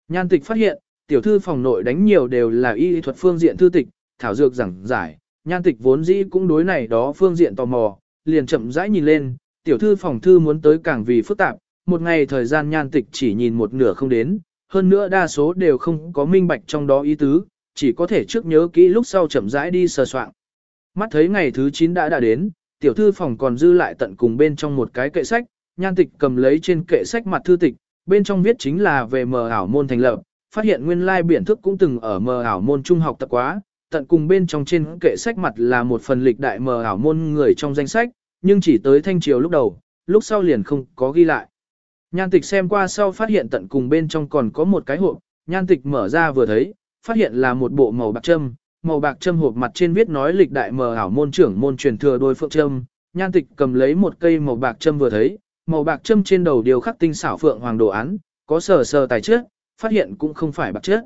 [SPEAKER 1] Nhan tịch phát hiện, tiểu thư phòng nội đánh nhiều đều là y thuật phương diện thư tịch, thảo dược giảng giải, nhan tịch vốn dĩ cũng đối này đó phương diện tò mò, liền chậm rãi nhìn lên, tiểu thư phòng thư muốn tới càng vì phức tạp, một ngày thời gian nhan tịch chỉ nhìn một nửa không đến, hơn nữa đa số đều không có minh bạch trong đó ý tứ, chỉ có thể trước nhớ kỹ lúc sau chậm rãi đi sờ soạn. Mắt thấy ngày thứ 9 đã đã đến, tiểu thư phòng còn dư lại tận cùng bên trong một cái kệ sách, nhan tịch cầm lấy trên kệ sách mặt thư tịch, bên trong viết chính là về mờ ảo môn thành lập, phát hiện nguyên lai biển thức cũng từng ở mờ ảo môn trung học tập quá, tận cùng bên trong trên kệ sách mặt là một phần lịch đại mờ ảo môn người trong danh sách, nhưng chỉ tới thanh triều lúc đầu, lúc sau liền không có ghi lại. Nhan tịch xem qua sau phát hiện tận cùng bên trong còn có một cái hộp, nhan tịch mở ra vừa thấy, phát hiện là một bộ màu bạc châm, màu bạc châm hộp mặt trên viết nói lịch đại mờ ảo môn trưởng môn truyền thừa đôi phượng châm, nhan tịch cầm lấy một cây màu bạc châm vừa thấy, màu bạc châm trên đầu điều khắc tinh xảo phượng hoàng đồ án, có sờ sờ tài trước, phát hiện cũng không phải bạc trước.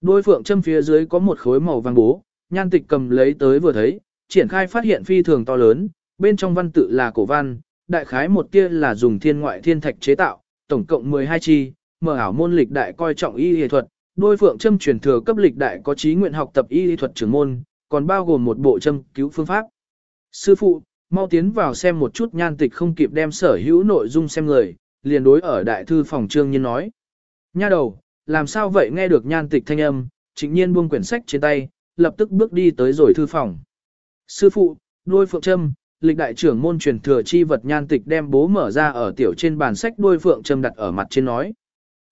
[SPEAKER 1] Đôi phượng châm phía dưới có một khối màu vàng bố, nhan tịch cầm lấy tới vừa thấy, triển khai phát hiện phi thường to lớn, bên trong văn tự là cổ văn, đại khái một tia là dùng thiên ngoại thiên thạch chế tạo, tổng cộng 12 chi, mở ảo môn lịch đại coi trọng y y thuật, đôi phượng châm truyền thừa cấp lịch đại có trí nguyện học tập y y thuật trưởng môn, còn bao gồm một bộ châm cứu phương pháp. Sư phụ, mau tiến vào xem một chút nhan tịch không kịp đem sở hữu nội dung xem người, liền đối ở đại thư phòng trương nhiên nói. Nha đầu, làm sao vậy nghe được nhan tịch thanh âm, trịnh nhiên buông quyển sách trên tay, lập tức bước đi tới rồi thư phòng. Sư phụ, đôi phượng châm, lịch đại trưởng môn truyền thừa chi vật nhan tịch đem bố mở ra ở tiểu trên bàn sách đôi phượng châm đặt ở mặt trên nói.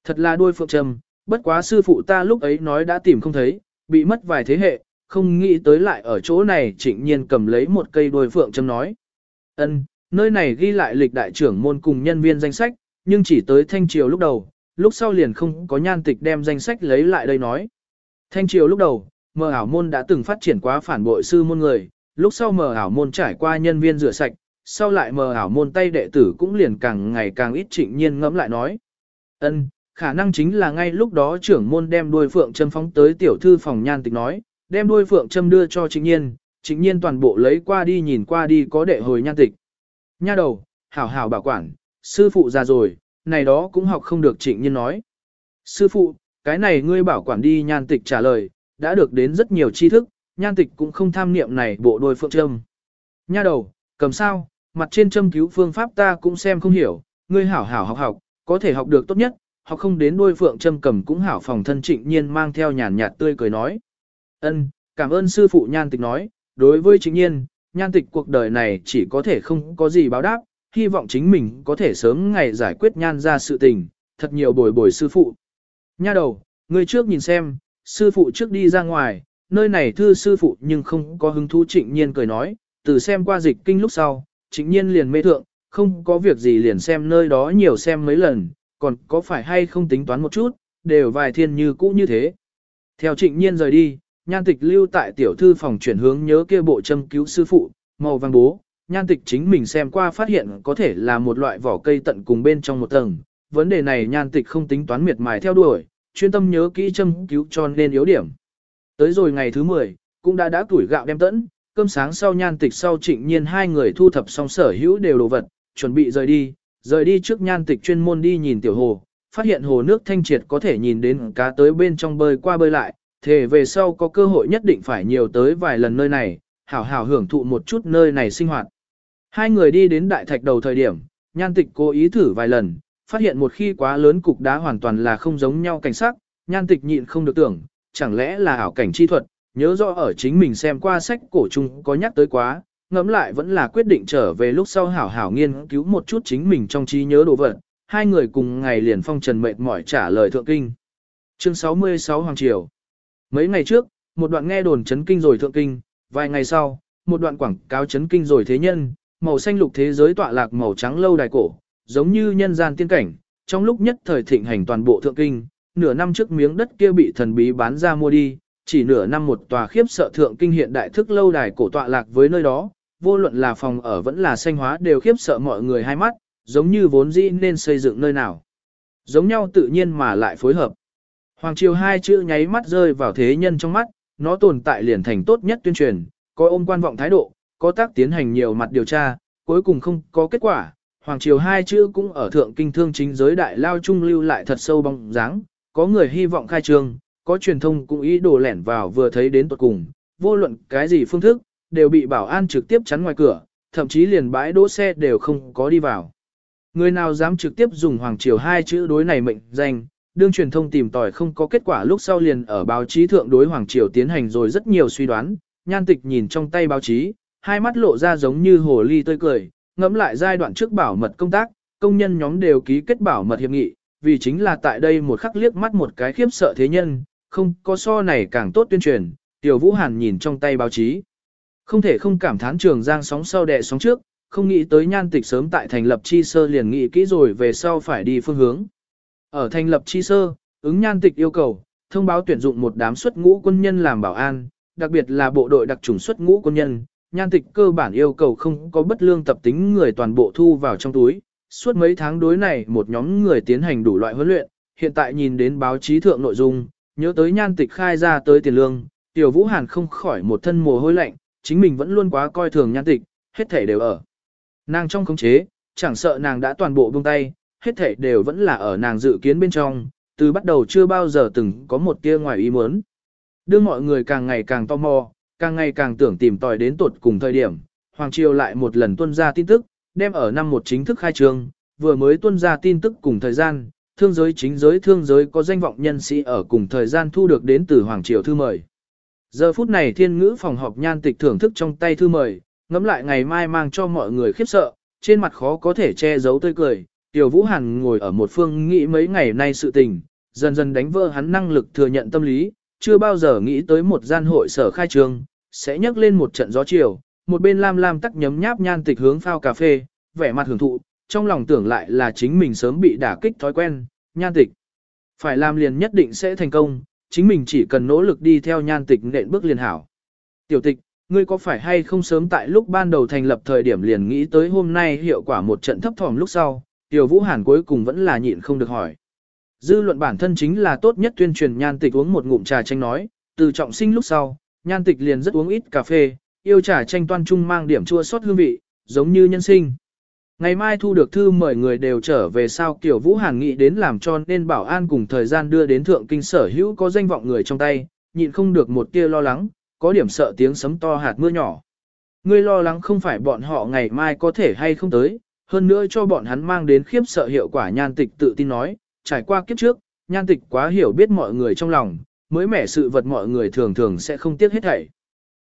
[SPEAKER 1] Thật là đôi phượng châm, bất quá sư phụ ta lúc ấy nói đã tìm không thấy, bị mất vài thế hệ, không nghĩ tới lại ở chỗ này trịnh nhiên cầm lấy một cây đôi phượng châm nói. ân nơi này ghi lại lịch đại trưởng môn cùng nhân viên danh sách, nhưng chỉ tới thanh triều lúc đầu, lúc sau liền không có nhan tịch đem danh sách lấy lại đây nói. Thanh triều lúc đầu, mờ ảo môn đã từng phát triển quá phản bội sư môn người, lúc sau mờ ảo môn trải qua nhân viên rửa sạch, sau lại mờ ảo môn tay đệ tử cũng liền càng ngày càng ít trịnh nhiên ngẫm lại nói. ân khả năng chính là ngay lúc đó trưởng môn đem đuôi phượng châm phóng tới tiểu thư phòng nhan tịch nói, đem đuôi phượng châm đưa cho trịnh nhiên, trịnh nhiên toàn bộ lấy qua đi nhìn qua đi có đệ hồi nhan tịch. Nha đầu, hảo hảo bảo quản, sư phụ già rồi, này đó cũng học không được trịnh nhiên nói. Sư phụ, cái này ngươi bảo quản đi nhan tịch trả lời, đã được đến rất nhiều tri thức, nhan tịch cũng không tham niệm này bộ đôi phượng châm. Nha đầu, cầm sao, mặt trên châm cứu phương pháp ta cũng xem không hiểu, ngươi hảo hảo học học, có thể học được tốt nhất, học không đến đôi phượng châm cầm cũng hảo phòng thân trịnh nhiên mang theo nhàn nhạt tươi cười nói. ân cảm ơn sư phụ nhan tịch nói, đối với trịnh nhiên, nhan tịch cuộc đời này chỉ có thể không có gì báo đáp, hy vọng chính mình có thể sớm ngày giải quyết nhan ra sự tình, thật nhiều bồi bồi sư phụ. Nha đầu, người trước nhìn xem, sư phụ trước đi ra ngoài, nơi này thư sư phụ nhưng không có hứng thú trịnh nhiên cười nói, từ xem qua dịch kinh lúc sau, trịnh nhiên liền mê thượng, không có việc gì liền xem nơi đó nhiều xem mấy lần, còn có phải hay không tính toán một chút, đều vài thiên như cũ như thế. Theo trịnh nhiên rời đi, nhan tịch lưu tại tiểu thư phòng chuyển hướng nhớ kia bộ châm cứu sư phụ, màu vàng bố, nhan tịch chính mình xem qua phát hiện có thể là một loại vỏ cây tận cùng bên trong một tầng. Vấn đề này nhan tịch không tính toán miệt mài theo đuổi, chuyên tâm nhớ kỹ châm cứu cho nên yếu điểm. Tới rồi ngày thứ 10, cũng đã đã tuổi gạo đem tẫn, cơm sáng sau nhan tịch sau trịnh nhiên hai người thu thập xong sở hữu đều đồ vật, chuẩn bị rời đi, rời đi trước nhan tịch chuyên môn đi nhìn tiểu hồ, phát hiện hồ nước thanh triệt có thể nhìn đến cá tới bên trong bơi qua bơi lại, thề về sau có cơ hội nhất định phải nhiều tới vài lần nơi này, hảo hảo hưởng thụ một chút nơi này sinh hoạt. Hai người đi đến đại thạch đầu thời điểm, nhan tịch cố ý thử vài lần, phát hiện một khi quá lớn cục đá hoàn toàn là không giống nhau cảnh sắc, nhan tịch nhịn không được tưởng, chẳng lẽ là ảo cảnh chi thuật, nhớ rõ ở chính mình xem qua sách cổ chung có nhắc tới quá, ngẫm lại vẫn là quyết định trở về lúc sau hảo hảo nghiên cứu một chút chính mình trong trí nhớ đồ vật, hai người cùng ngày liền phong trần mệt mỏi trả lời thượng kinh. Chương 66 Hoàng Triều Mấy ngày trước, một đoạn nghe đồn chấn kinh rồi thượng kinh, vài ngày sau, một đoạn quảng cáo chấn kinh rồi thế nhân, màu xanh lục thế giới tọa lạc màu trắng lâu đài cổ, giống như nhân gian tiên cảnh, trong lúc nhất thời thịnh hành toàn bộ thượng kinh, nửa năm trước miếng đất kia bị thần bí bán ra mua đi, chỉ nửa năm một tòa khiếp sợ thượng kinh hiện đại thức lâu đài cổ tọa lạc với nơi đó, vô luận là phòng ở vẫn là xanh hóa đều khiếp sợ mọi người hai mắt, giống như vốn dĩ nên xây dựng nơi nào. Giống nhau tự nhiên mà lại phối hợp. Hoàng triều hai chữ nháy mắt rơi vào thế nhân trong mắt, nó tồn tại liền thành tốt nhất tuyên truyền, coi ôm quan vọng thái độ, có tác tiến hành nhiều mặt điều tra, cuối cùng không có kết quả. Hoàng triều hai chữ cũng ở thượng kinh thương chính giới đại lao trung lưu lại thật sâu bóng dáng, có người hy vọng khai trương, có truyền thông cũng ý đồ lẻn vào vừa thấy đến tuột cùng, vô luận cái gì phương thức, đều bị bảo an trực tiếp chắn ngoài cửa, thậm chí liền bãi đỗ xe đều không có đi vào. Người nào dám trực tiếp dùng Hoàng Triều hai chữ đối này mệnh danh, đương truyền thông tìm tòi không có kết quả lúc sau liền ở báo chí thượng đối Hoàng Triều tiến hành rồi rất nhiều suy đoán, nhan tịch nhìn trong tay báo chí, hai mắt lộ ra giống như hồ ly tươi cười, ngẫm lại giai đoạn trước bảo mật công tác, công nhân nhóm đều ký kết bảo mật hiệp nghị, vì chính là tại đây một khắc liếc mắt một cái khiếp sợ thế nhân, không có so này càng tốt tuyên truyền, Tiểu Vũ Hàn nhìn trong tay báo chí. Không thể không cảm thán trường giang sóng sau đẻ sóng trước, không nghĩ tới nhan tịch sớm tại thành lập chi sơ liền nghĩ kỹ rồi về sau phải đi phương hướng. Ở thành lập chi sơ, ứng nhan tịch yêu cầu, thông báo tuyển dụng một đám xuất ngũ quân nhân làm bảo an, đặc biệt là bộ đội đặc trùng xuất ngũ quân nhân. Nhan tịch cơ bản yêu cầu không có bất lương tập tính người toàn bộ thu vào trong túi. Suốt mấy tháng đối này một nhóm người tiến hành đủ loại huấn luyện, hiện tại nhìn đến báo chí thượng nội dung, nhớ tới nhan tịch khai ra tới tiền lương, tiểu vũ hàn không khỏi một thân mồ hôi lạnh, chính mình vẫn luôn quá coi thường nhan tịch, hết thể đều ở. Nàng trong khống chế, chẳng sợ nàng đã toàn bộ buông tay, hết thể đều vẫn là ở nàng dự kiến bên trong, từ bắt đầu chưa bao giờ từng có một tia ngoài ý muốn. Đưa mọi người càng ngày càng tò mò, càng ngày càng tưởng tìm tòi đến tột cùng thời điểm, Hoàng Triều lại một lần tuân ra tin tức, đem ở năm một chính thức khai trương, vừa mới tuân ra tin tức cùng thời gian, thương giới chính giới thương giới có danh vọng nhân sĩ ở cùng thời gian thu được đến từ Hoàng Triều thư mời. Giờ phút này thiên ngữ phòng họp nhan tịch thưởng thức trong tay thư mời, ngắm lại ngày mai mang cho mọi người khiếp sợ, trên mặt khó có thể che giấu tươi cười. Tiểu Vũ Hàn ngồi ở một phương nghĩ mấy ngày nay sự tình, dần dần đánh vỡ hắn năng lực thừa nhận tâm lý, chưa bao giờ nghĩ tới một gian hội sở khai trương, sẽ nhấc lên một trận gió chiều, một bên lam lam tắc nhấm nháp nhan tịch hướng phao cà phê, vẻ mặt hưởng thụ, trong lòng tưởng lại là chính mình sớm bị đả kích thói quen, nhan tịch. Phải làm liền nhất định sẽ thành công, chính mình chỉ cần nỗ lực đi theo nhan tịch nện bước liền hảo. Tiểu tịch, ngươi có phải hay không sớm tại lúc ban đầu thành lập thời điểm liền nghĩ tới hôm nay hiệu quả một trận thấp thỏm lúc sau, Tiểu Vũ Hàn cuối cùng vẫn là nhịn không được hỏi. Dư luận bản thân chính là tốt nhất tuyên truyền nhan tịch uống một ngụm trà chanh nói, từ trọng sinh lúc sau, nhan tịch liền rất uống ít cà phê, yêu trà chanh toan trung mang điểm chua sót hương vị, giống như nhân sinh. Ngày mai thu được thư mời người đều trở về sao kiểu Vũ Hàn nghĩ đến làm cho nên bảo an cùng thời gian đưa đến thượng kinh sở hữu có danh vọng người trong tay, nhịn không được một tia lo lắng, có điểm sợ tiếng sấm to hạt mưa nhỏ. Ngươi lo lắng không phải bọn họ ngày mai có thể hay không tới, hơn nữa cho bọn hắn mang đến khiếp sợ hiệu quả nhan tịch tự tin nói, trải qua kiếp trước, nhan tịch quá hiểu biết mọi người trong lòng, mới mẻ sự vật mọi người thường thường sẽ không tiếc hết thảy.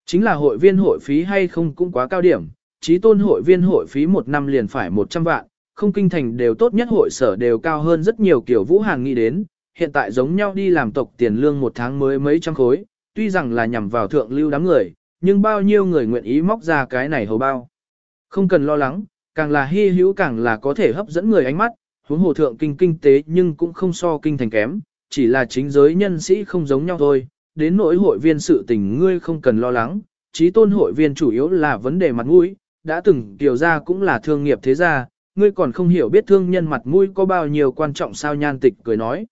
[SPEAKER 1] Chính là hội viên hội phí hay không cũng quá cao điểm, trí tôn hội viên hội phí một năm liền phải 100 vạn, không kinh thành đều tốt nhất hội sở đều cao hơn rất nhiều kiểu Vũ hàng nghĩ đến, hiện tại giống nhau đi làm tộc tiền lương một tháng mới mấy trăm khối, tuy rằng là nhằm vào thượng lưu đám người, nhưng bao nhiêu người nguyện ý móc ra cái này hầu bao. Không cần lo lắng, càng là hy hữu càng là có thể hấp dẫn người ánh mắt, huống hồ thượng kinh kinh tế nhưng cũng không so kinh thành kém, chỉ là chính giới nhân sĩ không giống nhau thôi, đến nỗi hội viên sự tình ngươi không cần lo lắng, trí tôn hội viên chủ yếu là vấn đề mặt mũi, đã từng tiểu ra cũng là thương nghiệp thế gia, ngươi còn không hiểu biết thương nhân mặt mũi có bao nhiêu quan trọng sao nhan tịch cười nói.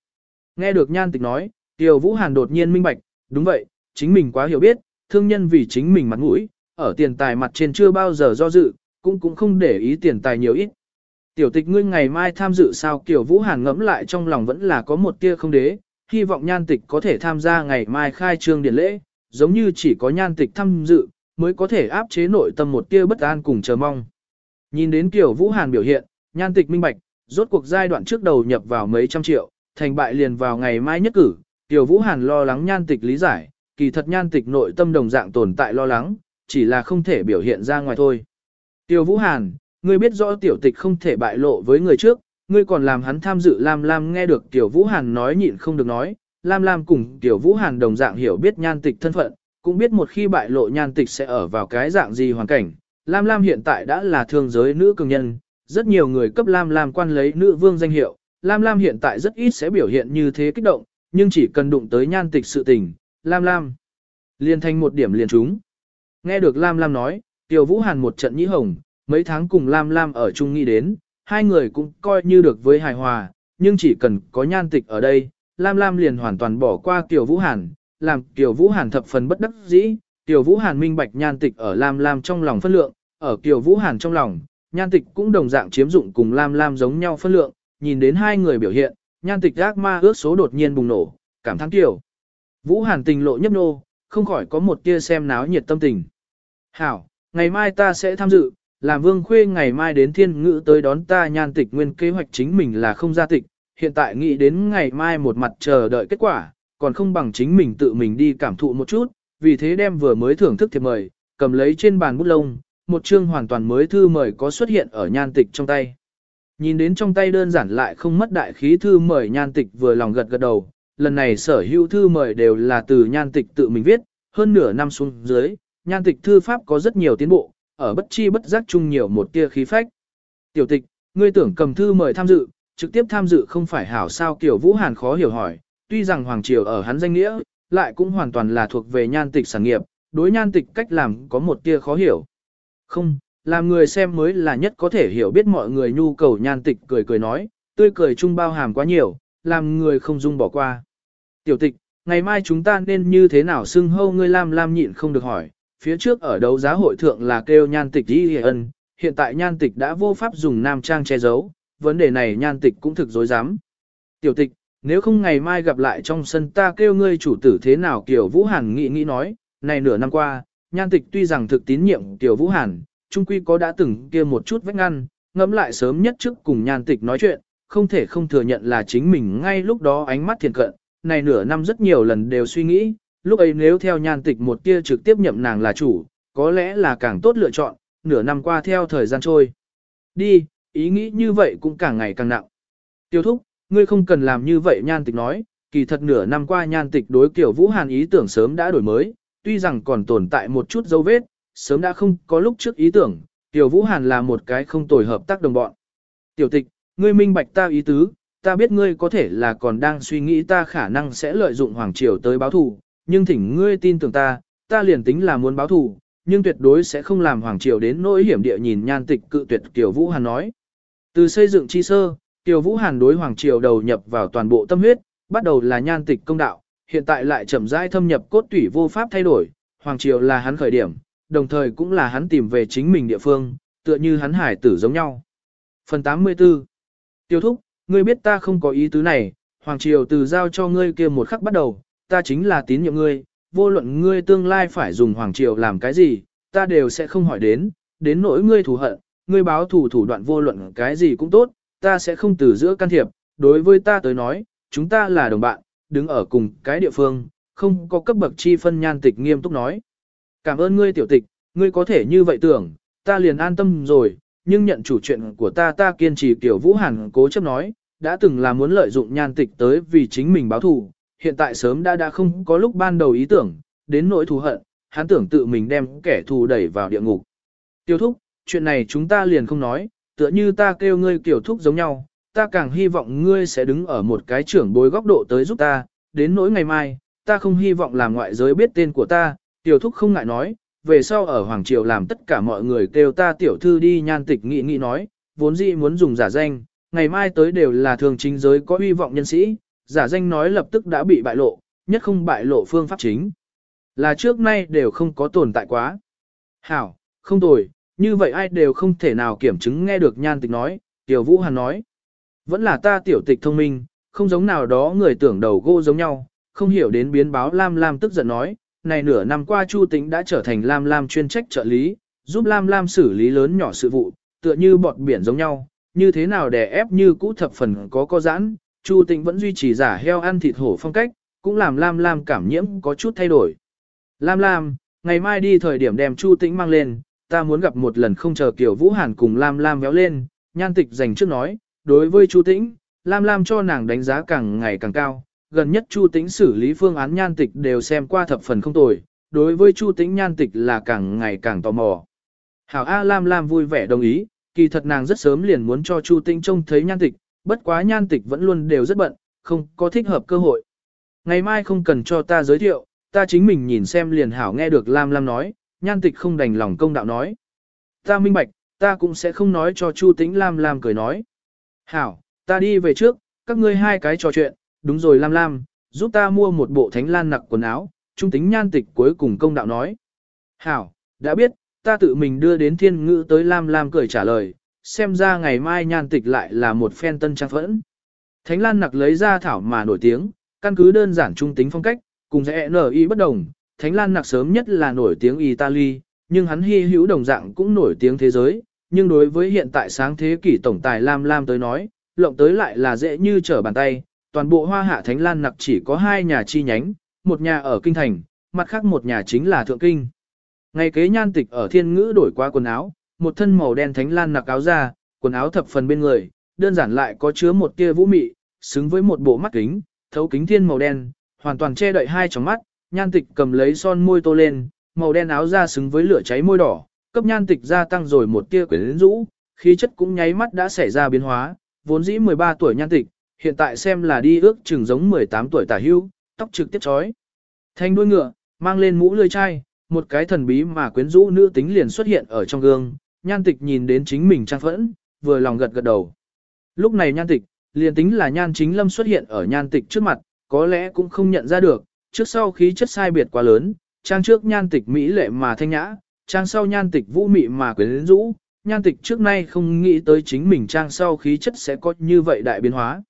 [SPEAKER 1] Nghe được nhan tịch nói, tiểu vũ hàn đột nhiên minh bạch, đúng vậy, chính mình quá hiểu biết, thương nhân vì chính mình mặt mũi, ở tiền tài mặt trên chưa bao giờ do dự, cũng cũng không để ý tiền tài nhiều ít. Tiểu tịch ngươi ngày mai tham dự sao Kiều Vũ Hàn ngẫm lại trong lòng vẫn là có một tia không đế, hy vọng nhan tịch có thể tham gia ngày mai khai trương điển lễ, giống như chỉ có nhan tịch tham dự, mới có thể áp chế nội tâm một tia bất an cùng chờ mong. Nhìn đến Kiều Vũ Hàn biểu hiện, nhan tịch minh bạch, rốt cuộc giai đoạn trước đầu nhập vào mấy trăm triệu, thành bại liền vào ngày mai nhất cử, Kiều Vũ Hàn lo lắng nhan tịch lý giải, kỳ thật nhan tịch nội tâm đồng dạng tồn tại lo lắng, chỉ là không thể biểu hiện ra ngoài thôi. Tiểu Vũ Hàn, ngươi biết rõ tiểu tịch không thể bại lộ với người trước, ngươi còn làm hắn tham dự Lam Lam nghe được Tiểu Vũ Hàn nói nhịn không được nói, Lam Lam cùng Tiểu Vũ Hàn đồng dạng hiểu biết nhan tịch thân phận, cũng biết một khi bại lộ nhan tịch sẽ ở vào cái dạng gì hoàn cảnh. Lam Lam hiện tại đã là thương giới nữ cường nhân, rất nhiều người cấp Lam Lam quan lấy nữ vương danh hiệu, Lam Lam hiện tại rất ít sẽ biểu hiện như thế kích động, nhưng chỉ cần đụng tới nhan tịch sự tình, Lam Lam liền thành một điểm liền chúng. Nghe được Lam Lam nói, Tiểu Vũ Hàn một trận nhĩ hồng, mấy tháng cùng Lam Lam ở chung nghĩ đến, hai người cũng coi như được với hài hòa, nhưng chỉ cần có nhan tịch ở đây, Lam Lam liền hoàn toàn bỏ qua Tiểu Vũ Hàn, làm Tiểu Vũ Hàn thập phần bất đắc dĩ, Tiểu Vũ Hàn minh bạch nhan tịch ở Lam Lam trong lòng phân lượng, ở Tiểu Vũ Hàn trong lòng, nhan tịch cũng đồng dạng chiếm dụng cùng Lam Lam giống nhau phân lượng, nhìn đến hai người biểu hiện, nhan tịch ác ma ước số đột nhiên bùng nổ, cảm thắng Tiểu. Vũ Hàn tình lộ nhấp nô, không khỏi có một tia xem náo nhiệt tâm tình. Hảo, ngày mai ta sẽ tham dự, làm vương khuê ngày mai đến thiên ngữ tới đón ta nhan tịch nguyên kế hoạch chính mình là không ra tịch, hiện tại nghĩ đến ngày mai một mặt chờ đợi kết quả, còn không bằng chính mình tự mình đi cảm thụ một chút, vì thế đem vừa mới thưởng thức thiệp mời, cầm lấy trên bàn bút lông, một chương hoàn toàn mới thư mời có xuất hiện ở nhan tịch trong tay. Nhìn đến trong tay đơn giản lại không mất đại khí thư mời nhan tịch vừa lòng gật gật đầu, lần này sở hữu thư mời đều là từ nhan tịch tự mình viết, hơn nửa năm xuống dưới, nhan tịch thư pháp có rất nhiều tiến bộ, ở bất chi bất giác chung nhiều một tia khí phách. Tiểu tịch, ngươi tưởng cầm thư mời tham dự, trực tiếp tham dự không phải hảo sao kiểu Vũ Hàn khó hiểu hỏi, tuy rằng Hoàng Triều ở hắn danh nghĩa, lại cũng hoàn toàn là thuộc về nhan tịch sản nghiệp, đối nhan tịch cách làm có một tia khó hiểu. Không, làm người xem mới là nhất có thể hiểu biết mọi người nhu cầu nhan tịch cười cười nói, tươi cười chung bao hàm quá nhiều, làm người không dung bỏ qua. Tiểu tịch, ngày mai chúng ta nên như thế nào xưng hâu ngươi Lam Lam nhịn không được hỏi, phía trước ở đấu giá hội thượng là kêu nhan tịch đi ân, hiện tại nhan tịch đã vô pháp dùng nam trang che giấu, vấn đề này nhan tịch cũng thực dối dám. Tiểu tịch, nếu không ngày mai gặp lại trong sân ta kêu ngươi chủ tử thế nào kiểu Vũ Hàn nghĩ nghĩ nói, này nửa năm qua, nhan tịch tuy rằng thực tín nhiệm tiểu Vũ Hàn, trung quy có đã từng kia một chút vách ngăn, ngẫm lại sớm nhất trước cùng nhan tịch nói chuyện, không thể không thừa nhận là chính mình ngay lúc đó ánh mắt thiền cận, này nửa năm rất nhiều lần đều suy nghĩ, lúc ấy nếu theo nhan tịch một kia trực tiếp nhậm nàng là chủ, có lẽ là càng tốt lựa chọn, nửa năm qua theo thời gian trôi. Đi, ý nghĩ như vậy cũng càng ngày càng nặng. Tiêu thúc, ngươi không cần làm như vậy nhan tịch nói, kỳ thật nửa năm qua nhan tịch đối kiểu Vũ Hàn ý tưởng sớm đã đổi mới, tuy rằng còn tồn tại một chút dấu vết, sớm đã không có lúc trước ý tưởng, Tiểu Vũ Hàn là một cái không tồi hợp tác đồng bọn. Tiểu tịch, ngươi minh bạch ta ý tứ, ta biết ngươi có thể là còn đang suy nghĩ ta khả năng sẽ lợi dụng Hoàng Triều tới báo thù, nhưng thỉnh ngươi tin tưởng ta, ta liền tính là muốn báo thù, nhưng tuyệt đối sẽ không làm Hoàng Triều đến nỗi hiểm địa nhìn nhan tịch cự tuyệt Tiểu Vũ Hàn nói. Từ xây dựng chi sơ, Tiểu Vũ Hàn đối Hoàng Triều đầu nhập vào toàn bộ tâm huyết, bắt đầu là nhan tịch công đạo, hiện tại lại chậm rãi thâm nhập cốt tủy vô pháp thay đổi, Hoàng Triều là hắn khởi điểm, đồng thời cũng là hắn tìm về chính mình địa phương, tựa như hắn hải tử giống nhau. Phần 84 Tiêu thúc, ngươi biết ta không có ý tứ này, Hoàng Triều từ giao cho ngươi kia một khắc bắt đầu, ta chính là tín nhiệm ngươi, vô luận ngươi tương lai phải dùng Hoàng Triều làm cái gì, ta đều sẽ không hỏi đến, đến nỗi ngươi thù hận, ngươi báo thù thủ đoạn vô luận cái gì cũng tốt, ta sẽ không từ giữa can thiệp, đối với ta tới nói, chúng ta là đồng bạn, đứng ở cùng cái địa phương, không có cấp bậc chi phân nhan tịch nghiêm túc nói. Cảm ơn ngươi tiểu tịch, ngươi có thể như vậy tưởng, ta liền an tâm rồi, nhưng nhận chủ chuyện của ta ta kiên trì tiểu Vũ Hàn cố chấp nói, đã từng là muốn lợi dụng nhan tịch tới vì chính mình báo thù, hiện tại sớm đã đã không có lúc ban đầu ý tưởng, đến nỗi thù hận, hắn tưởng tự mình đem kẻ thù đẩy vào địa ngục. Tiêu thúc, chuyện này chúng ta liền không nói, tựa như ta kêu ngươi kiểu thúc giống nhau, ta càng hy vọng ngươi sẽ đứng ở một cái trưởng bối góc độ tới giúp ta, đến nỗi ngày mai, ta không hy vọng làm ngoại giới biết tên của ta, tiểu thúc không ngại nói, về sau ở Hoàng Triều làm tất cả mọi người kêu ta tiểu thư đi nhan tịch nghị nghị nói, vốn dĩ muốn dùng giả danh, ngày mai tới đều là thường chính giới có hy vọng nhân sĩ, giả danh nói lập tức đã bị bại lộ, nhất không bại lộ phương pháp chính. Là trước nay đều không có tồn tại quá. Hảo, không tồi, như vậy ai đều không thể nào kiểm chứng nghe được nhan tịch nói, Tiểu Vũ Hàn nói. Vẫn là ta tiểu tịch thông minh, không giống nào đó người tưởng đầu gô giống nhau, không hiểu đến biến báo Lam Lam tức giận nói, này nửa năm qua Chu Tĩnh đã trở thành Lam Lam chuyên trách trợ lý, giúp Lam Lam xử lý lớn nhỏ sự vụ, tựa như bọt biển giống nhau, như thế nào để ép như cũ thập phần có co giãn, Chu Tĩnh vẫn duy trì giả heo ăn thịt hổ phong cách, cũng làm Lam Lam cảm nhiễm có chút thay đổi. Lam Lam, ngày mai đi thời điểm đem Chu Tĩnh mang lên, ta muốn gặp một lần không chờ Kiều Vũ Hàn cùng Lam Lam véo lên, nhan tịch dành trước nói, đối với Chu Tĩnh, Lam Lam cho nàng đánh giá càng ngày càng cao, gần nhất Chu Tĩnh xử lý phương án nhan tịch đều xem qua thập phần không tồi, đối với Chu Tĩnh nhan tịch là càng ngày càng tò mò. Hảo A Lam Lam vui vẻ đồng ý, kỳ thật nàng rất sớm liền muốn cho Chu Tĩnh trông thấy nhan tịch, bất quá nhan tịch vẫn luôn đều rất bận, không có thích hợp cơ hội. Ngày mai không cần cho ta giới thiệu, ta chính mình nhìn xem liền hảo nghe được Lam Lam nói, nhan tịch không đành lòng công đạo nói. Ta minh bạch, ta cũng sẽ không nói cho Chu Tĩnh Lam Lam cười nói. Hảo, ta đi về trước, các ngươi hai cái trò chuyện, đúng rồi Lam Lam, giúp ta mua một bộ thánh lan nặc quần áo, trung tính nhan tịch cuối cùng công đạo nói. Hảo, đã biết, ta tự mình đưa đến thiên ngữ tới Lam Lam cười trả lời, xem ra ngày mai nhan tịch lại là một phen tân trang phẫn. Thánh lan nặc lấy ra thảo mà nổi tiếng, căn cứ đơn giản trung tính phong cách, cùng dễ NI bất đồng, thánh lan nặc sớm nhất là nổi tiếng Italy, nhưng hắn hy hữu đồng dạng cũng nổi tiếng thế giới, nhưng đối với hiện tại sáng thế kỷ tổng tài Lam Lam tới nói, lộng tới lại là dễ như trở bàn tay, toàn bộ hoa hạ thánh lan nặc chỉ có hai nhà chi nhánh, một nhà ở Kinh Thành, mặt khác một nhà chính là Thượng Kinh. Ngày kế nhan tịch ở thiên ngữ đổi qua quần áo, một thân màu đen thánh lan nặc áo ra, quần áo thập phần bên người, đơn giản lại có chứa một tia vũ mị, xứng với một bộ mắt kính, thấu kính thiên màu đen, hoàn toàn che đậy hai tròng mắt, nhan tịch cầm lấy son môi tô lên, màu đen áo ra xứng với lửa cháy môi đỏ, cấp nhan tịch gia tăng rồi một tia quyến rũ, khí chất cũng nháy mắt đã xảy ra biến hóa, vốn dĩ 13 tuổi nhan tịch, hiện tại xem là đi ước chừng giống 18 tuổi tả hưu, tóc trực tiếp chói. Thanh đuôi ngựa, mang lên mũ lươi chai, một cái thần bí mà quyến rũ nữ tính liền xuất hiện ở trong gương, nhan tịch nhìn đến chính mình trang phẫn, vừa lòng gật gật đầu. Lúc này nhan tịch, liền tính là nhan chính lâm xuất hiện ở nhan tịch trước mặt, có lẽ cũng không nhận ra được, trước sau khí chất sai biệt quá lớn, trang trước nhan tịch mỹ lệ mà thanh nhã, trang sau nhan tịch vũ mị mà quyến rũ, nhan tịch trước nay không nghĩ tới chính mình trang sau khí chất sẽ có như vậy đại biến hóa.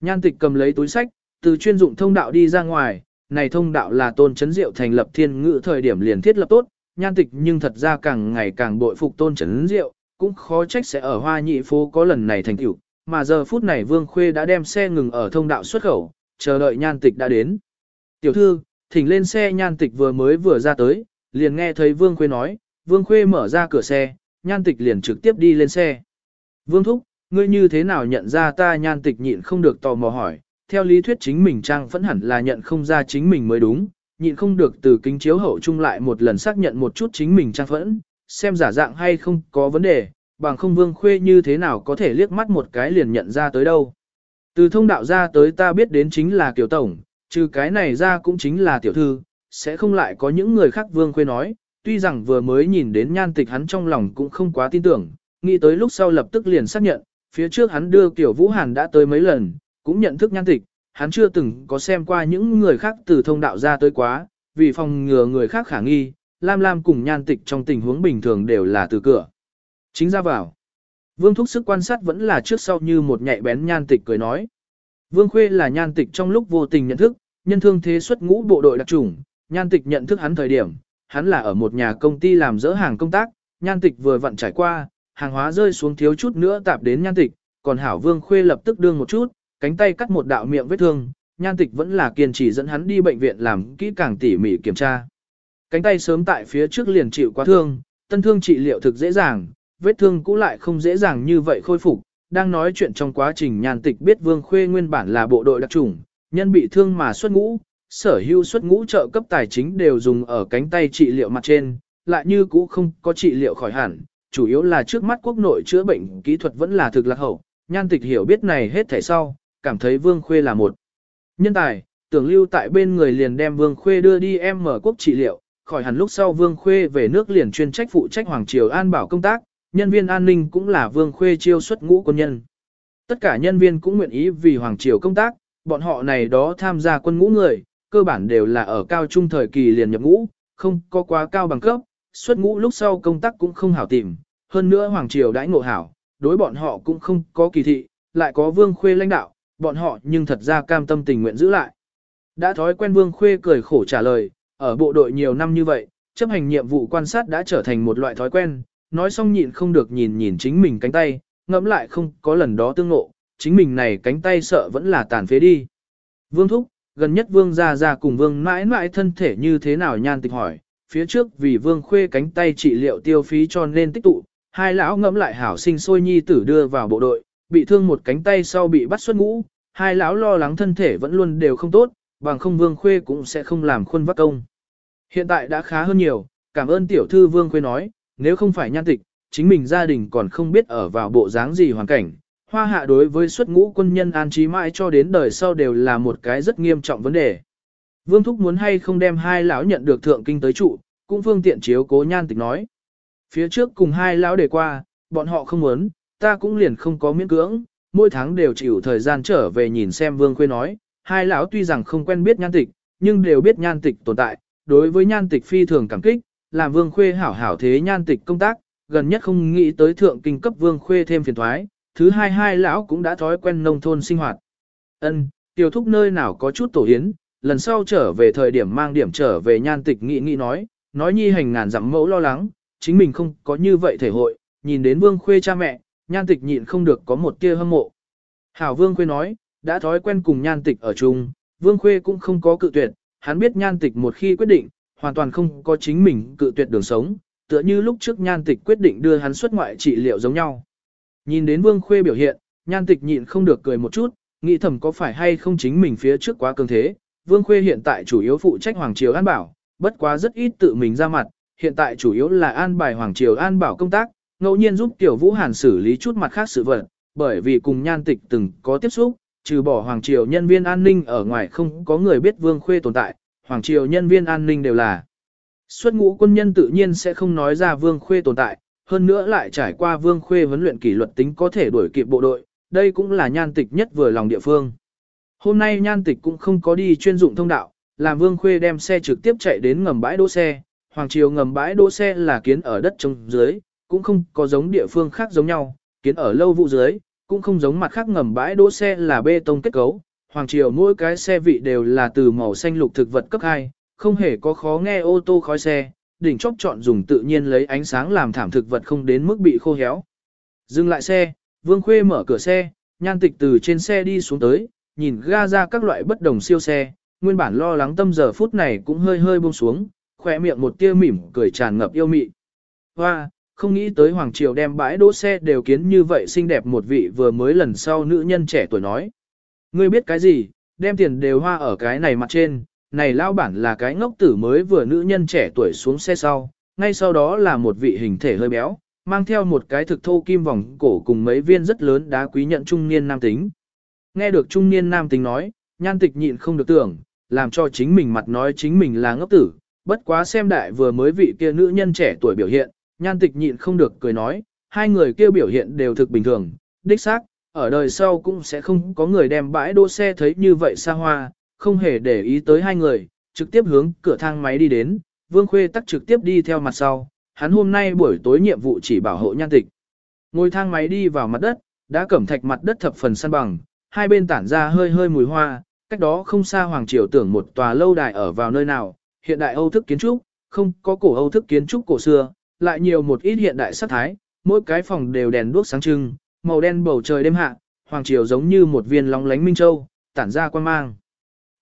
[SPEAKER 1] Nhan tịch cầm lấy túi sách, từ chuyên dụng thông đạo đi ra ngoài, này thông đạo là tôn chấn diệu thành lập thiên ngữ thời điểm liền thiết lập tốt, nhan tịch nhưng thật ra càng ngày càng bội phục tôn trấn diệu, cũng khó trách sẽ ở hoa nhị phố có lần này thành tựu mà giờ phút này Vương Khuê đã đem xe ngừng ở thông đạo xuất khẩu, chờ đợi nhan tịch đã đến. Tiểu thư, thỉnh lên xe nhan tịch vừa mới vừa ra tới, liền nghe thấy Vương Khuê nói, Vương Khuê mở ra cửa xe, nhan tịch liền trực tiếp đi lên xe. Vương Thúc, ngươi như thế nào nhận ra ta nhan tịch nhịn không được tò mò hỏi, theo lý thuyết chính mình trang vẫn hẳn là nhận không ra chính mình mới đúng, nhịn không được từ kính chiếu hậu chung lại một lần xác nhận một chút chính mình trang phẫn, xem giả dạng hay không có vấn đề, bằng không vương khuê như thế nào có thể liếc mắt một cái liền nhận ra tới đâu. Từ thông đạo ra tới ta biết đến chính là kiểu tổng, trừ cái này ra cũng chính là tiểu thư, sẽ không lại có những người khác vương khuê nói, tuy rằng vừa mới nhìn đến nhan tịch hắn trong lòng cũng không quá tin tưởng, nghĩ tới lúc sau lập tức liền xác nhận, phía trước hắn đưa Tiểu Vũ Hàn đã tới mấy lần, cũng nhận thức nhan tịch, hắn chưa từng có xem qua những người khác từ thông đạo ra tới quá, vì phòng ngừa người khác khả nghi, Lam Lam cùng nhan tịch trong tình huống bình thường đều là từ cửa. Chính ra vào. Vương Thúc sức quan sát vẫn là trước sau như một nhạy bén nhan tịch cười nói. Vương Khuê là nhan tịch trong lúc vô tình nhận thức, nhân thương thế xuất ngũ bộ đội đặc trùng, nhan tịch nhận thức hắn thời điểm, hắn là ở một nhà công ty làm dỡ hàng công tác, nhan tịch vừa vặn trải qua, hàng hóa rơi xuống thiếu chút nữa tạp đến nhan tịch, còn hảo vương khuê lập tức đương một chút, cánh tay cắt một đạo miệng vết thương, nhan tịch vẫn là kiên trì dẫn hắn đi bệnh viện làm kỹ càng tỉ mỉ kiểm tra. Cánh tay sớm tại phía trước liền chịu quá thương, tân thương trị liệu thực dễ dàng, vết thương cũ lại không dễ dàng như vậy khôi phục. Đang nói chuyện trong quá trình nhan tịch biết Vương Khuê nguyên bản là bộ đội đặc chủng, nhân bị thương mà xuất ngũ, sở hữu xuất ngũ trợ cấp tài chính đều dùng ở cánh tay trị liệu mặt trên, lại như cũ không có trị liệu khỏi hẳn, chủ yếu là trước mắt quốc nội chữa bệnh kỹ thuật vẫn là thực lạc hậu, nhan tịch hiểu biết này hết thể sau, cảm thấy Vương Khuê là một nhân tài, tưởng lưu tại bên người liền đem Vương Khuê đưa đi em mở quốc trị liệu, khỏi hẳn lúc sau Vương Khuê về nước liền chuyên trách phụ trách Hoàng Triều an bảo công tác, nhân viên an ninh cũng là Vương Khuê chiêu xuất ngũ quân nhân. Tất cả nhân viên cũng nguyện ý vì Hoàng Triều công tác, bọn họ này đó tham gia quân ngũ người, cơ bản đều là ở cao trung thời kỳ liền nhập ngũ, không có quá cao bằng cấp, xuất ngũ lúc sau công tác cũng không hảo tìm, hơn nữa Hoàng Triều đãi ngộ hảo, đối bọn họ cũng không có kỳ thị, lại có Vương Khuê lãnh đạo, bọn họ nhưng thật ra cam tâm tình nguyện giữ lại. Đã thói quen Vương Khuê cười khổ trả lời, ở bộ đội nhiều năm như vậy, chấp hành nhiệm vụ quan sát đã trở thành một loại thói quen, nói xong nhịn không được nhìn nhìn chính mình cánh tay, ngẫm lại không có lần đó tương ngộ, chính mình này cánh tay sợ vẫn là tàn phế đi. Vương Thúc, gần nhất Vương ra ra cùng Vương mãi mãi thân thể như thế nào nhan tịch hỏi, phía trước vì Vương khuê cánh tay trị liệu tiêu phí cho nên tích tụ, hai lão ngẫm lại hảo sinh sôi nhi tử đưa vào bộ đội, bị thương một cánh tay sau bị bắt xuất ngũ, hai lão lo lắng thân thể vẫn luôn đều không tốt, bằng không Vương Khuê cũng sẽ không làm khuôn vác công. Hiện tại đã khá hơn nhiều, cảm ơn tiểu thư Vương Khuê nói, nếu không phải nhan tịch, chính mình gia đình còn không biết ở vào bộ dáng gì hoàn cảnh. Hoa hạ đối với xuất ngũ quân nhân an trí mãi cho đến đời sau đều là một cái rất nghiêm trọng vấn đề. Vương Thúc muốn hay không đem hai lão nhận được thượng kinh tới trụ, cũng phương tiện chiếu cố nhan tịch nói. Phía trước cùng hai lão để qua, bọn họ không muốn, ta cũng liền không có miễn cưỡng, mỗi tháng đều chịu thời gian trở về nhìn xem Vương Khuê nói, hai lão tuy rằng không quen biết nhan tịch, nhưng đều biết nhan tịch tồn tại, đối với nhan tịch phi thường cảm kích, làm Vương Khuê hảo hảo thế nhan tịch công tác, gần nhất không nghĩ tới thượng kinh cấp Vương Khuê thêm phiền thoái, thứ hai hai lão cũng đã thói quen nông thôn sinh hoạt. Ân, tiểu thúc nơi nào có chút tổ hiến, lần sau trở về thời điểm mang điểm trở về nhan tịch nghĩ nghĩ nói, nói nhi hành ngàn dặm mẫu lo lắng, chính mình không có như vậy thể hội, nhìn đến Vương Khuê cha mẹ, nhan tịch nhịn không được có một tia hâm mộ. Hảo Vương Khuê nói, đã thói quen cùng nhan tịch ở chung, Vương Khuê cũng không có cự tuyệt, hắn biết nhan tịch một khi quyết định, hoàn toàn không có chính mình cự tuyệt đường sống, tựa như lúc trước nhan tịch quyết định đưa hắn xuất ngoại trị liệu giống nhau. Nhìn đến Vương Khuê biểu hiện, nhan tịch nhịn không được cười một chút, nghĩ thầm có phải hay không chính mình phía trước quá cường thế. Vương Khuê hiện tại chủ yếu phụ trách Hoàng Triều An Bảo, bất quá rất ít tự mình ra mặt, hiện tại chủ yếu là an bài Hoàng Triều An Bảo công tác, ngẫu nhiên giúp Tiểu Vũ Hàn xử lý chút mặt khác sự vật, bởi vì cùng nhan tịch từng có tiếp xúc, trừ bỏ Hoàng Triều nhân viên an ninh ở ngoài không có người biết Vương Khuê tồn tại, Hoàng Triều nhân viên an ninh đều là. Xuất ngũ quân nhân tự nhiên sẽ không nói ra Vương Khuê tồn tại, hơn nữa lại trải qua Vương Khuê huấn luyện kỷ luật tính có thể đuổi kịp bộ đội, đây cũng là nhan tịch nhất vừa lòng địa phương. Hôm nay nhan tịch cũng không có đi chuyên dụng thông đạo, làm Vương Khuê đem xe trực tiếp chạy đến ngầm bãi đỗ xe, Hoàng Triều ngầm bãi đỗ xe là kiến ở đất trống dưới, cũng không có giống địa phương khác giống nhau, kiến ở lâu vụ dưới, cũng không giống mặt khác ngầm bãi đỗ xe là bê tông kết cấu. Hoàng Triều mỗi cái xe vị đều là từ màu xanh lục thực vật cấp 2, không hề có khó nghe ô tô khói xe, đỉnh chóp chọn dùng tự nhiên lấy ánh sáng làm thảm thực vật không đến mức bị khô héo. Dừng lại xe, Vương Khuê mở cửa xe, nhan tịch từ trên xe đi xuống tới, nhìn ga ra các loại bất đồng siêu xe, nguyên bản lo lắng tâm giờ phút này cũng hơi hơi buông xuống, khỏe miệng một tia mỉm cười tràn ngập yêu mị. Hoa, không nghĩ tới Hoàng Triều đem bãi đỗ xe đều kiến như vậy xinh đẹp một vị vừa mới lần sau nữ nhân trẻ tuổi nói. Ngươi biết cái gì, đem tiền đều hoa ở cái này mặt trên, này lao bản là cái ngốc tử mới vừa nữ nhân trẻ tuổi xuống xe sau, ngay sau đó là một vị hình thể hơi béo, mang theo một cái thực thô kim vòng cổ cùng mấy viên rất lớn đá quý nhận trung niên nam tính. Nghe được trung niên nam tính nói, nhan tịch nhịn không được tưởng, làm cho chính mình mặt nói chính mình là ngốc tử, bất quá xem đại vừa mới vị kia nữ nhân trẻ tuổi biểu hiện, nhan tịch nhịn không được cười nói, hai người kia biểu hiện đều thực bình thường, đích xác, ở đời sau cũng sẽ không có người đem bãi đỗ xe thấy như vậy xa hoa, không hề để ý tới hai người, trực tiếp hướng cửa thang máy đi đến, Vương Khuê tắc trực tiếp đi theo mặt sau, hắn hôm nay buổi tối nhiệm vụ chỉ bảo hộ nhan tịch. Ngồi thang máy đi vào mặt đất, đã cẩm thạch mặt đất thập phần săn bằng, hai bên tản ra hơi hơi mùi hoa, cách đó không xa Hoàng Triều tưởng một tòa lâu đài ở vào nơi nào, hiện đại Âu thức kiến trúc, không có cổ Âu thức kiến trúc cổ xưa, lại nhiều một ít hiện đại sắc thái, mỗi cái phòng đều đèn đuốc sáng trưng, màu đen bầu trời đêm hạ, Hoàng Triều giống như một viên long lánh minh châu, tản ra quan mang.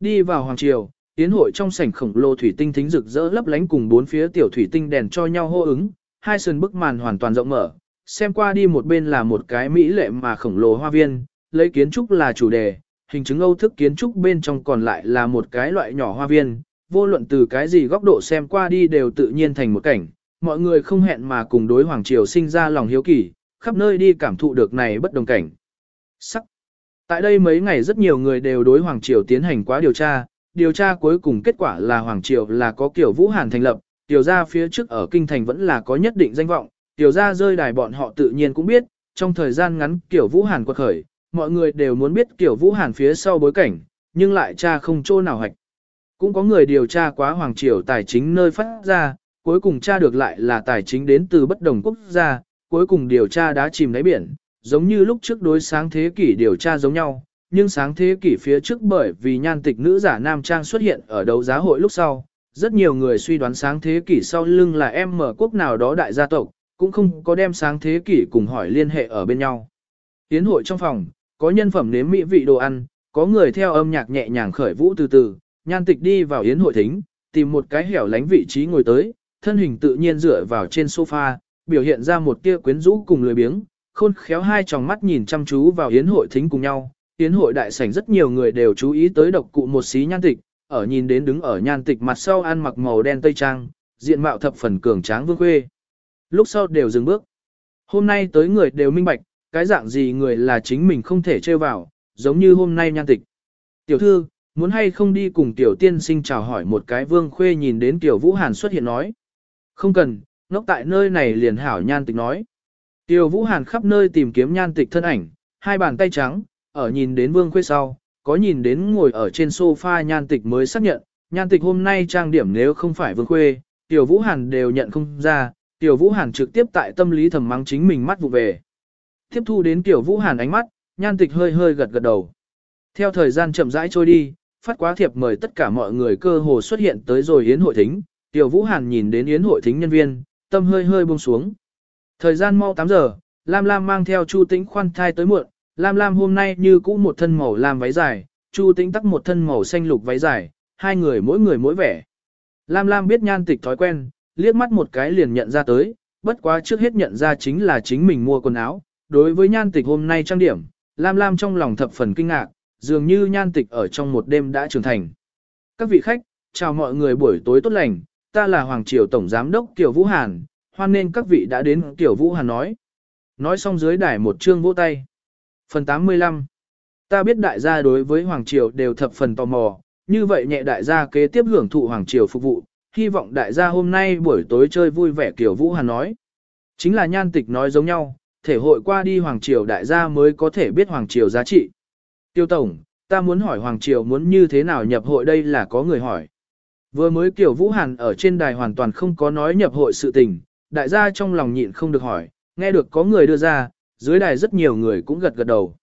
[SPEAKER 1] Đi vào Hoàng Triều, tiến hội trong sảnh khổng lồ thủy tinh thính rực rỡ lấp lánh cùng bốn phía tiểu thủy tinh đèn cho nhau hô ứng, hai sườn bức màn hoàn toàn rộng mở, xem qua đi một bên là một cái mỹ lệ mà khổng lồ hoa viên, lấy kiến trúc là chủ đề, hình chứng Âu thức kiến trúc bên trong còn lại là một cái loại nhỏ hoa viên, vô luận từ cái gì góc độ xem qua đi đều tự nhiên thành một cảnh, mọi người không hẹn mà cùng đối Hoàng Triều sinh ra lòng hiếu kỳ, khắp nơi đi cảm thụ được này bất đồng cảnh. Sắc Tại đây mấy ngày rất nhiều người đều đối Hoàng Triều tiến hành quá điều tra, điều tra cuối cùng kết quả là Hoàng Triều là có kiểu Vũ Hàn thành lập, tiểu gia phía trước ở Kinh Thành vẫn là có nhất định danh vọng, tiểu gia rơi đài bọn họ tự nhiên cũng biết, trong thời gian ngắn kiểu Vũ Hàn quật khởi, mọi người đều muốn biết kiểu Vũ Hàn phía sau bối cảnh, nhưng lại tra không chỗ nào hạch. Cũng có người điều tra quá Hoàng Triều tài chính nơi phát ra, cuối cùng tra được lại là tài chính đến từ bất đồng quốc gia, cuối cùng điều tra đã chìm đáy biển, giống như lúc trước đối sáng thế kỷ điều tra giống nhau, nhưng sáng thế kỷ phía trước bởi vì nhan tịch nữ giả nam trang xuất hiện ở đấu giá hội lúc sau, rất nhiều người suy đoán sáng thế kỷ sau lưng là em mở quốc nào đó đại gia tộc, cũng không có đem sáng thế kỷ cùng hỏi liên hệ ở bên nhau. Tiến hội trong phòng, có nhân phẩm nếm mỹ vị đồ ăn, có người theo âm nhạc nhẹ nhàng khởi vũ từ từ, nhan tịch đi vào yến hội thính, tìm một cái hẻo lánh vị trí ngồi tới, thân hình tự nhiên dựa vào trên sofa, biểu hiện ra một tia quyến rũ cùng lười biếng, khôn khéo hai tròng mắt nhìn chăm chú vào yến hội thính cùng nhau. Yến hội đại sảnh rất nhiều người đều chú ý tới độc cụ một xí nhan tịch, ở nhìn đến đứng ở nhan tịch mặt sau ăn mặc màu đen tây trang, diện mạo thập phần cường tráng vương khuê. Lúc sau đều dừng bước. Hôm nay tới người đều minh bạch, cái dạng gì người là chính mình không thể trêu vào, giống như hôm nay nhan tịch. Tiểu thư, muốn hay không đi cùng tiểu tiên sinh chào hỏi một cái vương khuê nhìn đến tiểu vũ hàn xuất hiện nói. Không cần, ngốc tại nơi này liền hảo nhan tịch nói. Tiểu vũ hàn khắp nơi tìm kiếm nhan tịch thân ảnh, hai bàn tay trắng, ở nhìn đến vương khuê sau, có nhìn đến ngồi ở trên sofa nhan tịch mới xác nhận, nhan tịch hôm nay trang điểm nếu không phải vương khuê, tiểu vũ hàn đều nhận không ra, tiểu vũ hàn trực tiếp tại tâm lý thầm mắng chính mình mắt vụ về. Tiếp thu đến tiểu vũ hàn ánh mắt, nhan tịch hơi hơi gật gật đầu. Theo thời gian chậm rãi trôi đi, phát quá thiệp mời tất cả mọi người cơ hồ xuất hiện tới rồi yến hội thính, tiểu vũ hàn nhìn đến yến hội thính nhân viên, tâm hơi hơi buông xuống. Thời gian mau 8 giờ, Lam Lam mang theo Chu Tĩnh khoan thai tới muộn, Lam Lam hôm nay như cũ một thân màu lam váy dài, Chu Tĩnh tắc một thân màu xanh lục váy dài, hai người mỗi người mỗi vẻ. Lam Lam biết nhan tịch thói quen, liếc mắt một cái liền nhận ra tới, bất quá trước hết nhận ra chính là chính mình mua quần áo. Đối với nhan tịch hôm nay trang điểm, Lam Lam trong lòng thập phần kinh ngạc, dường như nhan tịch ở trong một đêm đã trưởng thành. Các vị khách, chào mọi người buổi tối tốt lành, ta là Hoàng Triều Tổng Giám đốc Tiểu Vũ Hàn, hoan nên các vị đã đến Tiểu Vũ Hàn nói. Nói xong dưới đài một chương vỗ tay. Phần 85 Ta biết đại gia đối với Hoàng Triều đều thập phần tò mò, như vậy nhẹ đại gia kế tiếp hưởng thụ Hoàng Triều phục vụ, hy vọng đại gia hôm nay buổi tối chơi vui vẻ Tiểu Vũ Hàn nói. Chính là nhan tịch nói giống nhau, thể hội qua đi Hoàng Triều đại gia mới có thể biết Hoàng Triều giá trị. Tiêu Tổng, ta muốn hỏi Hoàng Triều muốn như thế nào nhập hội đây là có người hỏi. Vừa mới Tiểu Vũ Hàn ở trên đài hoàn toàn không có nói nhập hội sự tình, đại gia trong lòng nhịn không được hỏi, nghe được có người đưa ra, dưới đài rất nhiều người cũng gật gật đầu.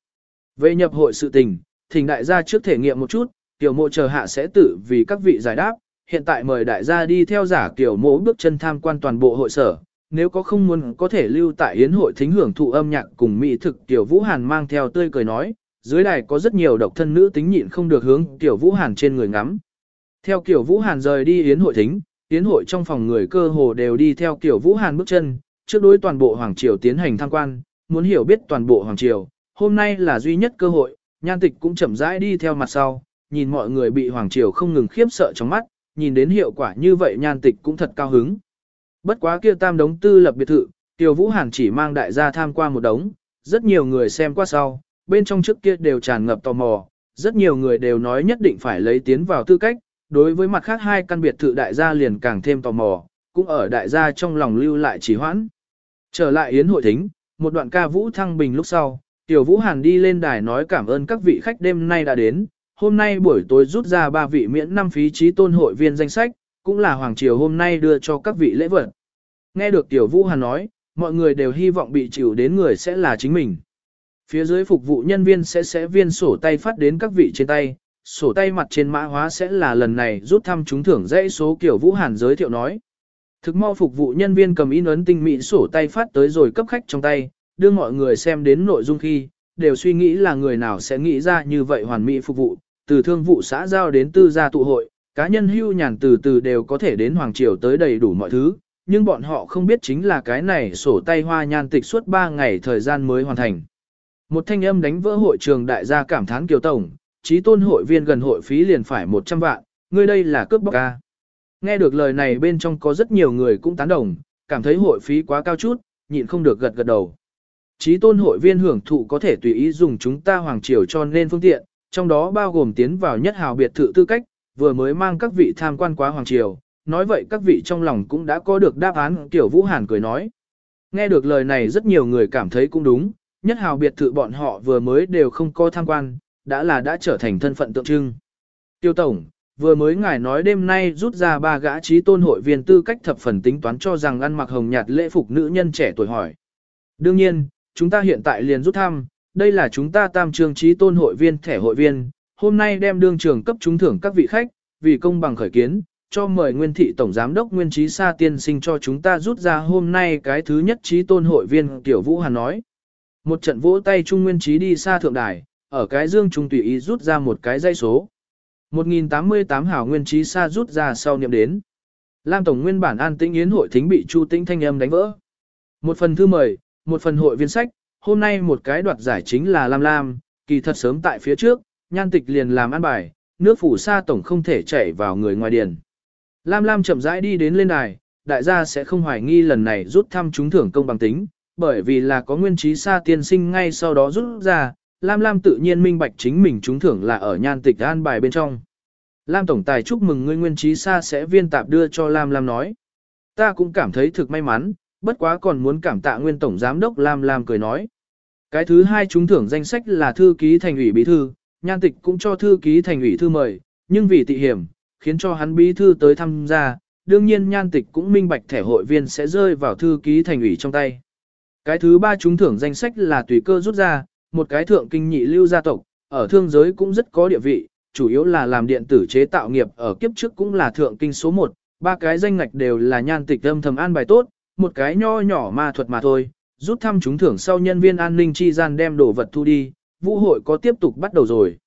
[SPEAKER 1] Về nhập hội sự tình, thỉnh đại gia trước thể nghiệm một chút, tiểu mộ chờ hạ sẽ tự vì các vị giải đáp, hiện tại mời đại gia đi theo giả tiểu mộ bước chân tham quan toàn bộ hội sở, nếu có không muốn có thể lưu tại yến hội thính hưởng thụ âm nhạc cùng mỹ thực tiểu Vũ Hàn mang theo tươi cười nói, dưới đài có rất nhiều độc thân nữ tính nhịn không được hướng tiểu Vũ Hàn trên người ngắm. Theo kiểu Vũ Hàn rời đi yến hội thính, yến hội trong phòng người cơ hồ đều đi theo kiểu Vũ Hàn bước chân, trước đối toàn bộ Hoàng Triều tiến hành tham quan, muốn hiểu biết toàn bộ Hoàng Triều, hôm nay là duy nhất cơ hội, nhan tịch cũng chậm rãi đi theo mặt sau, nhìn mọi người bị Hoàng Triều không ngừng khiếp sợ trong mắt, nhìn đến hiệu quả như vậy nhan tịch cũng thật cao hứng. Bất quá kia tam đống tư lập biệt thự, Tiểu Vũ Hàn chỉ mang đại gia tham qua một đống, rất nhiều người xem qua sau, bên trong trước kia đều tràn ngập tò mò, rất nhiều người đều nói nhất định phải lấy tiến vào tư cách, đối với mặt khác hai căn biệt thự đại gia liền càng thêm tò mò, cũng ở đại gia trong lòng lưu lại chỉ hoãn. Trở lại yến hội thính, một đoạn ca vũ thăng bình lúc sau, Tiểu Vũ Hàn đi lên đài nói cảm ơn các vị khách đêm nay đã đến, hôm nay buổi tối rút ra ba vị miễn năm phí trí tôn hội viên danh sách, cũng là Hoàng Triều hôm nay đưa cho các vị lễ vật. Nghe được Tiểu Vũ Hàn nói, mọi người đều hy vọng bị chịu đến người sẽ là chính mình. Phía dưới phục vụ nhân viên sẽ sẽ viên sổ tay phát đến các vị trên tay, sổ tay mặt trên mã hóa sẽ là lần này rút thăm trúng thưởng dãy số kiểu Vũ Hàn giới thiệu nói. Thực mau phục vụ nhân viên cầm in ấn tinh mỹ sổ tay phát tới rồi cấp khách trong tay, đưa mọi người xem đến nội dung khi, đều suy nghĩ là người nào sẽ nghĩ ra như vậy hoàn mỹ phục vụ, từ thương vụ xã giao đến tư gia tụ hội, cá nhân hưu nhàn từ từ đều có thể đến Hoàng Triều tới đầy đủ mọi thứ, nhưng bọn họ không biết chính là cái này sổ tay hoa nhan tịch suốt 3 ngày thời gian mới hoàn thành. Một thanh âm đánh vỡ hội trường đại gia cảm thán kiều tổng, trí tôn hội viên gần hội phí liền phải 100 vạn, ngươi đây là cướp bóc ca. Nghe được lời này bên trong có rất nhiều người cũng tán đồng, cảm thấy hội phí quá cao chút, nhịn không được gật gật đầu. Trí tôn hội viên hưởng thụ có thể tùy ý dùng chúng ta hoàng triều cho nên phương tiện, trong đó bao gồm tiến vào nhất hào biệt thự tư cách, vừa mới mang các vị tham quan quá hoàng triều, nói vậy các vị trong lòng cũng đã có được đáp án tiểu Vũ Hàn cười nói. Nghe được lời này rất nhiều người cảm thấy cũng đúng, nhất hào biệt thự bọn họ vừa mới đều không có tham quan, đã là đã trở thành thân phận tượng trưng. Tiêu Tổng, vừa mới ngài nói đêm nay rút ra ba gã trí tôn hội viên tư cách thập phần tính toán cho rằng ăn mặc hồng nhạt lễ phục nữ nhân trẻ tuổi hỏi. Đương nhiên, chúng ta hiện tại liền rút thăm, đây là chúng ta tam trường trí tôn hội viên thẻ hội viên, hôm nay đem đương trường cấp trúng thưởng các vị khách, vì công bằng khởi kiến, cho mời nguyên thị tổng giám đốc nguyên trí sa tiên sinh cho chúng ta rút ra hôm nay cái thứ nhất trí tôn hội viên tiểu vũ hàn nói. Một trận vỗ tay trung nguyên trí đi xa thượng đài, ở cái dương trung tùy ý rút ra một cái dây số. 1088 hảo nguyên trí xa rút ra sau niệm đến. Lam Tổng nguyên bản an tĩnh yến hội thính bị Chu Tĩnh thanh âm đánh vỡ. Một phần thư mời, một phần hội viên sách, hôm nay một cái đoạt giải chính là Lam Lam, kỳ thật sớm tại phía trước, nhan tịch liền làm ăn bài, nước phủ xa tổng không thể chảy vào người ngoài điền. Lam Lam chậm rãi đi đến lên đài, đại gia sẽ không hoài nghi lần này rút thăm trúng thưởng công bằng tính, bởi vì là có nguyên trí xa tiên sinh ngay sau đó rút ra, Lam Lam tự nhiên minh bạch chính mình trúng thưởng là ở nhan tịch an bài bên trong. Lam Tổng Tài chúc mừng ngươi nguyên trí sa sẽ viên tạp đưa cho Lam Lam nói. Ta cũng cảm thấy thực may mắn, bất quá còn muốn cảm tạ nguyên Tổng Giám đốc Lam Lam cười nói. Cái thứ hai trúng thưởng danh sách là thư ký thành ủy bí thư, nhan tịch cũng cho thư ký thành ủy thư mời, nhưng vì tị hiểm, khiến cho hắn bí thư tới tham gia, đương nhiên nhan tịch cũng minh bạch thẻ hội viên sẽ rơi vào thư ký thành ủy trong tay. Cái thứ ba trúng thưởng danh sách là tùy cơ rút ra, một cái thượng kinh nhị lưu gia tộc, ở thương giới cũng rất có địa vị, chủ yếu là làm điện tử chế tạo nghiệp ở kiếp trước cũng là thượng kinh số 1, ba cái danh ngạch đều là nhan tịch âm thầm an bài tốt, một cái nho nhỏ ma thuật mà thôi, rút thăm trúng thưởng sau nhân viên an ninh chi gian đem đồ vật thu đi, vũ hội có tiếp tục bắt đầu rồi.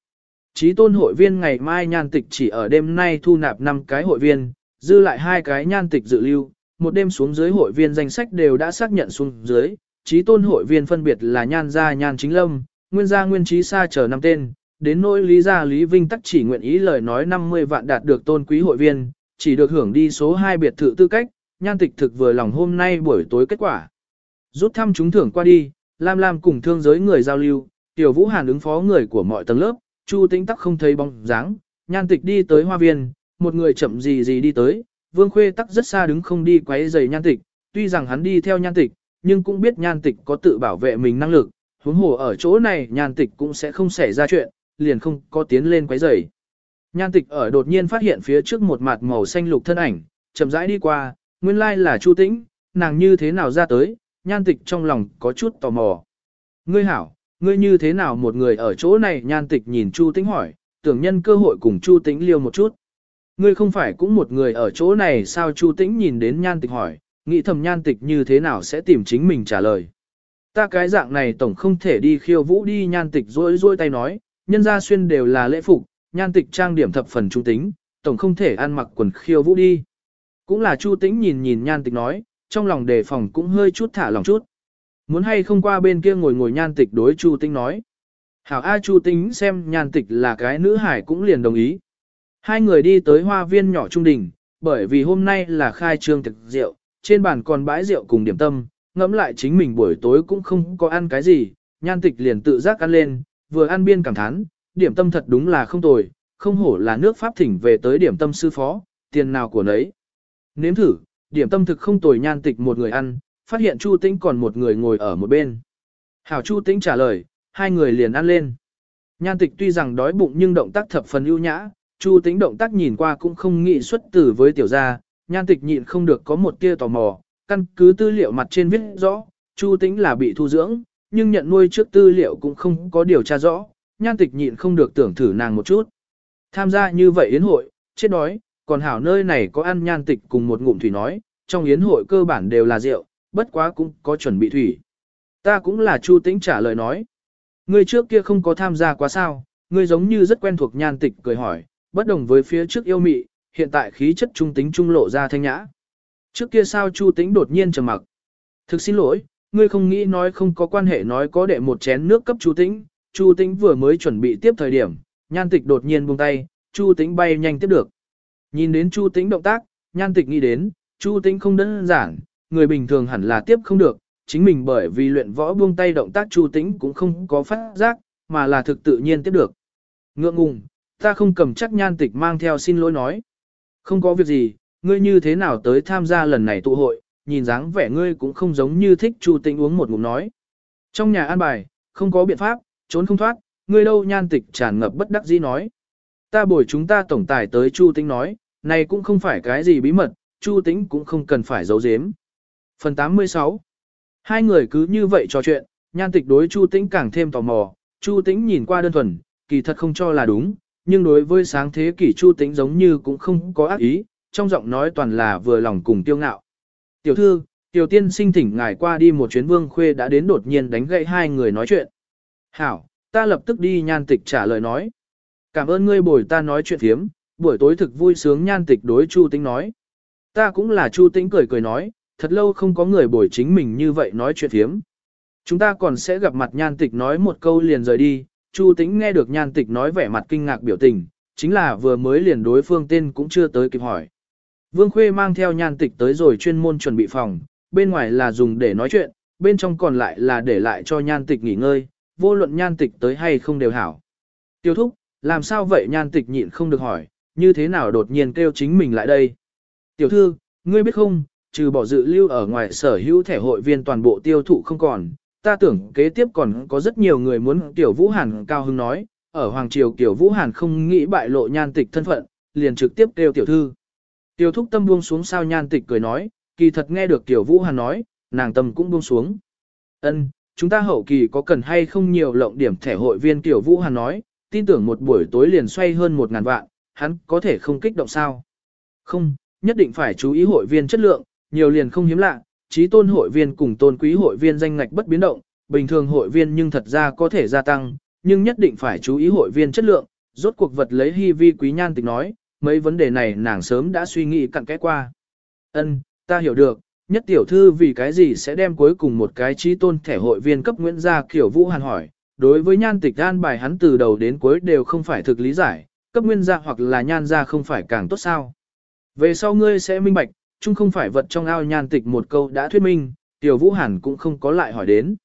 [SPEAKER 1] Chí tôn hội viên ngày mai nhan tịch chỉ ở đêm nay thu nạp 5 cái hội viên, dư lại hai cái nhan tịch dự lưu, một đêm xuống dưới hội viên danh sách đều đã xác nhận xuống dưới, trí tôn hội viên phân biệt là nhan gia nhan chính lâm, nguyên gia nguyên trí xa chờ năm tên, đến nỗi lý gia lý vinh tắc chỉ nguyện ý lời nói 50 vạn đạt được tôn quý hội viên, chỉ được hưởng đi số 2 biệt thự tư cách, nhan tịch thực vừa lòng hôm nay buổi tối kết quả. Rút thăm trúng thưởng qua đi, Lam Lam cùng thương giới người giao lưu, tiểu vũ hàn ứng phó người của mọi tầng lớp, Chu Tĩnh tắc không thấy bóng dáng, nhan tịch đi tới hoa viên, một người chậm gì gì đi tới, Vương Khuê tắc rất xa đứng không đi quấy rầy nhan tịch, tuy rằng hắn đi theo nhan tịch, nhưng cũng biết nhan tịch có tự bảo vệ mình năng lực, huống hồ ở chỗ này nhan tịch cũng sẽ không xảy ra chuyện, liền không có tiến lên quấy rầy. Nhan tịch ở đột nhiên phát hiện phía trước một mặt màu xanh lục thân ảnh, chậm rãi đi qua, nguyên lai là Chu Tĩnh, nàng như thế nào ra tới, nhan tịch trong lòng có chút tò mò. Ngươi hảo, ngươi như thế nào một người ở chỗ này nhan tịch nhìn Chu Tĩnh hỏi, tưởng nhân cơ hội cùng Chu Tĩnh liêu một chút. Ngươi không phải cũng một người ở chỗ này sao Chu Tĩnh nhìn đến nhan tịch hỏi, nghĩ thầm nhan tịch như thế nào sẽ tìm chính mình trả lời. Ta cái dạng này tổng không thể đi khiêu vũ đi nhan tịch rôi rôi tay nói, nhân gia xuyên đều là lễ phục, nhan tịch trang điểm thập phần trung tính, tổng không thể ăn mặc quần khiêu vũ đi. Cũng là Chu Tĩnh nhìn nhìn nhan tịch nói, trong lòng đề phòng cũng hơi chút thả lòng chút. Muốn hay không qua bên kia ngồi ngồi nhan tịch đối Chu Tĩnh nói. Hảo A Chu Tĩnh xem nhan tịch là cái nữ hải cũng liền đồng ý. Hai người đi tới hoa viên nhỏ trung đình, bởi vì hôm nay là khai trương thực rượu, trên bàn còn bãi rượu cùng điểm tâm, ngẫm lại chính mình buổi tối cũng không có ăn cái gì, nhan tịch liền tự giác ăn lên, vừa ăn biên cảm thán, điểm tâm thật đúng là không tồi, không hổ là nước Pháp thỉnh về tới điểm tâm sư phó, tiền nào của nấy. Nếm thử, điểm tâm thực không tồi nhan tịch một người ăn, phát hiện Chu Tĩnh còn một người ngồi ở một bên. Hảo Chu Tĩnh trả lời, hai người liền ăn lên. Nhan tịch tuy rằng đói bụng nhưng động tác thập phần ưu nhã, Chu Tĩnh động tác nhìn qua cũng không nghĩ xuất tử với tiểu gia, nhan tịch nhịn không được có một tia tò mò, căn cứ tư liệu mặt trên viết rõ, Chu Tĩnh là bị thu dưỡng, nhưng nhận nuôi trước tư liệu cũng không có điều tra rõ, nhan tịch nhịn không được tưởng thử nàng một chút. Tham gia như vậy yến hội, chết đói, còn hảo nơi này có ăn nhan tịch cùng một ngụm thủy nói, trong yến hội cơ bản đều là rượu, bất quá cũng có chuẩn bị thủy. Ta cũng là Chu Tĩnh trả lời nói. Ngươi trước kia không có tham gia quá sao, ngươi giống như rất quen thuộc nhan tịch cười hỏi, bất đồng với phía trước yêu mị, hiện tại khí chất trung tính trung lộ ra thanh nhã. Trước kia sao Chu Tĩnh đột nhiên trầm mặc. Thực xin lỗi, ngươi không nghĩ nói không có quan hệ nói có đệ một chén nước cấp Chu Tĩnh, Chu Tĩnh vừa mới chuẩn bị tiếp thời điểm, Nhan Tịch đột nhiên buông tay, Chu Tĩnh bay nhanh tiếp được. Nhìn đến Chu Tĩnh động tác, Nhan Tịch nghĩ đến, Chu Tĩnh không đơn giản, người bình thường hẳn là tiếp không được, chính mình bởi vì luyện võ buông tay động tác Chu Tĩnh cũng không có phát giác, mà là thực tự nhiên tiếp được. Ngượng ngùng, ta không cầm chắc Nhan Tịch mang theo xin lỗi nói. Không có việc gì, ngươi như thế nào tới tham gia lần này tụ hội, nhìn dáng vẻ ngươi cũng không giống như thích Chu Tĩnh uống một ngụm nói. Trong nhà an bài, không có biện pháp, trốn không thoát, ngươi đâu nhan tịch tràn ngập bất đắc dĩ nói. Ta bồi chúng ta tổng tài tới Chu Tĩnh nói, này cũng không phải cái gì bí mật, Chu Tĩnh cũng không cần phải giấu giếm. Phần 86 Hai người cứ như vậy trò chuyện, Nhan tịch đối Chu Tĩnh càng thêm tò mò, Chu Tĩnh nhìn qua đơn thuần, kỳ thật không cho là đúng, nhưng đối với sáng thế kỷ Chu Tĩnh giống như cũng không có ác ý, trong giọng nói toàn là vừa lòng cùng tiêu ngạo. Tiểu thư, tiểu tiên sinh thỉnh ngài qua đi một chuyến vương khuê đã đến đột nhiên đánh gậy hai người nói chuyện. Hảo, ta lập tức đi nhan tịch trả lời nói. Cảm ơn ngươi bồi ta nói chuyện thiếm, buổi tối thực vui sướng nhan tịch đối Chu Tĩnh nói. Ta cũng là Chu Tĩnh cười cười nói, thật lâu không có người bồi chính mình như vậy nói chuyện thiếm. Chúng ta còn sẽ gặp mặt nhan tịch nói một câu liền rời đi, Chu Tĩnh nghe được nhan tịch nói vẻ mặt kinh ngạc biểu tình, chính là vừa mới liền đối phương tên cũng chưa tới kịp hỏi. Vương Khuê mang theo nhan tịch tới rồi chuyên môn chuẩn bị phòng, bên ngoài là dùng để nói chuyện, bên trong còn lại là để lại cho nhan tịch nghỉ ngơi, vô luận nhan tịch tới hay không đều hảo. Tiêu thúc, làm sao vậy nhan tịch nhịn không được hỏi, như thế nào đột nhiên kêu chính mình lại đây. Tiểu thư, ngươi biết không, trừ bỏ dự lưu ở ngoài sở hữu thẻ hội viên toàn bộ tiêu thụ không còn, ta tưởng kế tiếp còn có rất nhiều người muốn Tiểu Vũ Hàn cao hứng nói, ở Hoàng Triều Tiểu Vũ Hàn không nghĩ bại lộ nhan tịch thân phận, liền trực tiếp kêu tiểu thư. Tiểu thúc tâm buông xuống sao nhan tịch cười nói, kỳ thật nghe được Tiểu Vũ Hàn nói, nàng tâm cũng buông xuống. Ân, chúng ta hậu kỳ có cần hay không nhiều lộng điểm thẻ hội viên Tiểu Vũ Hàn nói, tin tưởng một buổi tối liền xoay hơn một ngàn vạn, hắn có thể không kích động sao. Không, nhất định phải chú ý hội viên chất lượng, nhiều liền không hiếm lạ, trí tôn hội viên cùng tôn quý hội viên danh ngạch bất biến động, bình thường hội viên nhưng thật ra có thể gia tăng, nhưng nhất định phải chú ý hội viên chất lượng, rốt cuộc vật lấy hy vi quý nhan tịch nói, mấy vấn đề này nàng sớm đã suy nghĩ cặn kẽ qua. Ân, ta hiểu được, nhất tiểu thư vì cái gì sẽ đem cuối cùng một cái trí tôn thẻ hội viên cấp Nguyễn gia kiểu Vũ Hàn hỏi, đối với nhan tịch an bài hắn từ đầu đến cuối đều không phải thực lý giải, cấp nguyên gia hoặc là nhan gia không phải càng tốt sao. Về sau ngươi sẽ minh bạch, chung không phải vật trong ao nhan tịch một câu đã thuyết minh, Tiểu Vũ Hàn cũng không có lại hỏi đến.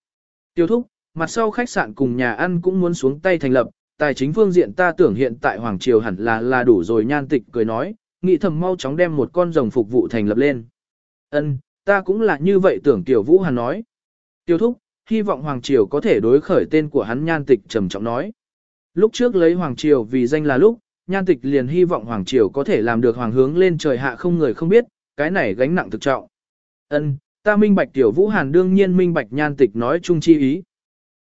[SPEAKER 1] Tiêu thúc, mặt sau khách sạn cùng nhà ăn cũng muốn xuống tay thành lập, tài chính phương diện ta tưởng hiện tại Hoàng Triều hẳn là là đủ rồi nhan tịch cười nói, nghĩ thầm mau chóng đem một con rồng phục vụ thành lập lên. Ân, ta cũng là như vậy tưởng Tiểu Vũ Hàn nói. Tiêu thúc, hy vọng Hoàng Triều có thể đối khởi tên của hắn nhan tịch trầm trọng nói. Lúc trước lấy Hoàng Triều vì danh là lúc, nhan tịch liền hy vọng Hoàng Triều có thể làm được Hoàng hướng lên trời hạ không người không biết, cái này gánh nặng thực trọng. Ân, ta minh bạch tiểu Vũ Hàn đương nhiên minh bạch nhan tịch nói chung chi ý.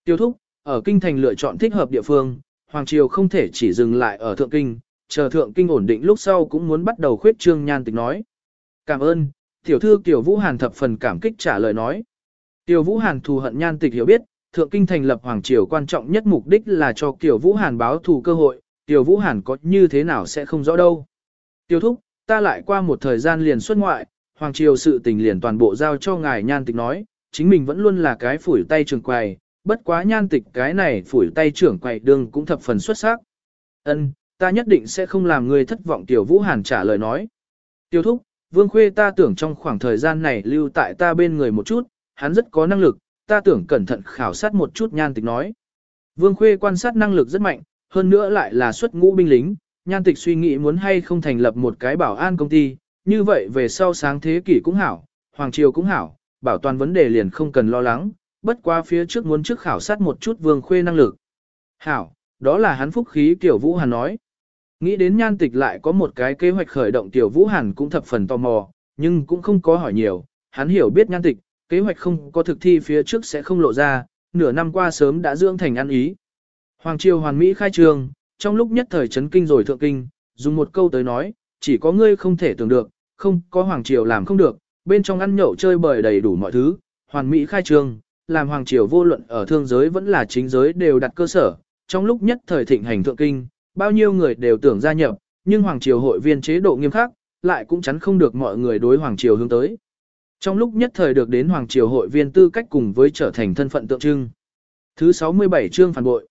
[SPEAKER 1] Tiêu thúc, ở kinh thành lựa chọn thích hợp địa phương, Hoàng Triều không thể chỉ dừng lại ở thượng kinh, chờ thượng kinh ổn định lúc sau cũng muốn bắt đầu khuyết trương nhan tịch nói. Cảm ơn, tiểu thư tiểu Vũ Hàn thập phần cảm kích trả lời nói. Tiểu Vũ Hàn thù hận nhan tịch hiểu biết, thượng kinh thành lập Hoàng Triều quan trọng nhất mục đích là cho tiểu Vũ Hàn báo thù cơ hội, tiểu Vũ Hàn có như thế nào sẽ không rõ đâu. Tiêu thúc, ta lại qua một thời gian liền xuất ngoại, Hoàng Triều sự tình liền toàn bộ giao cho ngài nhan tịch nói, chính mình vẫn luôn là cái phủi tay trưởng quầy, bất quá nhan tịch cái này phủi tay trưởng quầy đương cũng thập phần xuất sắc. Ân, ta nhất định sẽ không làm người thất vọng Tiểu Vũ Hàn trả lời nói. Tiêu thúc, Vương Khuê ta tưởng trong khoảng thời gian này lưu tại ta bên người một chút, hắn rất có năng lực, ta tưởng cẩn thận khảo sát một chút nhan tịch nói. Vương Khuê quan sát năng lực rất mạnh, hơn nữa lại là xuất ngũ binh lính, nhan tịch suy nghĩ muốn hay không thành lập một cái bảo an công ty, như vậy về sau sáng thế kỷ cũng hảo, hoàng triều cũng hảo, bảo toàn vấn đề liền không cần lo lắng, bất qua phía trước muốn trước khảo sát một chút vương khuê năng lực. Hảo, đó là hắn phúc khí Tiểu Vũ Hàn nói. Nghĩ đến nhan tịch lại có một cái kế hoạch khởi động Tiểu Vũ Hàn cũng thập phần tò mò, nhưng cũng không có hỏi nhiều, hắn hiểu biết nhan tịch, kế hoạch không có thực thi phía trước sẽ không lộ ra, nửa năm qua sớm đã dưỡng thành ăn ý. Hoàng triều hoàn mỹ khai trường, trong lúc nhất thời chấn kinh rồi thượng kinh, dùng một câu tới nói, chỉ có ngươi không thể tưởng được, không có hoàng triều làm không được, bên trong ăn nhậu chơi bời đầy đủ mọi thứ, hoàn mỹ khai trương, làm hoàng triều vô luận ở thương giới vẫn là chính giới đều đặt cơ sở, trong lúc nhất thời thịnh hành thượng kinh, bao nhiêu người đều tưởng gia nhập, nhưng hoàng triều hội viên chế độ nghiêm khắc, lại cũng chắn không được mọi người đối hoàng triều hướng tới. Trong lúc nhất thời được đến hoàng triều hội viên tư cách cùng với trở thành thân phận tượng trưng. Thứ 67 chương phản bội.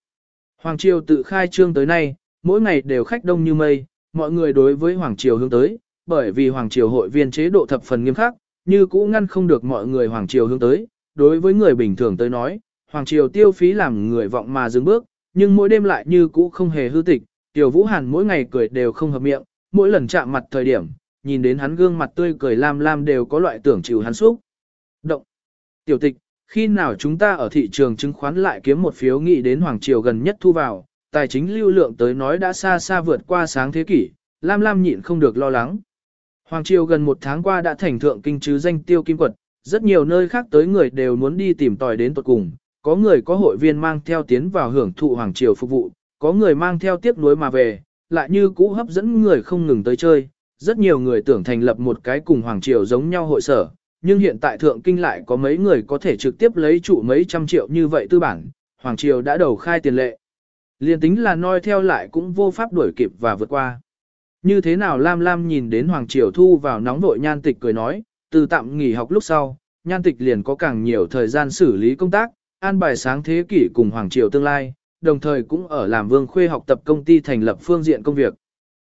[SPEAKER 1] Hoàng Triều tự khai trương tới nay, mỗi ngày đều khách đông như mây, mọi người đối với Hoàng Triều hướng tới, bởi vì Hoàng Triều hội viên chế độ thập phần nghiêm khắc, như cũ ngăn không được mọi người Hoàng Triều hướng tới. Đối với người bình thường tới nói, Hoàng Triều tiêu phí làm người vọng mà dừng bước, nhưng mỗi đêm lại như cũ không hề hư tịch, Tiểu Vũ Hàn mỗi ngày cười đều không hợp miệng, mỗi lần chạm mặt thời điểm, nhìn đến hắn gương mặt tươi cười lam lam đều có loại tưởng chịu hắn xúc. Động. Tiểu tịch, khi nào chúng ta ở thị trường chứng khoán lại kiếm một phiếu nghị đến Hoàng Triều gần nhất thu vào, tài chính lưu lượng tới nói đã xa xa vượt qua sáng thế kỷ, Lam Lam nhịn không được lo lắng. Hoàng Triều gần một tháng qua đã thành thượng kinh chứ danh tiêu kim quật, rất nhiều nơi khác tới người đều muốn đi tìm tòi đến tuật cùng, có người có hội viên mang theo tiến vào hưởng thụ hoàng triều phục vụ, có người mang theo tiếp nối mà về, lại như cũ hấp dẫn người không ngừng tới chơi. Rất nhiều người tưởng thành lập một cái cùng hoàng triều giống nhau hội sở, nhưng hiện tại thượng kinh lại có mấy người có thể trực tiếp lấy trụ mấy trăm triệu như vậy tư bản, hoàng triều đã đầu khai tiền lệ. Liên tính là noi theo lại cũng vô pháp đuổi kịp và vượt qua. Như thế nào Lam Lam nhìn đến Hoàng Triều Thu vào nóng vội nhan tịch cười nói, từ tạm nghỉ học lúc sau, nhan tịch liền có càng nhiều thời gian xử lý công tác, an bài sáng thế kỷ cùng Hoàng Triều tương lai, đồng thời cũng ở làm vương khuê học tập công ty thành lập phương diện công việc.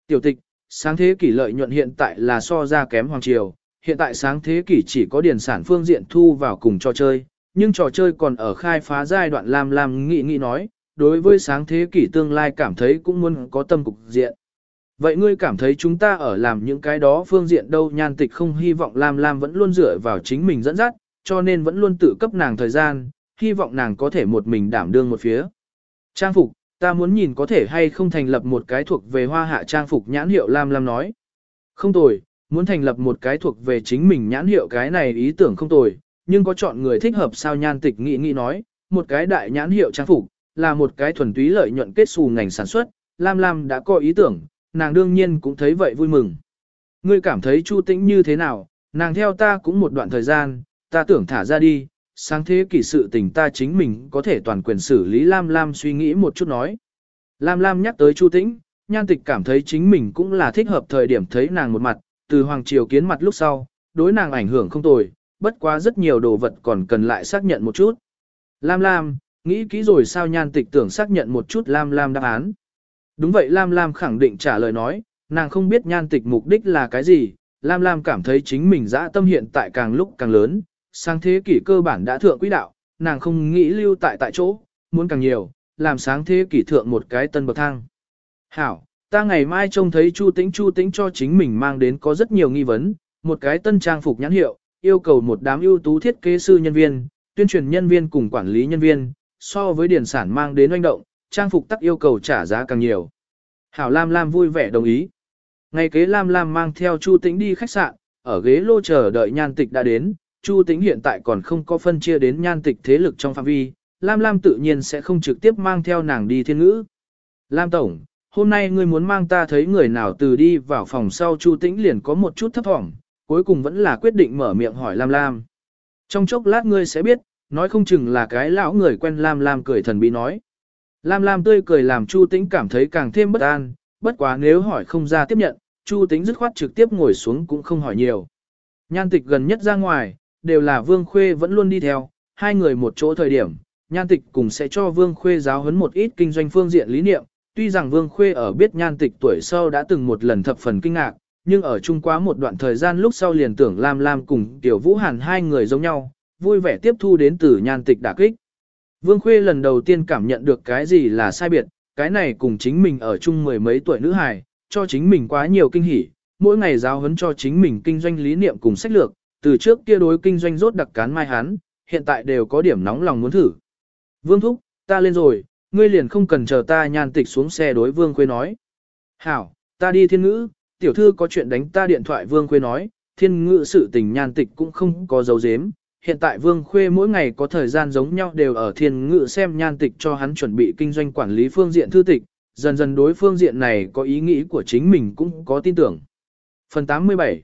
[SPEAKER 1] Tiểu tịch, sáng thế kỷ lợi nhuận hiện tại là so ra kém Hoàng Triều, hiện tại sáng thế kỷ chỉ có điển sản phương diện thu vào cùng trò chơi, nhưng trò chơi còn ở khai phá giai đoạn Lam Lam nghị nghị nói, đối với sáng thế kỷ tương lai cảm thấy cũng muốn có tâm cục diện. Vậy ngươi cảm thấy chúng ta ở làm những cái đó phương diện đâu nhan tịch không hy vọng Lam Lam vẫn luôn dựa vào chính mình dẫn dắt, cho nên vẫn luôn tự cấp nàng thời gian, hy vọng nàng có thể một mình đảm đương một phía. Trang phục, ta muốn nhìn có thể hay không thành lập một cái thuộc về hoa hạ trang phục nhãn hiệu Lam Lam nói. Không tồi, muốn thành lập một cái thuộc về chính mình nhãn hiệu cái này ý tưởng không tồi, nhưng có chọn người thích hợp sao nhan tịch nghĩ nghĩ nói, một cái đại nhãn hiệu trang phục, là một cái thuần túy lợi nhuận kết xù ngành sản xuất, Lam Lam đã có ý tưởng, nàng đương nhiên cũng thấy vậy vui mừng. Ngươi cảm thấy Chu Tĩnh như thế nào, nàng theo ta cũng một đoạn thời gian, ta tưởng thả ra đi, sáng thế kỷ sự tình ta chính mình có thể toàn quyền xử lý Lam Lam suy nghĩ một chút nói. Lam Lam nhắc tới Chu Tĩnh, nhan tịch cảm thấy chính mình cũng là thích hợp thời điểm thấy nàng một mặt, từ Hoàng Triều kiến mặt lúc sau, đối nàng ảnh hưởng không tồi, bất quá rất nhiều đồ vật còn cần lại xác nhận một chút. Lam Lam, nghĩ kỹ rồi sao nhan tịch tưởng xác nhận một chút Lam Lam đáp án. Đúng vậy Lam Lam khẳng định trả lời nói, nàng không biết nhan tịch mục đích là cái gì, Lam Lam cảm thấy chính mình dã tâm hiện tại càng lúc càng lớn, sáng thế kỷ cơ bản đã thượng quỹ đạo, nàng không nghĩ lưu tại tại chỗ, muốn càng nhiều, làm sáng thế kỷ thượng một cái tân bậc thang. Hảo, ta ngày mai trông thấy Chu Tĩnh Chu Tĩnh cho chính mình mang đến có rất nhiều nghi vấn, một cái tân trang phục nhãn hiệu, yêu cầu một đám ưu tú thiết kế sư nhân viên, tuyên truyền nhân viên cùng quản lý nhân viên, so với điển sản mang đến oanh động, trang phục tắc yêu cầu trả giá càng nhiều. Hảo Lam Lam vui vẻ đồng ý. Ngày kế Lam Lam mang theo Chu Tĩnh đi khách sạn, ở ghế lô chờ đợi nhan tịch đã đến, Chu Tĩnh hiện tại còn không có phân chia đến nhan tịch thế lực trong phạm vi, Lam Lam tự nhiên sẽ không trực tiếp mang theo nàng đi thiên ngữ. Lam Tổng, hôm nay ngươi muốn mang ta thấy người nào từ đi vào phòng sau Chu Tĩnh liền có một chút thấp thỏm, cuối cùng vẫn là quyết định mở miệng hỏi Lam Lam. Trong chốc lát ngươi sẽ biết, nói không chừng là cái lão người quen Lam Lam cười thần bí nói. Lam Lam tươi cười làm Chu Tĩnh cảm thấy càng thêm bất an, bất quá nếu hỏi không ra tiếp nhận, Chu Tĩnh dứt khoát trực tiếp ngồi xuống cũng không hỏi nhiều. Nhan tịch gần nhất ra ngoài, đều là Vương Khuê vẫn luôn đi theo, hai người một chỗ thời điểm, Nhan tịch cùng sẽ cho Vương Khuê giáo huấn một ít kinh doanh phương diện lý niệm, tuy rằng Vương Khuê ở biết Nhan tịch tuổi sau đã từng một lần thập phần kinh ngạc, nhưng ở chung quá một đoạn thời gian lúc sau liền tưởng Lam Lam cùng Tiểu Vũ Hàn hai người giống nhau, vui vẻ tiếp thu đến từ Nhan tịch đả kích. Vương Khuê lần đầu tiên cảm nhận được cái gì là sai biệt, cái này cùng chính mình ở chung mười mấy tuổi nữ hài, cho chính mình quá nhiều kinh hỉ, mỗi ngày giáo huấn cho chính mình kinh doanh lý niệm cùng sách lược, từ trước kia đối kinh doanh rốt đặc cán mai hán, hiện tại đều có điểm nóng lòng muốn thử. Vương Thúc, ta lên rồi, ngươi liền không cần chờ ta nhan tịch xuống xe đối Vương Khuê nói. Hảo, ta đi thiên ngữ, tiểu thư có chuyện đánh ta điện thoại Vương Khuê nói, thiên ngữ sự tình nhan tịch cũng không có dấu dếm, hiện tại Vương Khuê mỗi ngày có thời gian giống nhau đều ở thiên Ngữ xem nhan tịch cho hắn chuẩn bị kinh doanh quản lý phương diện thư tịch, dần dần đối phương diện này có ý nghĩ của chính mình cũng có tin tưởng. Phần 87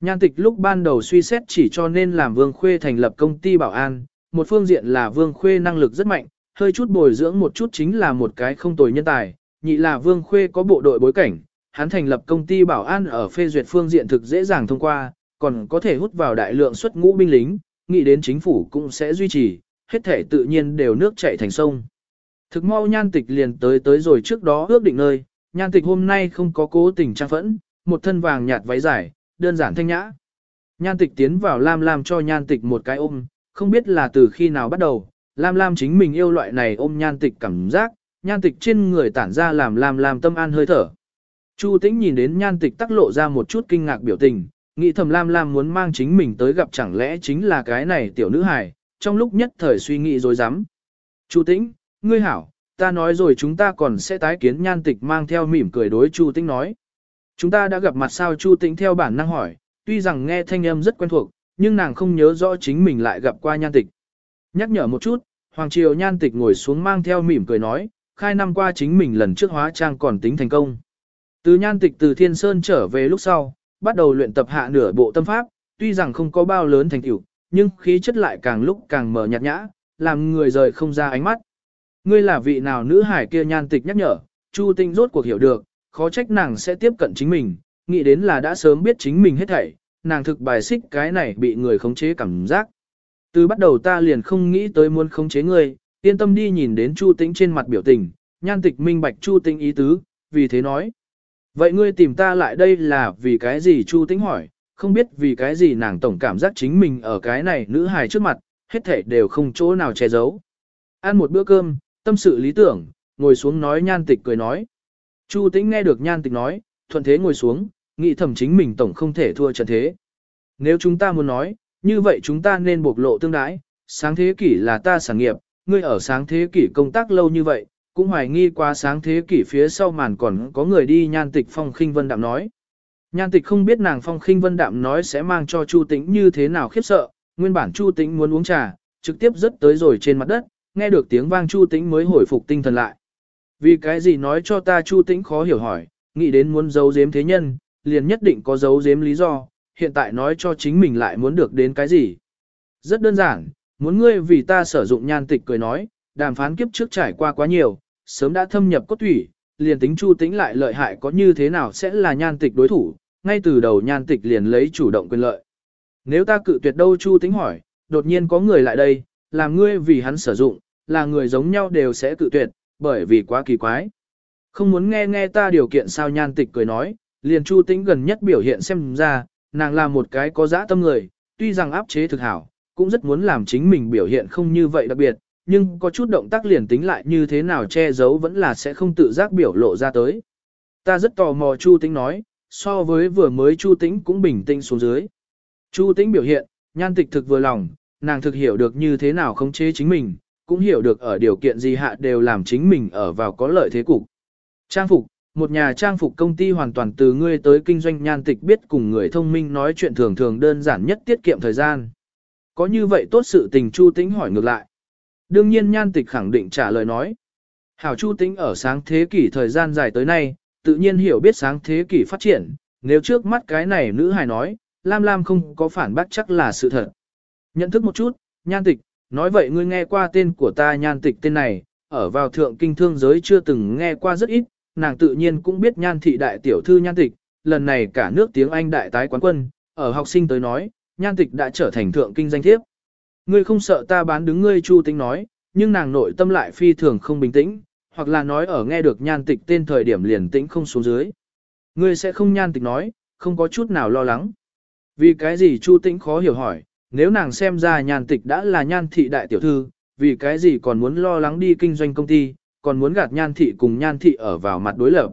[SPEAKER 1] Nhan tịch lúc ban đầu suy xét chỉ cho nên làm Vương Khuê thành lập công ty bảo an, một phương diện là Vương Khuê năng lực rất mạnh, hơi chút bồi dưỡng một chút chính là một cái không tồi nhân tài, nhị là Vương Khuê có bộ đội bối cảnh, hắn thành lập công ty bảo an ở phê duyệt phương diện thực dễ dàng thông qua, còn có thể hút vào đại lượng xuất ngũ binh lính, nghĩ đến chính phủ cũng sẽ duy trì, hết thể tự nhiên đều nước chảy thành sông. Thực mau nhan tịch liền tới tới rồi trước đó ước định nơi, nhan tịch hôm nay không có cố tình trang phẫn, một thân vàng nhạt váy dài, đơn giản thanh nhã. Nhan tịch tiến vào Lam Lam cho nhan tịch một cái ôm, không biết là từ khi nào bắt đầu, Lam Lam chính mình yêu loại này ôm nhan tịch cảm giác, nhan tịch trên người tản ra làm Lam Lam tâm an hơi thở. Chu tĩnh nhìn đến nhan tịch tắc lộ ra một chút kinh ngạc biểu tình, Nghĩ thầm Lam Lam muốn mang chính mình tới gặp chẳng lẽ chính là cái này tiểu nữ hài, trong lúc nhất thời suy nghĩ dối rắm Chu Tĩnh, ngươi hảo, ta nói rồi chúng ta còn sẽ tái kiến nhan tịch mang theo mỉm cười đối Chu Tĩnh nói. Chúng ta đã gặp mặt sao Chu Tĩnh theo bản năng hỏi, tuy rằng nghe thanh âm rất quen thuộc, nhưng nàng không nhớ rõ chính mình lại gặp qua nhan tịch. Nhắc nhở một chút, Hoàng Triều nhan tịch ngồi xuống mang theo mỉm cười nói, khai năm qua chính mình lần trước hóa trang còn tính thành công. Từ nhan tịch từ Thiên Sơn trở về lúc sau, bắt đầu luyện tập hạ nửa bộ tâm pháp, tuy rằng không có bao lớn thành tựu, nhưng khí chất lại càng lúc càng mở nhạt nhã, làm người rời không ra ánh mắt. Ngươi là vị nào nữ hải kia nhan tịch nhắc nhở, Chu Tinh rốt cuộc hiểu được, khó trách nàng sẽ tiếp cận chính mình, nghĩ đến là đã sớm biết chính mình hết thảy, nàng thực bài xích cái này bị người khống chế cảm giác. Từ bắt đầu ta liền không nghĩ tới muốn khống chế ngươi, yên tâm đi nhìn đến Chu Tĩnh trên mặt biểu tình, nhan tịch minh bạch Chu Tĩnh ý tứ, vì thế nói. Vậy ngươi tìm ta lại đây là vì cái gì Chu Tĩnh hỏi, không biết vì cái gì nàng tổng cảm giác chính mình ở cái này nữ hài trước mặt, hết thể đều không chỗ nào che giấu. Ăn một bữa cơm, tâm sự lý tưởng, ngồi xuống nói nhan tịch cười nói. Chu Tĩnh nghe được nhan tịch nói, thuận thế ngồi xuống, nghĩ thầm chính mình tổng không thể thua trận thế. Nếu chúng ta muốn nói, như vậy chúng ta nên bộc lộ tương đái, sáng thế kỷ là ta sản nghiệp, ngươi ở sáng thế kỷ công tác lâu như vậy, cũng hoài nghi qua sáng thế kỷ phía sau màn còn có người đi nhan tịch phong khinh vân đạm nói. Nhan tịch không biết nàng phong khinh vân đạm nói sẽ mang cho Chu Tĩnh như thế nào khiếp sợ, nguyên bản Chu Tĩnh muốn uống trà, trực tiếp rất tới rồi trên mặt đất, nghe được tiếng vang Chu Tĩnh mới hồi phục tinh thần lại. Vì cái gì nói cho ta Chu Tĩnh khó hiểu hỏi, nghĩ đến muốn giấu giếm thế nhân, liền nhất định có giấu giếm lý do, hiện tại nói cho chính mình lại muốn được đến cái gì. Rất đơn giản, muốn ngươi vì ta sử dụng nhan tịch cười nói, đàm phán kiếp trước trải qua quá nhiều, sớm đã thâm nhập cốt thủy, liền tính Chu tính lại lợi hại có như thế nào sẽ là nhan tịch đối thủ, ngay từ đầu nhan tịch liền lấy chủ động quyền lợi. Nếu ta cự tuyệt đâu Chu tính hỏi, đột nhiên có người lại đây, làm ngươi vì hắn sử dụng, là người giống nhau đều sẽ cự tuyệt, bởi vì quá kỳ quái. Không muốn nghe nghe ta điều kiện sao nhan tịch cười nói, liền Chu tính gần nhất biểu hiện xem ra, nàng là một cái có dã tâm người, tuy rằng áp chế thực hảo, cũng rất muốn làm chính mình biểu hiện không như vậy đặc biệt, nhưng có chút động tác liền tính lại như thế nào che giấu vẫn là sẽ không tự giác biểu lộ ra tới. Ta rất tò mò Chu Tĩnh nói, so với vừa mới Chu Tĩnh cũng bình tĩnh xuống dưới. Chu Tĩnh biểu hiện, nhan tịch thực vừa lòng, nàng thực hiểu được như thế nào khống chế chính mình, cũng hiểu được ở điều kiện gì hạ đều làm chính mình ở vào có lợi thế cục. Trang phục, một nhà trang phục công ty hoàn toàn từ ngươi tới kinh doanh nhan tịch biết cùng người thông minh nói chuyện thường thường đơn giản nhất tiết kiệm thời gian. Có như vậy tốt sự tình Chu Tĩnh hỏi ngược lại. Đương nhiên nhan tịch khẳng định trả lời nói. Hảo Chu Tĩnh ở sáng thế kỷ thời gian dài tới nay, tự nhiên hiểu biết sáng thế kỷ phát triển, nếu trước mắt cái này nữ hài nói, Lam Lam không có phản bác chắc là sự thật. Nhận thức một chút, nhan tịch, nói vậy ngươi nghe qua tên của ta nhan tịch tên này, ở vào thượng kinh thương giới chưa từng nghe qua rất ít, nàng tự nhiên cũng biết nhan thị đại tiểu thư nhan tịch, lần này cả nước tiếng Anh đại tái quán quân, ở học sinh tới nói, nhan tịch đã trở thành thượng kinh danh thiếp. Ngươi không sợ ta bán đứng ngươi chu tính nói, nhưng nàng nội tâm lại phi thường không bình tĩnh, hoặc là nói ở nghe được nhan tịch tên thời điểm liền tĩnh không xuống dưới. Ngươi sẽ không nhan tịch nói, không có chút nào lo lắng. Vì cái gì chu tĩnh khó hiểu hỏi, nếu nàng xem ra nhan tịch đã là nhan thị đại tiểu thư, vì cái gì còn muốn lo lắng đi kinh doanh công ty, còn muốn gạt nhan thị cùng nhan thị ở vào mặt đối lập.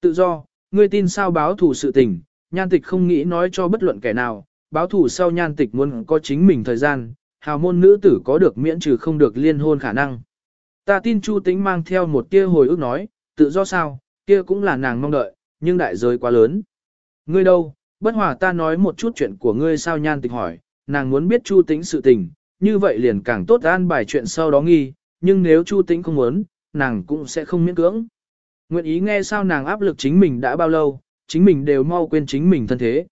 [SPEAKER 1] Tự do, ngươi tin sao báo thù sự tình, nhan tịch không nghĩ nói cho bất luận kẻ nào, báo thù sau nhan tịch muốn có chính mình thời gian, hào môn nữ tử có được miễn trừ không được liên hôn khả năng. Ta tin Chu Tĩnh mang theo một tia hồi ức nói, tự do sao, kia cũng là nàng mong đợi, nhưng đại giới quá lớn. Ngươi đâu, bất hòa ta nói một chút chuyện của ngươi sao nhan tịch hỏi, nàng muốn biết Chu Tĩnh sự tình, như vậy liền càng tốt an bài chuyện sau đó nghi, nhưng nếu Chu Tĩnh không muốn, nàng cũng sẽ không miễn cưỡng. Nguyện ý nghe sao nàng áp lực chính mình đã bao lâu, chính mình đều mau quên chính mình thân thế.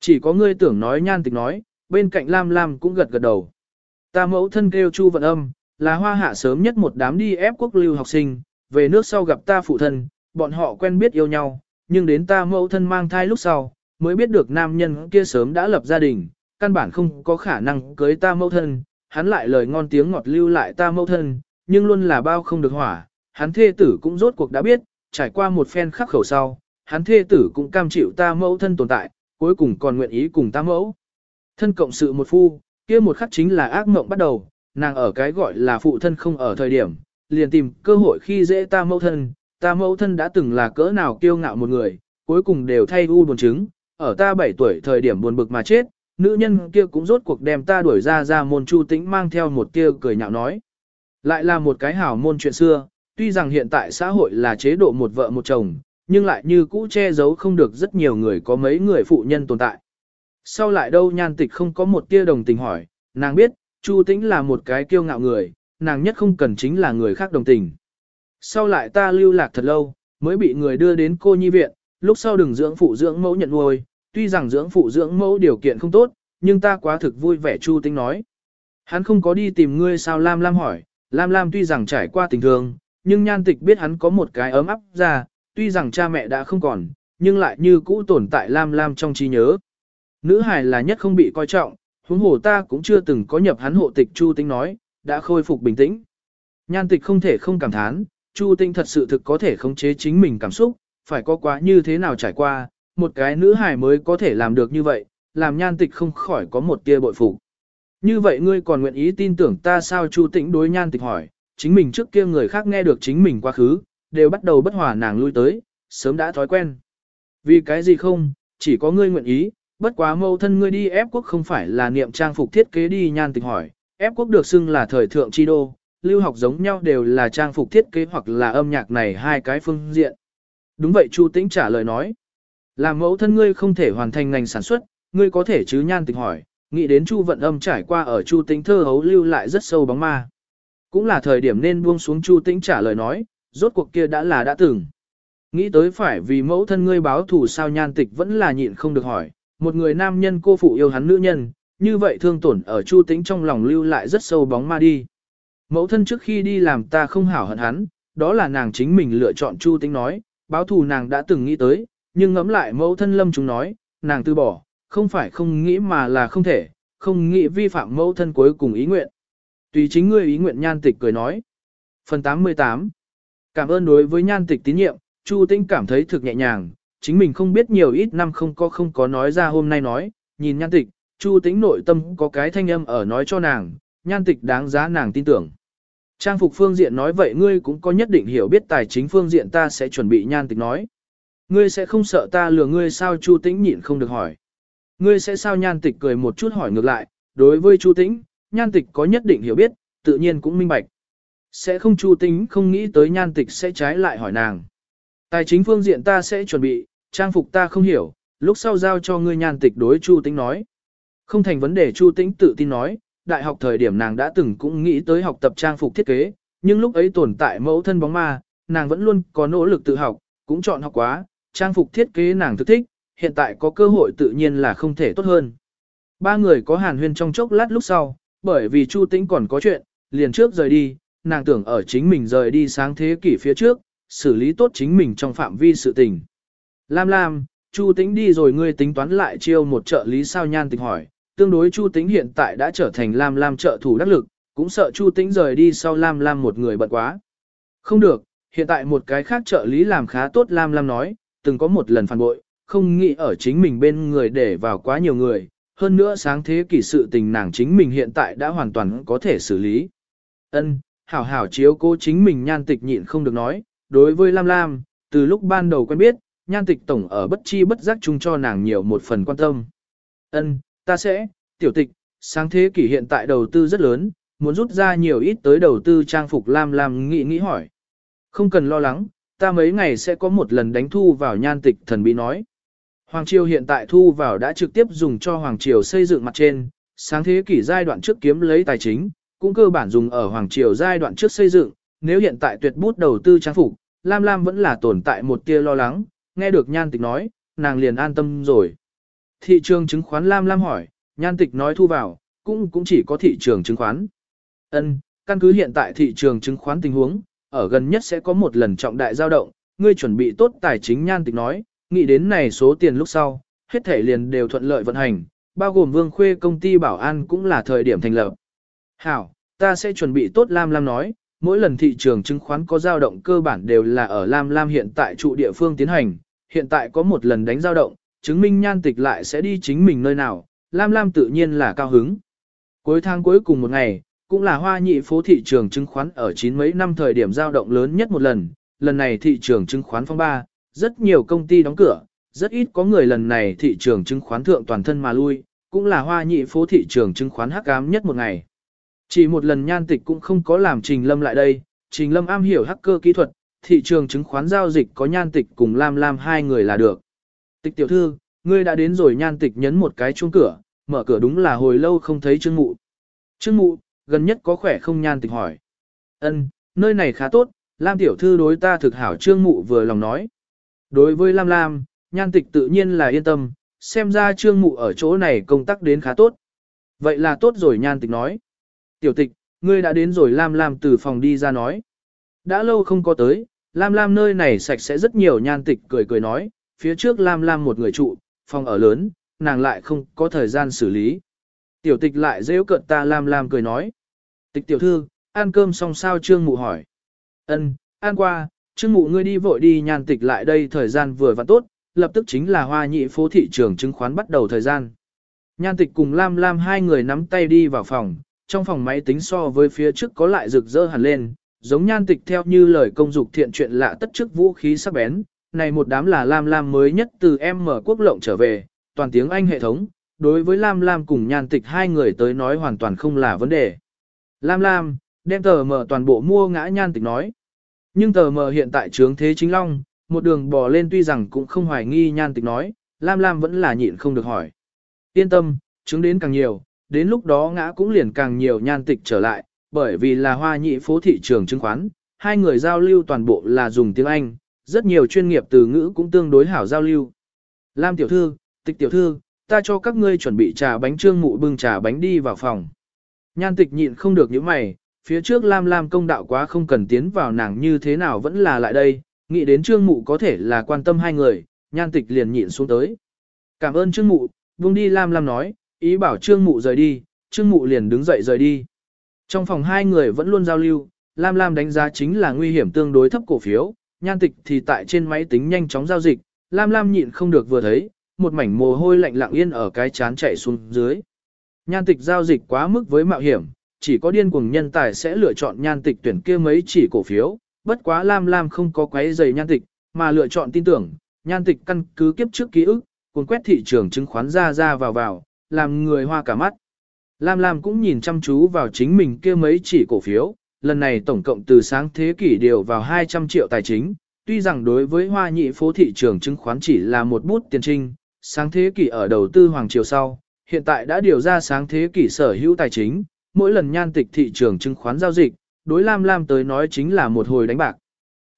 [SPEAKER 1] Chỉ có ngươi tưởng nói nhan tịch nói, bên cạnh Lam Lam cũng gật gật đầu. Ta mẫu thân kêu Chu Vận Âm, là hoa hạ sớm nhất một đám đi ép quốc lưu học sinh, về nước sau gặp ta phụ thân, bọn họ quen biết yêu nhau, nhưng đến ta mẫu thân mang thai lúc sau, mới biết được nam nhân kia sớm đã lập gia đình, căn bản không có khả năng cưới ta mẫu thân, hắn lại lời ngon tiếng ngọt lưu lại ta mẫu thân, nhưng luôn là bao không được hỏa, hắn thê tử cũng rốt cuộc đã biết, trải qua một phen khắc khẩu sau, hắn thê tử cũng cam chịu ta mẫu thân tồn tại, cuối cùng còn nguyện ý cùng ta mẫu. Thân cộng sự một phu, kia một khắc chính là ác mộng bắt đầu, nàng ở cái gọi là phụ thân không ở thời điểm, liền tìm cơ hội khi dễ ta mẫu thân, ta mẫu thân đã từng là cỡ nào kiêu ngạo một người, cuối cùng đều thay u buồn chứng, ở ta 7 tuổi thời điểm buồn bực mà chết, nữ nhân kia cũng rốt cuộc đem ta đuổi ra ra môn chu tĩnh mang theo một tia cười nhạo nói. Lại là một cái hảo môn chuyện xưa, tuy rằng hiện tại xã hội là chế độ một vợ một chồng, nhưng lại như cũ che giấu không được rất nhiều người có mấy người phụ nhân tồn tại. Sau lại đâu nhan tịch không có một tia đồng tình hỏi, nàng biết, Chu Tĩnh là một cái kiêu ngạo người, nàng nhất không cần chính là người khác đồng tình. Sau lại ta lưu lạc thật lâu, mới bị người đưa đến cô nhi viện, lúc sau đừng dưỡng phụ dưỡng mẫu nhận nuôi, tuy rằng dưỡng phụ dưỡng mẫu điều kiện không tốt, nhưng ta quá thực vui vẻ Chu Tĩnh nói. Hắn không có đi tìm ngươi sao Lam Lam hỏi, Lam Lam tuy rằng trải qua tình thương, nhưng nhan tịch biết hắn có một cái ấm áp ra, tuy rằng cha mẹ đã không còn, nhưng lại như cũ tồn tại Lam Lam trong trí nhớ. Nữ hài là nhất không bị coi trọng, huống hồ ta cũng chưa từng có nhập hắn hộ tịch Chu Tinh nói, đã khôi phục bình tĩnh. Nhan tịch không thể không cảm thán, Chu Tinh thật sự thực có thể khống chế chính mình cảm xúc, phải có quá như thế nào trải qua, một cái nữ hài mới có thể làm được như vậy, làm nhan tịch không khỏi có một tia bội phục. Như vậy ngươi còn nguyện ý tin tưởng ta sao? Chu Tĩnh đối nhan tịch hỏi, chính mình trước kia người khác nghe được chính mình quá khứ, đều bắt đầu bất hòa nàng lui tới, sớm đã thói quen. Vì cái gì không, chỉ có ngươi nguyện ý, bất quá mâu thân ngươi đi ép quốc không phải là niệm trang phục thiết kế đi nhan tịch hỏi, ép quốc được xưng là thời thượng chi đô, lưu học giống nhau đều là trang phục thiết kế hoặc là âm nhạc này hai cái phương diện. Đúng vậy Chu Tĩnh trả lời nói. Làm mẫu thân ngươi không thể hoàn thành ngành sản xuất, ngươi có thể chứ? Nhan tịch hỏi, nghĩ đến Chu vận âm trải qua ở Chu Tĩnh thơ hấu lưu lại rất sâu bóng ma. Cũng là thời điểm nên buông xuống Chu Tĩnh trả lời nói, rốt cuộc kia đã là đã từng. Nghĩ tới phải vì mẫu thân ngươi báo thù sao nhan tịch vẫn là nhịn không được hỏi, một người nam nhân cô phụ yêu hắn nữ nhân, như vậy thương tổn ở Chu Tĩnh trong lòng lưu lại rất sâu bóng ma đi. Mẫu thân trước khi đi làm ta không hảo hận hắn, đó là nàng chính mình lựa chọn Chu Tĩnh nói, báo thù nàng đã từng nghĩ tới, nhưng ngẫm lại mẫu thân lâm chúng nói, nàng từ bỏ, không phải không nghĩ mà là không thể, không nghĩ vi phạm mẫu thân cuối cùng ý nguyện. Tùy chính ngươi ý nguyện nhan tịch cười nói. Phần 88 Cảm ơn đối với nhan tịch tín nhiệm, Chu Tĩnh cảm thấy thực nhẹ nhàng, chính mình không biết nhiều ít năm không có không có nói ra hôm nay nói, nhìn nhan tịch, Chu Tĩnh nội tâm có cái thanh âm ở nói cho nàng, nhan tịch đáng giá nàng tin tưởng. Trang phục phương diện nói vậy ngươi cũng có nhất định hiểu biết tài chính phương diện ta sẽ chuẩn bị nhan tịch nói. Ngươi sẽ không sợ ta lừa ngươi sao Chu Tĩnh nhịn không được hỏi. Ngươi sẽ sao nhan tịch cười một chút hỏi ngược lại, đối với Chu Tĩnh, nhan tịch có nhất định hiểu biết, tự nhiên cũng minh bạch. Sẽ không Chu Tĩnh không nghĩ tới nhan tịch sẽ trái lại hỏi nàng. Tài chính phương diện ta sẽ chuẩn bị, trang phục ta không hiểu, lúc sau giao cho ngươi nhan tịch đối Chu Tĩnh nói. Không thành vấn đề Chu Tĩnh tự tin nói, đại học thời điểm nàng đã từng cũng nghĩ tới học tập trang phục thiết kế, nhưng lúc ấy tồn tại mẫu thân bóng ma, nàng vẫn luôn có nỗ lực tự học, cũng chọn học quá, trang phục thiết kế nàng thực thích, hiện tại có cơ hội tự nhiên là không thể tốt hơn. Ba người có hàn huyên trong chốc lát lúc sau, bởi vì Chu Tĩnh còn có chuyện, liền trước rời đi, nàng tưởng ở chính mình rời đi sáng thế kỷ phía trước, xử lý tốt chính mình trong phạm vi sự tình. Lam Lam, Chu Tĩnh đi rồi ngươi tính toán lại chiêu một trợ lý sao nhan tịch hỏi, tương đối Chu Tĩnh hiện tại đã trở thành Lam Lam trợ thủ đắc lực, cũng sợ Chu Tĩnh rời đi sau Lam Lam một người bận quá. Không được, hiện tại một cái khác trợ lý làm khá tốt Lam Lam nói, từng có một lần phản bội, không nghĩ ở chính mình bên người để vào quá nhiều người, hơn nữa sáng thế kỷ sự tình nàng chính mình hiện tại đã hoàn toàn có thể xử lý. Ân, hảo hảo chiếu cô chính mình nhan tịch nhịn không được nói, đối với Lam Lam, từ lúc ban đầu quen biết, nhan tịch tổng ở bất chi bất giác chung cho nàng nhiều một phần quan tâm. Ân, ta sẽ, tiểu tịch, sáng thế kỷ hiện tại đầu tư rất lớn, muốn rút ra nhiều ít tới đầu tư trang phục Lam Lam nghĩ nghĩ hỏi. Không cần lo lắng, ta mấy ngày sẽ có một lần đánh thu vào nhan tịch thần bí nói. Hoàng Triều hiện tại thu vào đã trực tiếp dùng cho Hoàng Triều xây dựng mặt trên, sáng thế kỷ giai đoạn trước kiếm lấy tài chính, cũng cơ bản dùng ở Hoàng Triều giai đoạn trước xây dựng, nếu hiện tại tuyệt bút đầu tư trang phục, Lam Lam vẫn là tồn tại một tia lo lắng, nghe được nhan tịch nói, nàng liền an tâm rồi. Thị trường chứng khoán Lam Lam hỏi, nhan tịch nói thu vào, cũng cũng chỉ có thị trường chứng khoán. Ân, căn cứ hiện tại thị trường chứng khoán tình huống, ở gần nhất sẽ có một lần trọng đại giao động, ngươi chuẩn bị tốt tài chính nhan tịch nói, nghĩ đến này số tiền lúc sau, hết thể liền đều thuận lợi vận hành, bao gồm Vương Khuê công ty bảo an cũng là thời điểm thành lập. Hảo, ta sẽ chuẩn bị tốt Lam Lam nói, mỗi lần thị trường chứng khoán có dao động cơ bản đều là ở Lam Lam hiện tại trụ địa phương tiến hành, hiện tại có một lần đánh dao động, chứng minh nhan tịch lại sẽ đi chính mình nơi nào, Lam Lam tự nhiên là cao hứng. Cuối tháng cuối cùng một ngày, cũng là hoa nhị phố thị trường chứng khoán ở chín mấy năm thời điểm dao động lớn nhất một lần, lần này thị trường chứng khoán phong ba, rất nhiều công ty đóng cửa, rất ít có người lần này thị trường chứng khoán thượng toàn thân mà lui, cũng là hoa nhị phố thị trường chứng khoán hắc ám nhất một ngày. Chỉ một lần nhan tịch cũng không có làm Trình Lâm lại đây, Trình Lâm am hiểu hacker kỹ thuật, thị trường chứng khoán giao dịch có nhan tịch cùng Lam Lam hai người là được. Tịch tiểu thư, ngươi đã đến rồi nhan tịch nhấn một cái chuông cửa, mở cửa đúng là hồi lâu không thấy Trương Mụ. Trương Mụ, gần nhất có khỏe không nhan tịch hỏi. Ân, nơi này khá tốt, Lam tiểu thư đối ta thực hảo trương mụ vừa lòng nói. Đối với Lam Lam, nhan tịch tự nhiên là yên tâm, xem ra trương mụ ở chỗ này công tác đến khá tốt. Vậy là tốt rồi nhan tịch nói. Tiểu tịch, ngươi đã đến rồi Lam Lam từ phòng đi ra nói. Đã lâu không có tới, Lam Lam nơi này sạch sẽ rất nhiều nhan tịch cười cười nói, phía trước Lam Lam một người trụ, phòng ở lớn, nàng lại không có thời gian xử lý. Tiểu tịch lại rêu cợt ta Lam Lam cười nói. Tịch tiểu thư, ăn cơm xong sao trương mụ hỏi. Ân, ăn qua, trương mụ ngươi đi vội đi nhan tịch lại đây thời gian vừa và tốt, lập tức chính là hoa nhị phố thị trường chứng khoán bắt đầu thời gian. Nhan tịch cùng Lam Lam hai người nắm tay đi vào phòng, trong phòng máy tính so với phía trước có lại rực rỡ hẳn lên, giống nhan tịch theo như lời công dục thiện chuyện lạ tất trước vũ khí sắc bén, này một đám là Lam Lam mới nhất từ em mở quốc lộng trở về, toàn tiếng Anh hệ thống, đối với Lam Lam cùng nhan tịch hai người tới nói hoàn toàn không là vấn đề. Lam Lam, đem tờ mở toàn bộ mua ngã nhan tịch nói. Nhưng tờ mờ hiện tại trướng thế chính long, một đường bò lên tuy rằng cũng không hoài nghi nhan tịch nói, Lam Lam vẫn là nhịn không được hỏi. Yên tâm, trứng đến càng nhiều, đến lúc đó ngã cũng liền càng nhiều nhan tịch trở lại, bởi vì là hoa nhị phố thị trường chứng khoán, hai người giao lưu toàn bộ là dùng tiếng Anh, rất nhiều chuyên nghiệp từ ngữ cũng tương đối hảo giao lưu. Lam tiểu thư, tịch tiểu thư, ta cho các ngươi chuẩn bị trà bánh trương mụ bưng trà bánh đi vào phòng. Nhan tịch nhịn không được những mày, phía trước Lam Lam công đạo quá không cần tiến vào nàng như thế nào vẫn là lại đây, nghĩ đến trương mụ có thể là quan tâm hai người, nhan tịch liền nhịn xuống tới. Cảm ơn trương mụ, Vung đi Lam Lam nói, ý bảo trương mụ rời đi, trương mụ liền đứng dậy rời đi. Trong phòng hai người vẫn luôn giao lưu, Lam Lam đánh giá chính là nguy hiểm tương đối thấp cổ phiếu, nhan tịch thì tại trên máy tính nhanh chóng giao dịch, Lam Lam nhịn không được vừa thấy, một mảnh mồ hôi lạnh lặng yên ở cái chán chạy xuống dưới. Nhan tịch giao dịch quá mức với mạo hiểm, chỉ có điên cuồng nhân tài sẽ lựa chọn nhan tịch tuyển kia mấy chỉ cổ phiếu, bất quá Lam Lam không có quấy giày nhan tịch, mà lựa chọn tin tưởng, nhan tịch căn cứ kiếp trước ký ức, cuốn quét thị trường chứng khoán ra ra vào vào, làm người hoa cả mắt. Lam Lam cũng nhìn chăm chú vào chính mình kia mấy chỉ cổ phiếu, lần này tổng cộng từ sáng thế kỷ điều vào 200 triệu tài chính, tuy rằng đối với hoa nhị phố thị trường chứng khoán chỉ là một bút tiền trinh, sáng thế kỷ ở đầu tư hoàng triều sau, hiện tại đã điều ra sáng thế kỷ sở hữu tài chính, mỗi lần nhan tịch thị trường chứng khoán giao dịch, đối Lam Lam tới nói chính là một hồi đánh bạc.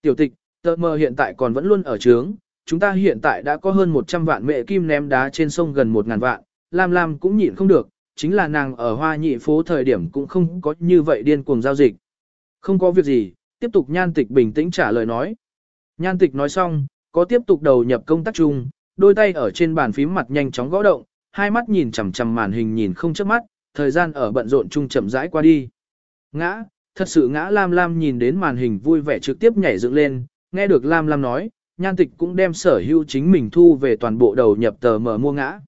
[SPEAKER 1] Tiểu tịch, tờ mờ hiện tại còn vẫn luôn ở trướng, chúng ta hiện tại đã có hơn 100 vạn mẹ kim ném đá trên sông gần 1.000 vạn, Lam Lam cũng nhịn không được, chính là nàng ở hoa nhị phố thời điểm cũng không có như vậy điên cuồng giao dịch. Không có việc gì, tiếp tục nhan tịch bình tĩnh trả lời nói. Nhan tịch nói xong, có tiếp tục đầu nhập công tác chung, đôi tay ở trên bàn phím mặt nhanh chóng gõ động, hai mắt nhìn chằm chằm màn hình nhìn không chớp mắt, thời gian ở bận rộn chung chậm rãi qua đi. Ngã, thật sự ngã Lam Lam nhìn đến màn hình vui vẻ trực tiếp nhảy dựng lên, nghe được Lam Lam nói, nhan tịch cũng đem sở hữu chính mình thu về toàn bộ đầu nhập tờ mở mua ngã.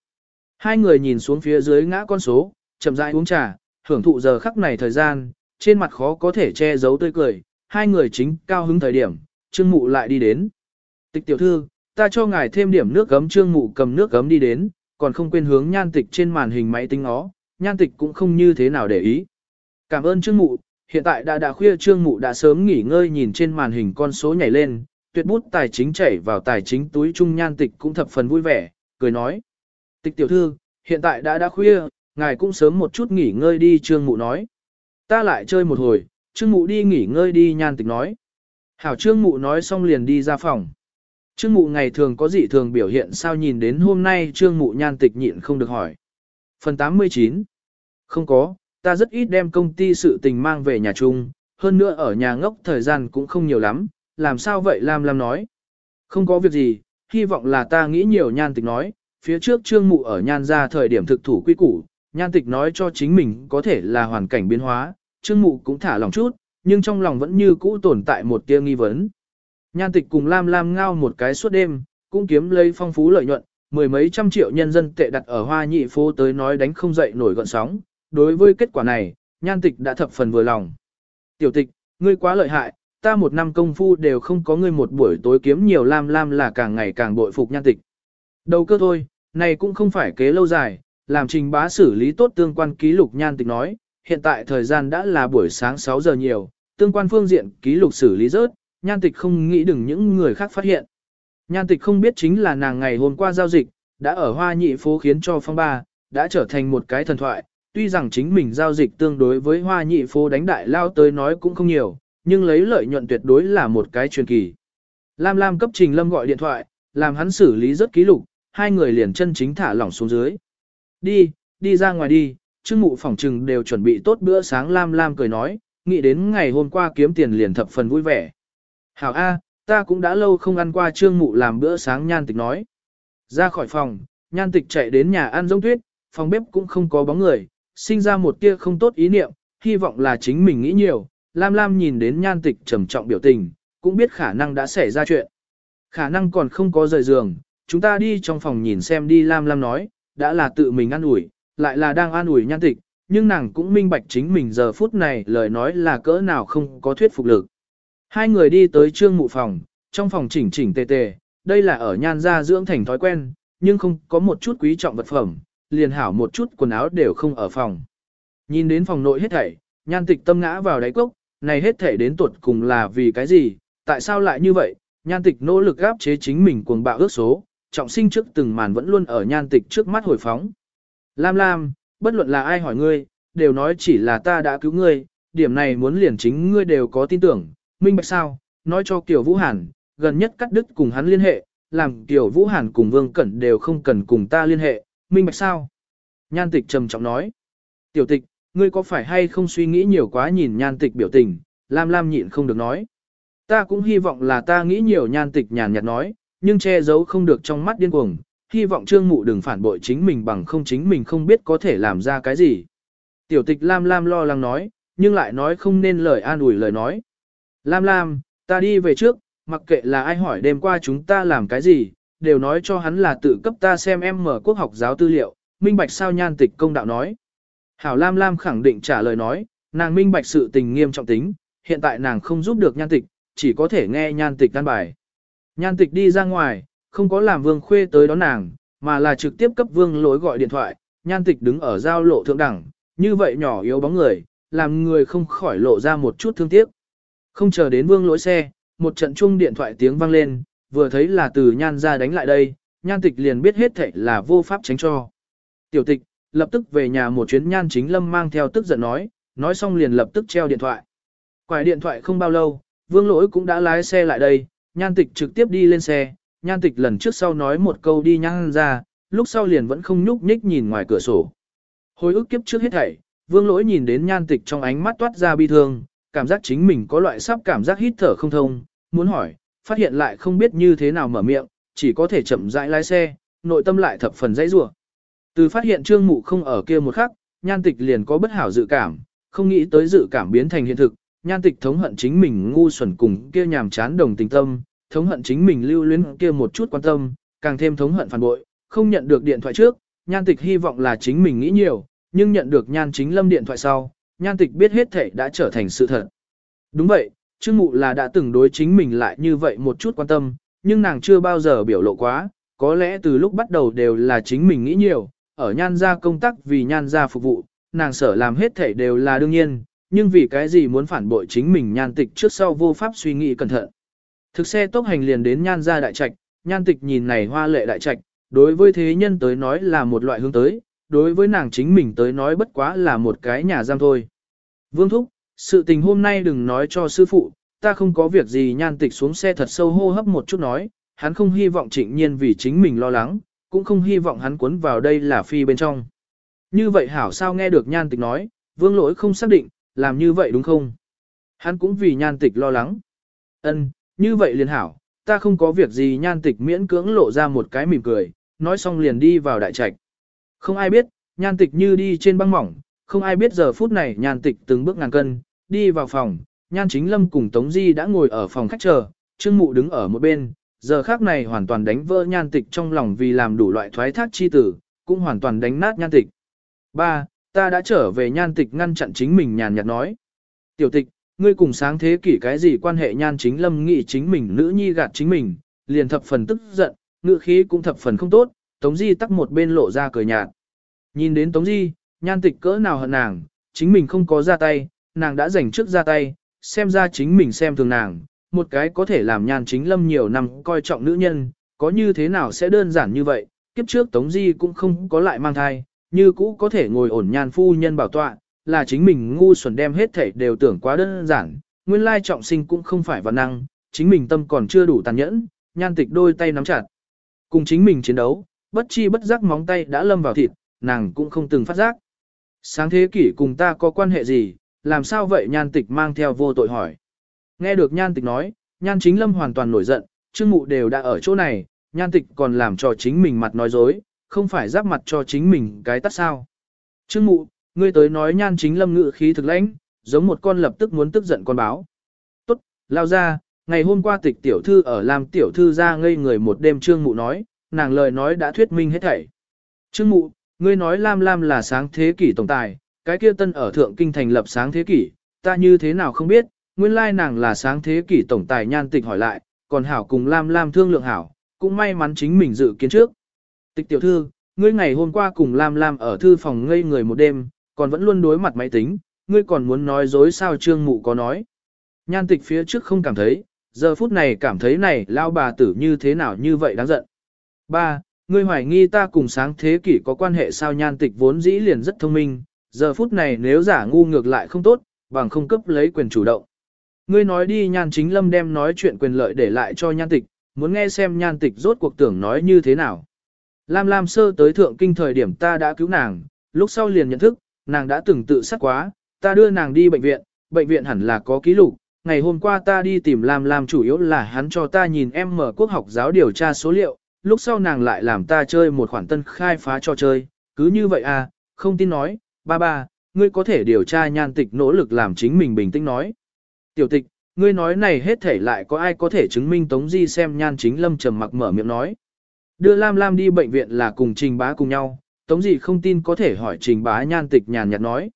[SPEAKER 1] Hai người nhìn xuống phía dưới ngã con số, chậm rãi uống trà, hưởng thụ giờ khắc này thời gian, trên mặt khó có thể che giấu tươi cười, hai người chính cao hứng thời điểm, Trương Mụ lại đi đến. Tịch tiểu thư, ta cho ngài thêm điểm nước gấm Trương Mụ cầm nước gấm đi đến, còn không quên hướng nhan tịch trên màn hình máy tính ó, nhan tịch cũng không như thế nào để ý. Cảm ơn Trương Mụ, hiện tại đã đã khuya Trương Mụ đã sớm nghỉ ngơi nhìn trên màn hình con số nhảy lên, tuyệt bút tài chính chảy vào tài chính túi trung nhan tịch cũng thập phần vui vẻ, cười nói. Tịch tiểu thư, hiện tại đã đã khuya, ngài cũng sớm một chút nghỉ ngơi đi Trương Mụ nói. Ta lại chơi một hồi, Trương Mụ đi nghỉ ngơi đi nhan tịch nói. Hảo Trương Mụ nói xong liền đi ra phòng. Trương Mụ ngày thường có dị thường biểu hiện sao nhìn đến hôm nay Trương Mụ nhan tịch nhịn không được hỏi. Phần 89 không có, ta rất ít đem công ty sự tình mang về nhà chung, hơn nữa ở nhà ngốc thời gian cũng không nhiều lắm, làm sao vậy Lam Lam nói. Không có việc gì, hy vọng là ta nghĩ nhiều nhan tịch nói, phía trước trương mụ ở nhan ra thời điểm thực thủ quy củ, nhan tịch nói cho chính mình có thể là hoàn cảnh biến hóa, trương mụ cũng thả lòng chút, nhưng trong lòng vẫn như cũ tồn tại một tia nghi vấn. Nhan tịch cùng Lam Lam ngao một cái suốt đêm, cũng kiếm lấy phong phú lợi nhuận, mười mấy trăm triệu nhân dân tệ đặt ở hoa nhị phố tới nói đánh không dậy nổi gọn sóng. Đối với kết quả này, nhan tịch đã thập phần vừa lòng. Tiểu tịch, ngươi quá lợi hại, ta một năm công phu đều không có ngươi một buổi tối kiếm nhiều Lam Lam là càng ngày càng bội phục nhan tịch. Đầu cơ thôi, này cũng không phải kế lâu dài, làm trình bá xử lý tốt tương quan ký lục nhan tịch nói, hiện tại thời gian đã là buổi sáng 6 giờ nhiều, tương quan phương diện ký lục xử lý rớt, nhan tịch không nghĩ đừng những người khác phát hiện. Nhan tịch không biết chính là nàng ngày hôm qua giao dịch, đã ở hoa nhị phố khiến cho phong ba, đã trở thành một cái thần thoại, tuy rằng chính mình giao dịch tương đối với hoa nhị phố đánh đại lao tới nói cũng không nhiều, nhưng lấy lợi nhuận tuyệt đối là một cái truyền kỳ. Lam Lam cấp Trình Lâm gọi điện thoại, làm hắn xử lý rất ký lục, hai người liền chân chính thả lỏng xuống dưới. Đi, đi ra ngoài đi, chứ mụ phòng trừng đều chuẩn bị tốt bữa sáng Lam Lam cười nói, nghĩ đến ngày hôm qua kiếm tiền liền thập phần vui vẻ. Hảo A, ta cũng đã lâu không ăn qua trương mụ làm bữa sáng nhan tịch nói. Ra khỏi phòng, nhan tịch chạy đến nhà ăn giống tuyết, phòng bếp cũng không có bóng người, sinh ra một tia không tốt ý niệm, hy vọng là chính mình nghĩ nhiều. Lam Lam nhìn đến nhan tịch trầm trọng biểu tình, cũng biết khả năng đã xảy ra chuyện. Khả năng còn không có rời giường, chúng ta đi trong phòng nhìn xem đi Lam Lam nói, đã là tự mình ăn ủi, lại là đang an ủi nhan tịch, nhưng nàng cũng minh bạch chính mình giờ phút này lời nói là cỡ nào không có thuyết phục lực. Hai người đi tới trương mụ phòng, trong phòng chỉnh chỉnh tề tề, đây là ở nhan gia dưỡng thành thói quen, nhưng không có một chút quý trọng vật phẩm, liền hảo một chút quần áo đều không ở phòng. Nhìn đến phòng nội hết thảy, nhan tịch tâm ngã vào đáy cốc, này hết thảy đến tuột cùng là vì cái gì, tại sao lại như vậy, nhan tịch nỗ lực gáp chế chính mình cuồng bạo ước số, trọng sinh trước từng màn vẫn luôn ở nhan tịch trước mắt hồi phóng. Lam Lam, bất luận là ai hỏi ngươi, đều nói chỉ là ta đã cứu ngươi, điểm này muốn liền chính ngươi đều có tin tưởng, minh bạch sao, nói cho Kiều Vũ Hàn, gần nhất cắt đứt cùng hắn liên hệ, làm Kiều Vũ Hàn cùng Vương Cẩn đều không cần cùng ta liên hệ, minh bạch sao. Nhan tịch trầm trọng nói, tiểu tịch, ngươi có phải hay không suy nghĩ nhiều quá nhìn nhan tịch biểu tình, Lam Lam nhịn không được nói. Ta cũng hy vọng là ta nghĩ nhiều nhan tịch nhàn nhạt nói, nhưng che giấu không được trong mắt điên cuồng, hy vọng trương mụ đừng phản bội chính mình bằng không chính mình không biết có thể làm ra cái gì. Tiểu tịch Lam Lam lo lắng nói, nhưng lại nói không nên lời an ủi lời nói. Lam Lam, ta đi về trước, mặc kệ là ai hỏi đêm qua chúng ta làm cái gì, đều nói cho hắn là tự cấp ta xem em mở quốc học giáo tư liệu, minh bạch sao nhan tịch công đạo nói. Hảo Lam Lam khẳng định trả lời nói, nàng minh bạch sự tình nghiêm trọng tính, hiện tại nàng không giúp được nhan tịch, chỉ có thể nghe nhan tịch căn bài. Nhan tịch đi ra ngoài, không có làm vương khuê tới đón nàng, mà là trực tiếp cấp vương lối gọi điện thoại, nhan tịch đứng ở giao lộ thượng đẳng, như vậy nhỏ yếu bóng người, làm người không khỏi lộ ra một chút thương tiếc. Không chờ đến vương lỗi xe, một trận chung điện thoại tiếng vang lên, vừa thấy là từ nhan ra đánh lại đây, nhan tịch liền biết hết thảy là vô pháp tránh cho. Tiểu tịch, lập tức về nhà một chuyến nhan chính lâm mang theo tức giận nói, nói xong liền lập tức treo điện thoại. Quải điện thoại không bao lâu, vương lỗi cũng đã lái xe lại đây, nhan tịch trực tiếp đi lên xe, nhan tịch lần trước sau nói một câu đi nhan ra, lúc sau liền vẫn không nhúc nhích nhìn ngoài cửa sổ. Hồi ức kiếp trước hết thảy, vương lỗi nhìn đến nhan tịch trong ánh mắt toát ra bi thương, cảm giác chính mình có loại sắp cảm giác hít thở không thông, muốn hỏi, phát hiện lại không biết như thế nào mở miệng, chỉ có thể chậm rãi lái xe, nội tâm lại thập phần dãy rủa. Từ phát hiện trương mụ không ở kia một khắc, nhan tịch liền có bất hảo dự cảm, không nghĩ tới dự cảm biến thành hiện thực, nhan tịch thống hận chính mình ngu xuẩn cùng kia nhàm chán đồng tình tâm, thống hận chính mình lưu luyến kia một chút quan tâm, càng thêm thống hận phản bội, không nhận được điện thoại trước, nhan tịch hy vọng là chính mình nghĩ nhiều, nhưng nhận được nhan chính lâm điện thoại sau, nhan tịch biết hết thể đã trở thành sự thật. Đúng vậy, Trương Mụ là đã từng đối chính mình lại như vậy một chút quan tâm, nhưng nàng chưa bao giờ biểu lộ quá, có lẽ từ lúc bắt đầu đều là chính mình nghĩ nhiều, ở nhan gia công tác vì nhan gia phục vụ, nàng sở làm hết thể đều là đương nhiên, nhưng vì cái gì muốn phản bội chính mình nhan tịch trước sau vô pháp suy nghĩ cẩn thận. Thực xe tốc hành liền đến nhan gia đại trạch, nhan tịch nhìn này hoa lệ đại trạch, đối với thế nhân tới nói là một loại hướng tới, đối với nàng chính mình tới nói bất quá là một cái nhà giam thôi. Vương Thúc, sự tình hôm nay đừng nói cho sư phụ, ta không có việc gì nhan tịch xuống xe thật sâu hô hấp một chút nói, hắn không hy vọng trịnh nhiên vì chính mình lo lắng, cũng không hy vọng hắn cuốn vào đây là phi bên trong. Như vậy hảo sao nghe được nhan tịch nói, vương lỗi không xác định, làm như vậy đúng không? Hắn cũng vì nhan tịch lo lắng. Ân, như vậy liền hảo, ta không có việc gì nhan tịch miễn cưỡng lộ ra một cái mỉm cười, nói xong liền đi vào đại trạch. Không ai biết, nhan tịch như đi trên băng mỏng, không ai biết giờ phút này nhan tịch từng bước ngàn cân, đi vào phòng, nhan chính lâm cùng Tống Di đã ngồi ở phòng khách chờ, trương mụ đứng ở một bên, giờ khác này hoàn toàn đánh vỡ nhan tịch trong lòng vì làm đủ loại thoái thác chi tử, cũng hoàn toàn đánh nát nhan tịch. Ba, ta đã trở về nhan tịch ngăn chặn chính mình nhàn nhạt nói. Tiểu tịch, ngươi cùng sáng thế kỷ cái gì quan hệ nhan chính lâm nghĩ chính mình nữ nhi gạt chính mình, liền thập phần tức giận, ngựa khí cũng thập phần không tốt, Tống Di tắc một bên lộ ra cười nhạt. Nhìn đến Tống Di, nhan tịch cỡ nào hận nàng, chính mình không có ra tay, nàng đã giành trước ra tay, xem ra chính mình xem thường nàng, một cái có thể làm nhan chính lâm nhiều năm coi trọng nữ nhân, có như thế nào sẽ đơn giản như vậy, kiếp trước Tống Di cũng không có lại mang thai, như cũ có thể ngồi ổn nhan phu nhân bảo tọa, là chính mình ngu xuẩn đem hết thảy đều tưởng quá đơn giản, nguyên lai trọng sinh cũng không phải văn năng, chính mình tâm còn chưa đủ tàn nhẫn, nhan tịch đôi tay nắm chặt. Cùng chính mình chiến đấu, bất chi bất giác móng tay đã lâm vào thịt, nàng cũng không từng phát giác. Sáng thế kỷ cùng ta có quan hệ gì, làm sao vậy nhan tịch mang theo vô tội hỏi. Nghe được nhan tịch nói, nhan chính lâm hoàn toàn nổi giận, trương mụ đều đã ở chỗ này, nhan tịch còn làm cho chính mình mặt nói dối, không phải giáp mặt cho chính mình cái tắt sao. Trương mụ, ngươi tới nói nhan chính lâm ngự khí thực lãnh, giống một con lập tức muốn tức giận con báo. Tốt, lao ra, ngày hôm qua tịch tiểu thư ở làm tiểu thư ra ngây người một đêm trương mụ nói, nàng lời nói đã thuyết minh hết thảy. Trương mụ, ngươi nói Lam Lam là sáng thế kỷ tổng tài, cái kia tân ở thượng kinh thành lập sáng thế kỷ, ta như thế nào không biết, nguyên lai nàng là sáng thế kỷ tổng tài nhan tịch hỏi lại, còn hảo cùng Lam Lam thương lượng hảo, cũng may mắn chính mình dự kiến trước. Tịch tiểu thư, ngươi ngày hôm qua cùng Lam Lam ở thư phòng ngây người một đêm, còn vẫn luôn đối mặt máy tính, ngươi còn muốn nói dối sao trương mụ có nói. Nhan tịch phía trước không cảm thấy, giờ phút này cảm thấy này lao bà tử như thế nào như vậy đáng giận. Ba, Ngươi hoài nghi ta cùng sáng thế kỷ có quan hệ sao nhan tịch vốn dĩ liền rất thông minh, giờ phút này nếu giả ngu ngược lại không tốt, bằng không cấp lấy quyền chủ động. Ngươi nói đi nhan chính lâm đem nói chuyện quyền lợi để lại cho nhan tịch, muốn nghe xem nhan tịch rốt cuộc tưởng nói như thế nào. Lam Lam sơ tới thượng kinh thời điểm ta đã cứu nàng, lúc sau liền nhận thức, nàng đã từng tự sát quá, ta đưa nàng đi bệnh viện, bệnh viện hẳn là có ký lục. Ngày hôm qua ta đi tìm Lam Lam chủ yếu là hắn cho ta nhìn em mở quốc học giáo điều tra số liệu, lúc sau nàng lại làm ta chơi một khoản tân khai phá cho chơi, cứ như vậy à, không tin nói, ba ba, ngươi có thể điều tra nhan tịch nỗ lực làm chính mình bình tĩnh nói. Tiểu tịch, ngươi nói này hết thể lại có ai có thể chứng minh Tống Di xem nhan chính lâm trầm mặc mở miệng nói. Đưa Lam Lam đi bệnh viện là cùng trình bá cùng nhau, Tống Di không tin có thể hỏi trình bá nhan tịch nhàn nhạt nói.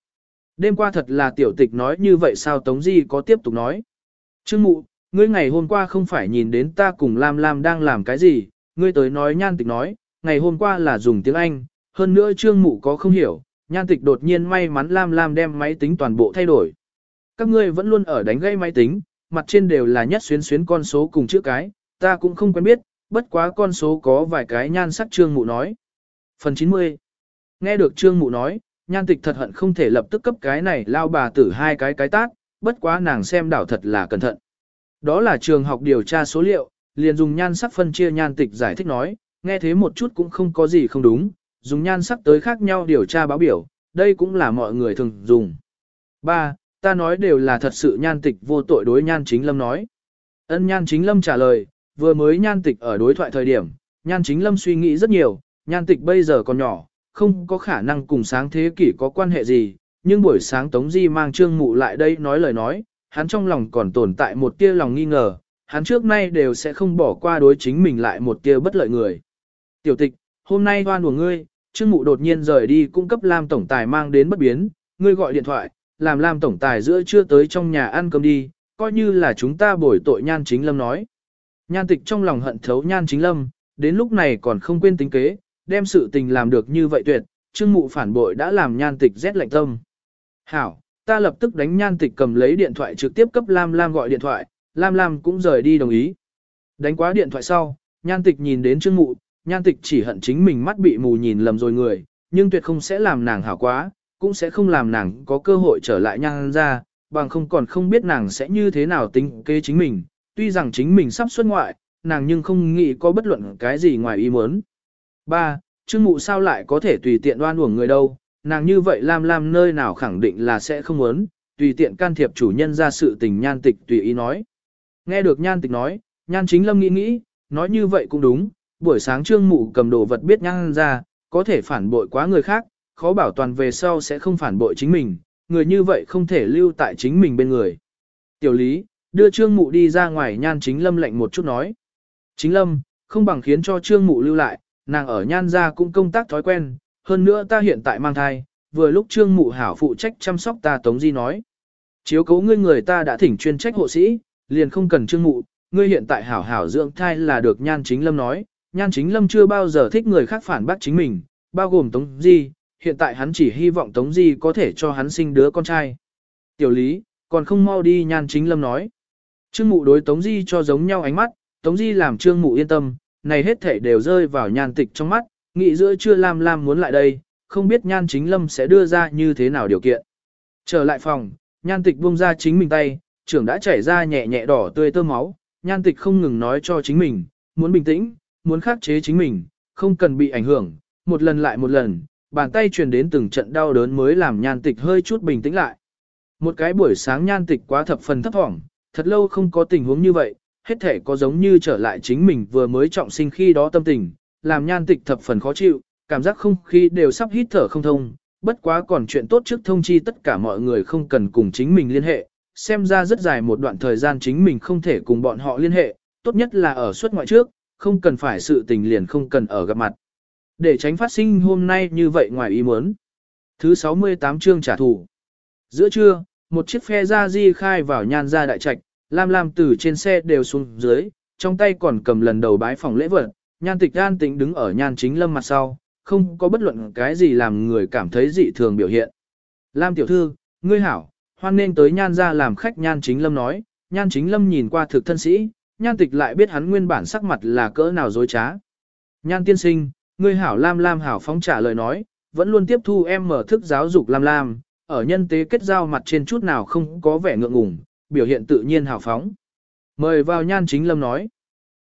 [SPEAKER 1] Đêm qua thật là tiểu tịch nói như vậy sao Tống Di có tiếp tục nói. Trương mụ, ngươi ngày hôm qua không phải nhìn đến ta cùng Lam Lam đang làm cái gì, ngươi tới nói nhan tịch nói, ngày hôm qua là dùng tiếng Anh, hơn nữa trương mụ có không hiểu, nhan tịch đột nhiên may mắn Lam Lam đem máy tính toàn bộ thay đổi. Các ngươi vẫn luôn ở đánh gây máy tính, mặt trên đều là nhất xuyến xuyến con số cùng chữ cái, ta cũng không quen biết, bất quá con số có vài cái nhan sắc trương mụ nói. Phần 90 Nghe được trương mụ nói, nhan tịch thật hận không thể lập tức cấp cái này lao bà tử hai cái cái tát, bất quá nàng xem đảo thật là cẩn thận. Đó là trường học điều tra số liệu, liền dùng nhan sắc phân chia nhan tịch giải thích nói, nghe thế một chút cũng không có gì không đúng, dùng nhan sắc tới khác nhau điều tra báo biểu, đây cũng là mọi người thường dùng. 3. Ta nói đều là thật sự nhan tịch vô tội đối nhan chính lâm nói. Ân nhan chính lâm trả lời, vừa mới nhan tịch ở đối thoại thời điểm, nhan chính lâm suy nghĩ rất nhiều, nhan tịch bây giờ còn nhỏ, không có khả năng cùng sáng thế kỷ có quan hệ gì, nhưng buổi sáng Tống Di mang trương mụ lại đây nói lời nói, hắn trong lòng còn tồn tại một tia lòng nghi ngờ, hắn trước nay đều sẽ không bỏ qua đối chính mình lại một tia bất lợi người. Tiểu tịch, hôm nay hoan của ngươi, Trương Mụ đột nhiên rời đi cung cấp Lam Tổng Tài mang đến bất biến, ngươi gọi điện thoại, làm Lam Tổng Tài giữa trưa tới trong nhà ăn cơm đi, coi như là chúng ta bồi tội Nhan Chính Lâm nói. Nhan tịch trong lòng hận thấu Nhan Chính Lâm, đến lúc này còn không quên tính kế, đem sự tình làm được như vậy tuyệt, Trương Mụ phản bội đã làm Nhan tịch rét lạnh tâm. Hảo, ta lập tức đánh Nhan tịch cầm lấy điện thoại trực tiếp cấp Lam Lam gọi điện thoại, Lam Lam cũng rời đi đồng ý. Đánh quá điện thoại sau, nhan tịch nhìn đến Trương Mụ, nhan tịch chỉ hận chính mình mắt bị mù nhìn lầm rồi người, nhưng tuyệt không sẽ làm nàng hảo quá, cũng sẽ không làm nàng có cơ hội trở lại nhan ra, bằng không còn không biết nàng sẽ như thế nào tính kế chính mình, tuy rằng chính mình sắp xuất ngoại, nàng nhưng không nghĩ có bất luận cái gì ngoài ý muốn. 3. Trương Mụ sao lại có thể tùy tiện đoan uổng người đâu, nàng như vậy Lam Lam nơi nào khẳng định là sẽ không muốn, tùy tiện can thiệp chủ nhân ra sự tình nhan tịch tùy ý nói. Nghe được nhan tịch nói, nhan chính lâm nghĩ nghĩ, nói như vậy cũng đúng, buổi sáng trương mụ cầm đồ vật biết nhan ra, có thể phản bội quá người khác, khó bảo toàn về sau sẽ không phản bội chính mình, người như vậy không thể lưu tại chính mình bên người. Tiểu lý, đưa trương mụ đi ra ngoài nhan chính lâm lệnh một chút nói. Chính lâm, không bằng khiến cho trương mụ lưu lại, nàng ở nhan ra cũng công tác thói quen, hơn nữa ta hiện tại mang thai, vừa lúc trương mụ hảo phụ trách chăm sóc ta Tống Di nói. Chiếu cố ngươi người ta đã thỉnh chuyên trách hộ sĩ, liền không cần trương mụ, ngươi hiện tại hảo hảo dưỡng thai là được nhan chính lâm nói, nhan chính lâm chưa bao giờ thích người khác phản bác chính mình, bao gồm Tống Di, hiện tại hắn chỉ hy vọng Tống Di có thể cho hắn sinh đứa con trai. Tiểu lý, còn không mau đi nhan chính lâm nói. Trương mụ đối Tống Di cho giống nhau ánh mắt, Tống Di làm trương mụ yên tâm, này hết thể đều rơi vào nhan tịch trong mắt, nghĩ giữa chưa Lam Lam muốn lại đây, không biết nhan chính lâm sẽ đưa ra như thế nào điều kiện. Trở lại phòng, nhan tịch buông ra chính mình tay, trưởng đã chảy ra nhẹ nhẹ đỏ tươi tơ máu, nhan tịch không ngừng nói cho chính mình, muốn bình tĩnh, muốn khắc chế chính mình, không cần bị ảnh hưởng, một lần lại một lần, bàn tay truyền đến từng trận đau đớn mới làm nhan tịch hơi chút bình tĩnh lại. Một cái buổi sáng nhan tịch quá thập phần thấp thỏm, thật lâu không có tình huống như vậy, hết thể có giống như trở lại chính mình vừa mới trọng sinh khi đó tâm tình, làm nhan tịch thập phần khó chịu, cảm giác không khí đều sắp hít thở không thông, bất quá còn chuyện tốt trước thông chi tất cả mọi người không cần cùng chính mình liên hệ, xem ra rất dài một đoạn thời gian chính mình không thể cùng bọn họ liên hệ, tốt nhất là ở suốt ngoại trước, không cần phải sự tình liền không cần ở gặp mặt. Để tránh phát sinh hôm nay như vậy ngoài ý muốn. Thứ 68 chương trả thù. Giữa trưa, một chiếc phe ra di khai vào nhan ra đại trạch, Lam Lam từ trên xe đều xuống dưới, trong tay còn cầm lần đầu bái phòng lễ vật, nhan tịch an tĩnh đứng ở nhan chính lâm mặt sau, không có bất luận cái gì làm người cảm thấy dị thường biểu hiện. Lam tiểu thư, ngươi hảo, hoan nên tới nhan ra làm khách nhan chính lâm nói, nhan chính lâm nhìn qua thực thân sĩ, nhan tịch lại biết hắn nguyên bản sắc mặt là cỡ nào dối trá. Nhan tiên sinh, ngươi hảo Lam Lam hảo phóng trả lời nói, vẫn luôn tiếp thu em mở thức giáo dục Lam Lam, ở nhân tế kết giao mặt trên chút nào không có vẻ ngượng ngùng, biểu hiện tự nhiên hào phóng. Mời vào nhan chính lâm nói.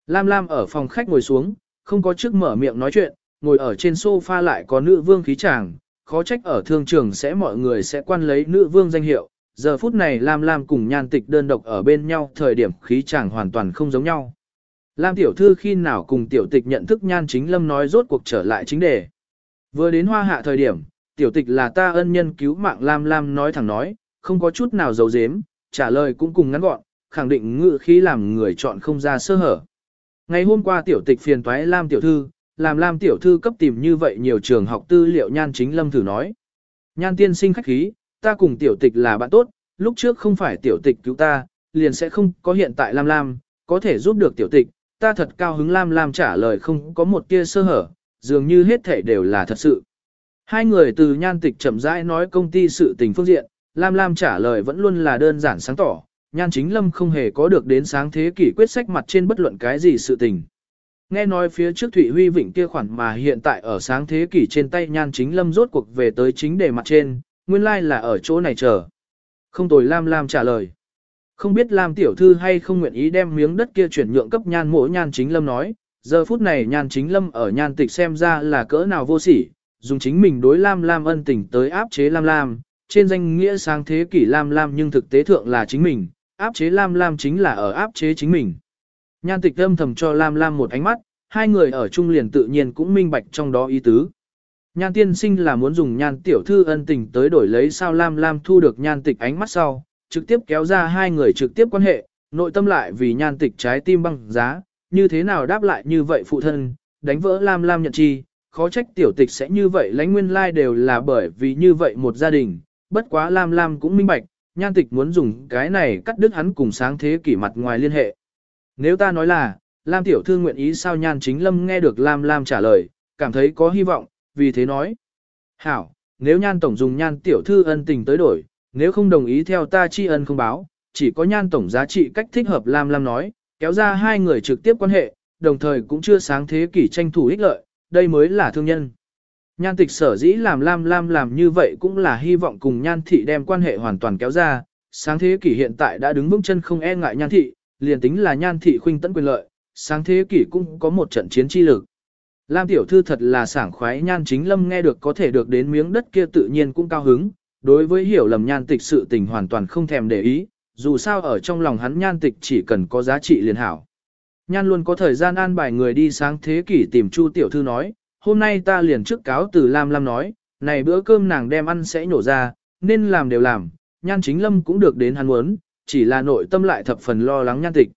[SPEAKER 1] Lam Lam ở phòng khách ngồi xuống, không có trước mở miệng nói chuyện, ngồi ở trên sofa lại có nữ vương khí chàng, khó trách ở thương trường sẽ mọi người sẽ quan lấy nữ vương danh hiệu. Giờ phút này Lam Lam cùng nhan tịch đơn độc ở bên nhau thời điểm khí chàng hoàn toàn không giống nhau. Lam tiểu thư khi nào cùng tiểu tịch nhận thức nhan chính lâm nói rốt cuộc trở lại chính đề. Vừa đến hoa hạ thời điểm, tiểu tịch là ta ân nhân cứu mạng Lam Lam nói thẳng nói, không có chút nào giấu giếm, trả lời cũng cùng ngắn gọn, khẳng định ngự khí làm người chọn không ra sơ hở. Ngày hôm qua tiểu tịch phiền toái Lam tiểu thư, làm Lam tiểu thư cấp tìm như vậy nhiều trường học tư liệu nhan chính lâm thử nói. Nhan tiên sinh khách khí, ta cùng tiểu tịch là bạn tốt, lúc trước không phải tiểu tịch cứu ta, liền sẽ không có hiện tại Lam Lam, có thể giúp được tiểu tịch, ta thật cao hứng Lam Lam trả lời không có một tia sơ hở, dường như hết thể đều là thật sự. Hai người từ nhan tịch chậm rãi nói công ty sự tình phương diện, Lam Lam trả lời vẫn luôn là đơn giản sáng tỏ, nhan chính lâm không hề có được đến sáng thế kỷ quyết sách mặt trên bất luận cái gì sự tình. Nghe nói phía trước Thụy Huy Vịnh kia khoản mà hiện tại ở sáng thế kỷ trên tay nhan chính lâm rốt cuộc về tới chính đề mặt trên, nguyên lai like là ở chỗ này chờ. Không tồi Lam Lam trả lời. Không biết Lam tiểu thư hay không nguyện ý đem miếng đất kia chuyển nhượng cấp nhan mỗ nhan chính lâm nói, giờ phút này nhan chính lâm ở nhan tịch xem ra là cỡ nào vô sỉ, dùng chính mình đối Lam Lam ân tình tới áp chế Lam Lam, trên danh nghĩa sáng thế kỷ Lam Lam nhưng thực tế thượng là chính mình, áp chế Lam Lam chính là ở áp chế chính mình. Nhan tịch âm thầm cho Lam Lam một ánh mắt, hai người ở chung liền tự nhiên cũng minh bạch trong đó ý tứ. Nhan tiên sinh là muốn dùng nhan tiểu thư ân tình tới đổi lấy sao Lam Lam thu được nhan tịch ánh mắt sau, trực tiếp kéo ra hai người trực tiếp quan hệ, nội tâm lại vì nhan tịch trái tim băng giá, như thế nào đáp lại như vậy phụ thân, đánh vỡ Lam Lam nhận chi, khó trách tiểu tịch sẽ như vậy lãnh nguyên lai like đều là bởi vì như vậy một gia đình, bất quá Lam Lam cũng minh bạch, nhan tịch muốn dùng cái này cắt đứt hắn cùng sáng thế kỷ mặt ngoài liên hệ. Nếu ta nói là, Lam tiểu thư nguyện ý sao nhan chính lâm nghe được Lam Lam trả lời, cảm thấy có hy vọng, vì thế nói. Hảo, nếu nhan tổng dùng nhan tiểu thư ân tình tới đổi, nếu không đồng ý theo ta tri ân không báo, chỉ có nhan tổng giá trị cách thích hợp Lam Lam nói, kéo ra hai người trực tiếp quan hệ, đồng thời cũng chưa sáng thế kỷ tranh thủ ích lợi, đây mới là thương nhân. Nhan tịch sở dĩ làm Lam Lam làm như vậy cũng là hy vọng cùng nhan thị đem quan hệ hoàn toàn kéo ra, sáng thế kỷ hiện tại đã đứng vững chân không e ngại nhan thị, liền tính là nhan thị khuynh tấn quyền lợi, sáng thế kỷ cũng có một trận chiến chi lực. Lam tiểu thư thật là sảng khoái nhan chính lâm nghe được có thể được đến miếng đất kia tự nhiên cũng cao hứng, đối với hiểu lầm nhan tịch sự tình hoàn toàn không thèm để ý, dù sao ở trong lòng hắn nhan tịch chỉ cần có giá trị liền hảo. Nhan luôn có thời gian an bài người đi sáng thế kỷ tìm Chu tiểu thư nói, hôm nay ta liền trước cáo từ Lam Lam nói, này bữa cơm nàng đem ăn sẽ nhổ ra, nên làm đều làm, nhan chính lâm cũng được đến hắn muốn, chỉ là nội tâm lại thập phần lo lắng nhan tịch.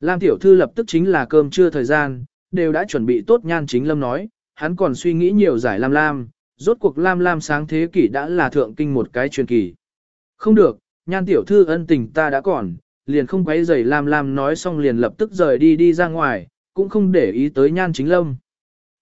[SPEAKER 1] Lam tiểu thư lập tức chính là cơm trưa thời gian, đều đã chuẩn bị tốt nhan chính lâm nói, hắn còn suy nghĩ nhiều giải Lam Lam, rốt cuộc Lam Lam sáng thế kỷ đã là thượng kinh một cái truyền kỳ. Không được, nhan tiểu thư ân tình ta đã còn, liền không quấy giày Lam Lam nói xong liền lập tức rời đi đi ra ngoài, cũng không để ý tới nhan chính lâm.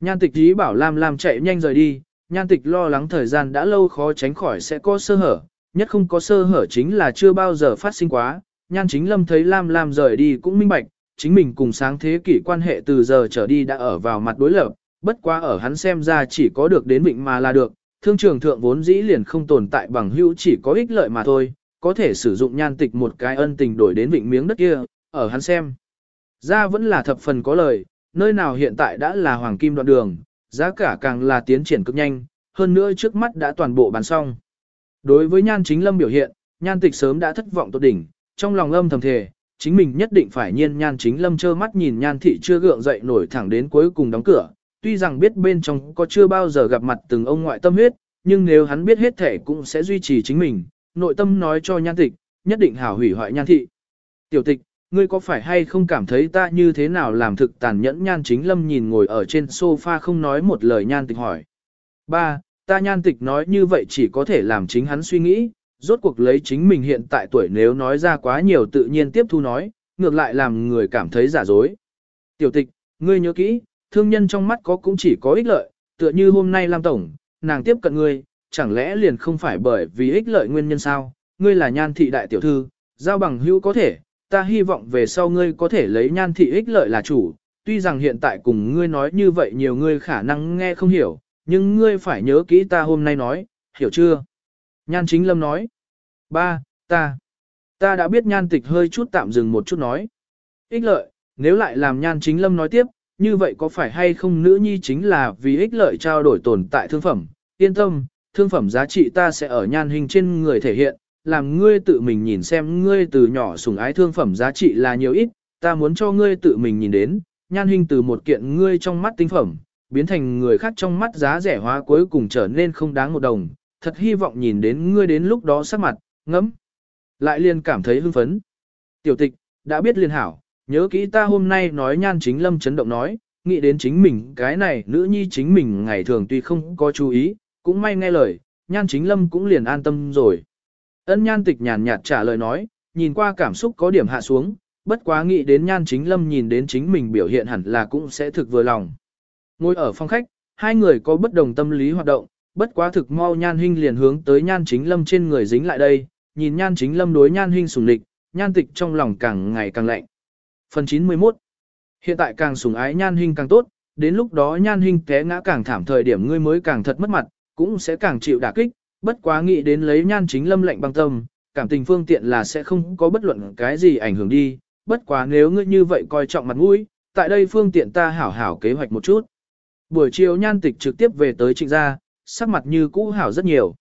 [SPEAKER 1] Nhan tịch ý bảo Lam Lam chạy nhanh rời đi, nhan tịch lo lắng thời gian đã lâu khó tránh khỏi sẽ có sơ hở, nhất không có sơ hở chính là chưa bao giờ phát sinh quá. Nhan chính lâm thấy Lam Lam rời đi cũng minh bạch, chính mình cùng sáng thế kỷ quan hệ từ giờ trở đi đã ở vào mặt đối lập, bất quá ở hắn xem ra chỉ có được đến vịnh mà là được, thương trường thượng vốn dĩ liền không tồn tại bằng hữu chỉ có ích lợi mà thôi, có thể sử dụng nhan tịch một cái ân tình đổi đến vịnh miếng đất kia, ở hắn xem. Ra vẫn là thập phần có lời, nơi nào hiện tại đã là hoàng kim đoạn đường, giá cả càng là tiến triển cực nhanh, hơn nữa trước mắt đã toàn bộ bán xong. Đối với nhan chính lâm biểu hiện, nhan tịch sớm đã thất vọng tột đỉnh, trong lòng âm thầm thề, chính mình nhất định phải nhiên nhan chính lâm trơ mắt nhìn nhan thị chưa gượng dậy nổi thẳng đến cuối cùng đóng cửa, tuy rằng biết bên trong có chưa bao giờ gặp mặt từng ông ngoại tâm huyết, nhưng nếu hắn biết hết thể cũng sẽ duy trì chính mình, nội tâm nói cho nhan tịch, nhất định hảo hủy hoại nhan thị. Tiểu tịch, ngươi có phải hay không cảm thấy ta như thế nào làm thực tàn nhẫn nhan chính lâm nhìn ngồi ở trên sofa không nói một lời nhan tịch hỏi. Ba, ta nhan tịch nói như vậy chỉ có thể làm chính hắn suy nghĩ, rốt cuộc lấy chính mình hiện tại tuổi nếu nói ra quá nhiều tự nhiên tiếp thu nói, ngược lại làm người cảm thấy giả dối. Tiểu tịch, ngươi nhớ kỹ, thương nhân trong mắt có cũng chỉ có ích lợi, tựa như hôm nay Lam Tổng, nàng tiếp cận ngươi, chẳng lẽ liền không phải bởi vì ích lợi nguyên nhân sao, ngươi là nhan thị đại tiểu thư, giao bằng hữu có thể, ta hy vọng về sau ngươi có thể lấy nhan thị ích lợi là chủ, tuy rằng hiện tại cùng ngươi nói như vậy nhiều ngươi khả năng nghe không hiểu, nhưng ngươi phải nhớ kỹ ta hôm nay nói, hiểu chưa? Nhan chính lâm nói, ba, ta, ta đã biết nhan tịch hơi chút tạm dừng một chút nói. Ích lợi, nếu lại làm nhan chính lâm nói tiếp, như vậy có phải hay không nữ nhi chính là vì ích lợi trao đổi tồn tại thương phẩm, yên tâm, thương phẩm giá trị ta sẽ ở nhan hình trên người thể hiện, làm ngươi tự mình nhìn xem ngươi từ nhỏ sủng ái thương phẩm giá trị là nhiều ít, ta muốn cho ngươi tự mình nhìn đến, nhan hình từ một kiện ngươi trong mắt tinh phẩm, biến thành người khác trong mắt giá rẻ hóa cuối cùng trở nên không đáng một đồng, thật hy vọng nhìn đến ngươi đến lúc đó sắc mặt, ngẫm. Lại liền cảm thấy hưng phấn. Tiểu tịch, đã biết liền hảo, nhớ kỹ ta hôm nay nói nhan chính lâm chấn động nói, nghĩ đến chính mình cái này nữ nhi chính mình ngày thường tuy không có chú ý, cũng may nghe lời, nhan chính lâm cũng liền an tâm rồi. Ân nhan tịch nhàn nhạt trả lời nói, nhìn qua cảm xúc có điểm hạ xuống, bất quá nghĩ đến nhan chính lâm nhìn đến chính mình biểu hiện hẳn là cũng sẽ thực vừa lòng. Ngồi ở phòng khách, hai người có bất đồng tâm lý hoạt động, bất quá thực mau nhan huynh liền hướng tới nhan chính lâm trên người dính lại đây, nhìn nhan chính lâm đối nhan huynh sùng lịch, nhan tịch trong lòng càng ngày càng lạnh. Phần 91 Hiện tại càng sùng ái nhan huynh càng tốt, đến lúc đó nhan huynh té ngã càng thảm thời điểm ngươi mới càng thật mất mặt, cũng sẽ càng chịu đả kích, bất quá nghĩ đến lấy nhan chính lâm lệnh băng tâm, cảm tình phương tiện là sẽ không có bất luận cái gì ảnh hưởng đi, bất quá nếu ngươi như vậy coi trọng mặt mũi, tại đây phương tiện ta hảo hảo kế hoạch một chút. Buổi chiều nhan tịch trực tiếp về tới trịnh gia, sắc mặt như cũ hảo rất nhiều.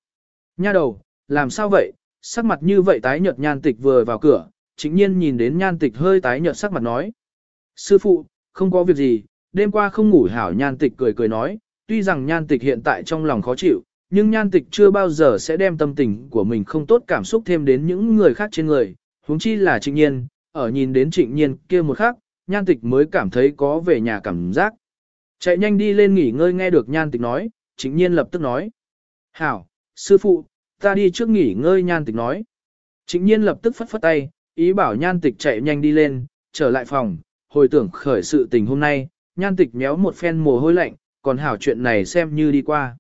[SPEAKER 1] Nha đầu, làm sao vậy, sắc mặt như vậy tái nhợt nhan tịch vừa vào cửa, chính nhiên nhìn đến nhan tịch hơi tái nhợt sắc mặt nói. Sư phụ, không có việc gì, đêm qua không ngủ hảo nhan tịch cười cười nói, tuy rằng nhan tịch hiện tại trong lòng khó chịu, nhưng nhan tịch chưa bao giờ sẽ đem tâm tình của mình không tốt cảm xúc thêm đến những người khác trên người, huống chi là trịnh nhiên, ở nhìn đến trịnh nhiên kia một khắc, nhan tịch mới cảm thấy có về nhà cảm giác. Chạy nhanh đi lên nghỉ ngơi nghe được nhan tịch nói, trịnh nhiên lập tức nói. Hảo, sư phụ, ta đi trước nghỉ ngơi nhan tịch nói. Trịnh nhiên lập tức phất phất tay, ý bảo nhan tịch chạy nhanh đi lên, trở lại phòng, hồi tưởng khởi sự tình hôm nay, nhan tịch méo một phen mồ hôi lạnh, còn hảo chuyện này xem như đi qua.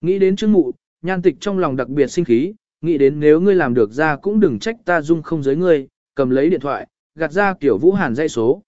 [SPEAKER 1] Nghĩ đến trước mụ, nhan tịch trong lòng đặc biệt sinh khí, nghĩ đến nếu ngươi làm được ra cũng đừng trách ta dung không giới ngươi, cầm lấy điện thoại, gạt ra kiểu Vũ Hàn dây số,